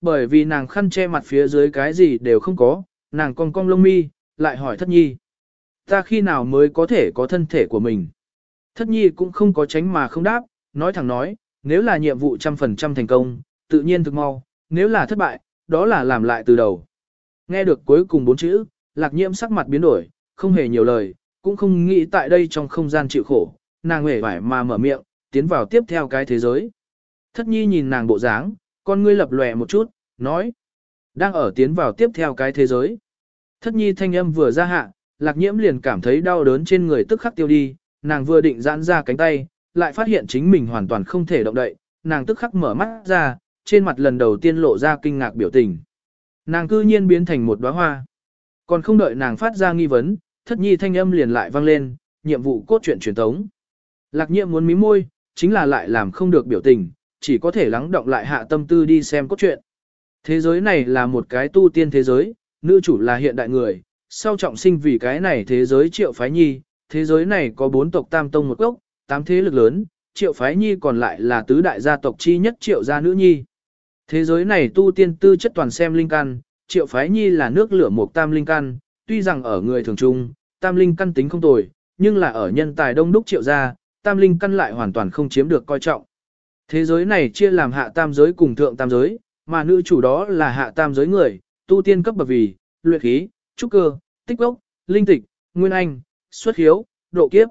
Bởi vì nàng khăn che mặt phía dưới cái gì đều không có, nàng cong cong lông mi, lại hỏi thất nhi. Ta khi nào mới có thể có thân thể của mình? Thất nhi cũng không có tránh mà không đáp, nói thẳng nói, nếu là nhiệm vụ trăm phần trăm thành công, tự nhiên thực mau, nếu là thất bại, đó là làm lại từ đầu. Nghe được cuối cùng bốn chữ, lạc nhiễm sắc mặt biến đổi, không hề nhiều lời, cũng không nghĩ tại đây trong không gian chịu khổ, nàng hề phải mà mở miệng, tiến vào tiếp theo cái thế giới. Thất nhi nhìn nàng bộ dáng, con ngươi lập lòe một chút, nói, đang ở tiến vào tiếp theo cái thế giới. Thất nhi thanh âm vừa ra hạ, lạc nhiễm liền cảm thấy đau đớn trên người tức khắc tiêu đi, nàng vừa định giãn ra cánh tay, lại phát hiện chính mình hoàn toàn không thể động đậy, nàng tức khắc mở mắt ra, trên mặt lần đầu tiên lộ ra kinh ngạc biểu tình. Nàng cư nhiên biến thành một đóa hoa. Còn không đợi nàng phát ra nghi vấn, thất nhi thanh âm liền lại vang lên, nhiệm vụ cốt truyện truyền tống. Lạc nhiệm muốn mí môi, chính là lại làm không được biểu tình, chỉ có thể lắng động lại hạ tâm tư đi xem cốt truyện. Thế giới này là một cái tu tiên thế giới, nữ chủ là hiện đại người, sau trọng sinh vì cái này thế giới triệu phái nhi, thế giới này có bốn tộc tam tông một gốc, tám thế lực lớn, triệu phái nhi còn lại là tứ đại gia tộc chi nhất triệu gia nữ nhi. Thế giới này tu tiên tư chất toàn xem linh căn, triệu phái nhi là nước lửa một tam linh căn, tuy rằng ở người thường trung, tam linh căn tính không tồi, nhưng là ở nhân tài đông đúc triệu gia, tam linh căn lại hoàn toàn không chiếm được coi trọng. Thế giới này chia làm hạ tam giới cùng thượng tam giới, mà nữ chủ đó là hạ tam giới người, tu tiên cấp bậc vì, luyện khí, trúc cơ, tích ốc, linh tịch, nguyên anh, xuất hiếu, độ kiếp.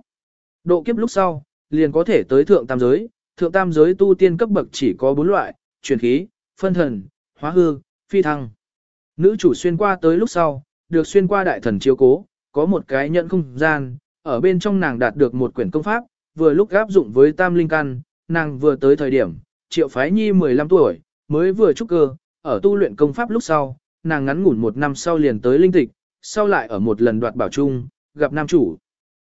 Độ kiếp lúc sau, liền có thể tới thượng tam giới, thượng tam giới tu tiên cấp bậc chỉ có bốn loại, truyền khí, phân thần, hóa hư, phi thăng. Nữ chủ xuyên qua tới lúc sau, được xuyên qua đại thần chiếu cố, có một cái nhận không gian, ở bên trong nàng đạt được một quyển công pháp, vừa lúc áp dụng với tam linh căn, nàng vừa tới thời điểm, triệu phái nhi 15 tuổi, mới vừa trúc cơ, ở tu luyện công pháp lúc sau, nàng ngắn ngủn một năm sau liền tới linh tịch, sau lại ở một lần đoạt bảo chung, gặp nam chủ.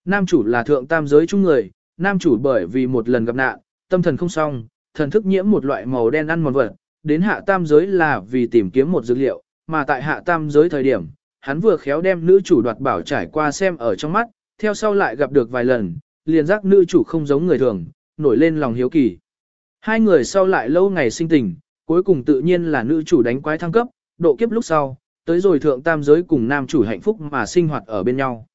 Nam chủ là thượng tam giới chung người, nam chủ bởi vì một lần gặp nạn, tâm thần không xong, thần thức nhiễm một loại màu đen ăn mòn vật, đến hạ tam giới là vì tìm kiếm một dữ liệu, mà tại hạ tam giới thời điểm, hắn vừa khéo đem nữ chủ đoạt bảo trải qua xem ở trong mắt, theo sau lại gặp được vài lần, liền giác nữ chủ không giống người thường, nổi lên lòng hiếu kỳ. Hai người sau lại lâu ngày sinh tình, cuối cùng tự nhiên là nữ chủ đánh quái thăng cấp, độ kiếp lúc sau, tới rồi thượng tam giới cùng nam chủ hạnh phúc mà sinh hoạt ở bên nhau.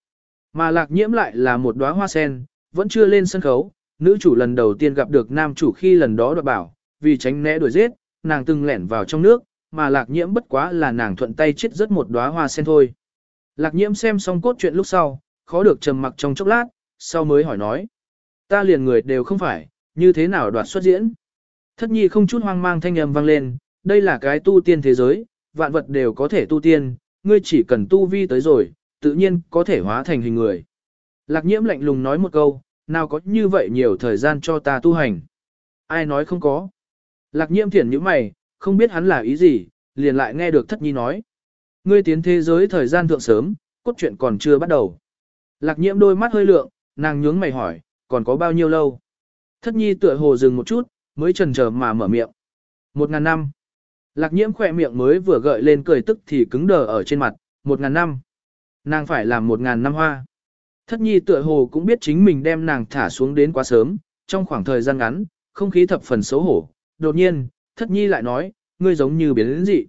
Mà lạc nhiễm lại là một đóa hoa sen, vẫn chưa lên sân khấu, nữ chủ lần đầu tiên gặp được nam chủ khi lần đó đoạt bảo, vì tránh né đuổi giết, nàng từng lẻn vào trong nước, mà lạc nhiễm bất quá là nàng thuận tay chết rất một đóa hoa sen thôi. Lạc nhiễm xem xong cốt truyện lúc sau, khó được trầm mặc trong chốc lát, sau mới hỏi nói. Ta liền người đều không phải, như thế nào đoạt xuất diễn. Thất nhi không chút hoang mang thanh âm vang lên, đây là cái tu tiên thế giới, vạn vật đều có thể tu tiên, ngươi chỉ cần tu vi tới rồi, tự nhiên có thể hóa thành hình người. Lạc nhiễm lạnh lùng nói một câu, nào có như vậy nhiều thời gian cho ta tu hành. Ai nói không có. Lạc nhiễm thiển như mày, không biết hắn là ý gì, liền lại nghe được thất nhi nói. Ngươi tiến thế giới thời gian thượng sớm, cốt truyện còn chưa bắt đầu. Lạc nhiễm đôi mắt hơi lượng, nàng nhướng mày hỏi, còn có bao nhiêu lâu? Thất nhi tựa hồ dừng một chút, mới trần chờ mà mở miệng. Một ngàn năm. Lạc nhiễm khỏe miệng mới vừa gợi lên cười tức thì cứng đờ ở trên mặt, một ngàn năm. Nàng phải làm một ngàn năm hoa. Thất nhi tựa hồ cũng biết chính mình đem nàng thả xuống đến quá sớm, trong khoảng thời gian ngắn, không khí thập phần xấu hổ. Đột nhiên, thất nhi lại nói, ngươi giống như biến đến dị.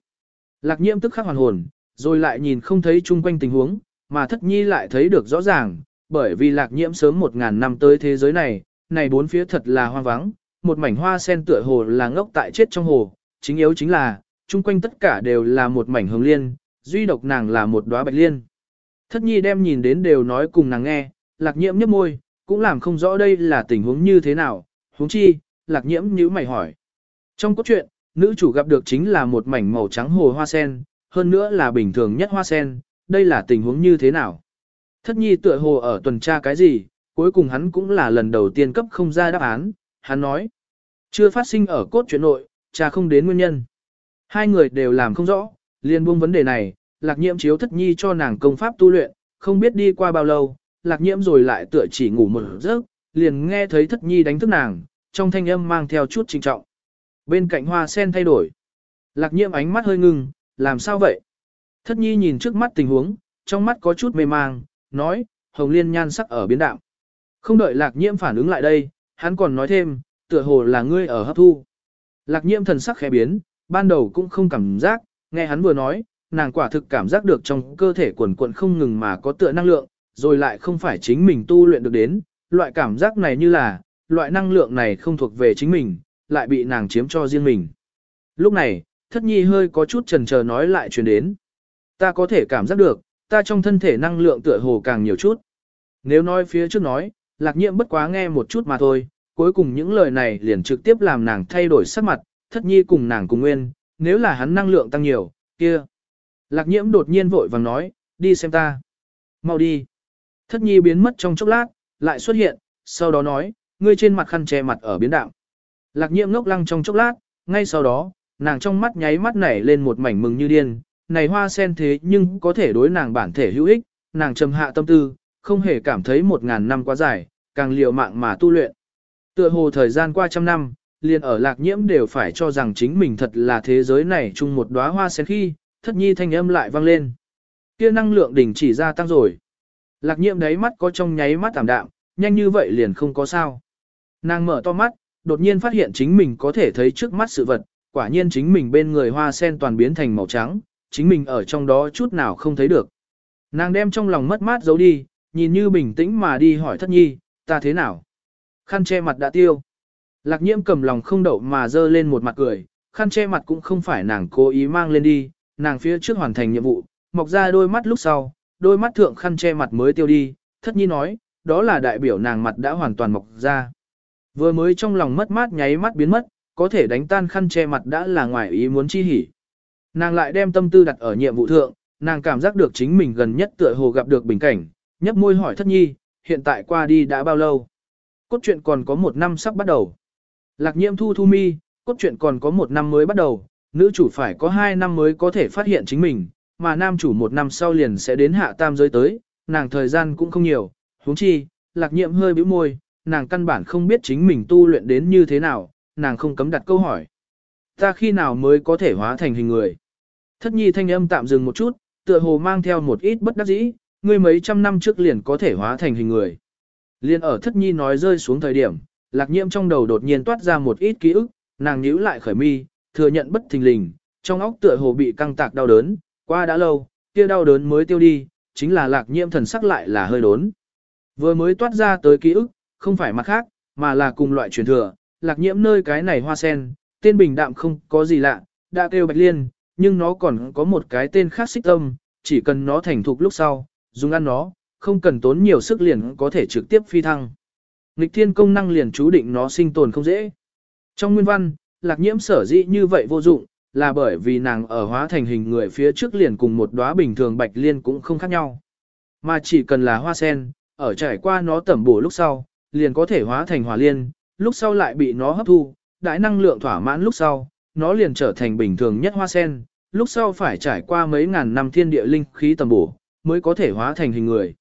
Lạc nhiễm tức khắc hoàn hồn, rồi lại nhìn không thấy chung quanh tình huống, mà thất nhi lại thấy được rõ ràng, bởi vì lạc nhiễm sớm một ngàn năm tới thế giới này, này bốn phía thật là hoang vắng, một mảnh hoa sen tựa hồ là ngốc tại chết trong hồ, chính yếu chính là, chung quanh tất cả đều là một mảnh hồng liên, duy độc nàng là một đóa bạch liên. Thất nhi đem nhìn đến đều nói cùng nàng nghe, lạc nhiễm nhấp môi, cũng làm không rõ đây là tình huống như thế nào, huống chi, lạc nhiễm nhíu mày hỏi. Trong cốt truyện, nữ chủ gặp được chính là một mảnh màu trắng hồ hoa sen, hơn nữa là bình thường nhất hoa sen, đây là tình huống như thế nào? Thất nhi tựa hồ ở tuần tra cái gì, cuối cùng hắn cũng là lần đầu tiên cấp không ra đáp án, hắn nói. Chưa phát sinh ở cốt chuyện nội, cha không đến nguyên nhân. Hai người đều làm không rõ, liền buông vấn đề này, lạc nhiễm chiếu thất nhi cho nàng công pháp tu luyện, không biết đi qua bao lâu, lạc nhiễm rồi lại tựa chỉ ngủ một giấc, liền nghe thấy thất nhi đánh thức nàng, trong thanh âm mang theo chút trinh trọng. Bên cạnh hoa sen thay đổi. Lạc nhiễm ánh mắt hơi ngưng, làm sao vậy? Thất nhi nhìn trước mắt tình huống, trong mắt có chút mê mang, nói, hồng liên nhan sắc ở biến đạo. Không đợi lạc nhiễm phản ứng lại đây, hắn còn nói thêm, tựa hồ là ngươi ở hấp thu. Lạc nhiễm thần sắc khẽ biến, ban đầu cũng không cảm giác, nghe hắn vừa nói, nàng quả thực cảm giác được trong cơ thể quần quần không ngừng mà có tựa năng lượng, rồi lại không phải chính mình tu luyện được đến, loại cảm giác này như là, loại năng lượng này không thuộc về chính mình, lại bị nàng chiếm cho riêng mình. Lúc này, thất nhi hơi có chút trần chờ nói lại truyền đến. Ta có thể cảm giác được, ta trong thân thể năng lượng tựa hồ càng nhiều chút. Nếu nói phía trước nói, lạc nhiễm bất quá nghe một chút mà thôi, cuối cùng những lời này liền trực tiếp làm nàng thay đổi sắc mặt, thất nhi cùng nàng cùng nguyên, nếu là hắn năng lượng tăng nhiều, kia. Lạc nhiễm đột nhiên vội vàng nói, đi xem ta. Mau đi. Thất nhi biến mất trong chốc lát, lại xuất hiện, sau đó nói, ngươi trên mặt khăn che mặt ở biến đạo. Lạc nhiễm ngốc lăng trong chốc lát, ngay sau đó, nàng trong mắt nháy mắt nảy lên một mảnh mừng như điên, này hoa sen thế nhưng có thể đối nàng bản thể hữu ích, nàng trầm hạ tâm tư, không hề cảm thấy một ngàn năm quá dài, càng liều mạng mà tu luyện. Tựa hồ thời gian qua trăm năm, liền ở lạc nhiễm đều phải cho rằng chính mình thật là thế giới này chung một đóa hoa sen khi, thất nhi thanh âm lại vang lên. Kia năng lượng đỉnh chỉ ra tăng rồi. Lạc nhiễm đáy mắt có trong nháy mắt tạm đạm, nhanh như vậy liền không có sao. Nàng mở to mắt, đột nhiên phát hiện chính mình có thể thấy trước mắt sự vật, quả nhiên chính mình bên người hoa sen toàn biến thành màu trắng, chính mình ở trong đó chút nào không thấy được. Nàng đem trong lòng mất mát giấu đi, nhìn như bình tĩnh mà đi hỏi thất nhi, ta thế nào? Khăn che mặt đã tiêu. Lạc nhiễm cầm lòng không đậu mà dơ lên một mặt cười, khăn che mặt cũng không phải nàng cố ý mang lên đi, nàng phía trước hoàn thành nhiệm vụ, mọc ra đôi mắt lúc sau, đôi mắt thượng khăn che mặt mới tiêu đi, thất nhi nói, đó là đại biểu nàng mặt đã hoàn toàn mọc ra. Vừa mới trong lòng mất mát nháy mắt biến mất, có thể đánh tan khăn che mặt đã là ngoài ý muốn chi hỉ. Nàng lại đem tâm tư đặt ở nhiệm vụ thượng, nàng cảm giác được chính mình gần nhất tựa hồ gặp được bình cảnh, nhấp môi hỏi thất nhi, hiện tại qua đi đã bao lâu? Cốt truyện còn có một năm sắp bắt đầu. Lạc nhiễm thu thu mi, cốt truyện còn có một năm mới bắt đầu, nữ chủ phải có hai năm mới có thể phát hiện chính mình, mà nam chủ một năm sau liền sẽ đến hạ tam giới tới, nàng thời gian cũng không nhiều, huống chi, lạc nhiễm hơi bĩu môi, nàng căn bản không biết chính mình tu luyện đến như thế nào, nàng không cấm đặt câu hỏi. Ta khi nào mới có thể hóa thành hình người? Thất nhi thanh âm tạm dừng một chút, tựa hồ mang theo một ít bất đắc dĩ, ngươi mấy trăm năm trước liền có thể hóa thành hình người. Liên ở thất nhi nói rơi xuống thời điểm, lạc nhiễm trong đầu đột nhiên toát ra một ít ký ức, nàng nhíu lại khởi mi, thừa nhận bất thình lình, trong óc tựa hồ bị căng tạc đau đớn, qua đã lâu, kia đau đớn mới tiêu đi, chính là lạc nhiễm thần sắc lại là hơi đốn. Vừa mới toát ra tới ký ức, không phải mặt khác, mà là cùng loại truyền thừa, lạc nhiễm nơi cái này hoa sen, tên bình đạm không có gì lạ, đã kêu bạch liên, nhưng nó còn có một cái tên khác xích tâm, chỉ cần nó thành thục lúc sau, dùng ăn nó, không cần tốn nhiều sức liền có thể trực tiếp phi thăng. Nghịch thiên công năng liền chú định nó sinh tồn không dễ. Trong nguyên văn, lạc nhiễm sở dĩ như vậy vô dụng, là bởi vì nàng ở hóa thành hình người phía trước liền cùng một đóa bình thường bạch liên cũng không khác nhau. Mà chỉ cần là hoa sen, ở trải qua nó tẩm bổ lúc sau, liền có thể hóa thành hỏa liên, lúc sau lại bị nó hấp thu, đãi năng lượng thỏa mãn lúc sau, nó liền trở thành bình thường nhất hoa sen, lúc sau phải trải qua mấy ngàn năm thiên địa linh khí tầm bổ, mới có thể hóa thành hình người.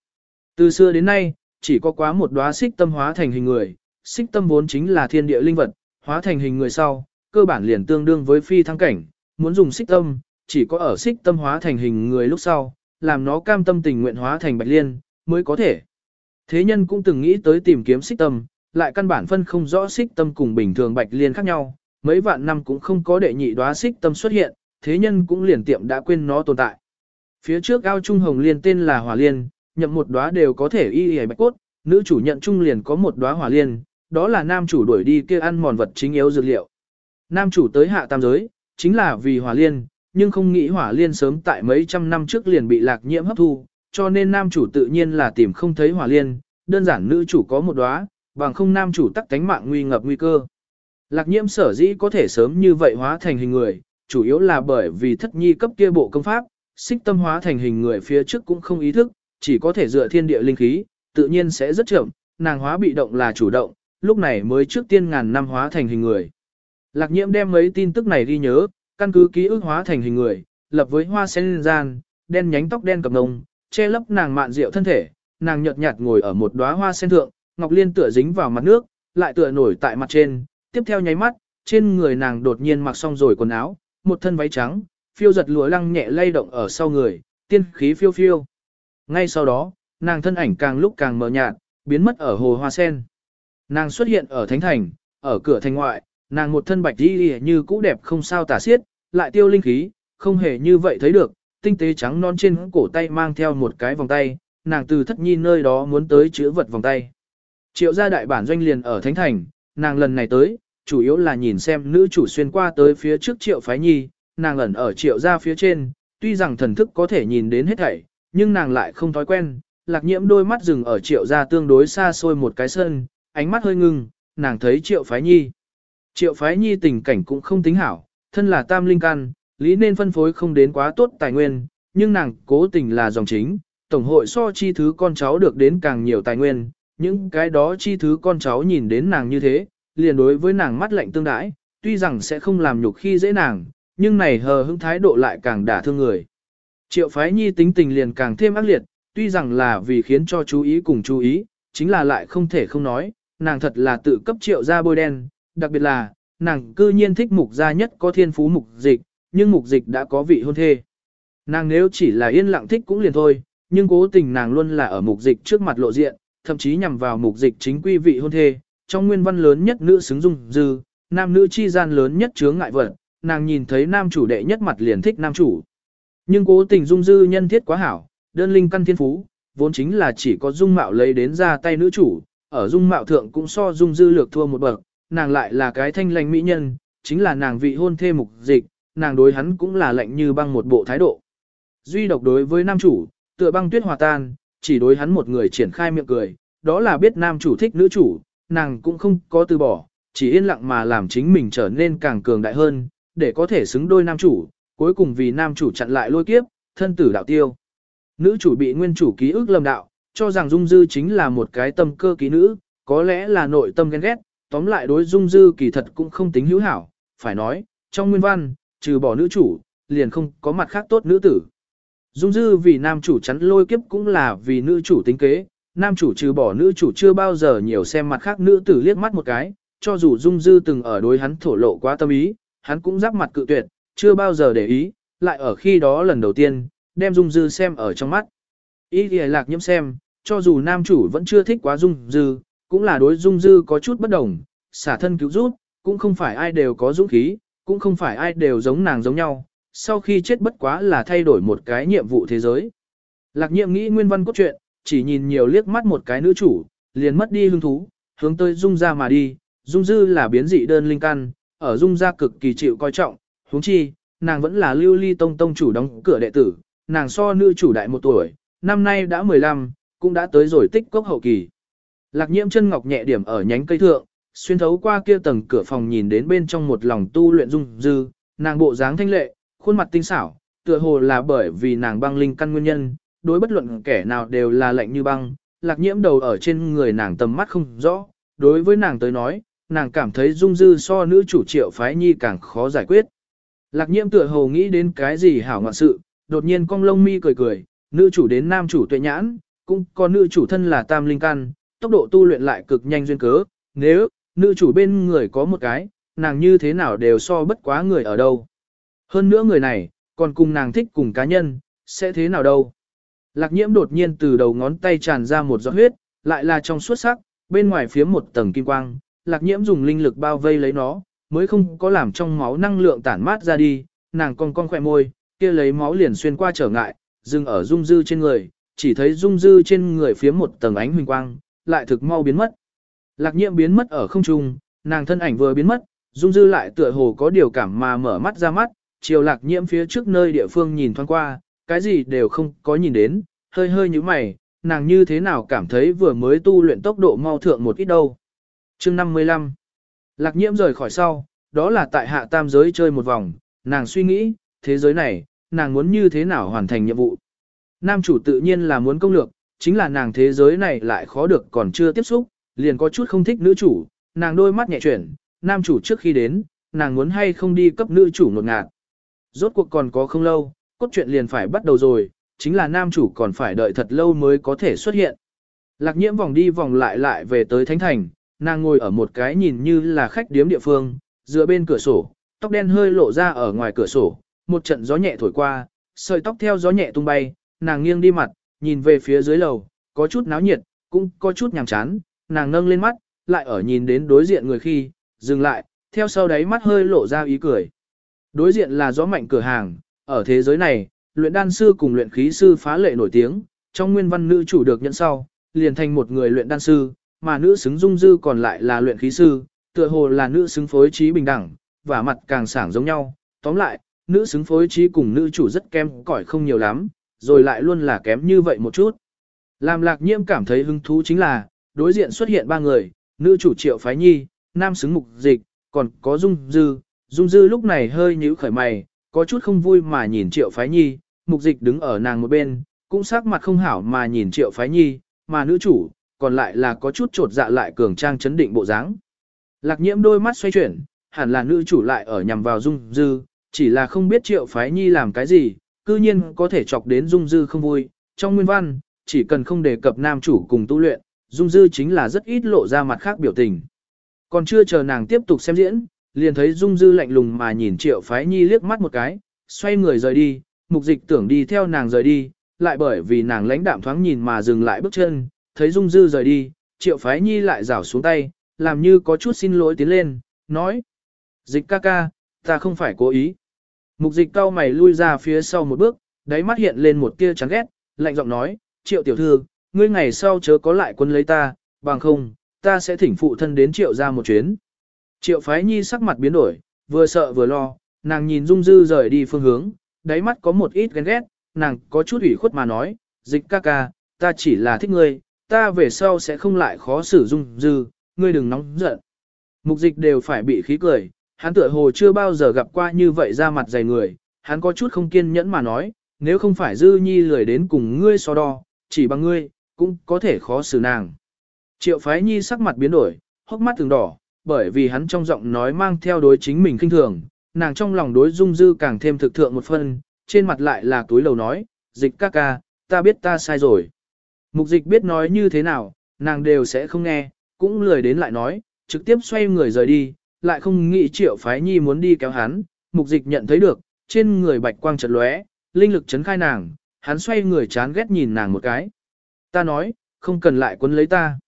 Từ xưa đến nay, chỉ có quá một đóa xích tâm hóa thành hình người, xích tâm vốn chính là thiên địa linh vật, hóa thành hình người sau, cơ bản liền tương đương với phi thăng cảnh, muốn dùng xích tâm, chỉ có ở xích tâm hóa thành hình người lúc sau, làm nó cam tâm tình nguyện hóa thành bạch liên, mới có thể. Thế nhân cũng từng nghĩ tới tìm kiếm xích tâm, lại căn bản phân không rõ xích tâm cùng bình thường bạch liên khác nhau, mấy vạn năm cũng không có đệ nhị đóa xích tâm xuất hiện, thế nhân cũng liền tiệm đã quên nó tồn tại. Phía trước ao trung hồng liên tên là hỏa liên, nhậm một đóa đều có thể y y bạch cốt, nữ chủ nhận trung liền có một đóa hỏa liên, đó là nam chủ đuổi đi kia ăn mòn vật chính yếu dược liệu. Nam chủ tới hạ tam giới, chính là vì hỏa liên, nhưng không nghĩ hỏa liên sớm tại mấy trăm năm trước liền bị lạc nhiễm hấp thu, cho nên nam chủ tự nhiên là tìm không thấy hỏa liên, đơn giản nữ chủ có một đóa, bằng không nam chủ tắc tánh mạng nguy ngập nguy cơ. Lạc nhiễm sở dĩ có thể sớm như vậy hóa thành hình người, chủ yếu là bởi vì thất nhi cấp kia bộ công pháp, xích tâm hóa thành hình người phía trước cũng không ý thức, chỉ có thể dựa thiên địa linh khí, tự nhiên sẽ rất chậm, nàng hóa bị động là chủ động, lúc này mới trước tiên ngàn năm hóa thành hình người. Lạc nhiễm đem mấy tin tức này ghi nhớ, căn cứ ký ức hóa thành hình người, lập với hoa sen gian, đen nhánh tóc đen cầm ngông, che lấp nàng mạn rượu thân thể, nàng nhợt nhạt ngồi ở một đóa hoa sen thượng, ngọc liên tựa dính vào mặt nước, lại tựa nổi tại mặt trên, tiếp theo nháy mắt, trên người nàng đột nhiên mặc xong rồi quần áo, một thân váy trắng, phiêu giật lụa lăng nhẹ lay động ở sau người, tiên khí phiêu phiêu. Ngay sau đó, nàng thân ảnh càng lúc càng mờ nhạt, biến mất ở hồ hoa sen. Nàng xuất hiện ở thánh thành, ở cửa thành ngoại, nàng một thân bạch y như cũ đẹp không sao tả xiết, lại tiêu linh khí, không hề như vậy thấy được, tinh tế trắng non trên cổ tay mang theo một cái vòng tay, nàng từ thất nhi nơi đó muốn tới chữa vật vòng tay. Triệu gia đại bản doanh liền ở Thánh Thành, nàng lần này tới, chủ yếu là nhìn xem nữ chủ xuyên qua tới phía trước triệu phái nhi, nàng ẩn ở triệu gia phía trên, tuy rằng thần thức có thể nhìn đến hết thảy, nhưng nàng lại không thói quen, lạc nhiễm đôi mắt dừng ở triệu gia tương đối xa xôi một cái sân, ánh mắt hơi ngưng, nàng thấy triệu phái nhi. Triệu phái nhi tình cảnh cũng không tính hảo, thân là tam linh căn, lý nên phân phối không đến quá tốt tài nguyên, nhưng nàng cố tình là dòng chính, tổng hội so chi thứ con cháu được đến càng nhiều tài nguyên, những cái đó chi thứ con cháu nhìn đến nàng như thế, liền đối với nàng mắt lạnh tương đãi, tuy rằng sẽ không làm nhục khi dễ nàng, nhưng này hờ hững thái độ lại càng đả thương người. Triệu phái nhi tính tình liền càng thêm ác liệt, tuy rằng là vì khiến cho chú ý cùng chú ý, chính là lại không thể không nói, nàng thật là tự cấp triệu ra bôi đen, đặc biệt là, nàng cư nhiên thích mục gia nhất có thiên phú mục dịch, nhưng mục dịch đã có vị hôn thê. Nàng nếu chỉ là yên lặng thích cũng liền thôi, nhưng cố tình nàng luôn là ở mục dịch trước mặt lộ diện, thậm chí nhằm vào mục dịch chính quy vị hôn thê, trong nguyên văn lớn nhất nữ xứng dung dư, nam nữ chi gian lớn nhất chướng ngại vật, nàng nhìn thấy nam chủ đệ nhất mặt liền thích nam chủ. Nhưng cố tình dung dư nhân thiết quá hảo, đơn linh căn thiên phú, vốn chính là chỉ có dung mạo lấy đến ra tay nữ chủ, ở dung mạo thượng cũng so dung dư lược thua một bậc, nàng lại là cái thanh lành mỹ nhân, chính là nàng vị hôn thê mục dịch, nàng đối hắn cũng là lạnh như băng một bộ thái độ. Duy độc đối với nam chủ, tựa băng tuyết hòa tan, chỉ đối hắn một người triển khai miệng cười, đó là biết nam chủ thích nữ chủ, nàng cũng không có từ bỏ, chỉ yên lặng mà làm chính mình trở nên càng cường đại hơn, để có thể xứng đôi nam chủ, cuối cùng vì nam chủ chặn lại lôi kiếp, thân tử đạo tiêu. Nữ chủ bị nguyên chủ ký ức lầm đạo, cho rằng Dung Dư chính là một cái tâm cơ ký nữ, có lẽ là nội tâm ghen ghét, tóm lại đối Dung Dư kỳ thật cũng không tính hữu hảo, phải nói, trong nguyên văn, trừ bỏ nữ chủ, liền không có mặt khác tốt nữ tử. Dung Dư vì nam chủ chắn lôi kiếp cũng là vì nữ chủ tính kế, nam chủ trừ bỏ nữ chủ chưa bao giờ nhiều xem mặt khác nữ tử liếc mắt một cái, cho dù Dung Dư từng ở đối hắn thổ lộ quá tâm ý, hắn cũng giáp mặt cự tuyệt, chưa bao giờ để ý, lại ở khi đó lần đầu tiên, đem Dung Dư xem ở trong mắt. Ý thì lạc nhiễm xem, cho dù nam chủ vẫn chưa thích quá Dung Dư, cũng là đối Dung Dư có chút bất đồng, xả thân cứu rút, cũng không phải ai đều có dũng khí, cũng không phải ai đều giống nàng giống nhau, sau khi chết bất quá là thay đổi một cái nhiệm vụ thế giới. Lạc nhiệm nghĩ nguyên văn cốt truyện, chỉ nhìn nhiều liếc mắt một cái nữ chủ, liền mất đi hứng thú, hướng tới Dung ra mà đi, Dung Dư là biến dị đơn linh căn, ở Dung ra cực kỳ chịu coi trọng, huống chi, nàng vẫn là lưu ly tông tông chủ đóng cửa đệ tử, nàng so nữ chủ đại một tuổi, năm nay đã 15, cũng đã tới rồi tích cốc hậu kỳ. Lạc nhiễm chân ngọc nhẹ điểm ở nhánh cây thượng, xuyên thấu qua kia tầng cửa phòng nhìn đến bên trong một lòng tu luyện dung dư, nàng bộ dáng thanh lệ, khuôn mặt tinh xảo, tựa hồ là bởi vì nàng băng linh căn nguyên nhân, đối bất luận kẻ nào đều là lạnh như băng, lạc nhiễm đầu ở trên người nàng tầm mắt không rõ, đối với nàng tới nói, nàng cảm thấy dung dư so nữ chủ triệu phái nhi càng khó giải quyết. Lạc nhiễm tựa hồ nghĩ đến cái gì hảo ngoạn sự, đột nhiên cong lông mi cười cười, nữ chủ đến nam chủ tuệ nhãn, cũng có nữ chủ thân là tam linh căn, tốc độ tu luyện lại cực nhanh duyên cớ, nếu, nữ chủ bên người có một cái, nàng như thế nào đều so bất quá người ở đâu. Hơn nữa người này, còn cùng nàng thích cùng cá nhân, sẽ thế nào đâu. Lạc nhiễm đột nhiên từ đầu ngón tay tràn ra một giọt huyết, lại là trong suốt sắc, bên ngoài phía một tầng kim quang, lạc nhiễm dùng linh lực bao vây lấy nó, mới không có làm trong máu năng lượng tản mát ra đi, nàng cong cong khỏe môi, kia lấy máu liền xuyên qua trở ngại, dừng ở dung dư trên người, chỉ thấy dung dư trên người phía một tầng ánh huỳnh quang, lại thực mau biến mất. Lạc nhiễm biến mất ở không trung, nàng thân ảnh vừa biến mất, dung dư lại tựa hồ có điều cảm mà mở mắt ra mắt, chiều lạc nhiễm phía trước nơi địa phương nhìn thoáng qua, cái gì đều không có nhìn đến, hơi hơi như mày, nàng như thế nào cảm thấy vừa mới tu luyện tốc độ mau thượng một ít đâu. Chương 55 Lạc nhiễm rời khỏi sau, đó là tại hạ tam giới chơi một vòng, nàng suy nghĩ, thế giới này, nàng muốn như thế nào hoàn thành nhiệm vụ. Nam chủ tự nhiên là muốn công lược, chính là nàng thế giới này lại khó được còn chưa tiếp xúc, liền có chút không thích nữ chủ, nàng đôi mắt nhẹ chuyển, nam chủ trước khi đến, nàng muốn hay không đi cấp nữ chủ nột ngạt. Rốt cuộc còn có không lâu, cốt truyện liền phải bắt đầu rồi, chính là nam chủ còn phải đợi thật lâu mới có thể xuất hiện. Lạc nhiễm vòng đi vòng lại lại về tới Thánh Thành, nàng ngồi ở một cái nhìn như là khách điếm địa phương, dựa bên cửa sổ, tóc đen hơi lộ ra ở ngoài cửa sổ, một trận gió nhẹ thổi qua, sợi tóc theo gió nhẹ tung bay, nàng nghiêng đi mặt, nhìn về phía dưới lầu, có chút náo nhiệt, cũng có chút nhàm chán, nàng nâng lên mắt, lại ở nhìn đến đối diện người khi, dừng lại, theo sau đáy mắt hơi lộ ra ý cười. Đối diện là gió mạnh cửa hàng, ở thế giới này, luyện đan sư cùng luyện khí sư phá lệ nổi tiếng, trong nguyên văn nữ chủ được nhận sau, liền thành một người luyện đan sư, mà nữ xứng dung dư còn lại là luyện khí sư, tựa hồ là nữ xứng phối trí bình đẳng, và mặt càng sảng giống nhau. Tóm lại, nữ xứng phối trí cùng nữ chủ rất kém cỏi không nhiều lắm, rồi lại luôn là kém như vậy một chút. Làm lạc nhiễm cảm thấy hứng thú chính là, đối diện xuất hiện ba người, nữ chủ triệu phái nhi, nam xứng mục dịch, còn có dung dư. Dung dư lúc này hơi nhíu khởi mày, có chút không vui mà nhìn triệu phái nhi, mục dịch đứng ở nàng một bên, cũng sắc mặt không hảo mà nhìn triệu phái nhi, mà nữ chủ, còn lại là có chút trột dạ lại cường trang chấn định bộ dáng. Lạc nhiễm đôi mắt xoay chuyển, hẳn là nữ chủ lại ở nhằm vào dung dư, chỉ là không biết triệu phái nhi làm cái gì, cư nhiên có thể chọc đến dung dư không vui. Trong nguyên văn, chỉ cần không đề cập nam chủ cùng tu luyện, dung dư chính là rất ít lộ ra mặt khác biểu tình. Còn chưa chờ nàng tiếp tục xem diễn, liền thấy dung dư lạnh lùng mà nhìn triệu phái nhi liếc mắt một cái, xoay người rời đi, mục dịch tưởng đi theo nàng rời đi, lại bởi vì nàng lãnh đạm thoáng nhìn mà dừng lại bước chân, thấy dung dư rời đi, triệu phái nhi lại rảo xuống tay, làm như có chút xin lỗi tiến lên, nói. Dịch ca ca, ta không phải cố ý. Mục dịch cao mày lui ra phía sau một bước, đáy mắt hiện lên một tia chán ghét, lạnh giọng nói, triệu tiểu thư, ngươi ngày sau chớ có lại quân lấy ta, bằng không, ta sẽ thỉnh phụ thân đến triệu ra một chuyến. Triệu phái nhi sắc mặt biến đổi, vừa sợ vừa lo, nàng nhìn Dung Dư rời đi phương hướng, đáy mắt có một ít ghen ghét, nàng có chút ủy khuất mà nói, dịch ca ca, ta chỉ là thích ngươi, ta về sau sẽ không lại khó xử Dung Dư, ngươi đừng nóng giận. Mục dịch đều phải bị khí cười, hắn tựa hồ chưa bao giờ gặp qua như vậy ra mặt dày người, hắn có chút không kiên nhẫn mà nói, nếu không phải Dư Nhi lười đến cùng ngươi so đo, chỉ bằng ngươi, cũng có thể khó xử nàng. Triệu phái Nhi sắc mặt biến đổi, hốc mắt từng đỏ, bởi vì hắn trong giọng nói mang theo đối chính mình kinh thường, nàng trong lòng đối dung dư càng thêm thực thượng một phân, trên mặt lại là túi lầu nói, dịch ca ca, ta biết ta sai rồi. Mục dịch biết nói như thế nào, nàng đều sẽ không nghe, cũng lười đến lại nói, trực tiếp xoay người rời đi, lại không nghĩ triệu phái nhi muốn đi kéo hắn, mục dịch nhận thấy được, trên người bạch quang chợt lóe, linh lực chấn khai nàng, hắn xoay người chán ghét nhìn nàng một cái. Ta nói, không cần lại quấn lấy ta.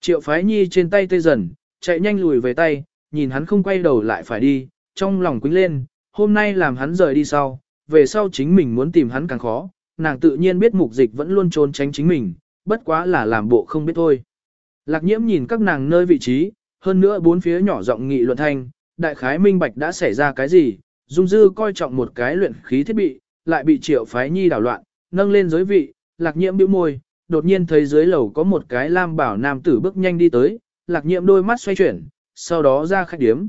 Triệu phái nhi trên tay tê dần, chạy nhanh lùi về tay, nhìn hắn không quay đầu lại phải đi, trong lòng quýnh lên, hôm nay làm hắn rời đi sau, về sau chính mình muốn tìm hắn càng khó, nàng tự nhiên biết mục dịch vẫn luôn trốn tránh chính mình, bất quá là làm bộ không biết thôi. Lạc nhiễm nhìn các nàng nơi vị trí, hơn nữa bốn phía nhỏ giọng nghị luận thanh, đại khái minh bạch đã xảy ra cái gì, dung dư coi trọng một cái luyện khí thiết bị, lại bị triệu phái nhi đảo loạn, nâng lên giới vị, lạc nhiễm bĩu môi, đột nhiên thấy dưới lầu có một cái lam bảo nam tử bước nhanh đi tới, lạc nhiệm đôi mắt xoay chuyển, sau đó ra khách điếm.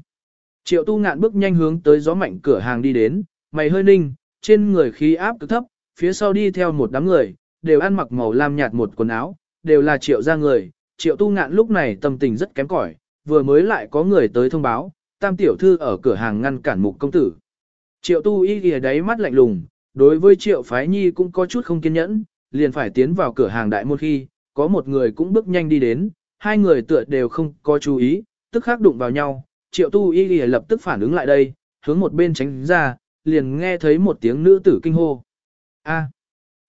Triệu tu ngạn bước nhanh hướng tới gió mạnh cửa hàng đi đến, mày hơi ninh, trên người khí áp cực thấp, phía sau đi theo một đám người, đều ăn mặc màu lam nhạt một quần áo, đều là triệu gia người. Triệu tu ngạn lúc này tâm tình rất kém cỏi, vừa mới lại có người tới thông báo, tam tiểu thư ở cửa hàng ngăn cản mục công tử. Triệu tu y ghi đáy mắt lạnh lùng, đối với triệu phái nhi cũng có chút không kiên nhẫn, liền phải tiến vào cửa hàng đại môn khi, có một người cũng bước nhanh đi đến, hai người tựa đều không có chú ý, tức khắc đụng vào nhau, triệu tu y lập tức phản ứng lại đây, hướng một bên tránh ra, liền nghe thấy một tiếng nữ tử kinh hô. A.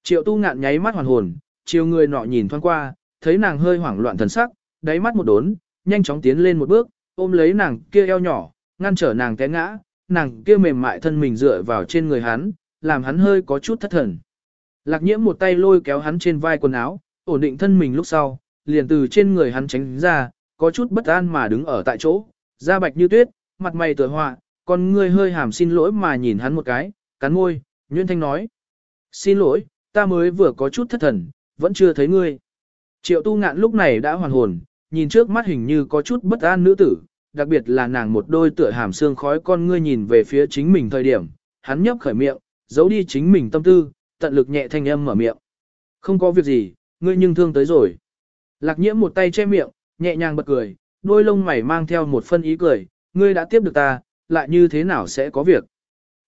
Triệu tu ngạn nháy mắt hoàn hồn, chiều người nọ nhìn thoáng qua, thấy nàng hơi hoảng loạn thần sắc, đáy mắt một đốn, nhanh chóng tiến lên một bước, ôm lấy nàng kia eo nhỏ, ngăn trở nàng té ngã, nàng kia mềm mại thân mình dựa vào trên người hắn, làm hắn hơi có chút thất thần. Lạc nhiễm một tay lôi kéo hắn trên vai quần áo, ổn định thân mình lúc sau, liền từ trên người hắn tránh ra, có chút bất an mà đứng ở tại chỗ, da bạch như tuyết, mặt mày tựa họa, còn ngươi hơi hàm xin lỗi mà nhìn hắn một cái, cắn môi, Nguyễn Thanh nói. Xin lỗi, ta mới vừa có chút thất thần, vẫn chưa thấy ngươi. Triệu tu ngạn lúc này đã hoàn hồn, nhìn trước mắt hình như có chút bất an nữ tử, đặc biệt là nàng một đôi tựa hàm xương khói con ngươi nhìn về phía chính mình thời điểm, hắn nhấp khởi miệng, giấu đi chính mình tâm tư, tận lực nhẹ thanh âm mở miệng. Không có việc gì, ngươi nhưng thương tới rồi. Lạc nhiễm một tay che miệng, nhẹ nhàng bật cười, đôi lông mày mang theo một phân ý cười, ngươi đã tiếp được ta, lại như thế nào sẽ có việc.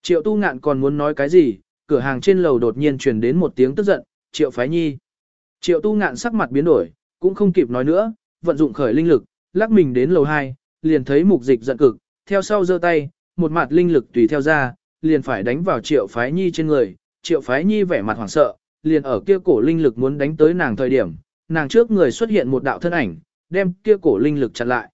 Triệu tu ngạn còn muốn nói cái gì, cửa hàng trên lầu đột nhiên truyền đến một tiếng tức giận, triệu phái nhi. Triệu tu ngạn sắc mặt biến đổi, cũng không kịp nói nữa, vận dụng khởi linh lực, lắc mình đến lầu 2, liền thấy mục dịch giận cực, theo sau giơ tay, một mặt linh lực tùy theo ra, liền phải đánh vào triệu phái nhi trên người, triệu phái nhi vẻ mặt hoảng sợ, liền ở kia cổ linh lực muốn đánh tới nàng thời điểm, nàng trước người xuất hiện một đạo thân ảnh, đem kia cổ linh lực chặn lại.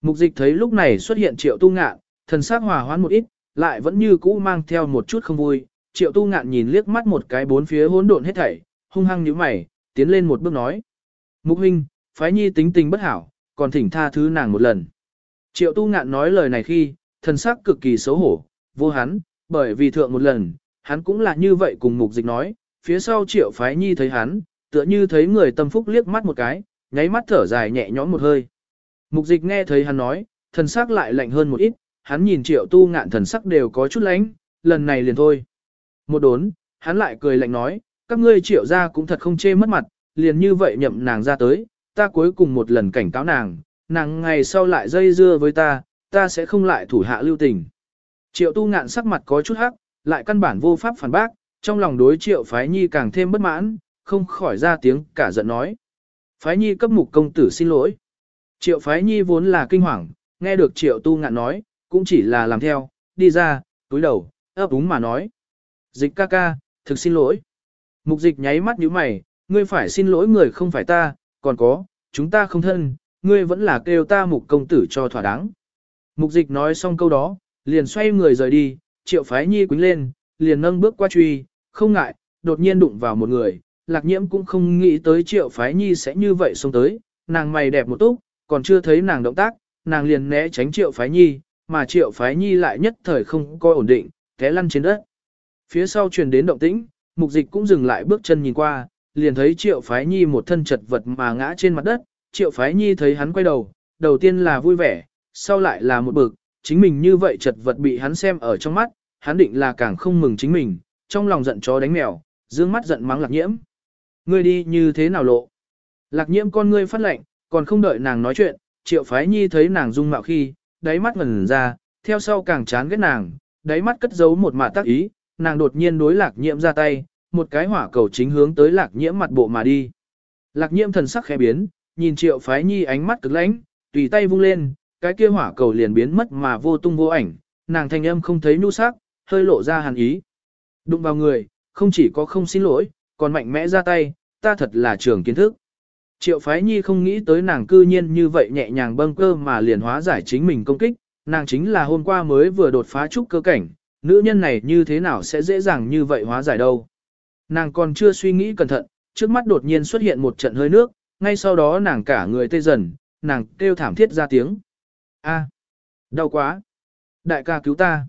Mục dịch thấy lúc này xuất hiện triệu tu ngạn, thần sắc hòa hoãn một ít, lại vẫn như cũ mang theo một chút không vui. Triệu tu ngạn nhìn liếc mắt một cái bốn phía hỗn độn hết thảy, hung hăng nhíu mày, tiến lên một bước nói. Mục huynh, phái nhi tính tình bất hảo, còn thỉnh tha thứ nàng một lần. Triệu tu ngạn nói lời này khi, thần sắc cực kỳ xấu hổ, vô hắn, bởi vì thượng một lần, hắn cũng là như vậy cùng mục dịch nói, phía sau triệu phái nhi thấy hắn, tựa như thấy người tâm phúc liếc mắt một cái, nháy mắt thở dài nhẹ nhõm một hơi. Mục dịch nghe thấy hắn nói, thần sắc lại lạnh hơn một ít, hắn nhìn triệu tu ngạn thần sắc đều có chút lánh, lần này liền thôi. Một đốn, hắn lại cười lạnh nói, các ngươi triệu ra cũng thật không chê mất mặt, liền như vậy nhậm nàng ra tới, ta cuối cùng một lần cảnh cáo nàng, nàng ngày sau lại dây dưa với ta, ta sẽ không lại thủ hạ lưu tình. Triệu tu ngạn sắc mặt có chút hắc, lại căn bản vô pháp phản bác, trong lòng đối triệu phái nhi càng thêm bất mãn, không khỏi ra tiếng cả giận nói. Phái nhi cấp mục công tử xin lỗi. Triệu phái nhi vốn là kinh hoàng, nghe được triệu tu ngạn nói, cũng chỉ là làm theo, đi ra, túi đầu, ấp úng mà nói. Dịch ca ca, thực xin lỗi. Mục dịch nháy mắt như mày, ngươi phải xin lỗi người không phải ta, còn có, chúng ta không thân, ngươi vẫn là kêu ta mục công tử cho thỏa đáng. Mục dịch nói xong câu đó, liền xoay người rời đi, triệu phái nhi quýnh lên, liền nâng bước qua truy, không ngại, đột nhiên đụng vào một người, lạc nhiễm cũng không nghĩ tới triệu phái nhi sẽ như vậy xông tới, nàng mày đẹp một túc, còn chưa thấy nàng động tác, nàng liền né tránh triệu phái nhi, mà triệu phái nhi lại nhất thời không coi ổn định, té lăn trên đất. Phía sau truyền đến động tĩnh, mục dịch cũng dừng lại bước chân nhìn qua, liền thấy triệu phái nhi một thân chật vật mà ngã trên mặt đất, triệu phái nhi thấy hắn quay đầu, đầu tiên là vui vẻ, sau lại là một bực, chính mình như vậy chật vật bị hắn xem ở trong mắt, hắn định là càng không mừng chính mình, trong lòng giận chó đánh mèo, dương mắt giận mắng lạc nhiễm. Ngươi đi như thế nào lộ? Lạc nhiễm con ngươi phát lệnh, còn không đợi nàng nói chuyện, triệu phái nhi thấy nàng dung mạo khi, đáy mắt ngẩn ra, theo sau càng chán ghét nàng, đáy mắt cất giấu một mạ tác ý, nàng đột nhiên đối lạc nhiễm ra tay, một cái hỏa cầu chính hướng tới lạc nhiễm mặt bộ mà đi. Lạc nhiễm thần sắc khẽ biến, nhìn triệu phái nhi ánh mắt cực lãnh, tùy tay vung lên, cái kia hỏa cầu liền biến mất mà vô tung vô ảnh, nàng thanh âm không thấy nhu sắc, hơi lộ ra hàn ý. Đụng vào người, không chỉ có không xin lỗi, còn mạnh mẽ ra tay, ta thật là trường kiến thức. Triệu phái nhi không nghĩ tới nàng cư nhiên như vậy nhẹ nhàng bâng cơ mà liền hóa giải chính mình công kích, nàng chính là hôm qua mới vừa đột phá trúc cơ cảnh, nữ nhân này như thế nào sẽ dễ dàng như vậy hóa giải đâu. Nàng còn chưa suy nghĩ cẩn thận, trước mắt đột nhiên xuất hiện một trận hơi nước, ngay sau đó nàng cả người tê dần, nàng kêu thảm thiết ra tiếng. A, đau quá. Đại ca cứu ta.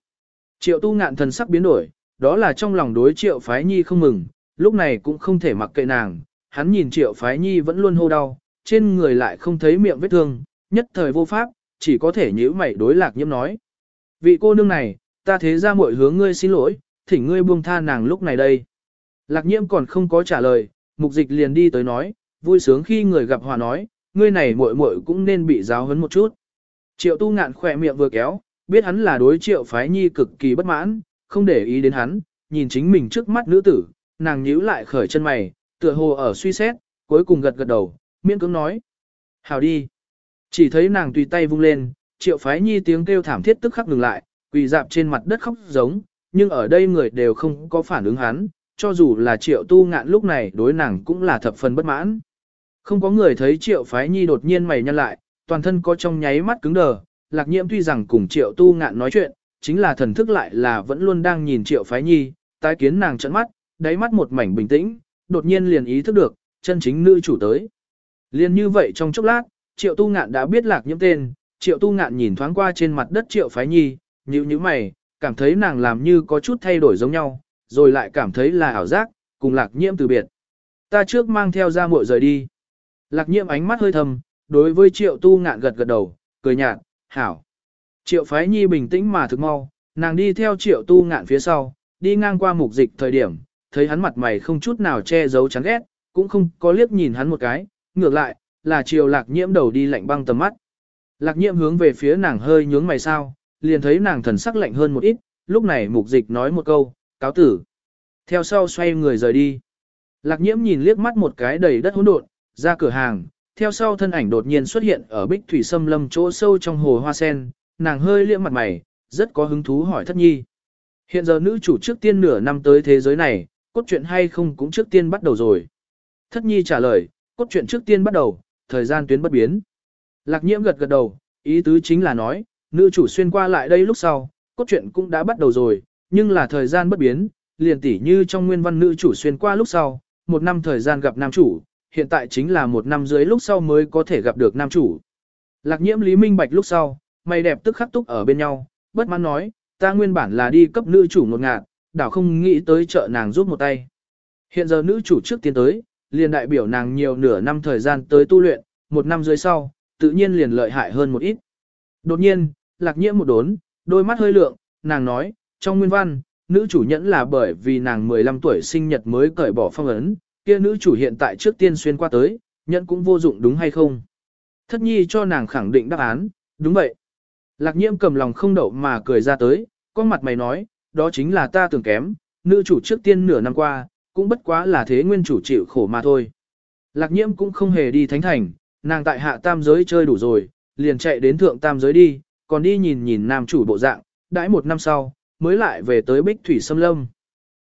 Triệu tu ngạn thần sắc biến đổi, đó là trong lòng đối triệu phái nhi không mừng, lúc này cũng không thể mặc kệ nàng, hắn nhìn triệu phái nhi vẫn luôn hô đau, trên người lại không thấy miệng vết thương, nhất thời vô pháp, chỉ có thể nhíu mày đối lạc nhiễm nói. Vị cô nương này, ta thế ra muội hướng ngươi xin lỗi, thỉnh ngươi buông tha nàng lúc này đây. Lạc nhiễm còn không có trả lời, mục dịch liền đi tới nói, vui sướng khi người gặp hòa nói, ngươi này muội muội cũng nên bị giáo huấn một chút. Triệu tu ngạn khỏe miệng vừa kéo, biết hắn là đối triệu phái nhi cực kỳ bất mãn, không để ý đến hắn, nhìn chính mình trước mắt nữ tử, nàng nhíu lại khởi chân mày, tựa hồ ở suy xét, cuối cùng gật gật đầu, miễn cưỡng nói. Hào đi. Chỉ thấy nàng tùy tay vung lên, triệu phái nhi tiếng kêu thảm thiết tức khắc ngừng lại, quỳ dạp trên mặt đất khóc giống, nhưng ở đây người đều không có phản ứng hắn, cho dù là triệu tu ngạn lúc này đối nàng cũng là thập phần bất mãn. Không có người thấy triệu phái nhi đột nhiên mày nhăn lại, toàn thân có trong nháy mắt cứng đờ, lạc nhiễm tuy rằng cùng triệu tu ngạn nói chuyện, chính là thần thức lại là vẫn luôn đang nhìn triệu phái nhi, tái kiến nàng trận mắt, đáy mắt một mảnh bình tĩnh, đột nhiên liền ý thức được, chân chính nữ chủ tới. liền như vậy trong chốc lát, triệu tu ngạn đã biết lạc nhiễm tên, triệu tu ngạn nhìn thoáng qua trên mặt đất triệu phái nhi, như như mày, cảm thấy nàng làm như có chút thay đổi giống nhau, rồi lại cảm thấy là ảo giác, cùng lạc nhiễm từ biệt. Ta trước mang theo ra muội rời đi. Lạc nhiễm ánh mắt hơi thầm, đối với triệu tu ngạn gật gật đầu, cười nhạt, hảo. Triệu phái nhi bình tĩnh mà thực mau, nàng đi theo triệu tu ngạn phía sau, đi ngang qua mục dịch thời điểm, thấy hắn mặt mày không chút nào che giấu chán ghét, cũng không có liếc nhìn hắn một cái, ngược lại, là chiều lạc nhiễm đầu đi lạnh băng tầm mắt. Lạc nhiễm hướng về phía nàng hơi nhướng mày sao, liền thấy nàng thần sắc lạnh hơn một ít, lúc này mục dịch nói một câu, cáo tử. Theo sau xoay người rời đi. Lạc nhiễm nhìn liếc mắt một cái đầy đất hỗn độn, ra cửa hàng, theo sau thân ảnh đột nhiên xuất hiện ở bích thủy sâm lâm chỗ sâu trong hồ hoa sen, nàng hơi liễm mặt mày, rất có hứng thú hỏi thất nhi. Hiện giờ nữ chủ trước tiên nửa năm tới thế giới này, cốt truyện hay không cũng trước tiên bắt đầu rồi. Thất nhi trả lời, cốt truyện trước tiên bắt đầu, thời gian tuyến bất biến. Lạc nhiễm gật gật đầu, ý tứ chính là nói, nữ chủ xuyên qua lại đây lúc sau, cốt truyện cũng đã bắt đầu rồi, nhưng là thời gian bất biến, liền tỉ như trong nguyên văn nữ chủ xuyên qua lúc sau, một năm thời gian gặp nam chủ, hiện tại chính là một năm dưới lúc sau mới có thể gặp được nam chủ. Lạc nhiễm Lý Minh Bạch lúc sau, mày đẹp tức khắc túc ở bên nhau, bất mãn nói, ta nguyên bản là đi cấp nữ chủ ngột ngạt, đảo không nghĩ tới chợ nàng giúp một tay. Hiện giờ nữ chủ trước tiến tới, liền đại biểu nàng nhiều nửa năm thời gian tới tu luyện, một năm dưới sau, tự nhiên liền lợi hại hơn một ít. Đột nhiên, lạc nhiễm một đốn, đôi mắt hơi lượng, nàng nói, trong nguyên văn, nữ chủ nhẫn là bởi vì nàng 15 tuổi sinh nhật mới cởi bỏ phong ấn, kia nữ chủ hiện tại trước tiên xuyên qua tới, nhẫn cũng vô dụng đúng hay không? Thất nhi cho nàng khẳng định đáp án, đúng vậy. Lạc nhiễm cầm lòng không đậu mà cười ra tới, con mặt mày nói, đó chính là ta tưởng kém, nữ chủ trước tiên nửa năm qua, cũng bất quá là thế nguyên chủ chịu khổ mà thôi. Lạc nhiễm cũng không hề đi thánh thành, nàng tại hạ tam giới chơi đủ rồi, liền chạy đến thượng tam giới đi, còn đi nhìn nhìn nam chủ bộ dạng, đãi một năm sau, mới lại về tới bích thủy sâm lâm.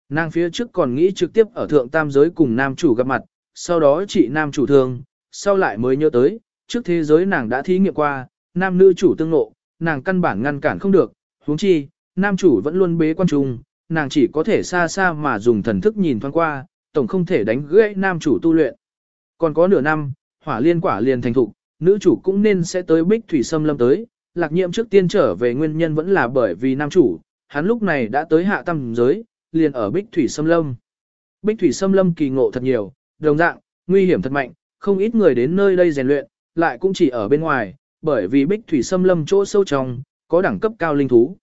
Nàng phía trước còn nghĩ trực tiếp ở thượng tam giới cùng nam chủ gặp mặt, sau đó chị nam chủ thương, sau lại mới nhớ tới, trước thế giới nàng đã thí nghiệm qua, nam nữ chủ tương nộ, nàng căn bản ngăn cản không được, huống chi, nam chủ vẫn luôn bế quan trung, nàng chỉ có thể xa xa mà dùng thần thức nhìn thoáng qua, tổng không thể đánh gãy nam chủ tu luyện. Còn có nửa năm, hỏa liên quả liền thành thục, nữ chủ cũng nên sẽ tới bích thủy sâm lâm tới, lạc nhiệm trước tiên trở về nguyên nhân vẫn là bởi vì nam chủ, hắn lúc này đã tới hạ tâm giới, liền ở bích thủy sâm lâm. Bích thủy sâm lâm kỳ ngộ thật nhiều, đồng dạng, nguy hiểm thật mạnh, không ít người đến nơi đây rèn luyện, lại cũng chỉ ở bên ngoài, bởi vì bích thủy sâm lâm chỗ sâu trong, có đẳng cấp cao linh thú.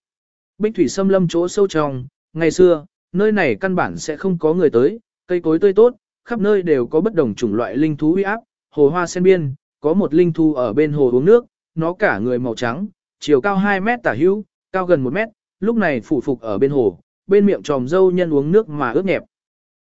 Bích thủy xâm lâm chỗ sâu trong, ngày xưa, nơi này căn bản sẽ không có người tới, cây cối tươi tốt, khắp nơi đều có bất đồng chủng loại linh thú uy áp, hồ hoa sen biên, có một linh thú ở bên hồ uống nước, nó cả người màu trắng, chiều cao 2 mét tả hữu, cao gần 1 mét, lúc này phủ phục ở bên hồ, bên miệng tròm dâu nhân uống nước mà ướt nhẹp.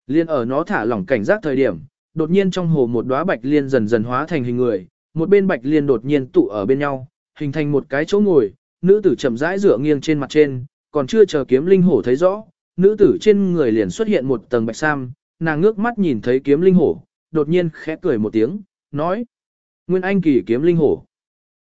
Liên ở nó thả lỏng cảnh giác thời điểm, đột nhiên trong hồ một đóa bạch liên dần dần hóa thành hình người, một bên bạch liên đột nhiên tụ ở bên nhau, hình thành một cái chỗ ngồi, nữ tử chậm rãi dựa nghiêng trên mặt trên, còn chưa chờ kiếm linh hổ thấy rõ, nữ tử trên người liền xuất hiện một tầng bạch sam, nàng ngước mắt nhìn thấy kiếm linh hổ, đột nhiên khẽ cười một tiếng, nói: "Nguyên Anh kỳ kiếm linh hổ."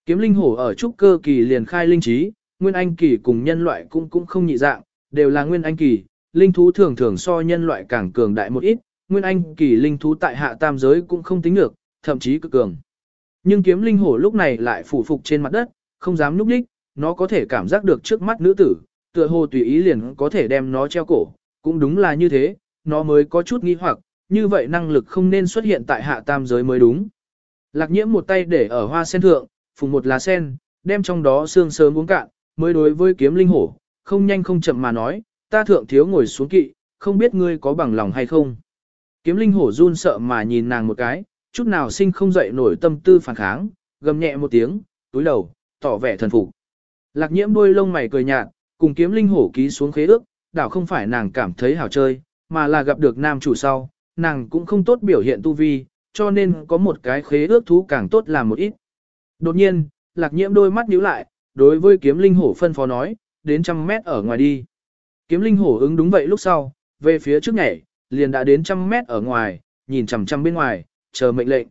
Kiếm linh hổ ở trúc cơ kỳ liền khai linh trí, Nguyên Anh kỳ cùng nhân loại cũng cũng không nhị dạng, đều là Nguyên Anh kỳ, linh thú thường thường so nhân loại càng cường đại một ít, Nguyên Anh kỳ linh thú tại hạ tam giới cũng không tính được, thậm chí cực cường. Nhưng kiếm linh hổ lúc này lại phủ phục trên mặt đất, không dám núp đích, nó có thể cảm giác được trước mắt nữ tử, tựa hồ tùy ý liền có thể đem nó treo cổ, cũng đúng là như thế, nó mới có chút nghi hoặc, như vậy năng lực không nên xuất hiện tại hạ tam giới mới đúng. Lạc nhiễm một tay để ở hoa sen thượng, phùng một lá sen, đem trong đó xương sớm uống cạn, mới đối với kiếm linh hổ, không nhanh không chậm mà nói, ta thượng thiếu ngồi xuống kỵ, không biết ngươi có bằng lòng hay không. Kiếm linh hổ run sợ mà nhìn nàng một cái, chút nào sinh không dậy nổi tâm tư phản kháng, gầm nhẹ một tiếng, túi đầu, tỏ vẻ thần phục. Lạc nhiễm đuôi lông mày cười nhạt, cùng kiếm linh hổ ký xuống khế ước, đảo không phải nàng cảm thấy hảo chơi, mà là gặp được nam chủ sau, nàng cũng không tốt biểu hiện tu vi, cho nên có một cái khế ước thú càng tốt làm một ít. Đột nhiên, lạc nhiễm đôi mắt nhíu lại, đối với kiếm linh hổ phân phó nói, đến trăm mét ở ngoài đi. Kiếm linh hổ ứng đúng vậy lúc sau, về phía trước nhảy, liền đã đến trăm mét ở ngoài, nhìn chằm chằm bên ngoài, chờ mệnh lệnh.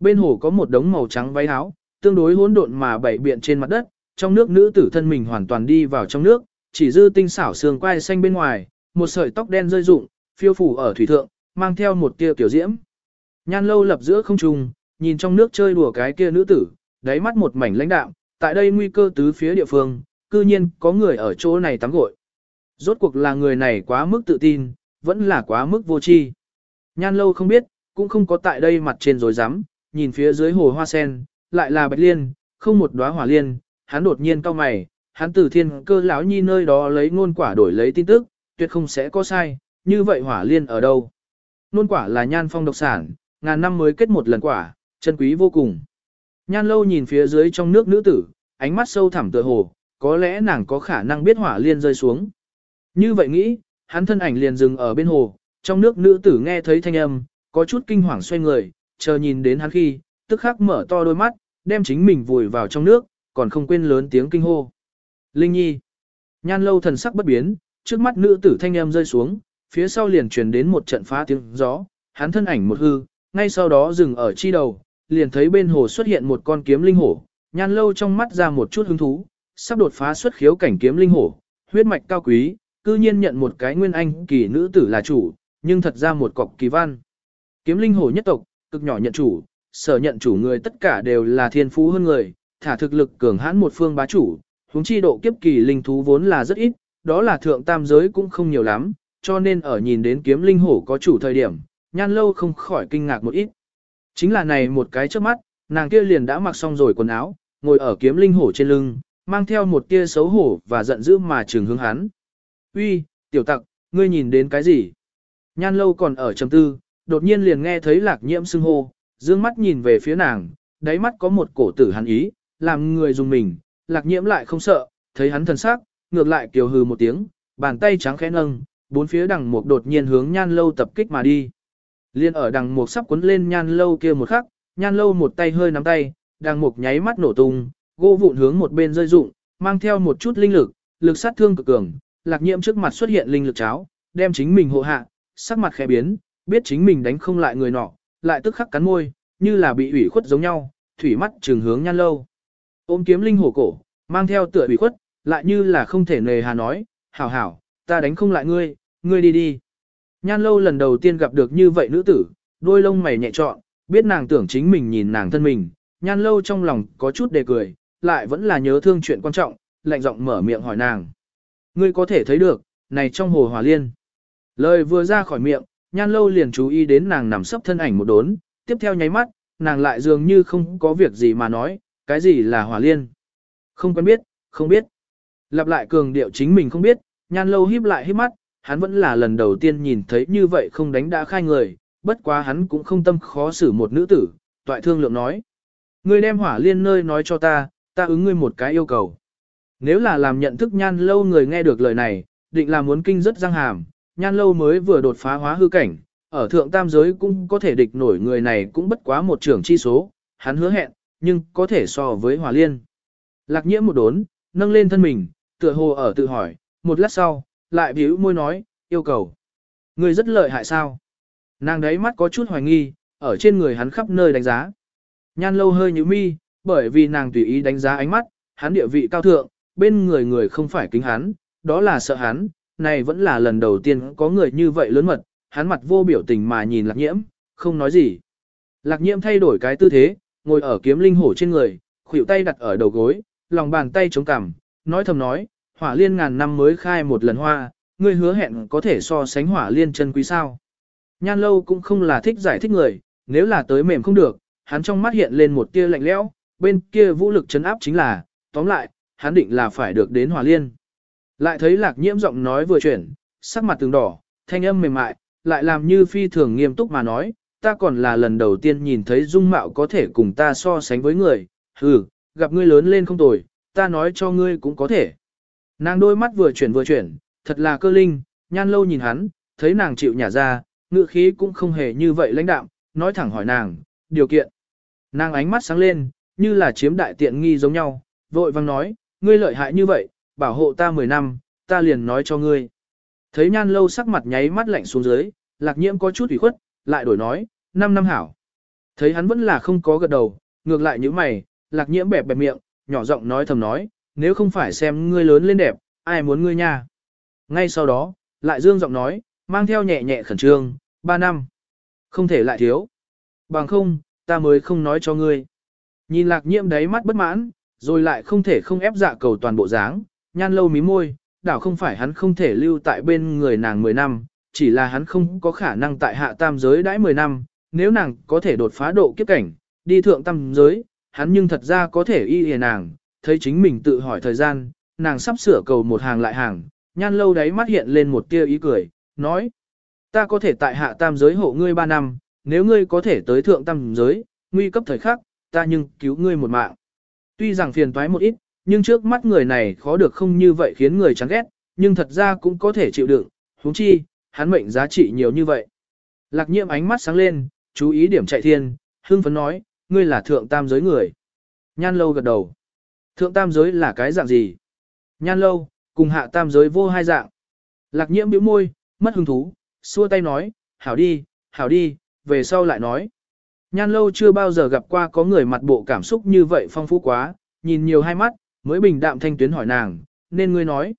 Bên hồ có một đống màu trắng váy áo, tương đối hỗn độn mà bảy biện trên mặt đất, trong nước nữ tử thân mình hoàn toàn đi vào trong nước, chỉ dư tinh xảo xương quai xanh bên ngoài, một sợi tóc đen rơi rụng, phiêu phủ ở thủy thượng, mang theo một tia tiểu diễm. Nhan lâu lập giữa không trung, nhìn trong nước chơi đùa cái kia nữ tử, đáy mắt một mảnh lãnh đạm, tại đây nguy cơ tứ phía địa phương, cư nhiên có người ở chỗ này tắm gội. Rốt cuộc là người này quá mức tự tin, vẫn là quá mức vô tri. Nhan lâu không biết, cũng không có tại đây mặt trên rồi dám, nhìn phía dưới hồ hoa sen, lại là bạch liên, không một đóa hỏa liên, hắn đột nhiên cau mày, hắn từ thiên cơ lão nhi nơi đó lấy ngôn quả đổi lấy tin tức, tuyệt không sẽ có sai, như vậy hỏa liên ở đâu? Ngôn quả là nhan phong độc sản, ngàn năm mới kết một lần quả, chân quý vô cùng. Nhan lâu nhìn phía dưới trong nước nữ tử, ánh mắt sâu thẳm tựa hồ, có lẽ nàng có khả năng biết hỏa liên rơi xuống. Như vậy nghĩ, hắn thân ảnh liền dừng ở bên hồ, trong nước nữ tử nghe thấy thanh âm, có chút kinh hoàng xoay người, chờ nhìn đến hắn khi, tức khắc mở to đôi mắt, đem chính mình vùi vào trong nước, còn không quên lớn tiếng kinh hô. Linh Nhi. Nhan lâu thần sắc bất biến, trước mắt nữ tử thanh em rơi xuống, phía sau liền truyền đến một trận phá tiếng gió, hắn thân ảnh một hư, ngay sau đó dừng ở chi đầu, liền thấy bên hồ xuất hiện một con kiếm linh hổ, nhan lâu trong mắt ra một chút hứng thú, sắp đột phá xuất khiếu cảnh kiếm linh hổ, huyết mạch cao quý, cư nhiên nhận một cái nguyên anh kỳ nữ tử là chủ, nhưng thật ra một cọc kỳ văn. Kiếm linh hổ nhất tộc, cực nhỏ nhận chủ, sở nhận chủ người tất cả đều là thiên phú hơn người, thả thực lực cường hãn một phương bá chủ, huống chi độ kiếp kỳ linh thú vốn là rất ít, đó là thượng tam giới cũng không nhiều lắm, cho nên ở nhìn đến kiếm linh hổ có chủ thời điểm, nhan lâu không khỏi kinh ngạc một ít. Chính là này một cái trước mắt, nàng kia liền đã mặc xong rồi quần áo, ngồi ở kiếm linh hổ trên lưng, mang theo một tia xấu hổ và giận dữ mà trường hướng hắn. Uy, tiểu tặc, ngươi nhìn đến cái gì? Nhan lâu còn ở trầm tư, đột nhiên liền nghe thấy lạc nhiễm xưng hô, dương mắt nhìn về phía nàng, đáy mắt có một cổ tử hắn ý, làm người dùng mình, lạc nhiễm lại không sợ, thấy hắn thần sắc, ngược lại kiều hừ một tiếng, bàn tay trắng khẽ nâng, bốn phía đằng mục đột nhiên hướng nhan lâu tập kích mà đi. Liên ở đằng mục sắp cuốn lên nhan lâu kia một khắc, nhan lâu một tay hơi nắm tay, đằng mục nháy mắt nổ tung, gỗ vụn hướng một bên rơi rụng, mang theo một chút linh lực, lực sát thương cực cường, lạc nhiễm trước mặt xuất hiện linh lực cháo, đem chính mình hộ hạ, sắc mặt khẽ biến, biết chính mình đánh không lại người nọ, lại tức khắc cắn môi, như là bị ủy khuất giống nhau, thủy mắt trường hướng nhan lâu. Ôm kiếm linh hổ cổ, mang theo tựa ủy khuất, lại như là không thể nề hà nói, hảo hảo, ta đánh không lại ngươi, ngươi đi đi. Nhan lâu lần đầu tiên gặp được như vậy nữ tử, đôi lông mày nhẹ trọn, biết nàng tưởng chính mình nhìn nàng thân mình, nhan lâu trong lòng có chút đề cười, lại vẫn là nhớ thương chuyện quan trọng, lạnh giọng mở miệng hỏi nàng. Ngươi có thể thấy được, này trong hồ hòa liên. Lời vừa ra khỏi miệng, nhan lâu liền chú ý đến nàng nằm sấp thân ảnh một đốn, tiếp theo nháy mắt, nàng lại dường như không có việc gì mà nói, cái gì là hỏa liên. Không quen biết, không biết. Lặp lại cường điệu chính mình không biết, nhan lâu híp lại híp mắt, hắn vẫn là lần đầu tiên nhìn thấy như vậy không đánh đã khai người, bất quá hắn cũng không tâm khó xử một nữ tử, toại thương lượng nói. Ngươi đem hỏa liên nơi nói cho ta, ta ứng ngươi một cái yêu cầu. Nếu là làm nhận thức nhan lâu người nghe được lời này, định là muốn kinh rất răng hàm, nhan lâu mới vừa đột phá hóa hư cảnh, ở thượng tam giới cũng có thể địch nổi người này cũng bất quá một trưởng chi số, hắn hứa hẹn, nhưng có thể so với hòa liên. Lạc nhiễm một đốn, nâng lên thân mình, tựa hồ ở tự hỏi, một lát sau, lại biểu môi nói, yêu cầu. Người rất lợi hại sao? Nàng đấy mắt có chút hoài nghi, ở trên người hắn khắp nơi đánh giá. Nhan lâu hơi như mi, bởi vì nàng tùy ý đánh giá ánh mắt, hắn địa vị cao thượng, bên người người không phải kính hắn, đó là sợ hắn, này vẫn là lần đầu tiên có người như vậy lớn mật, hắn mặt vô biểu tình mà nhìn lạc nhiễm, không nói gì. Lạc nhiễm thay đổi cái tư thế, ngồi ở kiếm linh hổ trên người, khuỷu tay đặt ở đầu gối, lòng bàn tay chống cằm, nói thầm nói, hỏa liên ngàn năm mới khai một lần hoa, ngươi hứa hẹn có thể so sánh hỏa liên chân quý sao. Nhan lâu cũng không là thích giải thích người, nếu là tới mềm không được, hắn trong mắt hiện lên một tia lạnh lẽo, bên kia vũ lực chấn áp chính là, tóm lại, hắn định là phải được đến hỏa liên. Lại thấy lạc nhiễm giọng nói vừa chuyển, sắc mặt từng đỏ, thanh âm mềm mại, lại làm như phi thường nghiêm túc mà nói, ta còn là lần đầu tiên nhìn thấy dung mạo có thể cùng ta so sánh với người, hừ, gặp ngươi lớn lên không tồi, ta nói cho ngươi cũng có thể. Nàng đôi mắt vừa chuyển vừa chuyển, thật là cơ linh, nhan lâu nhìn hắn, thấy nàng chịu nhả ra, ngựa khí cũng không hề như vậy lãnh đạm, nói thẳng hỏi nàng, điều kiện. Nàng ánh mắt sáng lên, như là chiếm đại tiện nghi giống nhau, vội vang nói, ngươi lợi hại như vậy, bảo hộ ta 10 năm, ta liền nói cho ngươi. Thấy nhan lâu sắc mặt nháy mắt lạnh xuống dưới, lạc nhiễm có chút ủy khuất, lại đổi nói, 5 năm hảo. Thấy hắn vẫn là không có gật đầu, ngược lại như mày, lạc nhiễm bẹp bẹp miệng, nhỏ giọng nói thầm nói, nếu không phải xem ngươi lớn lên đẹp, ai muốn ngươi nha. Ngay sau đó, lại dương giọng nói, mang theo nhẹ nhẹ khẩn trương, 3 năm. Không thể lại thiếu. Bằng không, ta mới không nói cho ngươi. Nhìn lạc nhiễm đáy mắt bất mãn, rồi lại không thể không ép dạ cầu toàn bộ dáng, nhan lâu mí môi, đảo không phải hắn không thể lưu tại bên người nàng 10 năm, chỉ là hắn không có khả năng tại hạ tam giới đãi 10 năm, nếu nàng có thể đột phá độ kiếp cảnh, đi thượng tam giới, hắn nhưng thật ra có thể y hề nàng, thấy chính mình tự hỏi thời gian, nàng sắp sửa cầu một hàng lại hàng, nhan lâu đáy mắt hiện lên một tia ý cười, nói, ta có thể tại hạ tam giới hộ ngươi 3 năm, nếu ngươi có thể tới thượng tam giới, nguy cấp thời khắc, ta nhưng cứu ngươi một mạng. Tuy rằng phiền toái một ít, nhưng trước mắt người này khó được không như vậy khiến người chán ghét, nhưng thật ra cũng có thể chịu đựng, huống chi, hắn mệnh giá trị nhiều như vậy. Lạc nhiệm ánh mắt sáng lên, chú ý điểm chạy thiên, hương phấn nói, ngươi là thượng tam giới người. Nhan lâu gật đầu. Thượng tam giới là cái dạng gì? Nhan lâu, cùng hạ tam giới vô hai dạng. Lạc nhiễm bĩu môi, mất hứng thú, xua tay nói, hảo đi, hảo đi, về sau lại nói. Nhan lâu chưa bao giờ gặp qua có người mặt bộ cảm xúc như vậy phong phú quá, nhìn nhiều hai mắt, mới bình đạm thanh tuyến hỏi nàng, nên ngươi nói.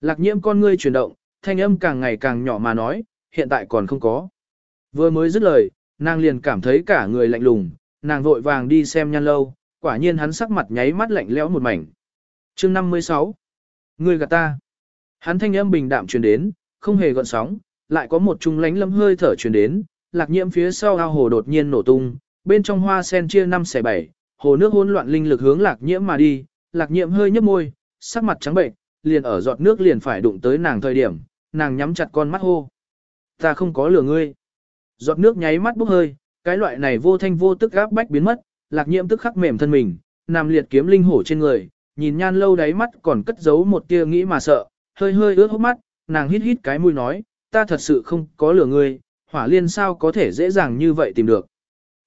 Lạc nhiễm con ngươi chuyển động, thanh âm càng ngày càng nhỏ mà nói, hiện tại còn không có. Vừa mới dứt lời, nàng liền cảm thấy cả người lạnh lùng, nàng vội vàng đi xem nhan lâu, quả nhiên hắn sắc mặt nháy mắt lạnh lẽo một mảnh. chương 56. Người gạt ta. Hắn thanh âm bình đạm truyền đến, không hề gợn sóng, lại có một trung lánh lâm hơi thở truyền đến, lạc nhiễm phía sau ao hồ đột nhiên nổ tung, bên trong hoa sen chia năm xẻ bảy, hồ nước hỗn loạn linh lực hướng lạc nhiễm mà đi, lạc nhiễm hơi nhấp môi, sắc mặt trắng bệnh, liền ở giọt nước liền phải đụng tới nàng thời điểm, nàng nhắm chặt con mắt hô. Ta không có lừa ngươi. Giọt nước nháy mắt bốc hơi, cái loại này vô thanh vô tức gáp bách biến mất, lạc nhiễm tức khắc mềm thân mình, nằm liệt kiếm linh hổ trên người, nhìn nhan lâu đáy mắt còn cất giấu một tia nghĩ mà sợ, hơi hơi ướt hốc mắt, nàng hít hít cái mũi nói, ta thật sự không có lừa ngươi, hỏa liên sao có thể dễ dàng như vậy tìm được.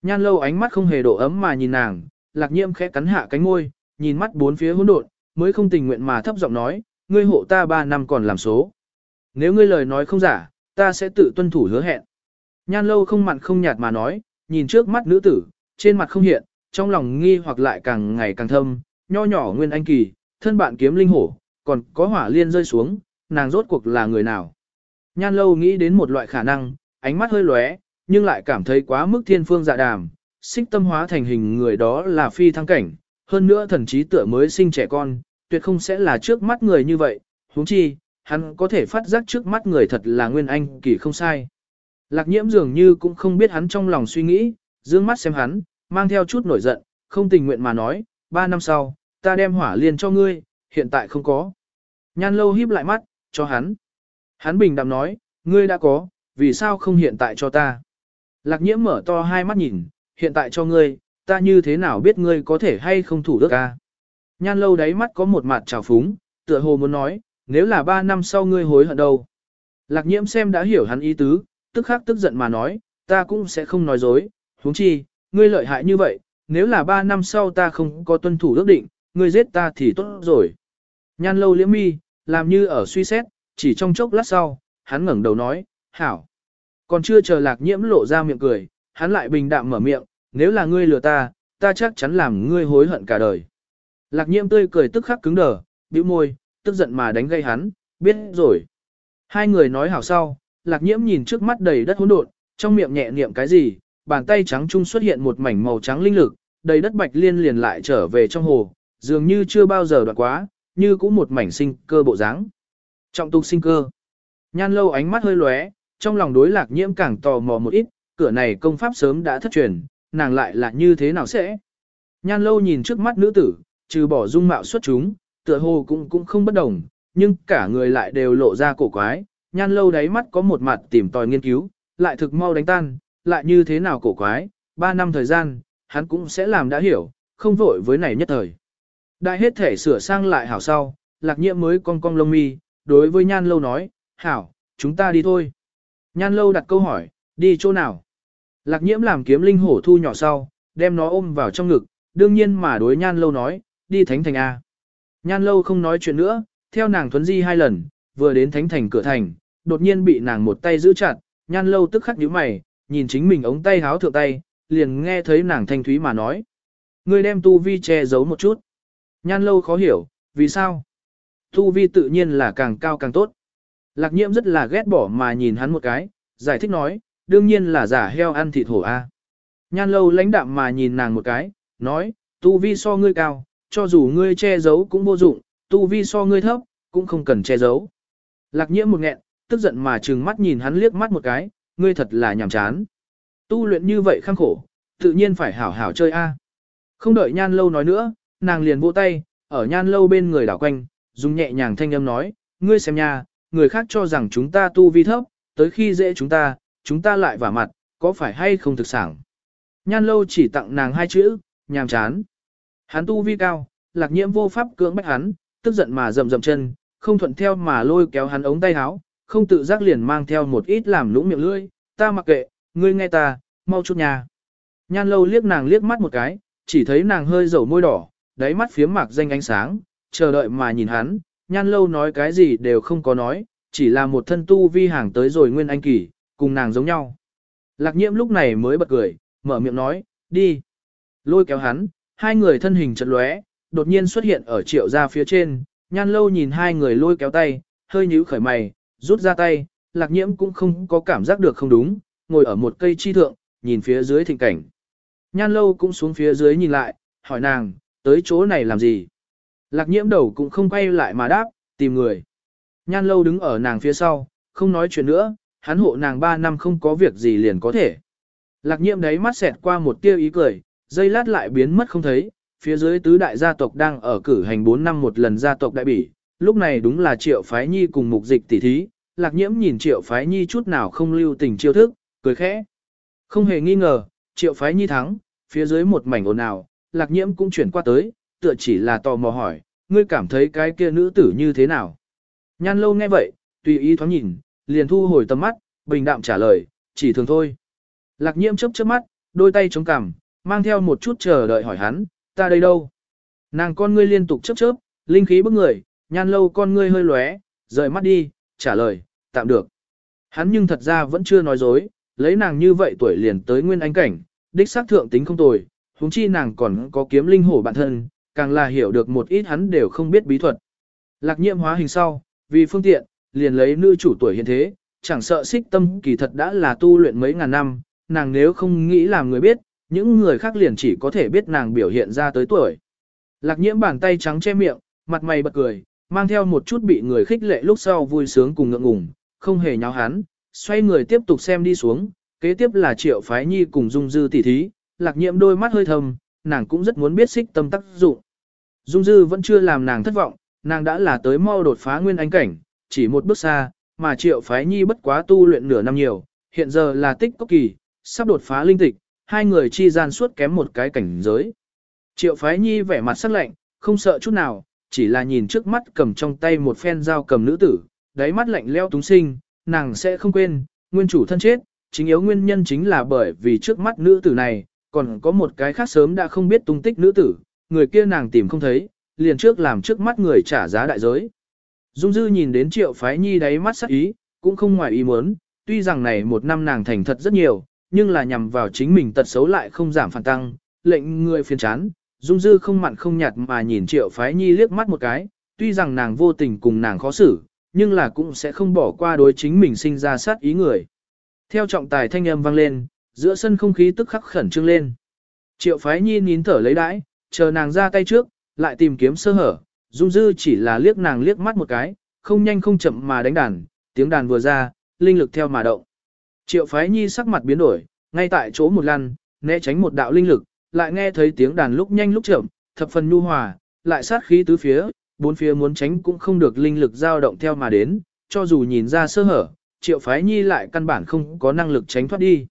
Nhan lâu ánh mắt không hề độ ấm mà nhìn nàng, lạc nhiễm khẽ cắn hạ cánh môi, nhìn mắt bốn phía hỗn độn, mới không tình nguyện mà thấp giọng nói, ngươi hộ ta ba năm còn làm số. Nếu ngươi lời nói không giả, ta sẽ tự tuân thủ hứa hẹn. Nhan lâu không mặn không nhạt mà nói, nhìn trước mắt nữ tử, trên mặt không hiện, trong lòng nghi hoặc lại càng ngày càng thâm, nho nhỏ nguyên anh kỳ, thân bạn kiếm linh hổ, còn có hỏa liên rơi xuống, nàng rốt cuộc là người nào. Nhan lâu nghĩ đến một loại khả năng, ánh mắt hơi lóe, nhưng lại cảm thấy quá mức thiên phương dạ đàm, xích tâm hóa thành hình người đó là phi thăng cảnh, hơn nữa thần trí tựa mới sinh trẻ con, tuyệt không sẽ là trước mắt người như vậy, huống chi, hắn có thể phát giác trước mắt người thật là nguyên anh kỳ không sai. Lạc nhiễm dường như cũng không biết hắn trong lòng suy nghĩ, dương mắt xem hắn, mang theo chút nổi giận, không tình nguyện mà nói, ba năm sau, ta đem hỏa liên cho ngươi, hiện tại không có. Nhan lâu híp lại mắt, cho hắn. Hắn bình đạm nói, ngươi đã có, vì sao không hiện tại cho ta? Lạc nhiễm mở to hai mắt nhìn, hiện tại cho ngươi, ta như thế nào biết ngươi có thể hay không thủ đức ca? Nhan lâu đáy mắt có một mặt trào phúng, tựa hồ muốn nói, nếu là ba năm sau ngươi hối hận đâu. Lạc nhiễm xem đã hiểu hắn ý tứ, tức khắc tức giận mà nói, ta cũng sẽ không nói dối, huống chi, ngươi lợi hại như vậy, nếu là ba năm sau ta không có tuân thủ ước định, ngươi giết ta thì tốt rồi. Nhan lâu liễm mi, làm như ở suy xét, chỉ trong chốc lát sau, hắn ngẩng đầu nói, hảo. Còn chưa chờ lạc nhiễm lộ ra miệng cười, hắn lại bình đạm mở miệng, nếu là ngươi lừa ta, ta chắc chắn làm ngươi hối hận cả đời. Lạc nhiễm tươi cười tức khắc cứng đờ, bĩu môi, tức giận mà đánh gây hắn, biết rồi. Hai người nói hảo sau, lạc nhiễm nhìn trước mắt đầy đất hỗn độn, trong miệng nhẹ niệm cái gì, bàn tay trắng trung xuất hiện một mảnh màu trắng linh lực, đầy đất bạch liên liền lại trở về trong hồ, dường như chưa bao giờ đoạn quá, như cũng một mảnh sinh cơ bộ dáng. Trọng tục sinh cơ. Nhan lâu ánh mắt hơi lóe, trong lòng đối lạc nhiễm càng tò mò một ít, cửa này công pháp sớm đã thất truyền, nàng lại là như thế nào sẽ? Nhan lâu nhìn trước mắt nữ tử, trừ bỏ dung mạo xuất chúng, tựa hồ cũng cũng không bất đồng, nhưng cả người lại đều lộ ra cổ quái, nhan lâu đáy mắt có một mặt tìm tòi nghiên cứu, lại thực mau đánh tan, lại như thế nào cổ quái, ba năm thời gian, hắn cũng sẽ làm đã hiểu, không vội với này nhất thời. Đại hết thể sửa sang lại hảo sau, lạc nhiễm mới cong cong lông mi, đối với nhan lâu nói, hảo, chúng ta đi thôi. Nhan lâu đặt câu hỏi, đi chỗ nào? Lạc nhiễm làm kiếm linh hổ thu nhỏ sau, đem nó ôm vào trong ngực, đương nhiên mà đối nhan lâu nói, đi thánh thành A. Nhan lâu không nói chuyện nữa, theo nàng thuấn di hai lần, vừa đến thánh thành cửa thành, đột nhiên bị nàng một tay giữ chặt, nhan lâu tức khắc nhíu mày, nhìn chính mình ống tay háo thượng tay, liền nghe thấy nàng thanh thúy mà nói. Ngươi đem tu vi che giấu một chút. Nhan lâu khó hiểu, vì sao? Tu vi tự nhiên là càng cao càng tốt. Lạc nhiễm rất là ghét bỏ mà nhìn hắn một cái, giải thích nói, đương nhiên là giả heo ăn thịt hổ A. Nhan lâu lãnh đạm mà nhìn nàng một cái, nói, tu vi so ngươi cao, cho dù ngươi che giấu cũng vô dụng, tu vi so ngươi thấp, cũng không cần che giấu. Lạc nhiễm một nghẹn, tức giận mà trừng mắt nhìn hắn liếc mắt một cái, ngươi thật là nhàm chán. Tu luyện như vậy khăng khổ, tự nhiên phải hảo hảo chơi a. Không đợi nhan lâu nói nữa, nàng liền vỗ tay, ở nhan lâu bên người đảo quanh, dùng nhẹ nhàng thanh âm nói, ngươi xem nha, người khác cho rằng chúng ta tu vi thấp, tới khi dễ chúng ta, chúng ta lại vả mặt, có phải hay không thực sản. Nhan lâu chỉ tặng nàng hai chữ, nhàm chán. Hắn tu vi cao, lạc nhiễm vô pháp cưỡng bách hắn, tức giận mà rầm rầm chân, không thuận theo mà lôi kéo hắn ống tay áo, không tự giác liền mang theo một ít làm lũng miệng lưỡi, ta mặc kệ, ngươi nghe ta, mau chút nhà. Nhan lâu liếc nàng liếc mắt một cái, chỉ thấy nàng hơi dầu môi đỏ, đáy mắt phía mạc danh ánh sáng, chờ đợi mà nhìn hắn, nhan lâu nói cái gì đều không có nói, chỉ là một thân tu vi hàng tới rồi nguyên anh kỳ, cùng nàng giống nhau. Lạc nhiễm lúc này mới bật cười, mở miệng nói, đi. Lôi kéo hắn, hai người thân hình chật lóe, đột nhiên xuất hiện ở triệu gia phía trên, nhan lâu nhìn hai người lôi kéo tay, hơi nhíu khởi mày, rút ra tay, lạc nhiễm cũng không có cảm giác được không đúng, ngồi ở một cây chi thượng, nhìn phía dưới thịnh cảnh. Nhan lâu cũng xuống phía dưới nhìn lại, hỏi nàng, tới chỗ này làm gì? Lạc nhiễm đầu cũng không quay lại mà đáp, tìm người. Nhan lâu đứng ở nàng phía sau, không nói chuyện nữa, hắn hộ nàng 3 năm không có việc gì liền có thể. Lạc nhiễm đấy mắt xẹt qua một tia ý cười, dây lát lại biến mất không thấy, phía dưới tứ đại gia tộc đang ở cử hành 4 năm một lần gia tộc đại bỉ, lúc này đúng là triệu phái nhi cùng mục dịch tỷ thí, lạc nhiễm nhìn triệu phái nhi chút nào không lưu tình chiêu thức, cười khẽ. Không hề nghi ngờ, triệu phái nhi thắng, phía dưới một mảnh ồn ào, lạc nhiễm cũng chuyển qua tới, tựa chỉ là tò mò hỏi, ngươi cảm thấy cái kia nữ tử như thế nào? Nhan lâu nghe vậy, tùy ý thoáng nhìn, liền thu hồi tầm mắt, bình đạm trả lời, chỉ thường thôi. Lạc nhiễm chớp chớp mắt, đôi tay chống cằm, mang theo một chút chờ đợi hỏi hắn, ta đây đâu? Nàng con ngươi liên tục chớp chớp, linh khí bức người, nhan lâu con ngươi hơi lóe, rời mắt đi, trả lời, tạm được. Hắn nhưng thật ra vẫn chưa nói dối, lấy nàng như vậy tuổi liền tới nguyên anh cảnh, đích xác thượng tính không tồi, huống chi nàng còn có kiếm linh hổ bản thân, càng là hiểu được một ít hắn đều không biết bí thuật. Lạc nhiệm hóa hình sau, vì phương tiện, liền lấy nữ chủ tuổi hiện thế, chẳng sợ xích tâm kỳ thật đã là tu luyện mấy ngàn năm, nàng nếu không nghĩ làm người biết, những người khác liền chỉ có thể biết nàng biểu hiện ra tới tuổi. Lạc nhiễm bàn tay trắng che miệng, mặt mày bật cười, mang theo một chút bị người khích lệ lúc sau vui sướng cùng ngượng ngùng, không hề nháo hắn, xoay người tiếp tục xem đi xuống, kế tiếp là triệu phái nhi cùng dung dư tỉ thí, lạc nhiễm đôi mắt hơi thầm, nàng cũng rất muốn biết xích tâm tác dụng. Dung dư vẫn chưa làm nàng thất vọng, nàng đã là tới mau đột phá nguyên anh cảnh, chỉ một bước xa, mà triệu phái nhi bất quá tu luyện nửa năm nhiều, hiện giờ là tích cốc kỳ, sắp đột phá linh tịch, hai người chi gian suốt kém một cái cảnh giới. Triệu phái nhi vẻ mặt sắc lạnh, không sợ chút nào, chỉ là nhìn trước mắt cầm trong tay một phen dao cầm nữ tử, đáy mắt lạnh leo túng sinh, nàng sẽ không quên, nguyên chủ thân chết, chính yếu nguyên nhân chính là bởi vì trước mắt nữ tử này, còn có một cái khác sớm đã không biết tung tích nữ tử, người kia nàng tìm không thấy, liền trước làm trước mắt người trả giá đại giới. Dung dư nhìn đến triệu phái nhi đáy mắt sắc ý, cũng không ngoài ý muốn, tuy rằng này một năm nàng thành thật rất nhiều, nhưng là nhằm vào chính mình tật xấu lại không giảm phản tăng, lệnh người phiền chán. Dung dư không mặn không nhạt mà nhìn triệu phái nhi liếc mắt một cái, tuy rằng nàng vô tình cùng nàng khó xử, nhưng là cũng sẽ không bỏ qua đối chính mình sinh ra sát ý người. Theo trọng tài thanh âm vang lên, giữa sân không khí tức khắc khẩn trương lên. Triệu phái nhi nín thở lấy đãi, chờ nàng ra tay trước, lại tìm kiếm sơ hở, Dung Dư chỉ là liếc nàng liếc mắt một cái, không nhanh không chậm mà đánh đàn, tiếng đàn vừa ra, linh lực theo mà động. Triệu phái nhi sắc mặt biến đổi, ngay tại chỗ một lần, né tránh một đạo linh lực, lại nghe thấy tiếng đàn lúc nhanh lúc chậm, thập phần nhu hòa, lại sát khí tứ phía, bốn phía muốn tránh cũng không được linh lực dao động theo mà đến, cho dù nhìn ra sơ hở, triệu phái nhi lại căn bản không có năng lực tránh thoát đi.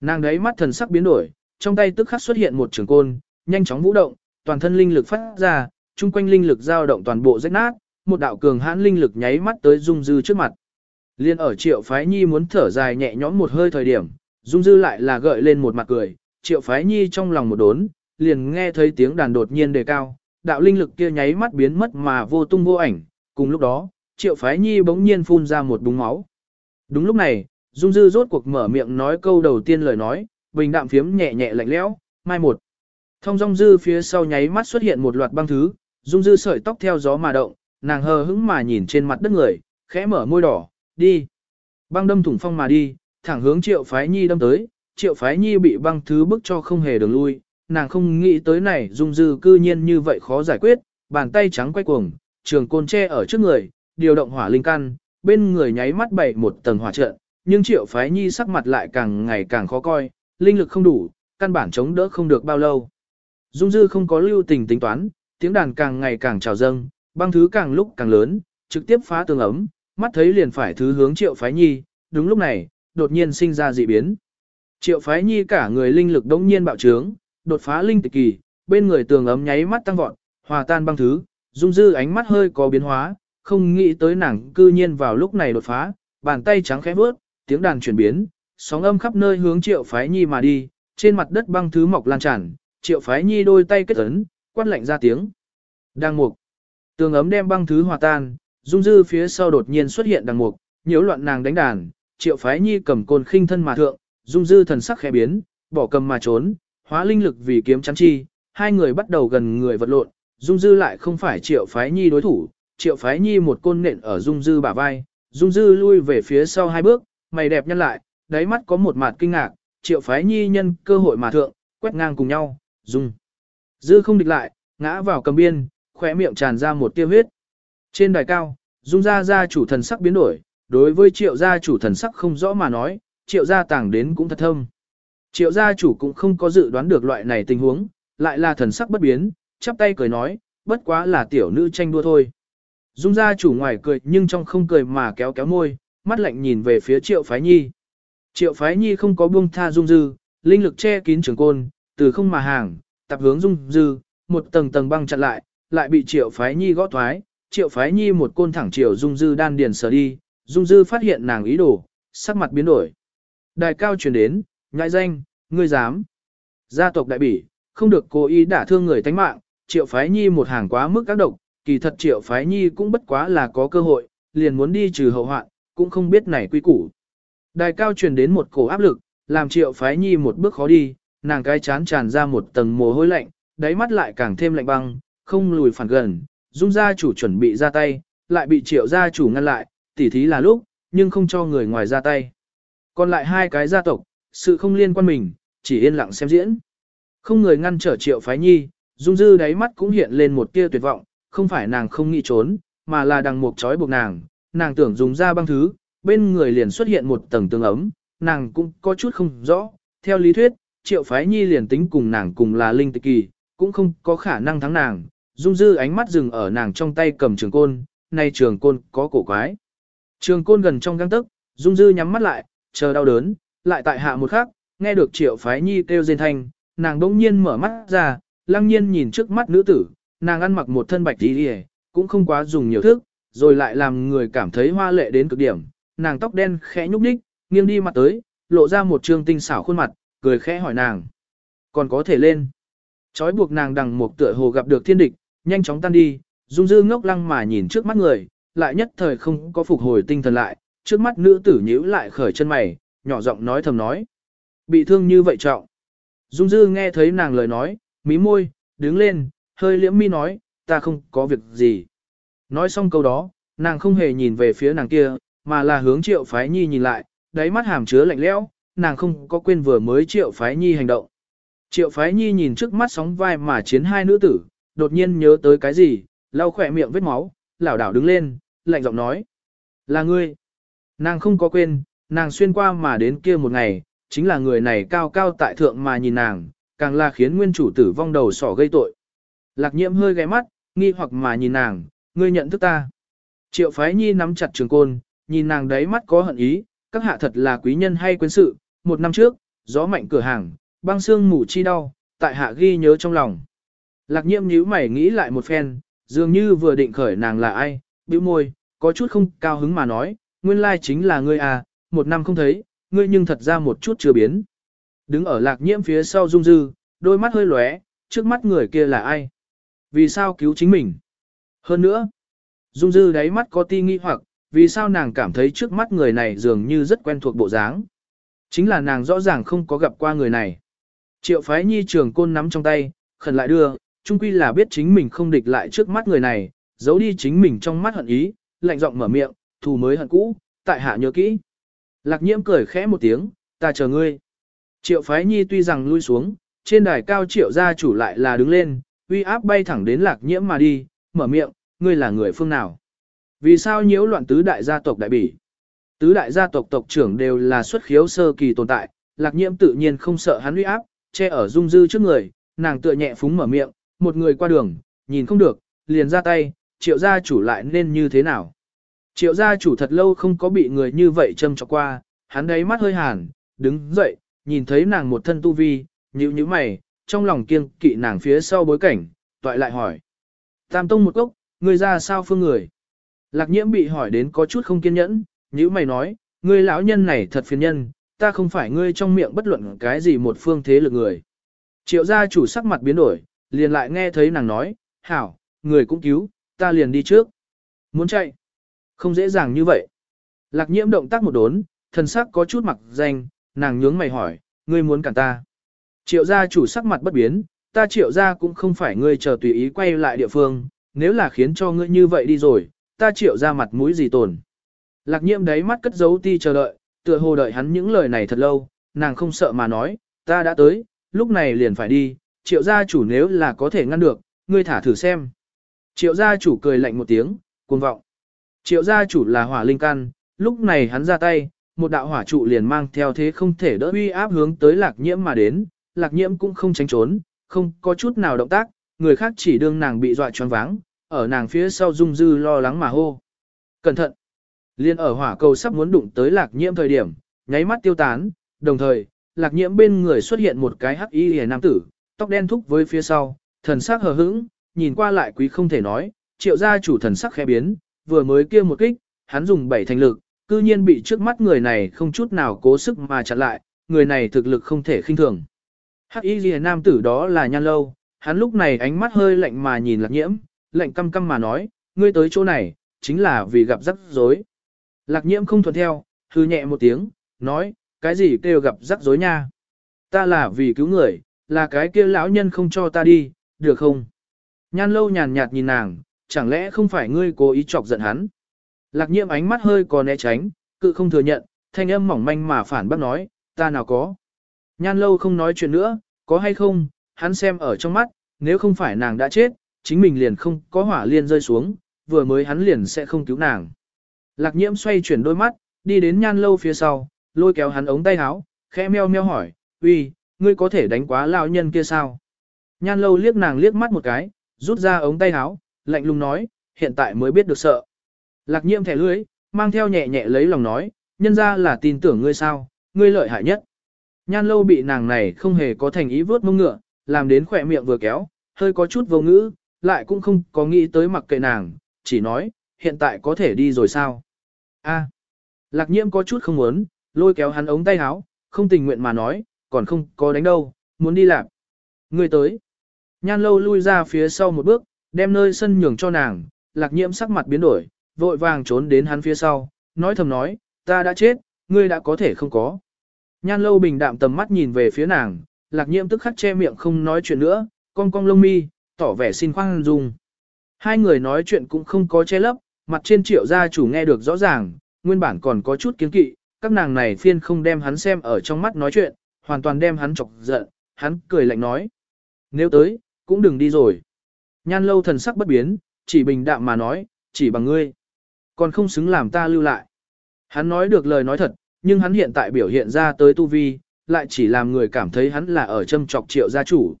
Nàng đấy mắt thần sắc biến đổi, trong tay tức khắc xuất hiện một trường côn, nhanh chóng vũ động, toàn thân linh lực phát ra, chung quanh linh lực dao động toàn bộ rách nát, một đạo cường hãn linh lực nháy mắt tới Dung Dư trước mặt. Liên ở Triệu Phái Nhi muốn thở dài nhẹ nhõm một hơi thời điểm, Dung Dư lại là gợi lên một mặt cười, Triệu Phái Nhi trong lòng một đốn, liền nghe thấy tiếng đàn đột nhiên đề cao, đạo linh lực kia nháy mắt biến mất mà vô tung vô ảnh, cùng lúc đó, Triệu Phái Nhi bỗng nhiên phun ra một búng máu. Đúng lúc này, Dung Dư rốt cuộc mở miệng nói câu đầu tiên lời nói, bình đạm phiếm nhẹ nhẹ lạnh lẽo, mai một. Thông Dung Dư phía sau nháy mắt xuất hiện một loạt băng thứ, Dung Dư sợi tóc theo gió mà động, nàng hờ hững mà nhìn trên mặt đất người, khẽ mở môi đỏ, đi. Băng đâm thủng phong mà đi, thẳng hướng Triệu Phái Nhi đâm tới, Triệu Phái Nhi bị băng thứ bức cho không hề đường lui, nàng không nghĩ tới này Dung Dư cư nhiên như vậy khó giải quyết, bàn tay trắng quay cuồng, trường côn tre ở trước người, điều động hỏa linh căn, bên người nháy mắt bảy một tầng hỏa trận, nhưng Triệu Phái Nhi sắc mặt lại càng ngày càng khó coi, linh lực không đủ, căn bản chống đỡ không được bao lâu. Dung Dư không có lưu tình tính toán, tiếng đàn càng ngày càng trào dâng, băng thứ càng lúc càng lớn, trực tiếp phá tường ấm, mắt thấy liền phải thứ hướng triệu phái nhi, đúng lúc này, đột nhiên sinh ra dị biến. Triệu phái nhi cả người linh lực đống nhiên bạo trướng, đột phá linh tịch kỳ, bên người tường ấm nháy mắt tăng vọt, hòa tan băng thứ, dung dư ánh mắt hơi có biến hóa, không nghĩ tới nàng cư nhiên vào lúc này đột phá, bàn tay trắng khẽ bước, tiếng đàn chuyển biến, sóng âm khắp nơi hướng triệu phái nhi mà đi, trên mặt đất băng thứ mọc lan tràn, triệu phái nhi đôi tay kết ấn, quát lạnh ra tiếng. Đang mục. Tường ấm đem băng thứ hòa tan, dung dư phía sau đột nhiên xuất hiện đằng mục, nhiễu loạn nàng đánh đàn, triệu phái nhi cầm côn khinh thân mà thượng, dung dư thần sắc khẽ biến, bỏ cầm mà trốn, hóa linh lực vì kiếm chắn chi, hai người bắt đầu gần người vật lộn, dung dư lại không phải triệu phái nhi đối thủ, triệu phái nhi một côn nện ở dung dư bả vai, dung dư lui về phía sau hai bước, mày đẹp nhăn lại, đáy mắt có một mặt kinh ngạc, triệu phái nhi nhân cơ hội mà thượng, quét ngang cùng nhau, dung. Dư không địch lại, ngã vào cầm biên, khỏe miệng tràn ra một tia huyết. Trên đài cao, dung gia gia chủ thần sắc biến đổi, đối với triệu gia chủ thần sắc không rõ mà nói, triệu gia tàng đến cũng thật thâm. Triệu gia chủ cũng không có dự đoán được loại này tình huống, lại là thần sắc bất biến, chắp tay cười nói, bất quá là tiểu nữ tranh đua thôi. Dung gia chủ ngoài cười nhưng trong không cười mà kéo kéo môi, mắt lạnh nhìn về phía triệu phái nhi. Triệu phái nhi không có buông tha dung dư, linh lực che kín trường côn, từ không mà hàng, tập hướng dung dư, một tầng tầng băng chặn lại, lại bị triệu phái nhi gõ thoái, triệu phái nhi một côn thẳng chiều dung dư đan điền sở đi, dung dư phát hiện nàng ý đồ, sắc mặt biến đổi. Đài cao truyền đến, nhãi danh, ngươi dám. Gia tộc đại bỉ, không được cố ý đả thương người tánh mạng, triệu phái nhi một hàng quá mức các độc, kỳ thật triệu phái nhi cũng bất quá là có cơ hội, liền muốn đi trừ hậu hoạn, cũng không biết này quy củ. Đài cao truyền đến một cổ áp lực, làm triệu phái nhi một bước khó đi, nàng cái chán tràn ra một tầng mồ hôi lạnh, đáy mắt lại càng thêm lạnh băng, không lùi phản gần, dung gia chủ chuẩn bị ra tay, lại bị triệu gia chủ ngăn lại, tỉ thí là lúc, nhưng không cho người ngoài ra tay. Còn lại hai cái gia tộc, sự không liên quan mình, chỉ yên lặng xem diễn. Không người ngăn trở triệu phái nhi, dung dư đáy mắt cũng hiện lên một tia tuyệt vọng, không phải nàng không nghĩ trốn, mà là đằng mục trói buộc nàng, nàng tưởng dùng ra băng thứ, bên người liền xuất hiện một tầng tương ấm, nàng cũng có chút không rõ, theo lý thuyết, triệu phái nhi liền tính cùng nàng cùng là linh tịch kỳ, cũng không có khả năng thắng nàng, dung dư ánh mắt dừng ở nàng trong tay cầm trường côn, nay trường côn có cổ quái. Trường côn gần trong găng tức, dung dư nhắm mắt lại, chờ đau đớn, lại tại hạ một khắc, nghe được triệu phái nhi kêu rên thanh, nàng đỗng nhiên mở mắt ra, lăng nhiên nhìn trước mắt nữ tử, nàng ăn mặc một thân bạch tí đi cũng không quá dùng nhiều thức, rồi lại làm người cảm thấy hoa lệ đến cực điểm, nàng tóc đen khẽ nhúc nhích, nghiêng đi mặt tới, lộ ra một trương tinh xảo khuôn mặt, cười khẽ hỏi nàng. Còn có thể lên. Chói buộc nàng đằng một tựa hồ gặp được thiên địch, nhanh chóng tan đi, dung dư ngốc lăng mà nhìn trước mắt người, lại nhất thời không có phục hồi tinh thần lại, trước mắt nữ tử nhíu lại khởi chân mày, nhỏ giọng nói thầm nói. Bị thương như vậy trọng. Dung dư nghe thấy nàng lời nói, mí môi, đứng lên, hơi liễm mi nói, ta không có việc gì. Nói xong câu đó, nàng không hề nhìn về phía nàng kia, mà là hướng triệu phái nhi nhìn lại, đáy mắt hàm chứa lạnh lẽo, nàng không có quên vừa mới triệu phái nhi hành động. Triệu phái nhi nhìn trước mắt sóng vai mà chiến hai nữ tử, đột nhiên nhớ tới cái gì, lau khỏe miệng vết máu, lảo đảo đứng lên, lạnh giọng nói. Là ngươi. Nàng không có quên, nàng xuyên qua mà đến kia một ngày, chính là người này cao cao tại thượng mà nhìn nàng, càng là khiến nguyên chủ tử vong đầu sỏ gây tội. Lạc nhiễm hơi ghé mắt, nghi hoặc mà nhìn nàng, ngươi nhận thức ta. Triệu phái nhi nắm chặt trường côn, nhìn nàng đấy mắt có hận ý, các hạ thật là quý nhân hay quên sự, một năm trước, gió mạnh cửa hàng, băng xương mù chi đau, tại hạ ghi nhớ trong lòng. Lạc nhiễm nhíu mày nghĩ lại một phen, dường như vừa định khởi nàng là ai, bĩu môi, có chút không cao hứng mà nói, nguyên lai chính là ngươi à, một năm không thấy, ngươi nhưng thật ra một chút chưa biến. Đứng ở lạc nhiễm phía sau dung dư, đôi mắt hơi lóe, trước mắt người kia là ai? Vì sao cứu chính mình? Hơn nữa, dung dư đáy mắt có ti nghi hoặc, vì sao nàng cảm thấy trước mắt người này dường như rất quen thuộc bộ dáng. Chính là nàng rõ ràng không có gặp qua người này. Triệu phái nhi trường côn nắm trong tay, khẩn lại đưa, trung quy là biết chính mình không địch lại trước mắt người này, giấu đi chính mình trong mắt hận ý, lạnh giọng mở miệng, thù mới hận cũ, tại hạ nhớ kỹ. Lạc nhiễm cười khẽ một tiếng, ta chờ ngươi. Triệu phái nhi tuy rằng lui xuống, trên đài cao triệu gia chủ lại là đứng lên, uy áp bay thẳng đến lạc nhiễm mà đi, mở miệng, ngươi là người phương nào. Vì sao nhiễu loạn tứ đại gia tộc đại bỉ? Tứ đại gia tộc tộc trưởng đều là xuất khiếu sơ kỳ tồn tại, lạc nhiễm tự nhiên không sợ hắn uy áp, che ở dung dư trước người, nàng tựa nhẹ phúng mở miệng, một người qua đường, nhìn không được, liền ra tay, triệu gia chủ lại nên như thế nào? Triệu gia chủ thật lâu không có bị người như vậy châm cho qua, hắn đấy mắt hơi hàn, đứng dậy, nhìn thấy nàng một thân tu vi, nhíu nhíu mày, trong lòng kiêng kỵ nàng phía sau bối cảnh, toại lại hỏi. Tam tông một cốc, người ra sao phương người? Lạc nhiễm bị hỏi đến có chút không kiên nhẫn, nhíu mày nói, ngươi lão nhân này thật phiền nhân, ta không phải ngươi trong miệng bất luận cái gì một phương thế lực người. Triệu gia chủ sắc mặt biến đổi, liền lại nghe thấy nàng nói, hảo, người cũng cứu, ta liền đi trước. Muốn chạy? Không dễ dàng như vậy. Lạc nhiễm động tác một đốn, thần sắc có chút mặc danh, nàng nhướng mày hỏi, ngươi muốn cản ta. Triệu gia chủ sắc mặt bất biến, ta triệu gia cũng không phải ngươi chờ tùy ý quay lại địa phương, nếu là khiến cho ngươi như vậy đi rồi, ta triệu gia mặt mũi gì tổn. Lạc nhiễm đáy mắt cất giấu ti chờ đợi, tựa hồ đợi hắn những lời này thật lâu, nàng không sợ mà nói, ta đã tới, lúc này liền phải đi, triệu gia chủ nếu là có thể ngăn được, ngươi thả thử xem. Triệu gia chủ cười lạnh một tiếng, cuồng vọng. Triệu gia chủ là hỏa linh căn, lúc này hắn ra tay, một đạo hỏa trụ liền mang theo thế không thể đỡ uy áp hướng tới lạc nhiễm mà đến, lạc nhiễm cũng không tránh trốn, không có chút nào động tác, người khác chỉ đương nàng bị dọa choáng váng, ở nàng phía sau dung dư lo lắng mà hô. Cẩn thận! Liên ở hỏa cầu sắp muốn đụng tới lạc nhiễm thời điểm, nháy mắt tiêu tán, đồng thời, lạc nhiễm bên người xuất hiện một cái hắc y hề nam tử, tóc đen thúc với phía sau, thần sắc hờ hững, nhìn qua lại quý không thể nói, triệu gia chủ thần sắc khẽ biến, vừa mới kia một kích, hắn dùng bảy thành lực, cư nhiên bị trước mắt người này không chút nào cố sức mà chặn lại, người này thực lực không thể khinh thường. Hắc y ghi nam tử đó là nhan lâu, hắn lúc này ánh mắt hơi lạnh mà nhìn lạc nhiễm, lạnh căm căm mà nói, ngươi tới chỗ này, chính là vì gặp rắc rối. Lạc nhiễm không thuận theo, hư nhẹ một tiếng, nói, cái gì kêu gặp rắc rối nha. Ta là vì cứu người, là cái kia lão nhân không cho ta đi, được không? Nhan lâu nhàn nhạt nhìn nàng, chẳng lẽ không phải ngươi cố ý chọc giận hắn? Lạc nhiễm ánh mắt hơi có né tránh, cự không thừa nhận, thanh âm mỏng manh mà phản bác nói, ta nào có. Nhan lâu không nói chuyện nữa, có hay không, hắn xem ở trong mắt, nếu không phải nàng đã chết, chính mình liền không có hỏa liên rơi xuống, vừa mới hắn liền sẽ không cứu nàng. Lạc nhiễm xoay chuyển đôi mắt, đi đến nhan lâu phía sau, lôi kéo hắn ống tay áo, khẽ meo meo hỏi, uy, ngươi có thể đánh quá lão nhân kia sao? Nhan lâu liếc nàng liếc mắt một cái, rút ra ống tay áo, lạnh lùng nói, hiện tại mới biết được sợ. Lạc nhiễm thẻ lưới, mang theo nhẹ nhẹ lấy lòng nói, nhân ra là tin tưởng ngươi sao, ngươi lợi hại nhất. Nhan lâu bị nàng này không hề có thành ý vớt mông ngựa, làm đến khỏe miệng vừa kéo, hơi có chút vô ngữ, lại cũng không có nghĩ tới mặc kệ nàng, chỉ nói, hiện tại có thể đi rồi sao. A. Lạc nhiễm có chút không muốn, lôi kéo hắn ống tay áo, không tình nguyện mà nói, còn không có đánh đâu, muốn đi làm. Người tới. Nhan lâu lui ra phía sau một bước, đem nơi sân nhường cho nàng, lạc nhiễm sắc mặt biến đổi, vội vàng trốn đến hắn phía sau, nói thầm nói, ta đã chết, ngươi đã có thể không có. Nhan lâu bình đạm tầm mắt nhìn về phía nàng, lạc nhiễm tức khắc che miệng không nói chuyện nữa, cong cong lông mi, tỏ vẻ xin khoan dung. Hai người nói chuyện cũng không có che lấp, mặt trên triệu gia chủ nghe được rõ ràng, nguyên bản còn có chút kiến kỵ, các nàng này phiên không đem hắn xem ở trong mắt nói chuyện, hoàn toàn đem hắn chọc giận, hắn cười lạnh nói. Nếu tới, cũng đừng đi rồi. Nhan lâu thần sắc bất biến, chỉ bình đạm mà nói, chỉ bằng ngươi. Còn không xứng làm ta lưu lại. Hắn nói được lời nói thật, nhưng hắn hiện tại biểu hiện ra tới tu vi, lại chỉ làm người cảm thấy hắn là ở châm chọc triệu gia chủ.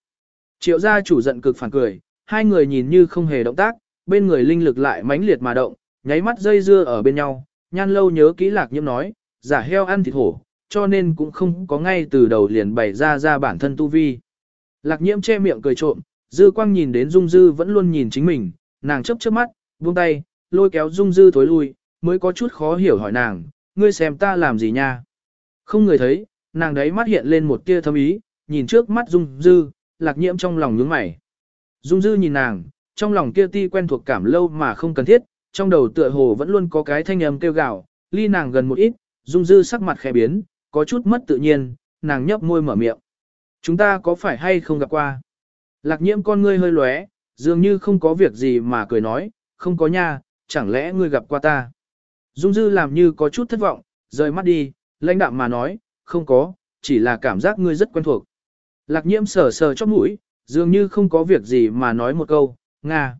Triệu gia chủ giận cực phản cười, hai người nhìn như không hề động tác, bên người linh lực lại mãnh liệt mà động, nháy mắt dây dưa ở bên nhau, nhan lâu nhớ kỹ lạc nhiễm nói, giả heo ăn thịt hổ, cho nên cũng không có ngay từ đầu liền bày ra ra bản thân tu vi. Lạc nhiễm che miệng cười trộm, dư quang nhìn đến dung dư vẫn luôn nhìn chính mình, nàng chấp chớp mắt, buông tay, lôi kéo dung dư thối lui, mới có chút khó hiểu hỏi nàng, ngươi xem ta làm gì nha. Không người thấy, nàng đấy mắt hiện lên một tia thâm ý, nhìn trước mắt dung dư, lạc nhiễm trong lòng nhướng mày. Dung dư nhìn nàng, trong lòng kia ti quen thuộc cảm lâu mà không cần thiết, trong đầu tựa hồ vẫn luôn có cái thanh âm kêu gào, ly nàng gần một ít, dung dư sắc mặt khẽ biến, có chút mất tự nhiên, nàng nhấp môi mở miệng. Chúng ta có phải hay không gặp qua? Lạc nhiễm con ngươi hơi lóe, dường như không có việc gì mà cười nói, không có nha, chẳng lẽ ngươi gặp qua ta? Dung dư làm như có chút thất vọng, rời mắt đi, lãnh đạm mà nói, không có, chỉ là cảm giác ngươi rất quen thuộc. Lạc nhiễm sờ sờ chóp mũi, dường như không có việc gì mà nói một câu, Nga.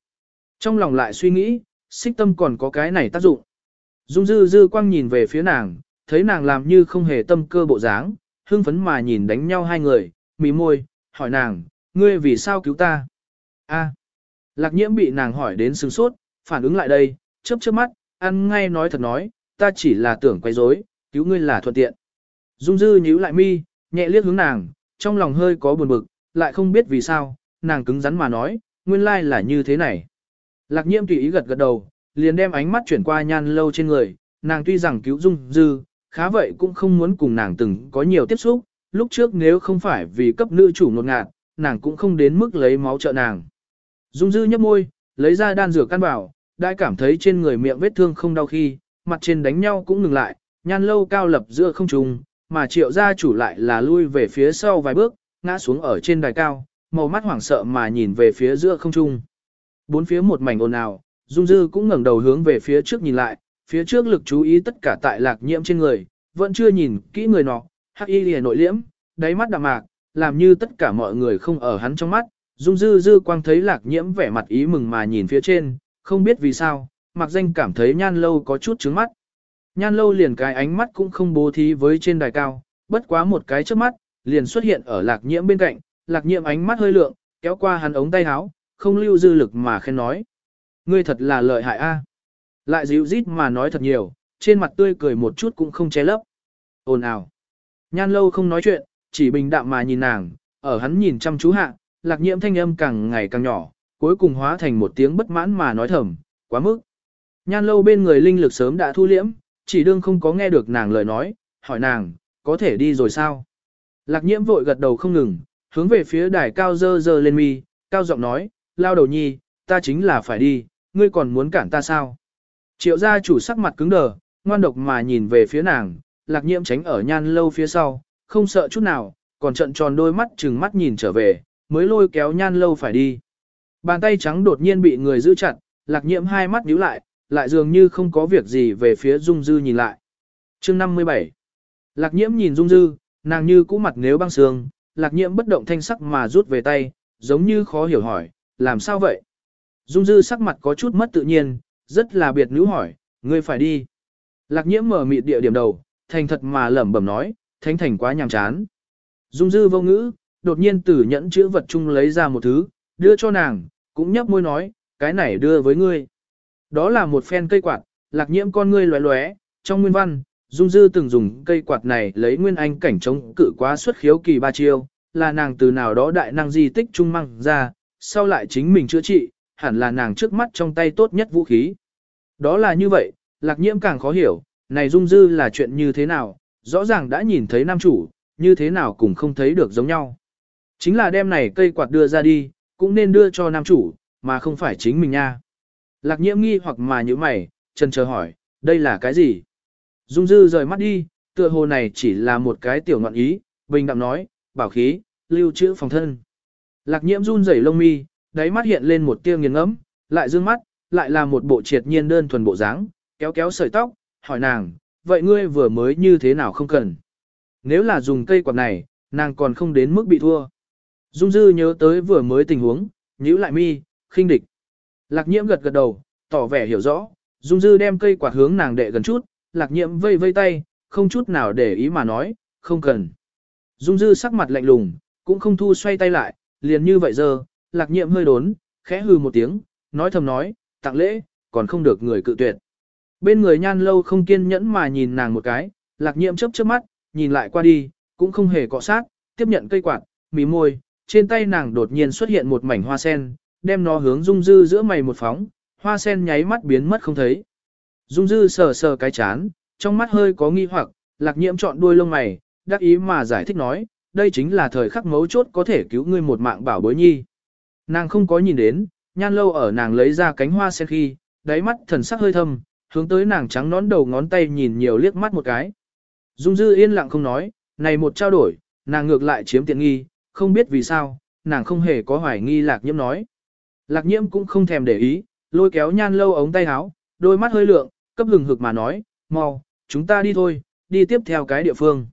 Trong lòng lại suy nghĩ, xích tâm còn có cái này tác dụng. Dung dư dư quang nhìn về phía nàng, thấy nàng làm như không hề tâm cơ bộ dáng, hưng phấn mà nhìn đánh nhau hai người, mí môi, hỏi nàng, ngươi vì sao cứu ta? A. Lạc nhiễm bị nàng hỏi đến sừng sốt, phản ứng lại đây, chớp chớp mắt, ăn ngay nói thật nói, ta chỉ là tưởng quay rối, cứu ngươi là thuận tiện. Dung dư nhíu lại mi, nhẹ liếc hướng nàng, trong lòng hơi có buồn bực, lại không biết vì sao, nàng cứng rắn mà nói, nguyên lai là như thế này. Lạc nhiễm tùy ý gật gật đầu, liền đem ánh mắt chuyển qua nhan lâu trên người, nàng tuy rằng cứu dung dư, khá vậy cũng không muốn cùng nàng từng có nhiều tiếp xúc, lúc trước nếu không phải vì cấp nữ chủ nột ngạt, nàng cũng không đến mức lấy máu trợ nàng. Dung dư nhấp môi, lấy ra đan dược căn bảo, đã cảm thấy trên người miệng vết thương không đau khi, mặt trên đánh nhau cũng ngừng lại, nhan lâu cao lập giữa không trung, mà triệu gia chủ lại là lui về phía sau vài bước, ngã xuống ở trên đài cao, màu mắt hoảng sợ mà nhìn về phía giữa không trung. Bốn phía một mảnh ồn ào, Dung Dư cũng ngẩng đầu hướng về phía trước nhìn lại, phía trước lực chú ý tất cả tại lạc nhiễm trên người, vẫn chưa nhìn kỹ người nọ, hắc y lìa nội liễm, đáy mắt đạm mạc, làm như tất cả mọi người không ở hắn trong mắt. Dung Dư Dư quang thấy lạc nhiễm vẻ mặt ý mừng mà nhìn phía trên, không biết vì sao, mặc danh cảm thấy nhan lâu có chút trứng mắt. Nhan lâu liền cái ánh mắt cũng không bố thí với trên đài cao, bất quá một cái trước mắt, liền xuất hiện ở lạc nhiễm bên cạnh, lạc nhiễm ánh mắt hơi lượng, kéo qua hắn ống tay áo, không lưu dư lực mà khen nói. Ngươi thật là lợi hại a. Lại dịu rít mà nói thật nhiều, trên mặt tươi cười một chút cũng không che lấp. Ồn ào. Nhan lâu không nói chuyện, chỉ bình đạm mà nhìn nàng, ở hắn nhìn chăm chú hạ, lạc nhiễm thanh âm càng ngày càng nhỏ, cuối cùng hóa thành một tiếng bất mãn mà nói thầm, quá mức. Nhan lâu bên người linh lực sớm đã thu liễm, chỉ đương không có nghe được nàng lời nói, hỏi nàng, có thể đi rồi sao? Lạc nhiễm vội gật đầu không ngừng, hướng về phía đài cao dơ dơ lên mi, cao giọng nói, lao đầu nhi, ta chính là phải đi, ngươi còn muốn cản ta sao? Triệu gia chủ sắc mặt cứng đờ, ngoan độc mà nhìn về phía nàng, lạc nhiễm tránh ở nhan lâu phía sau, không sợ chút nào, còn trận tròn đôi mắt chừng mắt nhìn trở về, mới lôi kéo nhan lâu phải đi. Bàn tay trắng đột nhiên bị người giữ chặt, lạc nhiễm hai mắt nhíu lại, lại dường như không có việc gì về phía Dung Dư nhìn lại. chương 57 Lạc nhiễm nhìn Dung Dư, nàng như cũ mặt nếu băng sương, lạc nhiễm bất động thanh sắc mà rút về tay, giống như khó hiểu hỏi, làm sao vậy? Dung Dư sắc mặt có chút mất tự nhiên, rất là biệt nữ hỏi, ngươi phải đi. Lạc nhiễm mở mịt địa điểm đầu, thành thật mà lẩm bẩm nói, thánh thành quá nhàm chán. Dung Dư vô ngữ, đột nhiên từ nhẫn chữ vật chung lấy ra một thứ, đưa cho nàng, cũng nhấp môi nói, cái này đưa với ngươi. Đó là một phen cây quạt, lạc nhiễm con ngươi lóe lóe, trong nguyên văn, Dung Dư từng dùng cây quạt này lấy nguyên anh cảnh chống cự quá xuất khiếu kỳ ba chiêu, là nàng từ nào đó đại năng di tích trung măng ra, sau lại chính mình chữa trị, hẳn là nàng trước mắt trong tay tốt nhất vũ khí. Đó là như vậy, lạc nhiễm càng khó hiểu, này Dung Dư là chuyện như thế nào, rõ ràng đã nhìn thấy nam chủ, như thế nào cũng không thấy được giống nhau. Chính là đem này cây quạt đưa ra đi, cũng nên đưa cho nam chủ, mà không phải chính mình nha. Lạc nhiễm nghi hoặc mà như mày, chân chờ hỏi, đây là cái gì? Dung dư rời mắt đi, tựa hồ này chỉ là một cái tiểu ngọn ý, bình đạm nói, bảo khí, lưu trữ phòng thân. Lạc nhiễm run rẩy lông mi, đáy mắt hiện lên một tia nghiền ngẫm, lại dương mắt, lại là một bộ triệt nhiên đơn thuần bộ dáng, kéo kéo sợi tóc, hỏi nàng, vậy ngươi vừa mới như thế nào không cần? Nếu là dùng cây quạt này, nàng còn không đến mức bị thua. Dung dư nhớ tới vừa mới tình huống, nhíu lại mi, khinh địch. Lạc nhiễm gật gật đầu, tỏ vẻ hiểu rõ, Dung dư đem cây quạt hướng nàng đệ gần chút, lạc nhiễm vây vây tay, không chút nào để ý mà nói, không cần. Dung dư sắc mặt lạnh lùng, cũng không thu xoay tay lại, liền như vậy giờ, lạc Nhiệm hơi đốn, khẽ hừ một tiếng, nói thầm nói, tặng lễ, còn không được người cự tuyệt. Bên người nhan lâu không kiên nhẫn mà nhìn nàng một cái, lạc Nhiệm chớp chớp mắt, nhìn lại qua đi, cũng không hề cọ sát, tiếp nhận cây quạt, mí môi, trên tay nàng đột nhiên xuất hiện một mảnh hoa sen, đem nó hướng dung dư giữa mày một phóng, hoa sen nháy mắt biến mất không thấy. Dung dư sờ sờ cái chán, trong mắt hơi có nghi hoặc, lạc nhiễm chọn đuôi lông mày, đắc ý mà giải thích nói, đây chính là thời khắc mấu chốt có thể cứu ngươi một mạng bảo bối nhi. Nàng không có nhìn đến, nhan lâu ở nàng lấy ra cánh hoa sen khi, đáy mắt thần sắc hơi thâm, hướng tới nàng trắng nón đầu ngón tay nhìn nhiều liếc mắt một cái. Dung dư yên lặng không nói, này một trao đổi, nàng ngược lại chiếm tiện nghi, không biết vì sao, nàng không hề có hoài nghi lạc nhiễm nói. Lạc nhiễm cũng không thèm để ý, lôi kéo nhan lâu ống tay áo, đôi mắt hơi lượng, cấp hừng hực mà nói, mau, chúng ta đi thôi, đi tiếp theo cái địa phương.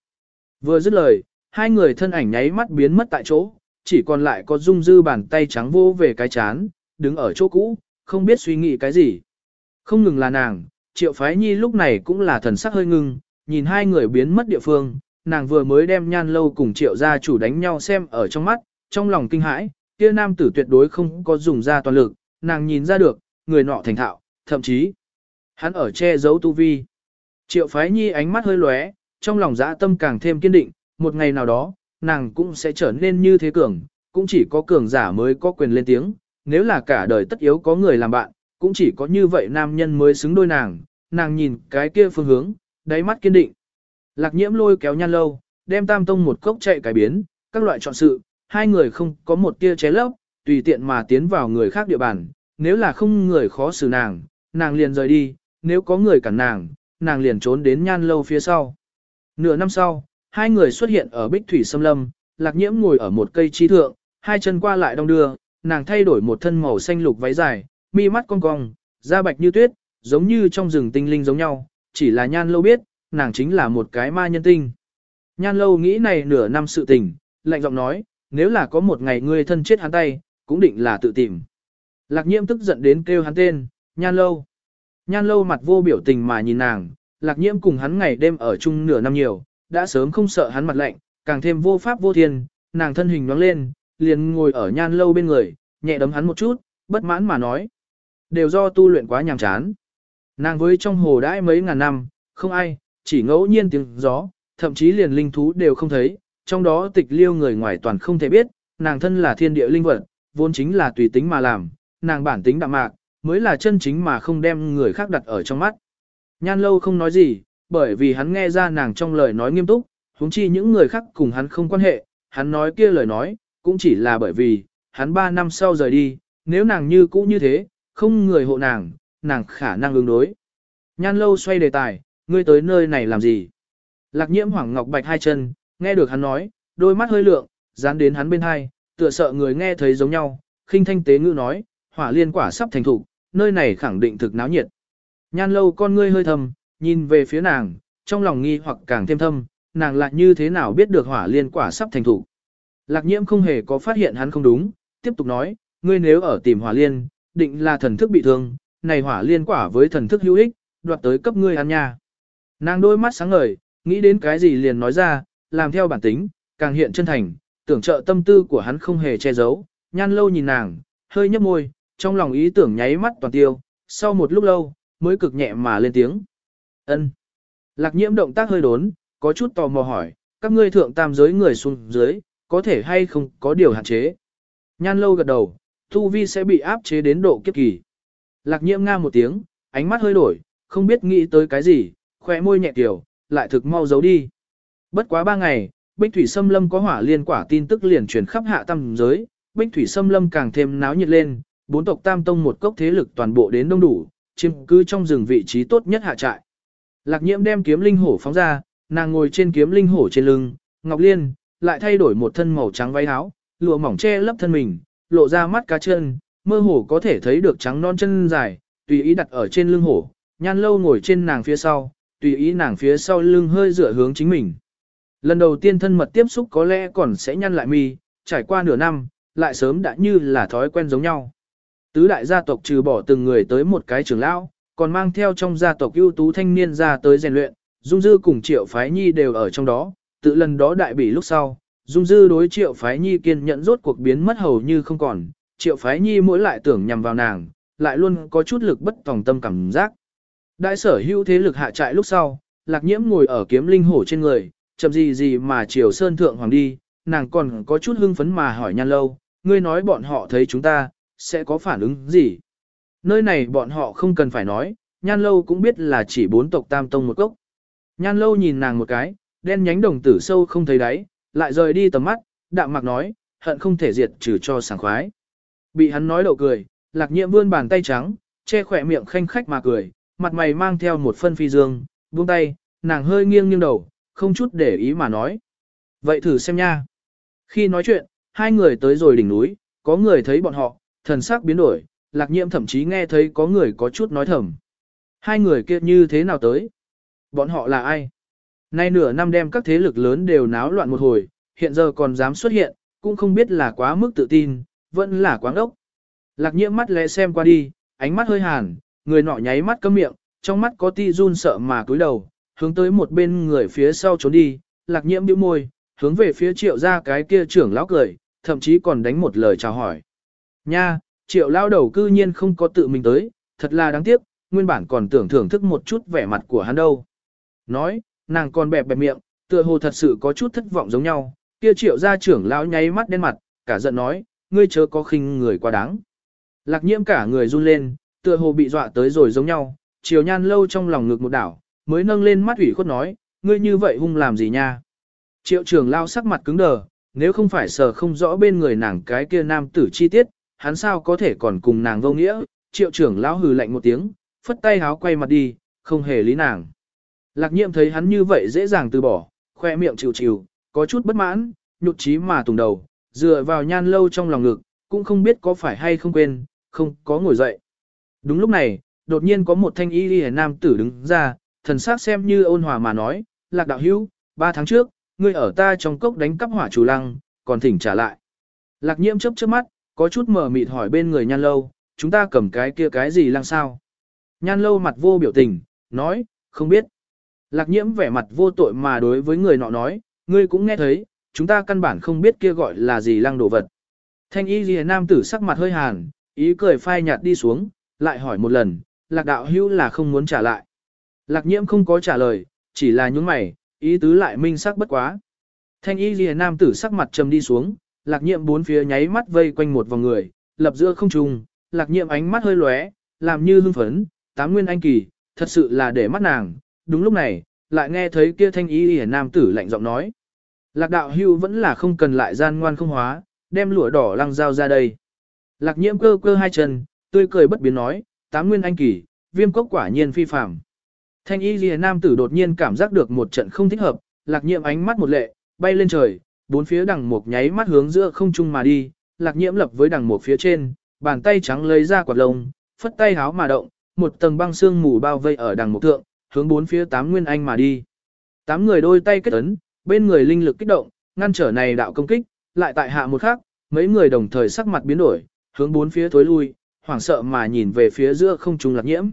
Vừa dứt lời, hai người thân ảnh nháy mắt biến mất tại chỗ, chỉ còn lại có dung dư bàn tay trắng vô về cái chán, đứng ở chỗ cũ, không biết suy nghĩ cái gì. Không ngừng là nàng, triệu phái nhi lúc này cũng là thần sắc hơi ngưng, nhìn hai người biến mất địa phương, nàng vừa mới đem nhan lâu cùng triệu gia chủ đánh nhau xem ở trong mắt, trong lòng kinh hãi, kia nam tử tuyệt đối không có dùng ra toàn lực, nàng nhìn ra được, người nọ thành thạo, thậm chí, hắn ở che giấu tu vi. Triệu phái nhi ánh mắt hơi lóe, trong lòng dã tâm càng thêm kiên định, một ngày nào đó, nàng cũng sẽ trở nên như thế cường, cũng chỉ có cường giả mới có quyền lên tiếng, nếu là cả đời tất yếu có người làm bạn, cũng chỉ có như vậy nam nhân mới xứng đôi nàng, nàng nhìn cái kia phương hướng, đáy mắt kiên định. Lạc nhiễm lôi kéo nhan lâu, đem tam tông một cốc chạy cải biến, các loại chọn sự, hai người không có một tia ché lấp, tùy tiện mà tiến vào người khác địa bàn, nếu là không người khó xử nàng, nàng liền rời đi, nếu có người cản nàng, nàng liền trốn đến nhan lâu phía sau. Nửa năm sau, hai người xuất hiện ở bích thủy xâm lâm, lạc nhiễm ngồi ở một cây chi thượng, hai chân qua lại đong đưa, nàng thay đổi một thân màu xanh lục váy dài, mi mắt cong cong, da bạch như tuyết, giống như trong rừng tinh linh giống nhau, chỉ là nhan lâu biết, nàng chính là một cái ma nhân tinh. Nhan lâu nghĩ này nửa năm sự tình, lạnh giọng nói, nếu là có một ngày ngươi thân chết hắn tay, cũng định là tự tìm. Lạc nhiễm tức giận đến kêu hắn tên, nhan lâu. Nhan lâu mặt vô biểu tình mà nhìn nàng, lạc nhiễm cùng hắn ngày đêm ở chung nửa năm nhiều, đã sớm không sợ hắn mặt lạnh, càng thêm vô pháp vô thiên, nàng thân hình nhoáng lên, liền ngồi ở nhan lâu bên người, nhẹ đấm hắn một chút, bất mãn mà nói. Đều do tu luyện quá nhàm chán. Nàng với trong hồ đãi mấy ngàn năm, không ai, chỉ ngẫu nhiên tiếng gió, thậm chí liền linh thú đều không thấy, trong đó tịch liêu người ngoài toàn không thể biết, nàng thân là thiên địa linh vật, vốn chính là tùy tính mà làm, nàng bản tính đạm mạc, mới là chân chính mà không đem người khác đặt ở trong mắt. Nhan lâu không nói gì, bởi vì hắn nghe ra nàng trong lời nói nghiêm túc, huống chi những người khác cùng hắn không quan hệ, hắn nói kia lời nói, cũng chỉ là bởi vì, hắn ba năm sau rời đi, nếu nàng như cũ như thế, không người hộ nàng, nàng khả năng ứng đối. Nhan lâu xoay đề tài, ngươi tới nơi này làm gì? Lạc nhiễm hoảng ngọc bạch hai chân, nghe được hắn nói, đôi mắt hơi lượng, dán đến hắn bên hai, tựa sợ người nghe thấy giống nhau, khinh thanh tế ngữ nói, hỏa liên quả sắp thành thủ, nơi này khẳng định thực náo nhiệt. Nhan lâu con ngươi hơi thầm, nhìn về phía nàng, trong lòng nghi hoặc càng thêm thâm, nàng lại như thế nào biết được hỏa liên quả sắp thành thủ. Lạc nhiễm không hề có phát hiện hắn không đúng, tiếp tục nói, ngươi nếu ở tìm hỏa liên, định là thần thức bị thương, này hỏa liên quả với thần thức hữu ích, đoạt tới cấp ngươi ăn nha. Nàng đôi mắt sáng ngời, nghĩ đến cái gì liền nói ra, làm theo bản tính, càng hiện chân thành, tưởng trợ tâm tư của hắn không hề che giấu, nhan lâu nhìn nàng, hơi nhấp môi, trong lòng ý tưởng nháy mắt toàn tiêu, sau một lúc lâu, mới cực nhẹ mà lên tiếng ân Lạc nhiễm động tác hơi đốn, có chút tò mò hỏi, các ngươi thượng tam giới người xuống dưới, có thể hay không có điều hạn chế. Nhan lâu gật đầu, thu vi sẽ bị áp chế đến độ kiếp kỳ. Lạc nhiễm nga một tiếng, ánh mắt hơi đổi, không biết nghĩ tới cái gì, khỏe môi nhẹ tiểu, lại thực mau giấu đi. Bất quá ba ngày, Bích Thủy Sâm Lâm có hỏa liên quả tin tức liền truyền khắp hạ tam giới, Bích Thủy Sâm Lâm càng thêm náo nhiệt lên, bốn tộc tam tông một cốc thế lực toàn bộ đến đông đủ, chiếm cứ trong rừng vị trí tốt nhất hạ trại. Lạc Nhiễm đem kiếm linh hổ phóng ra, nàng ngồi trên kiếm linh hổ trên lưng, Ngọc Liên lại thay đổi một thân màu trắng váy áo, lụa mỏng che lấp thân mình, lộ ra mắt cá chân, mơ hồ có thể thấy được trắng non chân dài, tùy ý đặt ở trên lưng hổ, nhan lâu ngồi trên nàng phía sau, tùy ý nàng phía sau lưng hơi dựa hướng chính mình. Lần đầu tiên thân mật tiếp xúc có lẽ còn sẽ nhăn lại mi, trải qua nửa năm, lại sớm đã như là thói quen giống nhau. Tứ đại gia tộc trừ bỏ từng người tới một cái trưởng lão, còn mang theo trong gia tộc ưu tú thanh niên ra tới rèn luyện, Dung Dư cùng Triệu Phái Nhi đều ở trong đó, tự lần đó đại bỉ lúc sau, Dung Dư đối Triệu Phái Nhi kiên nhẫn rốt cuộc biến mất hầu như không còn, Triệu Phái Nhi mỗi lại tưởng nhằm vào nàng, lại luôn có chút lực bất tòng tâm cảm giác. Đại sở hữu thế lực hạ trại lúc sau, Lạc Nhiễm ngồi ở kiếm linh hổ trên người, chậm gì gì mà Triều Sơn Thượng Hoàng đi, nàng còn có chút hưng phấn mà hỏi nhan lâu, ngươi nói bọn họ thấy chúng ta, sẽ có phản ứng gì? Nơi này bọn họ không cần phải nói, nhan lâu cũng biết là chỉ bốn tộc tam tông một cốc. Nhan lâu nhìn nàng một cái, đen nhánh đồng tử sâu không thấy đáy, lại rời đi tầm mắt, đạm mạc nói, hận không thể diệt trừ cho sảng khoái. Bị hắn nói đậu cười, lạc nhiệm vươn bàn tay trắng, che khỏe miệng khanh khách mà cười, mặt mày mang theo một phân phi dương, buông tay, nàng hơi nghiêng nghiêng đầu, không chút để ý mà nói. Vậy thử xem nha. Khi nói chuyện, hai người tới rồi đỉnh núi, có người thấy bọn họ, thần sắc biến đổi, lạc nhiệm thậm chí nghe thấy có người có chút nói thầm. Hai người kia như thế nào tới? Bọn họ là ai? Nay nửa năm đem các thế lực lớn đều náo loạn một hồi, hiện giờ còn dám xuất hiện, cũng không biết là quá mức tự tin, vẫn là quáng ốc. Lạc nhiễm mắt lẽ xem qua đi, ánh mắt hơi hàn, người nọ nháy mắt cấm miệng, trong mắt có ti run sợ mà cúi đầu, hướng tới một bên người phía sau trốn đi, lạc nhiễm bĩu môi, hướng về phía triệu ra cái kia trưởng lão cười, thậm chí còn đánh một lời chào hỏi. Nha, triệu lão đầu cư nhiên không có tự mình tới, thật là đáng tiếc, nguyên bản còn tưởng thưởng thức một chút vẻ mặt của hắn đâu. Nói, nàng còn bẹp bẹp miệng, tựa hồ thật sự có chút thất vọng giống nhau, kia triệu gia trưởng lão nháy mắt đen mặt, cả giận nói, ngươi chớ có khinh người quá đáng. Lạc nhiễm cả người run lên, tựa hồ bị dọa tới rồi giống nhau, chiều nhan lâu trong lòng ngực một đảo, mới nâng lên mắt ủy khuất nói, ngươi như vậy hung làm gì nha. Triệu trưởng lao sắc mặt cứng đờ, nếu không phải sờ không rõ bên người nàng cái kia nam tử chi tiết, hắn sao có thể còn cùng nàng vô nghĩa, triệu trưởng lão hừ lạnh một tiếng, phất tay háo quay mặt đi, không hề lý nàng. Lạc nhiệm thấy hắn như vậy dễ dàng từ bỏ, khoe miệng chịu chịu, có chút bất mãn, nhụt chí mà tùng đầu, dựa vào nhan lâu trong lòng ngực, cũng không biết có phải hay không quên, không có ngồi dậy. Đúng lúc này, đột nhiên có một thanh y đi nam tử đứng ra, thần sắc xem như ôn hòa mà nói, lạc đạo hữu, ba tháng trước, ngươi ở ta trong cốc đánh cắp hỏa chủ lăng, còn thỉnh trả lại. Lạc nhiễm chớp chớp mắt, có chút mờ mịt hỏi bên người nhan lâu, chúng ta cầm cái kia cái gì lăng sao? Nhan lâu mặt vô biểu tình, nói, không biết. Lạc nhiễm vẻ mặt vô tội mà đối với người nọ nói, ngươi cũng nghe thấy, chúng ta căn bản không biết kia gọi là gì lăng đồ vật. Thanh y ghi nam tử sắc mặt hơi hàn, ý cười phai nhạt đi xuống, lại hỏi một lần, lạc đạo hữu là không muốn trả lại. Lạc nhiễm không có trả lời, chỉ là những mày, ý tứ lại minh sắc bất quá. Thanh y ghi nam tử sắc mặt trầm đi xuống, lạc Nhiệm bốn phía nháy mắt vây quanh một vòng người, lập giữa không trung, lạc Nhiệm ánh mắt hơi lóe, làm như hưng phấn, tám nguyên anh kỳ, thật sự là để mắt nàng. Đúng lúc này, lại nghe thấy kia thanh y ghi nam tử lạnh giọng nói. Lạc đạo hưu vẫn là không cần lại gian ngoan không hóa, đem lụa đỏ lăng dao ra đây. Lạc nhiễm cơ cơ hai chân, tươi cười bất biến nói, tám nguyên anh kỳ, viêm cốc quả nhiên phi phạm. Thanh y ghi nam tử đột nhiên cảm giác được một trận không thích hợp, lạc nhiễm ánh mắt một lệ, bay lên trời, bốn phía đằng một nháy mắt hướng giữa không trung mà đi, lạc nhiễm lập với đằng một phía trên, bàn tay trắng lấy ra quạt lông, phất tay háo mà động, một tầng băng xương mù bao vây ở đằng một thượng, hướng bốn phía tám nguyên anh mà đi. Tám người đôi tay kết ấn, bên người linh lực kích động, ngăn trở này đạo công kích, lại tại hạ một khắc, mấy người đồng thời sắc mặt biến đổi, hướng bốn phía thối lui, hoảng sợ mà nhìn về phía giữa không trung lạc nhiễm.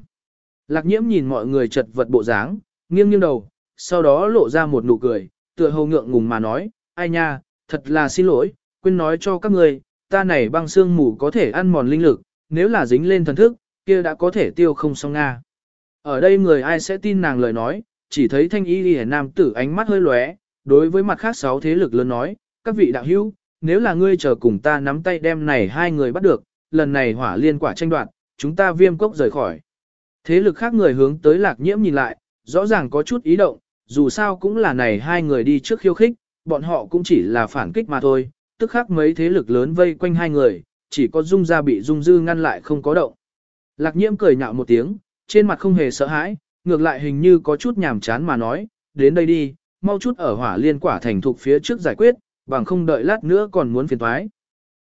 Lạc nhiễm nhìn mọi người chật vật bộ dáng, nghiêng nghiêng đầu, sau đó lộ ra một nụ cười, tựa hồ ngượng ngùng mà nói, ai nha, thật là xin lỗi, quên nói cho các người, ta này băng xương mù có thể ăn mòn linh lực, nếu là dính lên thần thức, kia đã có thể tiêu không xong nga. Ở đây người ai sẽ tin nàng lời nói, chỉ thấy thanh y lìa nam tử ánh mắt hơi lóe, đối với mặt khác sáu thế lực lớn nói, các vị đạo hữu, nếu là ngươi chờ cùng ta nắm tay đem này hai người bắt được, lần này hỏa liên quả tranh đoạt, chúng ta viêm cốc rời khỏi. Thế lực khác người hướng tới lạc nhiễm nhìn lại, rõ ràng có chút ý động, dù sao cũng là này hai người đi trước khiêu khích, bọn họ cũng chỉ là phản kích mà thôi, tức khắc mấy thế lực lớn vây quanh hai người, chỉ có dung ra bị dung dư ngăn lại không có động. Lạc nhiễm cười nhạo một tiếng, trên mặt không hề sợ hãi, ngược lại hình như có chút nhàm chán mà nói, đến đây đi, mau chút ở hỏa liên quả thành thục phía trước giải quyết, bằng không đợi lát nữa còn muốn phiền thoái.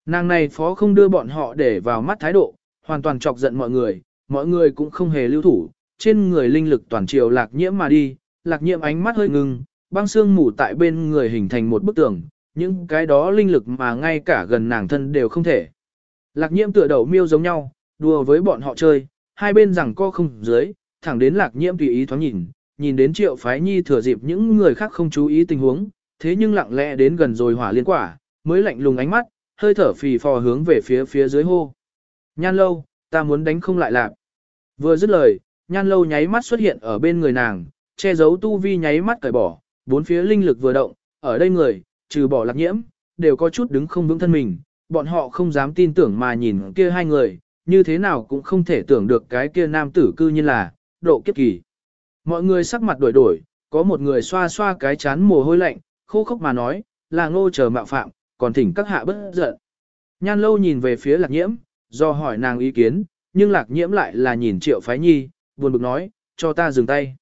Nàng này phó không đưa bọn họ để vào mắt thái độ, hoàn toàn chọc giận mọi người, mọi người cũng không hề lưu thủ, trên người linh lực toàn triều lạc nhiễm mà đi, lạc nhiễm ánh mắt hơi ngưng, băng xương mù tại bên người hình thành một bức tường, những cái đó linh lực mà ngay cả gần nàng thân đều không thể. Lạc nhiễm tựa đầu miêu giống nhau, đùa với bọn họ chơi, hai bên rằng co không dưới, thẳng đến lạc nhiễm tùy ý thoáng nhìn, nhìn đến triệu phái nhi thừa dịp những người khác không chú ý tình huống, thế nhưng lặng lẽ đến gần rồi hỏa liên quả, mới lạnh lùng ánh mắt, hơi thở phì phò hướng về phía phía dưới hô. Nhan lâu, ta muốn đánh không lại lạc. Vừa dứt lời, nhan lâu nháy mắt xuất hiện ở bên người nàng, che giấu tu vi nháy mắt cởi bỏ, bốn phía linh lực vừa động, ở đây người, trừ bỏ lạc nhiễm, đều có chút đứng không vững thân mình, bọn họ không dám tin tưởng mà nhìn kia hai người, như thế nào cũng không thể tưởng được cái kia nam tử cư như là, độ kiếp kỳ. Mọi người sắc mặt đổi đổi, có một người xoa xoa cái chán mồ hôi lạnh, khô khốc mà nói, là ngô chờ mạo phạm, còn thỉnh các hạ bất giận. Nhan lâu nhìn về phía lạc nhiễm, do hỏi nàng ý kiến, nhưng lạc nhiễm lại là nhìn triệu phái nhi, buồn bực nói, cho ta dừng tay.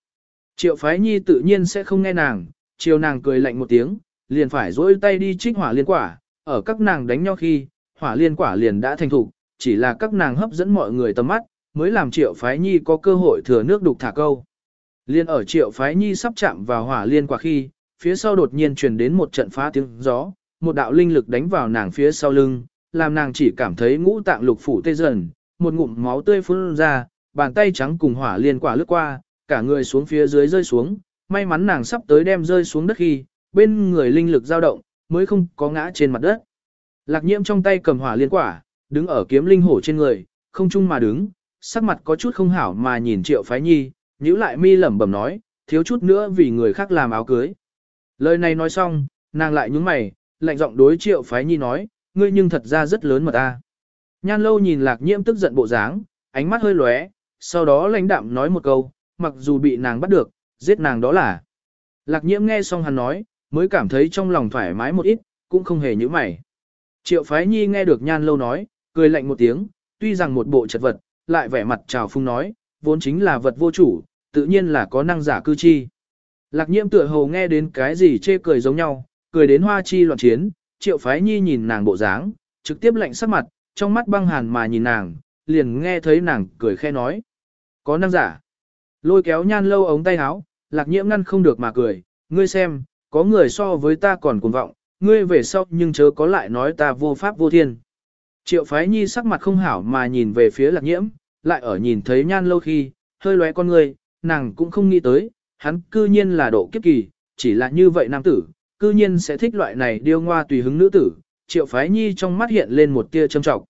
Triệu phái nhi tự nhiên sẽ không nghe nàng, chiều nàng cười lạnh một tiếng, liền phải dỗi tay đi trích hỏa liên quả, ở các nàng đánh nhau khi, hỏa liên quả liền đã thành thục, chỉ là các nàng hấp dẫn mọi người tầm mắt, mới làm triệu phái nhi có cơ hội thừa nước đục thả câu. Liên ở triệu phái nhi sắp chạm vào hỏa liên quả khi, phía sau đột nhiên truyền đến một trận phá tiếng gió, một đạo linh lực đánh vào nàng phía sau lưng, làm nàng chỉ cảm thấy ngũ tạng lục phủ tê dần, một ngụm máu tươi phun ra, bàn tay trắng cùng hỏa liên quả lướt qua, cả người xuống phía dưới rơi xuống, may mắn nàng sắp tới đem rơi xuống đất khi, bên người linh lực dao động, mới không có ngã trên mặt đất. Lạc nhiễm trong tay cầm hỏa liên quả, đứng ở kiếm linh hổ trên người, không chung mà đứng, sắc mặt có chút không hảo mà nhìn triệu phái nhi, nhíu lại mi lẩm bẩm nói, thiếu chút nữa vì người khác làm áo cưới. Lời này nói xong, nàng lại nhướng mày, lạnh giọng đối triệu phái nhi nói, ngươi nhưng thật ra rất lớn mà ta. Nhan lâu nhìn lạc nhiễm tức giận bộ dáng, ánh mắt hơi lóe, sau đó lãnh đạm nói một câu, mặc dù bị nàng bắt được, giết nàng đó là. Lạc nhiễm nghe xong hắn nói, mới cảm thấy trong lòng thoải mái một ít, cũng không hề như mày. Triệu phái nhi nghe được nhan lâu nói, cười lạnh một tiếng, tuy rằng một bộ chật vật, lại vẻ mặt trào phung nói, vốn chính là vật vô chủ, tự nhiên là có năng giả cư chi. Lạc nhiễm tựa hồ nghe đến cái gì chê cười giống nhau, cười đến hoa chi loạn chiến, triệu phái nhi nhìn nàng bộ dáng, trực tiếp lạnh sắc mặt, trong mắt băng hàn mà nhìn nàng, liền nghe thấy nàng cười khe nói. Có năng giả. Lôi kéo nhan lâu ống tay áo, lạc nhiễm ngăn không được mà cười, ngươi xem, có người so với ta còn cuồng vọng, ngươi về sau nhưng chớ có lại nói ta vô pháp vô thiên. Triệu phái nhi sắc mặt không hảo mà nhìn về phía lạc nhiễm, lại ở nhìn thấy nhan lâu khi, hơi lóe con ngươi, nàng cũng không nghĩ tới, hắn cư nhiên là độ kiếp kỳ, chỉ là như vậy nam tử, cư nhiên sẽ thích loại này điêu ngoa tùy hứng nữ tử, triệu phái nhi trong mắt hiện lên một tia châm trọng.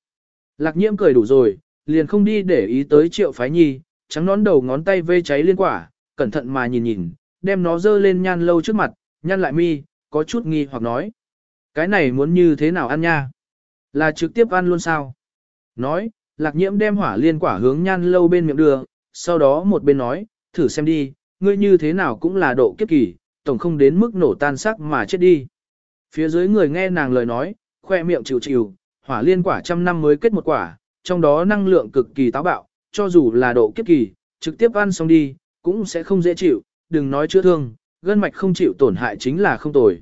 Lạc nhiễm cười đủ rồi, liền không đi để ý tới triệu phái nhi, trắng nón đầu ngón tay vê cháy liên quả, cẩn thận mà nhìn nhìn, đem nó dơ lên nhan lâu trước mặt, nhăn lại mi, có chút nghi hoặc nói. Cái này muốn như thế nào ăn nha? Là trực tiếp ăn luôn sao? Nói, lạc nhiễm đem hỏa liên quả hướng nhan lâu bên miệng đưa, sau đó một bên nói, thử xem đi, ngươi như thế nào cũng là độ kiếp kỳ, tổng không đến mức nổ tan sắc mà chết đi. Phía dưới người nghe nàng lời nói, khoe miệng chịu chịu, hỏa liên quả trăm năm mới kết một quả, trong đó năng lượng cực kỳ táo bạo, cho dù là độ kiếp kỳ, trực tiếp ăn xong đi, cũng sẽ không dễ chịu, đừng nói chữa thương, gân mạch không chịu tổn hại chính là không tồi.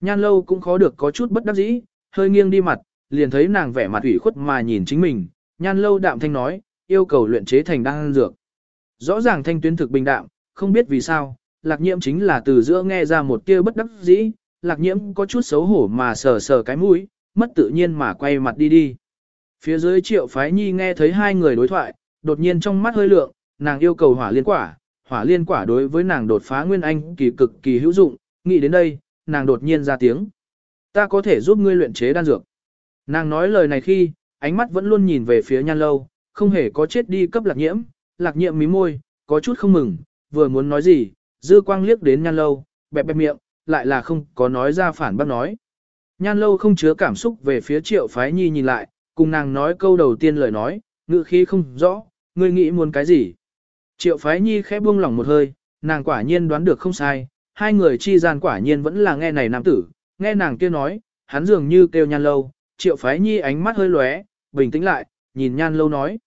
Nhan lâu cũng khó được có chút bất đắc dĩ, hơi nghiêng đi mặt, liền thấy nàng vẻ mặt ủy khuất mà nhìn chính mình, nhan lâu đạm thanh nói, yêu cầu luyện chế thành đan dược. Rõ ràng thanh tuyến thực bình đạm, không biết vì sao, lạc nhiễm chính là từ giữa nghe ra một tia bất đắc dĩ, lạc nhiễm có chút xấu hổ mà sờ sờ cái mũi, mất tự nhiên mà quay mặt đi đi. Phía dưới triệu phái nhi nghe thấy hai người đối thoại, đột nhiên trong mắt hơi lượng, nàng yêu cầu hỏa liên quả, hỏa liên quả đối với nàng đột phá nguyên anh kỳ cực kỳ hữu dụng, nghĩ đến đây, nàng đột nhiên ra tiếng. Ta có thể giúp ngươi luyện chế đan dược. Nàng nói lời này khi, ánh mắt vẫn luôn nhìn về phía nhan lâu, không hề có chết đi cấp lạc nhiễm, lạc nhiễm mí môi, có chút không mừng, vừa muốn nói gì, dư quang liếc đến nhan lâu, bẹp bẹp miệng, lại là không có nói ra phản bác nói. Nhan lâu không chứa cảm xúc về phía triệu phái nhi nhìn lại, cùng nàng nói câu đầu tiên lời nói, ngữ khí không rõ, ngươi nghĩ muốn cái gì. Triệu phái nhi khẽ buông lòng một hơi, nàng quả nhiên đoán được không sai, hai người chi gian quả nhiên vẫn là nghe này nam tử, nghe nàng kia nói, hắn dường như kêu nhan lâu, triệu phái nhi ánh mắt hơi lóe, bình tĩnh lại, nhìn nhan lâu nói.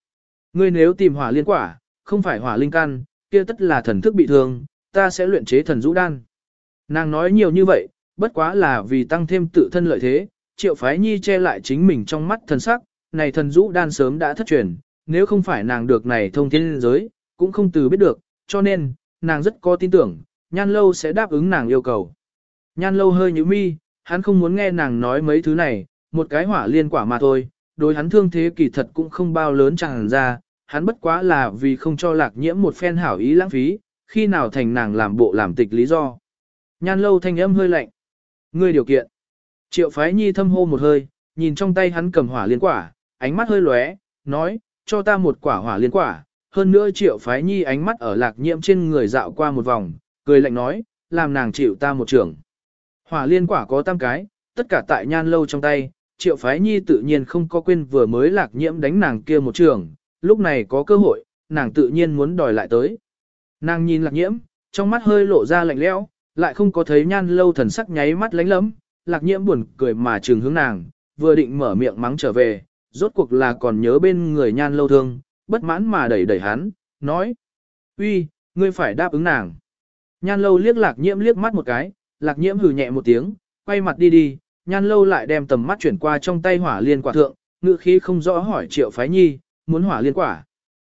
Ngươi nếu tìm hỏa liên quả, không phải hỏa linh căn, kia tất là thần thức bị thương, ta sẽ luyện chế thần rũ đan. Nàng nói nhiều như vậy, bất quá là vì tăng thêm tự thân lợi thế, triệu phái nhi che lại chính mình trong mắt thần sắc, này thần rũ đan sớm đã thất truyền, nếu không phải nàng được này thông thiên giới, cũng không từ biết được, cho nên, nàng rất có tin tưởng, nhan lâu sẽ đáp ứng nàng yêu cầu. Nhan lâu hơi như mi, hắn không muốn nghe nàng nói mấy thứ này, một cái hỏa liên quả mà thôi, đối hắn thương thế kỳ thật cũng không bao lớn chẳng ra, hắn bất quá là vì không cho lạc nhiễm một phen hảo ý lãng phí, khi nào thành nàng làm bộ làm tịch lý do. Nhan lâu thanh âm hơi lạnh. Ngươi điều kiện. Triệu phái nhi thâm hô một hơi, nhìn trong tay hắn cầm hỏa liên quả, ánh mắt hơi lóe, nói, cho ta một quả hỏa liên quả. Hơn nữa triệu phái nhi ánh mắt ở lạc nhiễm trên người dạo qua một vòng, cười lạnh nói, làm nàng chịu ta một trưởng. Hỏa liên quả có tam cái, tất cả tại nhan lâu trong tay, triệu phái nhi tự nhiên không có quên vừa mới lạc nhiễm đánh nàng kia một trường, lúc này có cơ hội, nàng tự nhiên muốn đòi lại tới. Nàng nhìn lạc nhiễm, trong mắt hơi lộ ra lạnh lẽo, lại không có thấy nhan lâu thần sắc nháy mắt lánh lấm, lạc nhiễm buồn cười mà trường hướng nàng, vừa định mở miệng mắng trở về, rốt cuộc là còn nhớ bên người nhan lâu thương, bất mãn mà đẩy đẩy hắn, nói. uy, ngươi phải đáp ứng nàng. Nhan lâu liếc lạc nhiễm liếc mắt một cái, lạc nhiễm hừ nhẹ một tiếng, quay mặt đi đi, nhan lâu lại đem tầm mắt chuyển qua trong tay hỏa liên quả thượng, ngự khí không rõ hỏi triệu phái nhi, muốn hỏa liên quả.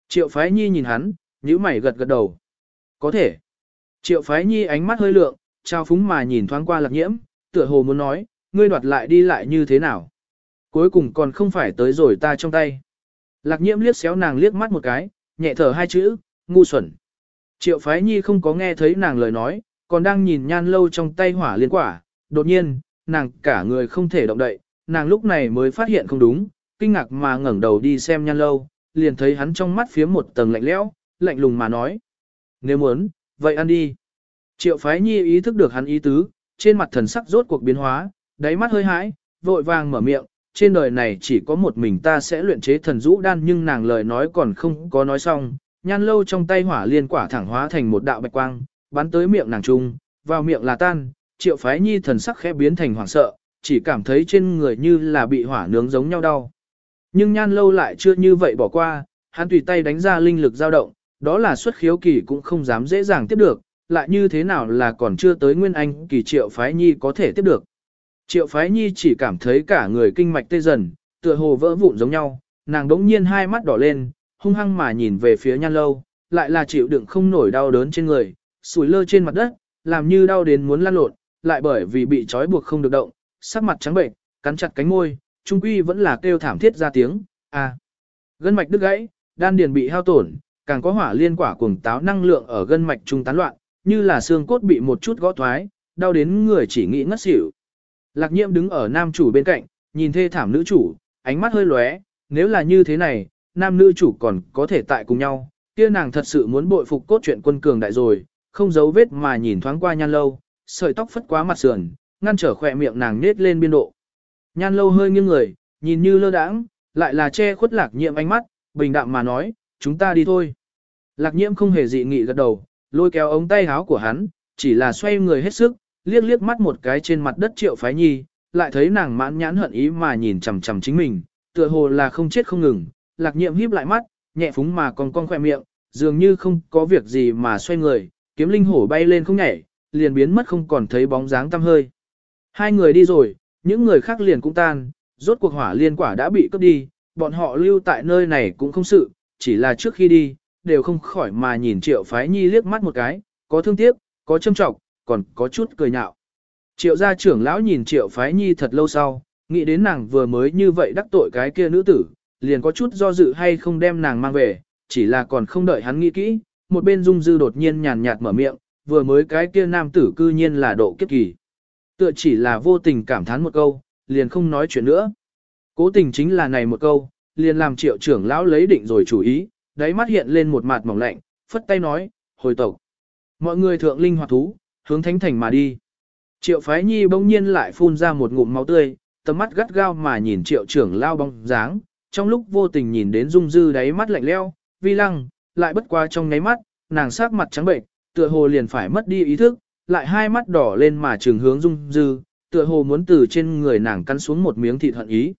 Triệu phái nhi nhìn hắn, nhíu mày gật gật đầu. Có thể. Triệu phái nhi ánh mắt hơi lượng, trao phúng mà nhìn thoáng qua lạc nhiễm, tựa hồ muốn nói, ngươi đoạt lại đi lại như thế nào. Cuối cùng còn không phải tới rồi ta trong tay. Lạc nhiễm liếc xéo nàng liếc mắt một cái, nhẹ thở hai chữ, ngu xuẩn. Triệu phái nhi không có nghe thấy nàng lời nói, còn đang nhìn nhan lâu trong tay hỏa liên quả. Đột nhiên, nàng cả người không thể động đậy, nàng lúc này mới phát hiện không đúng, kinh ngạc mà ngẩng đầu đi xem nhan lâu, liền thấy hắn trong mắt phía một tầng lạnh lẽo, lạnh lùng mà nói. Nếu muốn, vậy ăn đi. Triệu phái nhi ý thức được hắn ý tứ, trên mặt thần sắc rốt cuộc biến hóa, đáy mắt hơi hãi, vội vàng mở miệng, trên đời này chỉ có một mình ta sẽ luyện chế thần rũ đan nhưng nàng lời nói còn không có nói xong, nhan lâu trong tay hỏa liên quả thẳng hóa thành một đạo bạch quang, bắn tới miệng nàng trung, vào miệng là tan, triệu phái nhi thần sắc khẽ biến thành hoảng sợ, chỉ cảm thấy trên người như là bị hỏa nướng giống nhau đau. Nhưng nhan lâu lại chưa như vậy bỏ qua, hắn tùy tay đánh ra linh lực dao động, đó là xuất khiếu kỳ cũng không dám dễ dàng tiếp được, lại như thế nào là còn chưa tới nguyên anh kỳ triệu phái nhi có thể tiếp được. Triệu phái nhi chỉ cảm thấy cả người kinh mạch tê dần, tựa hồ vỡ vụn giống nhau, nàng đống nhiên hai mắt đỏ lên, hung hăng mà nhìn về phía nhan lâu, lại là chịu đựng không nổi đau đớn trên người, sủi lơ trên mặt đất, làm như đau đến muốn lăn lộn, lại bởi vì bị trói buộc không được động, sắc mặt trắng bệnh, cắn chặt cánh môi, trung quy vẫn là kêu thảm thiết ra tiếng, a. Gân mạch đứt gãy, đan điền bị hao tổn, càng có hỏa liên quả cuồng táo năng lượng ở gân mạch trung tán loạn, như là xương cốt bị một chút gõ thoái, đau đến người chỉ nghĩ ngất xỉu. Lạc Nhiễm đứng ở nam chủ bên cạnh, nhìn thê thảm nữ chủ, ánh mắt hơi lóe, nếu là như thế này, nam nữ chủ còn có thể tại cùng nhau, kia nàng thật sự muốn bội phục cốt truyện quân cường đại rồi, không giấu vết mà nhìn thoáng qua nhan lâu, sợi tóc phất quá mặt sườn, ngăn trở khỏe miệng nàng nết lên biên độ. Nhan lâu hơi nghiêng người, nhìn như lơ đãng, lại là che khuất lạc nhiễm ánh mắt, bình đạm mà nói, chúng ta đi thôi. Lạc nhiễm không hề dị nghị gật đầu, lôi kéo ống tay áo của hắn, chỉ là xoay người hết sức, liếc liếc mắt một cái trên mặt đất triệu phái nhi, lại thấy nàng mãn nhãn hận ý mà nhìn chằm chằm chính mình, tựa hồ là không chết không ngừng, lạc nhiệm híp lại mắt, nhẹ phúng mà còn con khỏe miệng, dường như không có việc gì mà xoay người, kiếm linh hổ bay lên không nhảy, liền biến mất không còn thấy bóng dáng tăm hơi. Hai người đi rồi, những người khác liền cũng tan, rốt cuộc hỏa liên quả đã bị cướp đi, bọn họ lưu tại nơi này cũng không sự, chỉ là trước khi đi, đều không khỏi mà nhìn triệu phái nhi liếc mắt một cái, có thương tiếc, có châm trọng, còn có chút cười nhạo. Triệu gia trưởng lão nhìn triệu phái nhi thật lâu sau, nghĩ đến nàng vừa mới như vậy đắc tội cái kia nữ tử, liền có chút do dự hay không đem nàng mang về, chỉ là còn không đợi hắn nghĩ kỹ, một bên dung dư đột nhiên nhàn nhạt mở miệng, vừa mới cái kia nam tử cư nhiên là độ kiếp kỳ. Tựa chỉ là vô tình cảm thán một câu, liền không nói chuyện nữa. Cố tình chính là này một câu, liền làm triệu trưởng lão lấy định rồi chủ ý, đáy mắt hiện lên một mặt mỏng lạnh, phất tay nói, hồi tộc. Mọi người thượng linh hoạt thú, hướng thánh thành mà đi. Triệu phái nhi bỗng nhiên lại phun ra một ngụm máu tươi, tầm mắt gắt gao mà nhìn triệu trưởng lao bóng dáng, trong lúc vô tình nhìn đến dung dư đáy mắt lạnh leo, vi lăng, lại bất qua trong nháy mắt, nàng sắc mặt trắng bệnh, tựa hồ liền phải mất đi ý thức, lại hai mắt đỏ lên mà trường hướng dung dư, tựa hồ muốn từ trên người nàng cắn xuống một miếng thịt hận ý.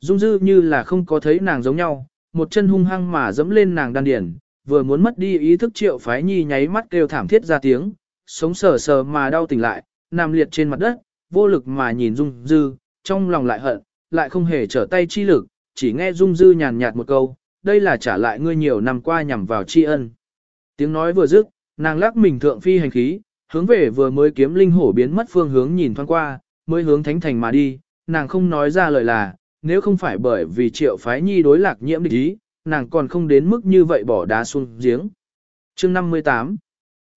Dung dư như là không có thấy nàng giống nhau, một chân hung hăng mà dẫm lên nàng đan điển, vừa muốn mất đi ý thức triệu phái nhi nháy mắt kêu thảm thiết ra tiếng, sống sờ sờ mà đau tỉnh lại, nằm liệt trên mặt đất, vô lực mà nhìn Dung Dư, trong lòng lại hận, lại không hề trở tay chi lực, chỉ nghe Dung Dư nhàn nhạt một câu, đây là trả lại ngươi nhiều năm qua nhằm vào tri ân. Tiếng nói vừa dứt, nàng lắc mình thượng phi hành khí, hướng về vừa mới kiếm linh hổ biến mất phương hướng nhìn thoáng qua, mới hướng thánh thành mà đi, nàng không nói ra lời là, nếu không phải bởi vì triệu phái nhi đối lạc nhiễm địch ý, nàng còn không đến mức như vậy bỏ đá xuống giếng. chương 58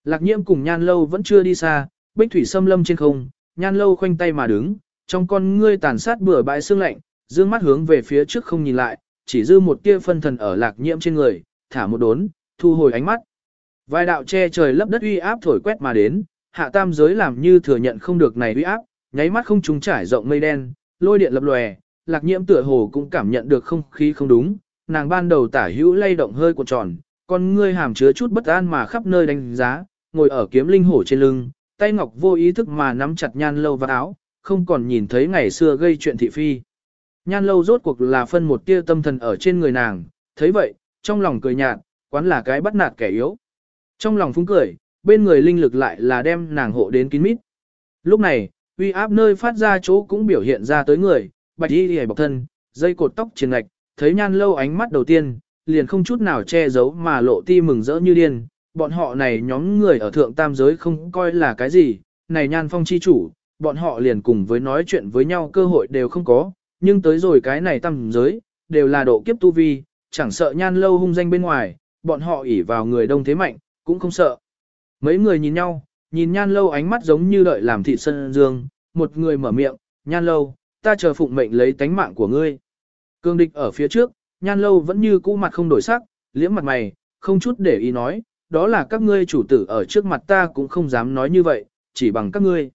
Lạc nhiễm cùng nhan lâu vẫn chưa đi xa, bích thủy xâm lâm trên không, nhan lâu khoanh tay mà đứng, trong con ngươi tàn sát bừa bãi xương lạnh, dương mắt hướng về phía trước không nhìn lại, chỉ dư một tia phân thần ở lạc nhiễm trên người, thả một đốn, thu hồi ánh mắt. Vài đạo che trời lấp đất uy áp thổi quét mà đến, hạ tam giới làm như thừa nhận không được này uy áp, nháy mắt không trúng trải rộng mây đen, lôi điện lập lòe, lạc nhiễm tựa hồ cũng cảm nhận được không khí không đúng, nàng ban đầu tả hữu lay động hơi cuộn tròn, con ngươi hàm chứa chút bất an mà khắp nơi đánh giá, ngồi ở kiếm linh hổ trên lưng, tay ngọc vô ý thức mà nắm chặt nhan lâu vào áo, không còn nhìn thấy ngày xưa gây chuyện thị phi. Nhan lâu rốt cuộc là phân một tia tâm thần ở trên người nàng, thấy vậy, trong lòng cười nhạt, quán là cái bắt nạt kẻ yếu. Trong lòng phúng cười, bên người linh lực lại là đem nàng hộ đến kín mít. Lúc này, uy áp nơi phát ra chỗ cũng biểu hiện ra tới người, bạch y hề bọc thân, dây cột tóc trên ngạch, thấy nhan lâu ánh mắt đầu tiên, liền không chút nào che giấu mà lộ ti mừng rỡ như điên, bọn họ này nhóm người ở thượng tam giới không coi là cái gì, này nhan phong chi chủ, bọn họ liền cùng với nói chuyện với nhau cơ hội đều không có, nhưng tới rồi cái này tam giới, đều là độ kiếp tu vi, chẳng sợ nhan lâu hung danh bên ngoài, bọn họ ỉ vào người đông thế mạnh, cũng không sợ. Mấy người nhìn nhau, nhìn nhan lâu ánh mắt giống như đợi làm thị sân dương, một người mở miệng, nhan lâu, ta chờ phụng mệnh lấy tánh mạng của ngươi. Cương địch ở phía trước, nhan lâu vẫn như cũ mặt không đổi sắc, liễm mặt mày, không chút để ý nói, đó là các ngươi chủ tử ở trước mặt ta cũng không dám nói như vậy, chỉ bằng các ngươi.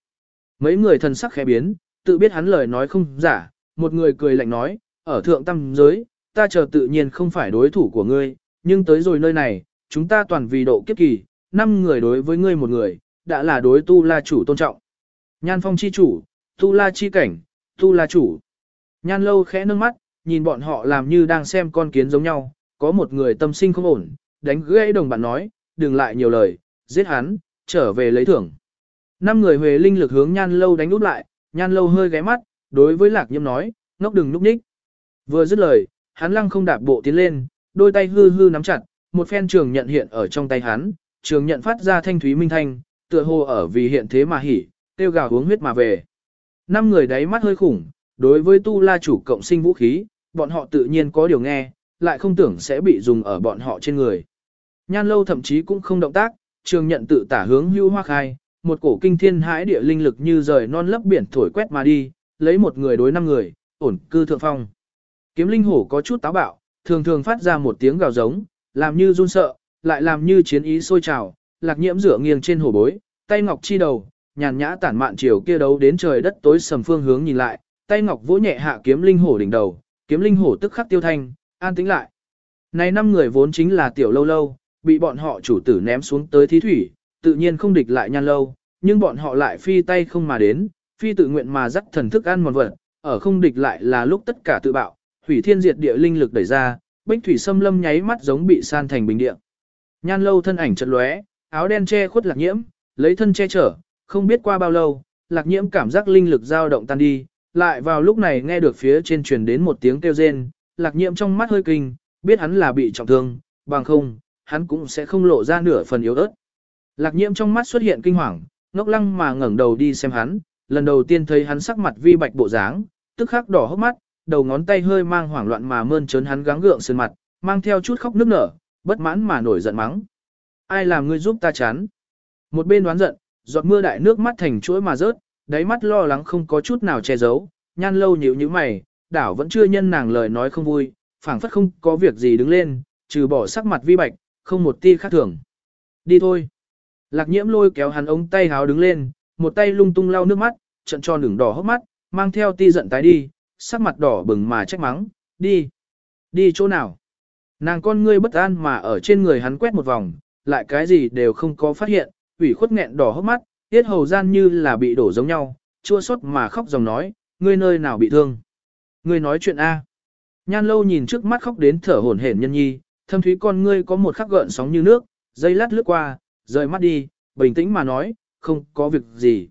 Mấy người thần sắc khẽ biến, tự biết hắn lời nói không giả, một người cười lạnh nói, ở thượng tâm giới, ta chờ tự nhiên không phải đối thủ của ngươi, nhưng tới rồi nơi này, chúng ta toàn vì độ kiếp kỳ, năm người đối với ngươi một người, đã là đối tu la chủ tôn trọng. Nhan phong chi chủ, tu la chi cảnh, tu la chủ. Nhan lâu khẽ nâng mắt, nhìn bọn họ làm như đang xem con kiến giống nhau, có một người tâm sinh không ổn, đánh gãy đồng bạn nói, đừng lại nhiều lời, giết hắn, trở về lấy thưởng. Năm người huề linh lực hướng nhan lâu đánh úp lại, nhan lâu hơi ghé mắt, đối với lạc nhiễm nói, ngốc đừng núp ních. Vừa dứt lời, hắn lăng không đạp bộ tiến lên, đôi tay hư hư nắm chặt, một phen trường nhận hiện ở trong tay hắn, trường nhận phát ra thanh thúy minh thanh, tựa hồ ở vì hiện thế mà hỉ, tiêu gào uống huyết mà về. Năm người đáy mắt hơi khủng, đối với tu la chủ cộng sinh vũ khí, bọn họ tự nhiên có điều nghe, lại không tưởng sẽ bị dùng ở bọn họ trên người. Nhan lâu thậm chí cũng không động tác, trường nhận tự tả hướng hưu hoa khai, một cổ kinh thiên hãi địa linh lực như rời non lấp biển thổi quét mà đi, lấy một người đối năm người, ổn cư thượng phong. Kiếm linh hổ có chút táo bạo, thường thường phát ra một tiếng gào giống, làm như run sợ, lại làm như chiến ý sôi trào, lạc nhiễm rửa nghiêng trên hổ bối, tay ngọc chi đầu, nhàn nhã tản mạn chiều kia đấu đến trời đất tối sầm phương hướng nhìn lại, tay ngọc vỗ nhẹ hạ kiếm linh hổ đỉnh đầu, kiếm linh hổ tức khắc tiêu thanh, an tĩnh lại. Này năm người vốn chính là tiểu lâu lâu, bị bọn họ chủ tử ném xuống tới thí thủy, tự nhiên không địch lại nhan lâu, nhưng bọn họ lại phi tay không mà đến, phi tự nguyện mà dắt thần thức ăn mòn vật, ở không địch lại là lúc tất cả tự bạo, hủy thiên diệt địa linh lực đẩy ra, bích thủy xâm lâm nháy mắt giống bị san thành bình địa. Nhan lâu thân ảnh chật lóe, áo đen che khuất lạc nhiễm, lấy thân che chở, không biết qua bao lâu, lạc nhiễm cảm giác linh lực dao động tan đi, lại vào lúc này nghe được phía trên truyền đến một tiếng kêu rên, lạc Nhiệm trong mắt hơi kinh, biết hắn là bị trọng thương, bằng không, hắn cũng sẽ không lộ ra nửa phần yếu ớt. Lạc nhiễm trong mắt xuất hiện kinh hoàng, ngốc lăng mà ngẩng đầu đi xem hắn, lần đầu tiên thấy hắn sắc mặt vi bạch bộ dáng, tức khắc đỏ hốc mắt, đầu ngón tay hơi mang hoảng loạn mà mơn trớn hắn gắng gượng sơn mặt, mang theo chút khóc nức nở, bất mãn mà nổi giận mắng. Ai làm ngươi giúp ta chán? Một bên đoán giận, giọt mưa đại nước mắt thành chuỗi mà rớt, đáy mắt lo lắng không có chút nào che giấu, nhan lâu nhíu như mày, đảo vẫn chưa nhân nàng lời nói không vui, phảng phất không có việc gì đứng lên, trừ bỏ sắc mặt vi bạch, không một ti khác thường. Đi thôi. Lạc nhiễm lôi kéo hắn ống tay háo đứng lên, một tay lung tung lau nước mắt, trận tròn đường đỏ hốc mắt, mang theo ti giận tái đi, sắc mặt đỏ bừng mà trách mắng, đi. Đi chỗ nào? Nàng con ngươi bất an mà ở trên người hắn quét một vòng, lại cái gì đều không có phát hiện, ủy khuất nghẹn đỏ hốc mắt, tiết hầu gian như là bị đổ giống nhau, chua xót mà khóc dòng nói, ngươi nơi nào bị thương? Ngươi nói chuyện A. Nhan lâu nhìn trước mắt khóc đến thở hổn hển nhân nhi, thâm thúy con ngươi có một khắc gợn sóng như nước, dây lát lướt qua, rời mắt đi, bình tĩnh mà nói, không có việc gì.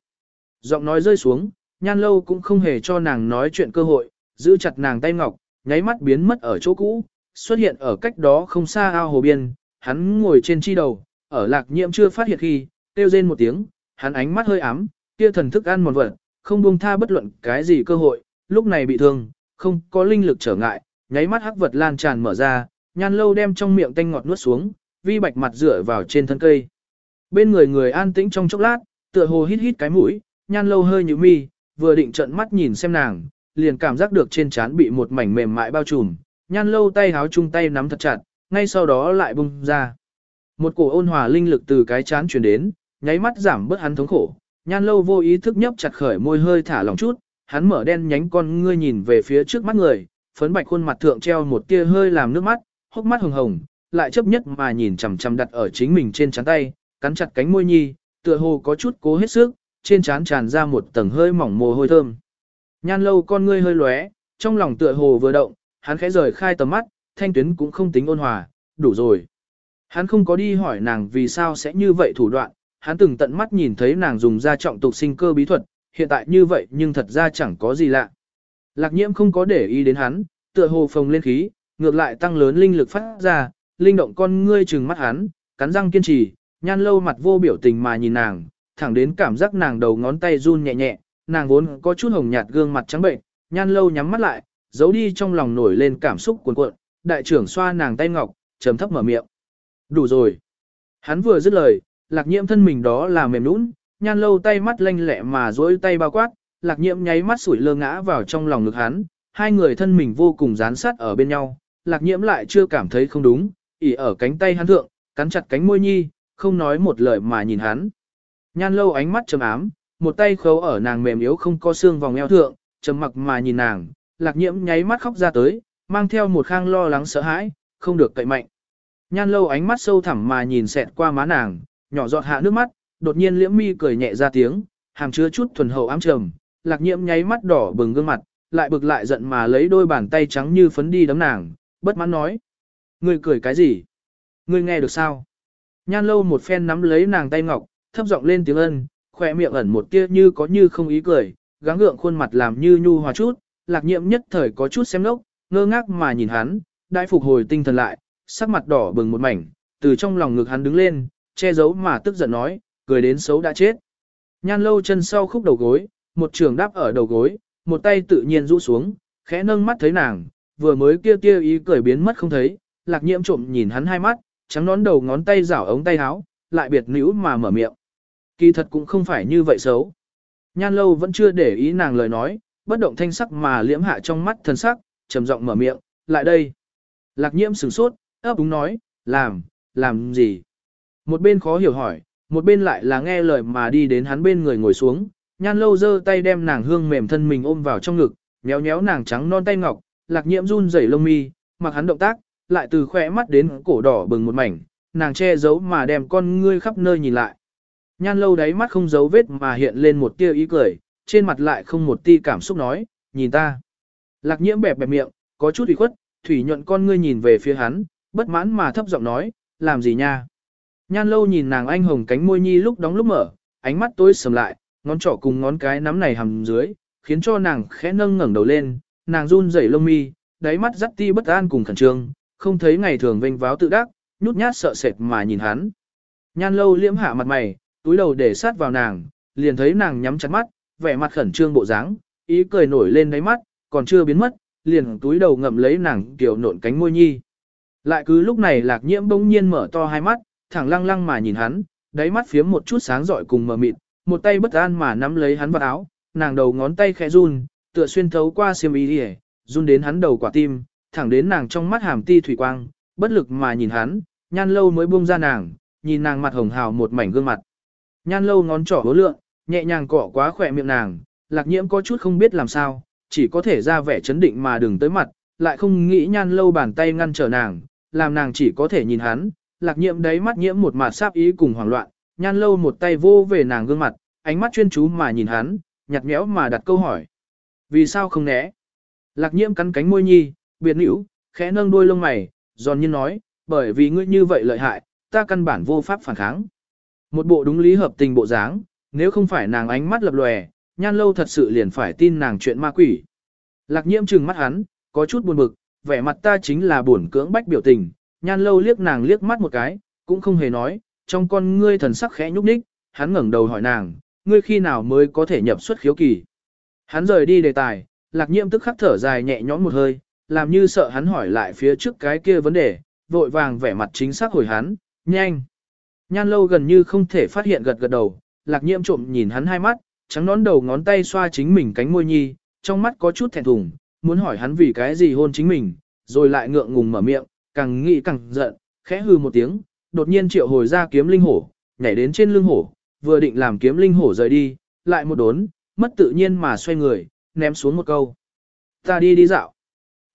Giọng nói rơi xuống, nhan lâu cũng không hề cho nàng nói chuyện cơ hội, giữ chặt nàng tay ngọc, nháy mắt biến mất ở chỗ cũ, xuất hiện ở cách đó không xa ao hồ biên, hắn ngồi trên chi đầu, ở lạc nhiễm chưa phát hiện khi, kêu rên một tiếng, hắn ánh mắt hơi ám, kia thần thức ăn một vật, không buông tha bất luận cái gì cơ hội, lúc này bị thương, không có linh lực trở ngại, nháy mắt hắc vật lan tràn mở ra, nhan lâu đem trong miệng tanh ngọt nuốt xuống, vi bạch mặt dựa vào trên thân cây. Bên người người an tĩnh trong chốc lát, tựa hồ hít hít cái mũi, nhan lâu hơi như mi, vừa định trận mắt nhìn xem nàng, liền cảm giác được trên trán bị một mảnh mềm mại bao trùm, nhan lâu tay háo chung tay nắm thật chặt, ngay sau đó lại bung ra. Một cổ ôn hòa linh lực từ cái chán truyền đến, nháy mắt giảm bớt hắn thống khổ, nhan lâu vô ý thức nhấp chặt khởi môi hơi thả lỏng chút, hắn mở đen nhánh con ngươi nhìn về phía trước mắt người, phấn bạch khuôn mặt thượng treo một tia hơi làm nước mắt, hốc mắt hồng hồng, lại chấp nhất mà nhìn chằm chằm đặt ở chính mình trên trán tay, cắn chặt cánh môi nhi, tựa hồ có chút cố hết sức, trên trán tràn ra một tầng hơi mỏng mồ hôi thơm. Nhan lâu con ngươi hơi lóe, trong lòng tựa hồ vừa động, hắn khẽ rời khai tầm mắt, thanh tuyến cũng không tính ôn hòa, đủ rồi. Hắn không có đi hỏi nàng vì sao sẽ như vậy thủ đoạn, hắn từng tận mắt nhìn thấy nàng dùng ra trọng tục sinh cơ bí thuật, hiện tại như vậy nhưng thật ra chẳng có gì lạ. Lạc nhiễm không có để ý đến hắn, tựa hồ phồng lên khí, ngược lại tăng lớn linh lực phát ra, linh động con ngươi trừng mắt hắn, cắn răng kiên trì, nhan lâu mặt vô biểu tình mà nhìn nàng, thẳng đến cảm giác nàng đầu ngón tay run nhẹ nhẹ, nàng vốn có chút hồng nhạt gương mặt trắng bệnh, nhan lâu nhắm mắt lại, giấu đi trong lòng nổi lên cảm xúc cuồn cuộn, đại trưởng xoa nàng tay ngọc, trầm thấp mở miệng. Đủ rồi. Hắn vừa dứt lời, lạc nhiễm thân mình đó là mềm nũng, nhan lâu tay mắt lanh lẹ mà dối tay bao quát, lạc nhiễm nháy mắt sủi lơ ngã vào trong lòng ngực hắn, hai người thân mình vô cùng dán sát ở bên nhau, lạc nhiễm lại chưa cảm thấy không đúng, ỉ ở cánh tay hắn thượng, cắn chặt cánh môi nhi, không nói một lời mà nhìn hắn. Nhan lâu ánh mắt trầm ám, một tay khấu ở nàng mềm yếu không có xương vòng eo thượng, trầm mặc mà nhìn nàng, lạc nhiễm nháy mắt khóc ra tới, mang theo một khang lo lắng sợ hãi, không được cậy mạnh. Nhan lâu ánh mắt sâu thẳm mà nhìn xẹt qua má nàng, nhỏ giọt hạ nước mắt, đột nhiên liễm mi cười nhẹ ra tiếng, hàm chứa chút thuần hậu ám trầm, lạc nhiễm nháy mắt đỏ bừng gương mặt, lại bực lại giận mà lấy đôi bàn tay trắng như phấn đi đấm nàng, bất mãn nói. Ngươi cười cái gì? Ngươi nghe được sao? Nhan lâu một phen nắm lấy nàng tay ngọc, thấp giọng lên tiếng ân, khỏe miệng ẩn một tia như có như không ý cười, gắng gượng khuôn mặt làm như nhu hòa chút, lạc nhiễm nhất thời có chút xem lốc, ngơ ngác mà nhìn hắn, đại phục hồi tinh thần lại, sắc mặt đỏ bừng một mảnh, từ trong lòng ngực hắn đứng lên, che giấu mà tức giận nói, cười đến xấu đã chết. Nhan lâu chân sau khúc đầu gối, một trường đáp ở đầu gối, một tay tự nhiên rũ xuống, khẽ nâng mắt thấy nàng, vừa mới kia kia ý cười biến mất không thấy, lạc nhiễm trộm nhìn hắn hai mắt, trắng nón đầu ngón tay rảo ống tay áo, lại biệt nữ mà mở miệng. Kỳ thật cũng không phải như vậy xấu. Nhan lâu vẫn chưa để ý nàng lời nói, bất động thanh sắc mà liễm hạ trong mắt thần sắc, trầm giọng mở miệng, lại đây. Lạc nhiễm sửng sốt, ấp úng nói, làm, làm gì? Một bên khó hiểu hỏi, một bên lại là nghe lời mà đi đến hắn bên người ngồi xuống, nhan lâu giơ tay đem nàng hương mềm thân mình ôm vào trong ngực, nhéo nhéo nàng trắng non tay ngọc, lạc nhiễm run rẩy lông mi, mặc hắn động tác, lại từ khỏe mắt đến cổ đỏ bừng một mảnh, nàng che giấu mà đem con ngươi khắp nơi nhìn lại. Nhan lâu đáy mắt không giấu vết mà hiện lên một tia ý cười, trên mặt lại không một tia cảm xúc nói, nhìn ta. Lạc nhiễm bẹp bẹp miệng, có chút ủy khuất, thủy nhuận con ngươi nhìn về phía hắn, bất mãn mà thấp giọng nói, làm gì nha. Nhan lâu nhìn nàng anh hồng cánh môi nhi lúc đóng lúc mở, ánh mắt tối sầm lại, ngón trỏ cùng ngón cái nắm này hầm dưới, khiến cho nàng khẽ nâng ngẩng đầu lên, nàng run rẩy lông mi, đáy mắt dắt ti bất an cùng khẩn trương, không thấy ngày thường vênh váo tự đắc, nhút nhát sợ sệt mà nhìn hắn. Nhan lâu liễm hạ mặt mày, túi đầu để sát vào nàng, liền thấy nàng nhắm chặt mắt, vẻ mặt khẩn trương bộ dáng, ý cười nổi lên đáy mắt, còn chưa biến mất, liền túi đầu ngậm lấy nàng kiểu nộn cánh môi nhi. Lại cứ lúc này lạc nhiễm bỗng nhiên mở to hai mắt, thẳng lăng lăng mà nhìn hắn, đáy mắt phiếm một chút sáng rọi cùng mờ mịt, một tay bất an mà nắm lấy hắn vào áo, nàng đầu ngón tay khẽ run, tựa xuyên thấu qua xiêm y đi run đến hắn đầu quả tim, thẳng đến nàng trong mắt hàm ti thủy quang, bất lực mà nhìn hắn, nhan lâu mới buông ra nàng, nhìn nàng mặt hồng hào một mảnh gương mặt. Nhan lâu ngón trỏ hố lượng, nhẹ nhàng cọ quá khỏe miệng nàng, lạc nhiễm có chút không biết làm sao, chỉ có thể ra vẻ chấn định mà đừng tới mặt, lại không nghĩ nhan lâu bàn tay ngăn trở nàng, làm nàng chỉ có thể nhìn hắn, lạc nhiễm đấy mắt nhiễm một mặt sáp ý cùng hoảng loạn, nhan lâu một tay vô về nàng gương mặt, ánh mắt chuyên chú mà nhìn hắn, nhặt nhẽo mà đặt câu hỏi. Vì sao không né? Lạc nhiễm cắn cánh môi nhi, biệt nữ, khẽ nâng đuôi lông mày, giòn nhiên nói, bởi vì ngươi như vậy lợi hại, ta căn bản vô pháp phản kháng. Một bộ đúng lý hợp tình bộ dáng, nếu không phải nàng ánh mắt lập lòe, nhan lâu thật sự liền phải tin nàng chuyện ma quỷ. Lạc nhiễm trừng mắt hắn, có chút buồn bực, vẻ mặt ta chính là buồn cưỡng bách biểu tình, nhan lâu liếc nàng liếc mắt một cái, cũng không hề nói, trong con ngươi thần sắc khẽ nhúc nhích, hắn ngẩng đầu hỏi nàng, ngươi khi nào mới có thể nhập xuất khiếu kỳ. Hắn rời đi đề tài, lạc nhiễm tức khắc thở dài nhẹ nhõm một hơi, làm như sợ hắn hỏi lại phía trước cái kia vấn đề, vội vàng vẻ mặt chính xác hồi hắn, nhanh. Nhan lâu gần như không thể phát hiện gật gật đầu, lạc nhiễm trộm nhìn hắn hai mắt, trắng nón đầu ngón tay xoa chính mình cánh môi nhi, trong mắt có chút thẹn thùng, muốn hỏi hắn vì cái gì hôn chính mình, rồi lại ngượng ngùng mở miệng, càng nghĩ càng giận, khẽ hư một tiếng, đột nhiên triệu hồi ra kiếm linh hổ, nhảy đến trên lưng hổ, vừa định làm kiếm linh hổ rời đi, lại một đốn, mất tự nhiên mà xoay người, ném xuống một câu. Ta đi đi dạo.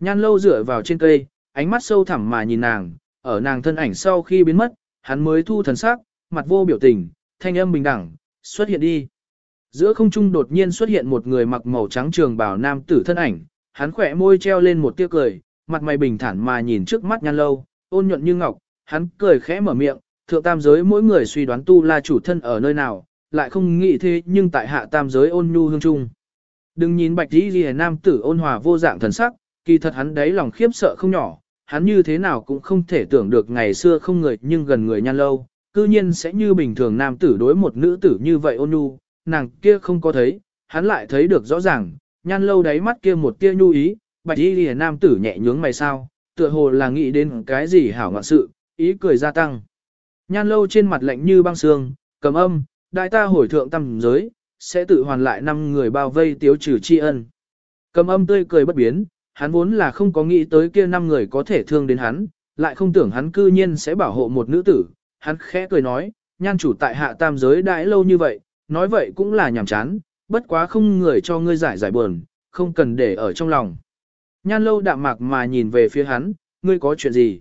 Nhan lâu dựa vào trên cây, ánh mắt sâu thẳm mà nhìn nàng, ở nàng thân ảnh sau khi biến mất, hắn mới thu thần sắc, mặt vô biểu tình, thanh âm bình đẳng, xuất hiện đi. Giữa không trung đột nhiên xuất hiện một người mặc màu trắng trường bào nam tử thân ảnh, hắn khỏe môi treo lên một tia cười, mặt mày bình thản mà nhìn trước mắt nhan lâu, ôn nhuận như ngọc, hắn cười khẽ mở miệng, thượng tam giới mỗi người suy đoán tu la chủ thân ở nơi nào, lại không nghĩ thế nhưng tại hạ tam giới ôn nhu hương trung. Đừng nhìn bạch dĩ ghi nam tử ôn hòa vô dạng thần sắc, kỳ thật hắn đấy lòng khiếp sợ không nhỏ, hắn như thế nào cũng không thể tưởng được ngày xưa không người nhưng gần người nhan lâu, cư nhiên sẽ như bình thường nam tử đối một nữ tử như vậy ôn nhu, nàng kia không có thấy, hắn lại thấy được rõ ràng, nhan lâu đáy mắt kia một tia nhu ý, bạch y lìa nam tử nhẹ nhướng mày sao, tựa hồ là nghĩ đến cái gì hảo ngọn sự, ý cười gia tăng. Nhan lâu trên mặt lạnh như băng sương, cầm âm, đại ta hồi thượng tâm giới, sẽ tự hoàn lại năm người bao vây tiếu trừ tri ân. Cầm âm tươi cười bất biến, hắn vốn là không có nghĩ tới kia năm người có thể thương đến hắn, lại không tưởng hắn cư nhiên sẽ bảo hộ một nữ tử, hắn khẽ cười nói, nhan chủ tại hạ tam giới đãi lâu như vậy, nói vậy cũng là nhảm chán, bất quá không người cho ngươi giải giải buồn, không cần để ở trong lòng. Nhan lâu đạm mạc mà nhìn về phía hắn, ngươi có chuyện gì?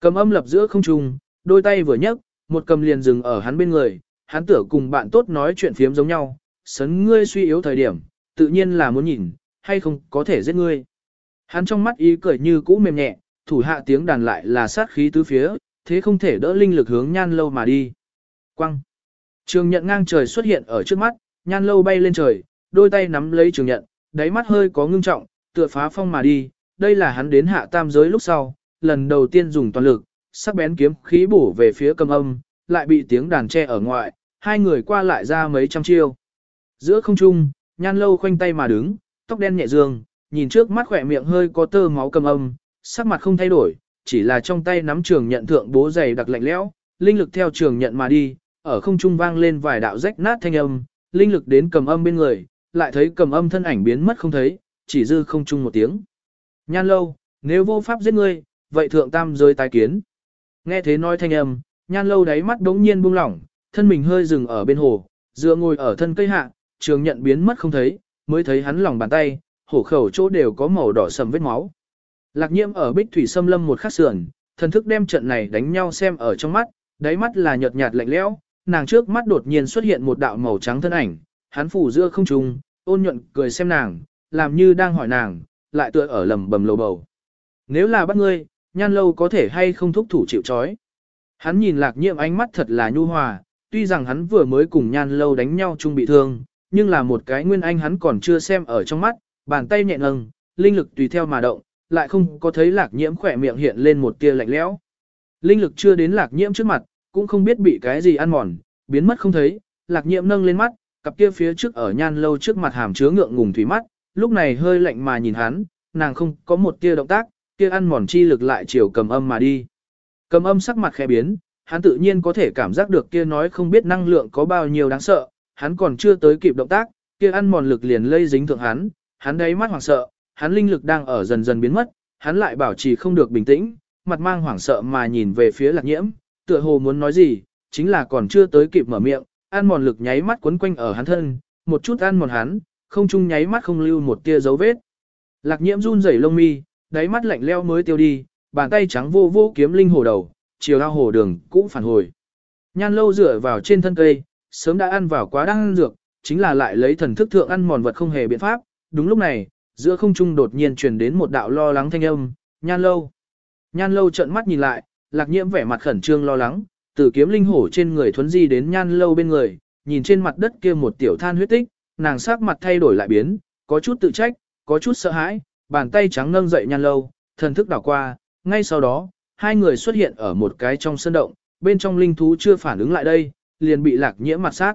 Cầm âm lập giữa không trung, đôi tay vừa nhấc, một cầm liền dừng ở hắn bên người, hắn tưởng cùng bạn tốt nói chuyện phiếm giống nhau, sấn ngươi suy yếu thời điểm, tự nhiên là muốn nhìn, hay không có thể giết ngươi. Hắn trong mắt ý cười như cũ mềm nhẹ, thủ hạ tiếng đàn lại là sát khí tứ phía, thế không thể đỡ linh lực hướng nhan lâu mà đi. Quăng. Trường nhận ngang trời xuất hiện ở trước mắt, nhan lâu bay lên trời, đôi tay nắm lấy trường nhận, đáy mắt hơi có ngưng trọng, tựa phá phong mà đi, đây là hắn đến hạ tam giới lúc sau, lần đầu tiên dùng toàn lực, sắc bén kiếm khí bổ về phía cầm âm, lại bị tiếng đàn tre ở ngoại, hai người qua lại ra mấy trăm chiêu. Giữa không trung, nhan lâu khoanh tay mà đứng, tóc đen nhẹ dương, nhìn trước mắt khỏe miệng hơi có tơ máu cầm âm, sắc mặt không thay đổi, chỉ là trong tay nắm trường nhận thượng bố dày đặc lạnh lẽo, linh lực theo trường nhận mà đi, ở không trung vang lên vài đạo rách nát thanh âm, linh lực đến cầm âm bên người, lại thấy cầm âm thân ảnh biến mất không thấy, chỉ dư không chung một tiếng. Nhan lâu, nếu vô pháp giết ngươi, vậy thượng tam giới tái kiến. Nghe thế nói thanh âm, nhan lâu đáy mắt đống nhiên buông lỏng, thân mình hơi dừng ở bên hồ, dựa ngồi ở thân cây hạ, trường nhận biến mất không thấy, mới thấy hắn lòng bàn tay, hổ khẩu chỗ đều có màu đỏ sầm vết máu. Lạc nhiễm ở bích thủy xâm lâm một khắc sườn, thần thức đem trận này đánh nhau xem ở trong mắt, đáy mắt là nhợt nhạt lạnh lẽo, nàng trước mắt đột nhiên xuất hiện một đạo màu trắng thân ảnh, hắn phủ giữa không trung, ôn nhuận cười xem nàng, làm như đang hỏi nàng, lại tựa ở lầm bầm lầu bầu. Nếu là bắt ngươi, nhan lâu có thể hay không thúc thủ chịu trói. Hắn nhìn lạc nhiễm ánh mắt thật là nhu hòa, tuy rằng hắn vừa mới cùng nhan lâu đánh nhau chung bị thương, nhưng là một cái nguyên anh hắn còn chưa xem ở trong mắt, bàn tay nhẹ nâng, linh lực tùy theo mà động, lại không có thấy lạc nhiễm khỏe miệng hiện lên một tia lạnh lẽo. Linh lực chưa đến lạc nhiễm trước mặt, cũng không biết bị cái gì ăn mòn, biến mất không thấy, lạc nhiễm nâng lên mắt, cặp kia phía trước ở nhan lâu trước mặt hàm chứa ngượng ngùng thủy mắt, lúc này hơi lạnh mà nhìn hắn, nàng không có một tia động tác, kia ăn mòn chi lực lại chiều cầm âm mà đi. Cầm âm sắc mặt khẽ biến, hắn tự nhiên có thể cảm giác được kia nói không biết năng lượng có bao nhiêu đáng sợ, hắn còn chưa tới kịp động tác, kia ăn mòn lực liền lây dính thượng hắn, hắn đáy mắt hoảng sợ, hắn linh lực đang ở dần dần biến mất, hắn lại bảo trì không được bình tĩnh, mặt mang hoảng sợ mà nhìn về phía lạc nhiễm, tựa hồ muốn nói gì, chính là còn chưa tới kịp mở miệng, ăn mòn lực nháy mắt quấn quanh ở hắn thân, một chút ăn mòn hắn, không chung nháy mắt không lưu một tia dấu vết. Lạc nhiễm run rẩy lông mi, đáy mắt lạnh leo mới tiêu đi, bàn tay trắng vô vô kiếm linh hồ đầu, chiều ao hồ đường cũng phản hồi. Nhan lâu dựa vào trên thân cây, sớm đã ăn vào quá đăng dược, chính là lại lấy thần thức thượng ăn mòn vật không hề biện pháp. Đúng lúc này, giữa không trung đột nhiên truyền đến một đạo lo lắng thanh âm, nhan lâu. Nhan lâu trợn mắt nhìn lại, lạc nhiễm vẻ mặt khẩn trương lo lắng, từ kiếm linh hổ trên người thuấn di đến nhan lâu bên người, nhìn trên mặt đất kia một tiểu than huyết tích, nàng sắc mặt thay đổi lại biến, có chút tự trách, có chút sợ hãi, bàn tay trắng nâng dậy nhan lâu, thần thức đảo qua, ngay sau đó, hai người xuất hiện ở một cái trong sân động, bên trong linh thú chưa phản ứng lại đây, liền bị lạc nhiễm mặt sát.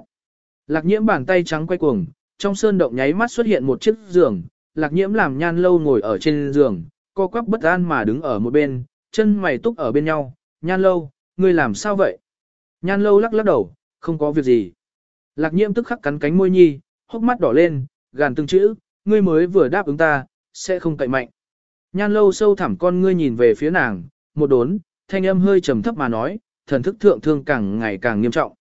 Lạc nhiễm bàn tay trắng quay cuồng, trong sơn động nháy mắt xuất hiện một chiếc giường, lạc nhiễm làm nhan lâu ngồi ở trên giường, co quắp bất an mà đứng ở một bên, chân mày túc ở bên nhau, nhan lâu, ngươi làm sao vậy? Nhan lâu lắc lắc đầu, không có việc gì. Lạc nhiễm tức khắc cắn cánh môi nhi, hốc mắt đỏ lên, gàn từng chữ, ngươi mới vừa đáp ứng ta, sẽ không cậy mạnh. Nhan lâu sâu thẳm con ngươi nhìn về phía nàng, một đốn, thanh âm hơi trầm thấp mà nói, thần thức thượng thương càng ngày càng nghiêm trọng.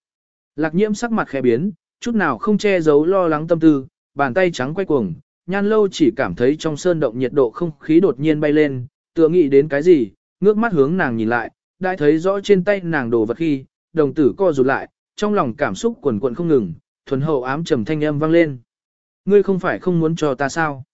Lạc nhiễm sắc mặt khẽ biến, chút nào không che giấu lo lắng tâm tư, bàn tay trắng quay cuồng, nhan lâu chỉ cảm thấy trong sơn động nhiệt độ không khí đột nhiên bay lên, tựa nghĩ đến cái gì, ngước mắt hướng nàng nhìn lại, đã thấy rõ trên tay nàng đồ vật khi, đồng tử co rụt lại, trong lòng cảm xúc quần quận không ngừng, thuần hậu ám trầm thanh âm vang lên. Ngươi không phải không muốn cho ta sao?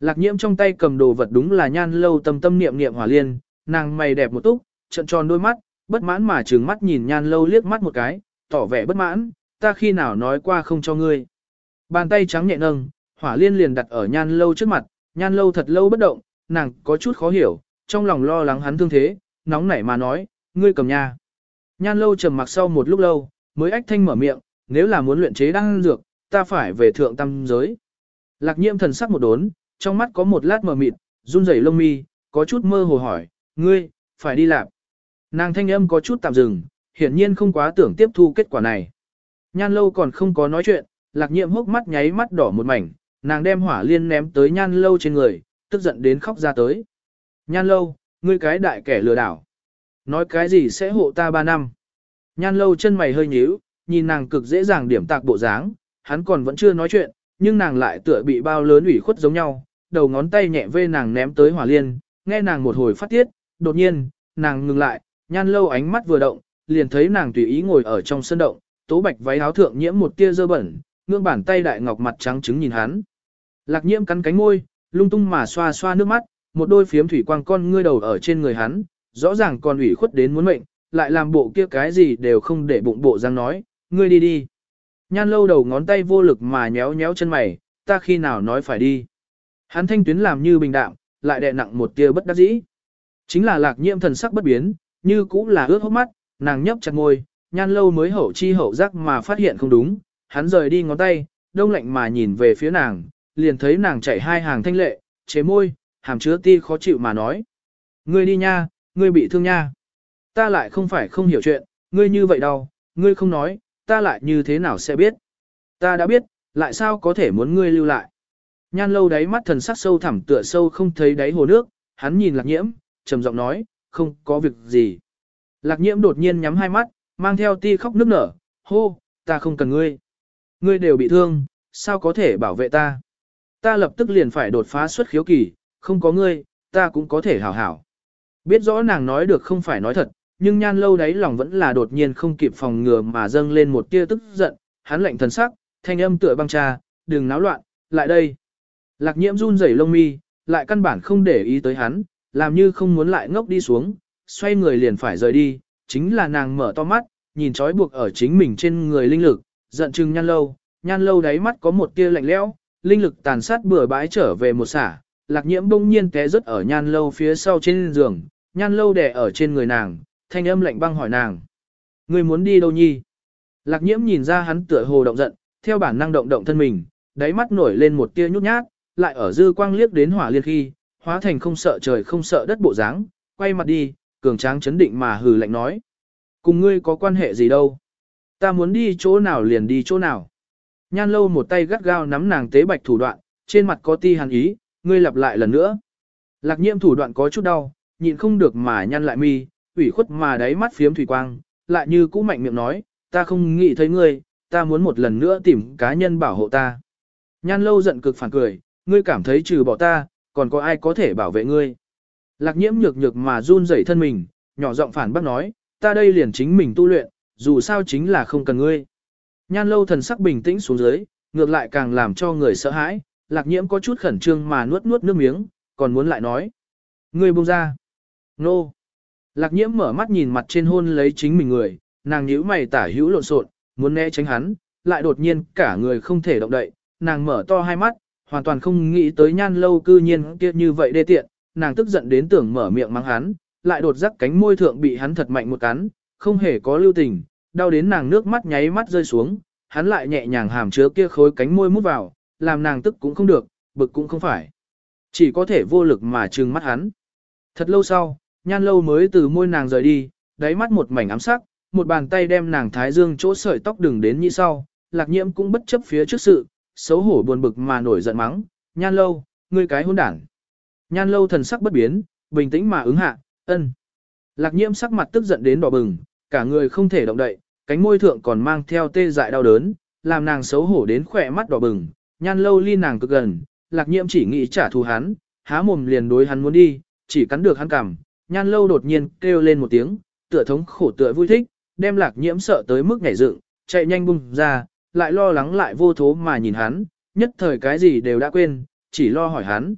Lạc nhiễm trong tay cầm đồ vật đúng là nhan lâu tâm tâm niệm niệm hỏa liên, nàng mày đẹp một túc, trận tròn đôi mắt, bất mãn mà trừng mắt nhìn nhan lâu liếc mắt một cái, tỏ vẻ bất mãn, ta khi nào nói qua không cho ngươi. Bàn tay trắng nhẹ nâng, hỏa liên liền đặt ở nhan lâu trước mặt, nhan lâu thật lâu bất động, nàng có chút khó hiểu, trong lòng lo lắng hắn thương thế, nóng nảy mà nói, ngươi cầm nha. Nhan lâu trầm mặc sau một lúc lâu, mới ách thanh mở miệng, nếu là muốn luyện chế đan dược, ta phải về thượng tâm giới. Lạc nhiễm thần sắc một đốn, trong mắt có một lát mờ mịt, run rẩy lông mi, có chút mơ hồ hỏi, ngươi, phải đi làm. Nàng thanh âm có chút tạm dừng, hiển nhiên không quá tưởng tiếp thu kết quả này. Nhan lâu còn không có nói chuyện, lạc nhiệm hốc mắt nháy mắt đỏ một mảnh, nàng đem hỏa liên ném tới nhan lâu trên người, tức giận đến khóc ra tới. Nhan lâu, ngươi cái đại kẻ lừa đảo. Nói cái gì sẽ hộ ta ba năm. Nhan lâu chân mày hơi nhíu, nhìn nàng cực dễ dàng điểm tạc bộ dáng, hắn còn vẫn chưa nói chuyện, nhưng nàng lại tựa bị bao lớn ủy khuất giống nhau, đầu ngón tay nhẹ vê nàng ném tới hỏa liên, nghe nàng một hồi phát tiết, đột nhiên, nàng ngừng lại, nhan lâu ánh mắt vừa động, liền thấy nàng tùy ý ngồi ở trong sân động, tố bạch váy áo thượng nhiễm một tia dơ bẩn, ngương bàn tay đại ngọc mặt trắng trứng nhìn hắn. Lạc nhiễm cắn cánh môi, lung tung mà xoa xoa nước mắt, một đôi phiếm thủy quang con ngươi đầu ở trên người hắn, rõ ràng còn ủy khuất đến muốn mệnh, lại làm bộ kia cái gì đều không để bụng bộ răng nói, ngươi đi đi. Nhan lâu đầu ngón tay vô lực mà nhéo nhéo chân mày, ta khi nào nói phải đi. Hắn thanh tuyến làm như bình đạm, lại đè nặng một tia bất đắc dĩ. Chính là lạc nhiễm thần sắc bất biến, như cũng là ướt hốc mắt, nàng nhấp chặt môi, nhan lâu mới hậu chi hậu giác mà phát hiện không đúng, hắn rời đi ngón tay, đông lạnh mà nhìn về phía nàng, liền thấy nàng chạy hai hàng thanh lệ, chế môi, hàm chứa ti khó chịu mà nói. Ngươi đi nha, ngươi bị thương nha. Ta lại không phải không hiểu chuyện, ngươi như vậy đâu, ngươi không nói, ta lại như thế nào sẽ biết. Ta đã biết, lại sao có thể muốn ngươi lưu lại. Nhan lâu đáy mắt thần sắc sâu thẳm tựa sâu không thấy đáy hồ nước, hắn nhìn lạc nhiễm, trầm giọng nói, không có việc gì. Lạc nhiễm đột nhiên nhắm hai mắt, mang theo ti khóc nức nở, hô, ta không cần ngươi. Ngươi đều bị thương, sao có thể bảo vệ ta? Ta lập tức liền phải đột phá xuất khiếu kỳ, không có ngươi, ta cũng có thể hảo hảo. Biết rõ nàng nói được không phải nói thật, nhưng nhan lâu đáy lòng vẫn là đột nhiên không kịp phòng ngừa mà dâng lên một tia tức giận, hắn lạnh thần sắc, thanh âm tựa băng trà, đừng náo loạn, lại đây. Lạc nhiễm run rẩy lông mi, lại căn bản không để ý tới hắn, làm như không muốn lại ngốc đi xuống, xoay người liền phải rời đi, chính là nàng mở to mắt, nhìn trói buộc ở chính mình trên người linh lực, giận chừng nhan lâu, nhan lâu đáy mắt có một tia lạnh lẽo, linh lực tàn sát bừa bãi trở về một xả, lạc nhiễm bỗng nhiên té rớt ở nhan lâu phía sau trên giường, nhan lâu đè ở trên người nàng, thanh âm lạnh băng hỏi nàng. Người muốn đi đâu nhi? Lạc nhiễm nhìn ra hắn tựa hồ động giận, theo bản năng động động thân mình, đáy mắt nổi lên một tia nhút nhát, lại ở dư quang liếc đến hỏa liên khi, hóa thành không sợ trời không sợ đất bộ dáng, quay mặt đi, cường tráng chấn định mà hừ lạnh nói. Cùng ngươi có quan hệ gì đâu? Ta muốn đi chỗ nào liền đi chỗ nào. Nhan lâu một tay gắt gao nắm nàng tế bạch thủ đoạn, trên mặt có ti hàn ý, ngươi lặp lại lần nữa. Lạc nhiễm thủ đoạn có chút đau, nhịn không được mà nhăn lại mi, ủy khuất mà đáy mắt phiếm thủy quang, lại như cũ mạnh miệng nói, ta không nghĩ thấy ngươi, ta muốn một lần nữa tìm cá nhân bảo hộ ta. Nhan lâu giận cực phản cười, ngươi cảm thấy trừ bỏ ta, còn có ai có thể bảo vệ ngươi. Lạc nhiễm nhược nhược mà run rẩy thân mình, nhỏ giọng phản bác nói, ta đây liền chính mình tu luyện, dù sao chính là không cần ngươi. Nhan lâu thần sắc bình tĩnh xuống dưới, ngược lại càng làm cho người sợ hãi, lạc nhiễm có chút khẩn trương mà nuốt nuốt nước miếng, còn muốn lại nói. Ngươi buông ra. Nô. Lạc nhiễm mở mắt nhìn mặt trên hôn lấy chính mình người, nàng nhíu mày tả hữu lộn xộn, muốn né tránh hắn, lại đột nhiên cả người không thể động đậy, nàng mở to hai mắt, hoàn toàn không nghĩ tới nhan lâu cư nhiên kia như vậy đê tiện, nàng tức giận đến tưởng mở miệng mắng hắn, lại đột giác cánh môi thượng bị hắn thật mạnh một cắn, không hề có lưu tình, đau đến nàng nước mắt nháy mắt rơi xuống, hắn lại nhẹ nhàng hàm chứa kia khối cánh môi mút vào, làm nàng tức cũng không được, bực cũng không phải. Chỉ có thể vô lực mà trừng mắt hắn. Thật lâu sau, nhan lâu mới từ môi nàng rời đi, đáy mắt một mảnh ám sắc, một bàn tay đem nàng thái dương chỗ sợi tóc đừng đến như sau, lạc nhiễm cũng bất chấp phía trước sự, xấu hổ buồn bực mà nổi giận mắng, nhan lâu, ngươi cái hôn đảng. Nhan lâu thần sắc bất biến, bình tĩnh mà ứng hạ, ân. Lạc nhiễm sắc mặt tức giận đến đỏ bừng, cả người không thể động đậy, cánh môi thượng còn mang theo tê dại đau đớn, làm nàng xấu hổ đến khỏe mắt đỏ bừng, nhan lâu ly nàng cực gần, lạc nhiễm chỉ nghĩ trả thù hắn, há mồm liền đối hắn muốn đi, chỉ cắn được hắn cằm, nhan lâu đột nhiên kêu lên một tiếng, tựa thống khổ tựa vui thích, đem lạc nhiễm sợ tới mức nhảy dựng, chạy nhanh bung ra, lại lo lắng lại vô thố mà nhìn hắn, nhất thời cái gì đều đã quên, chỉ lo hỏi hắn.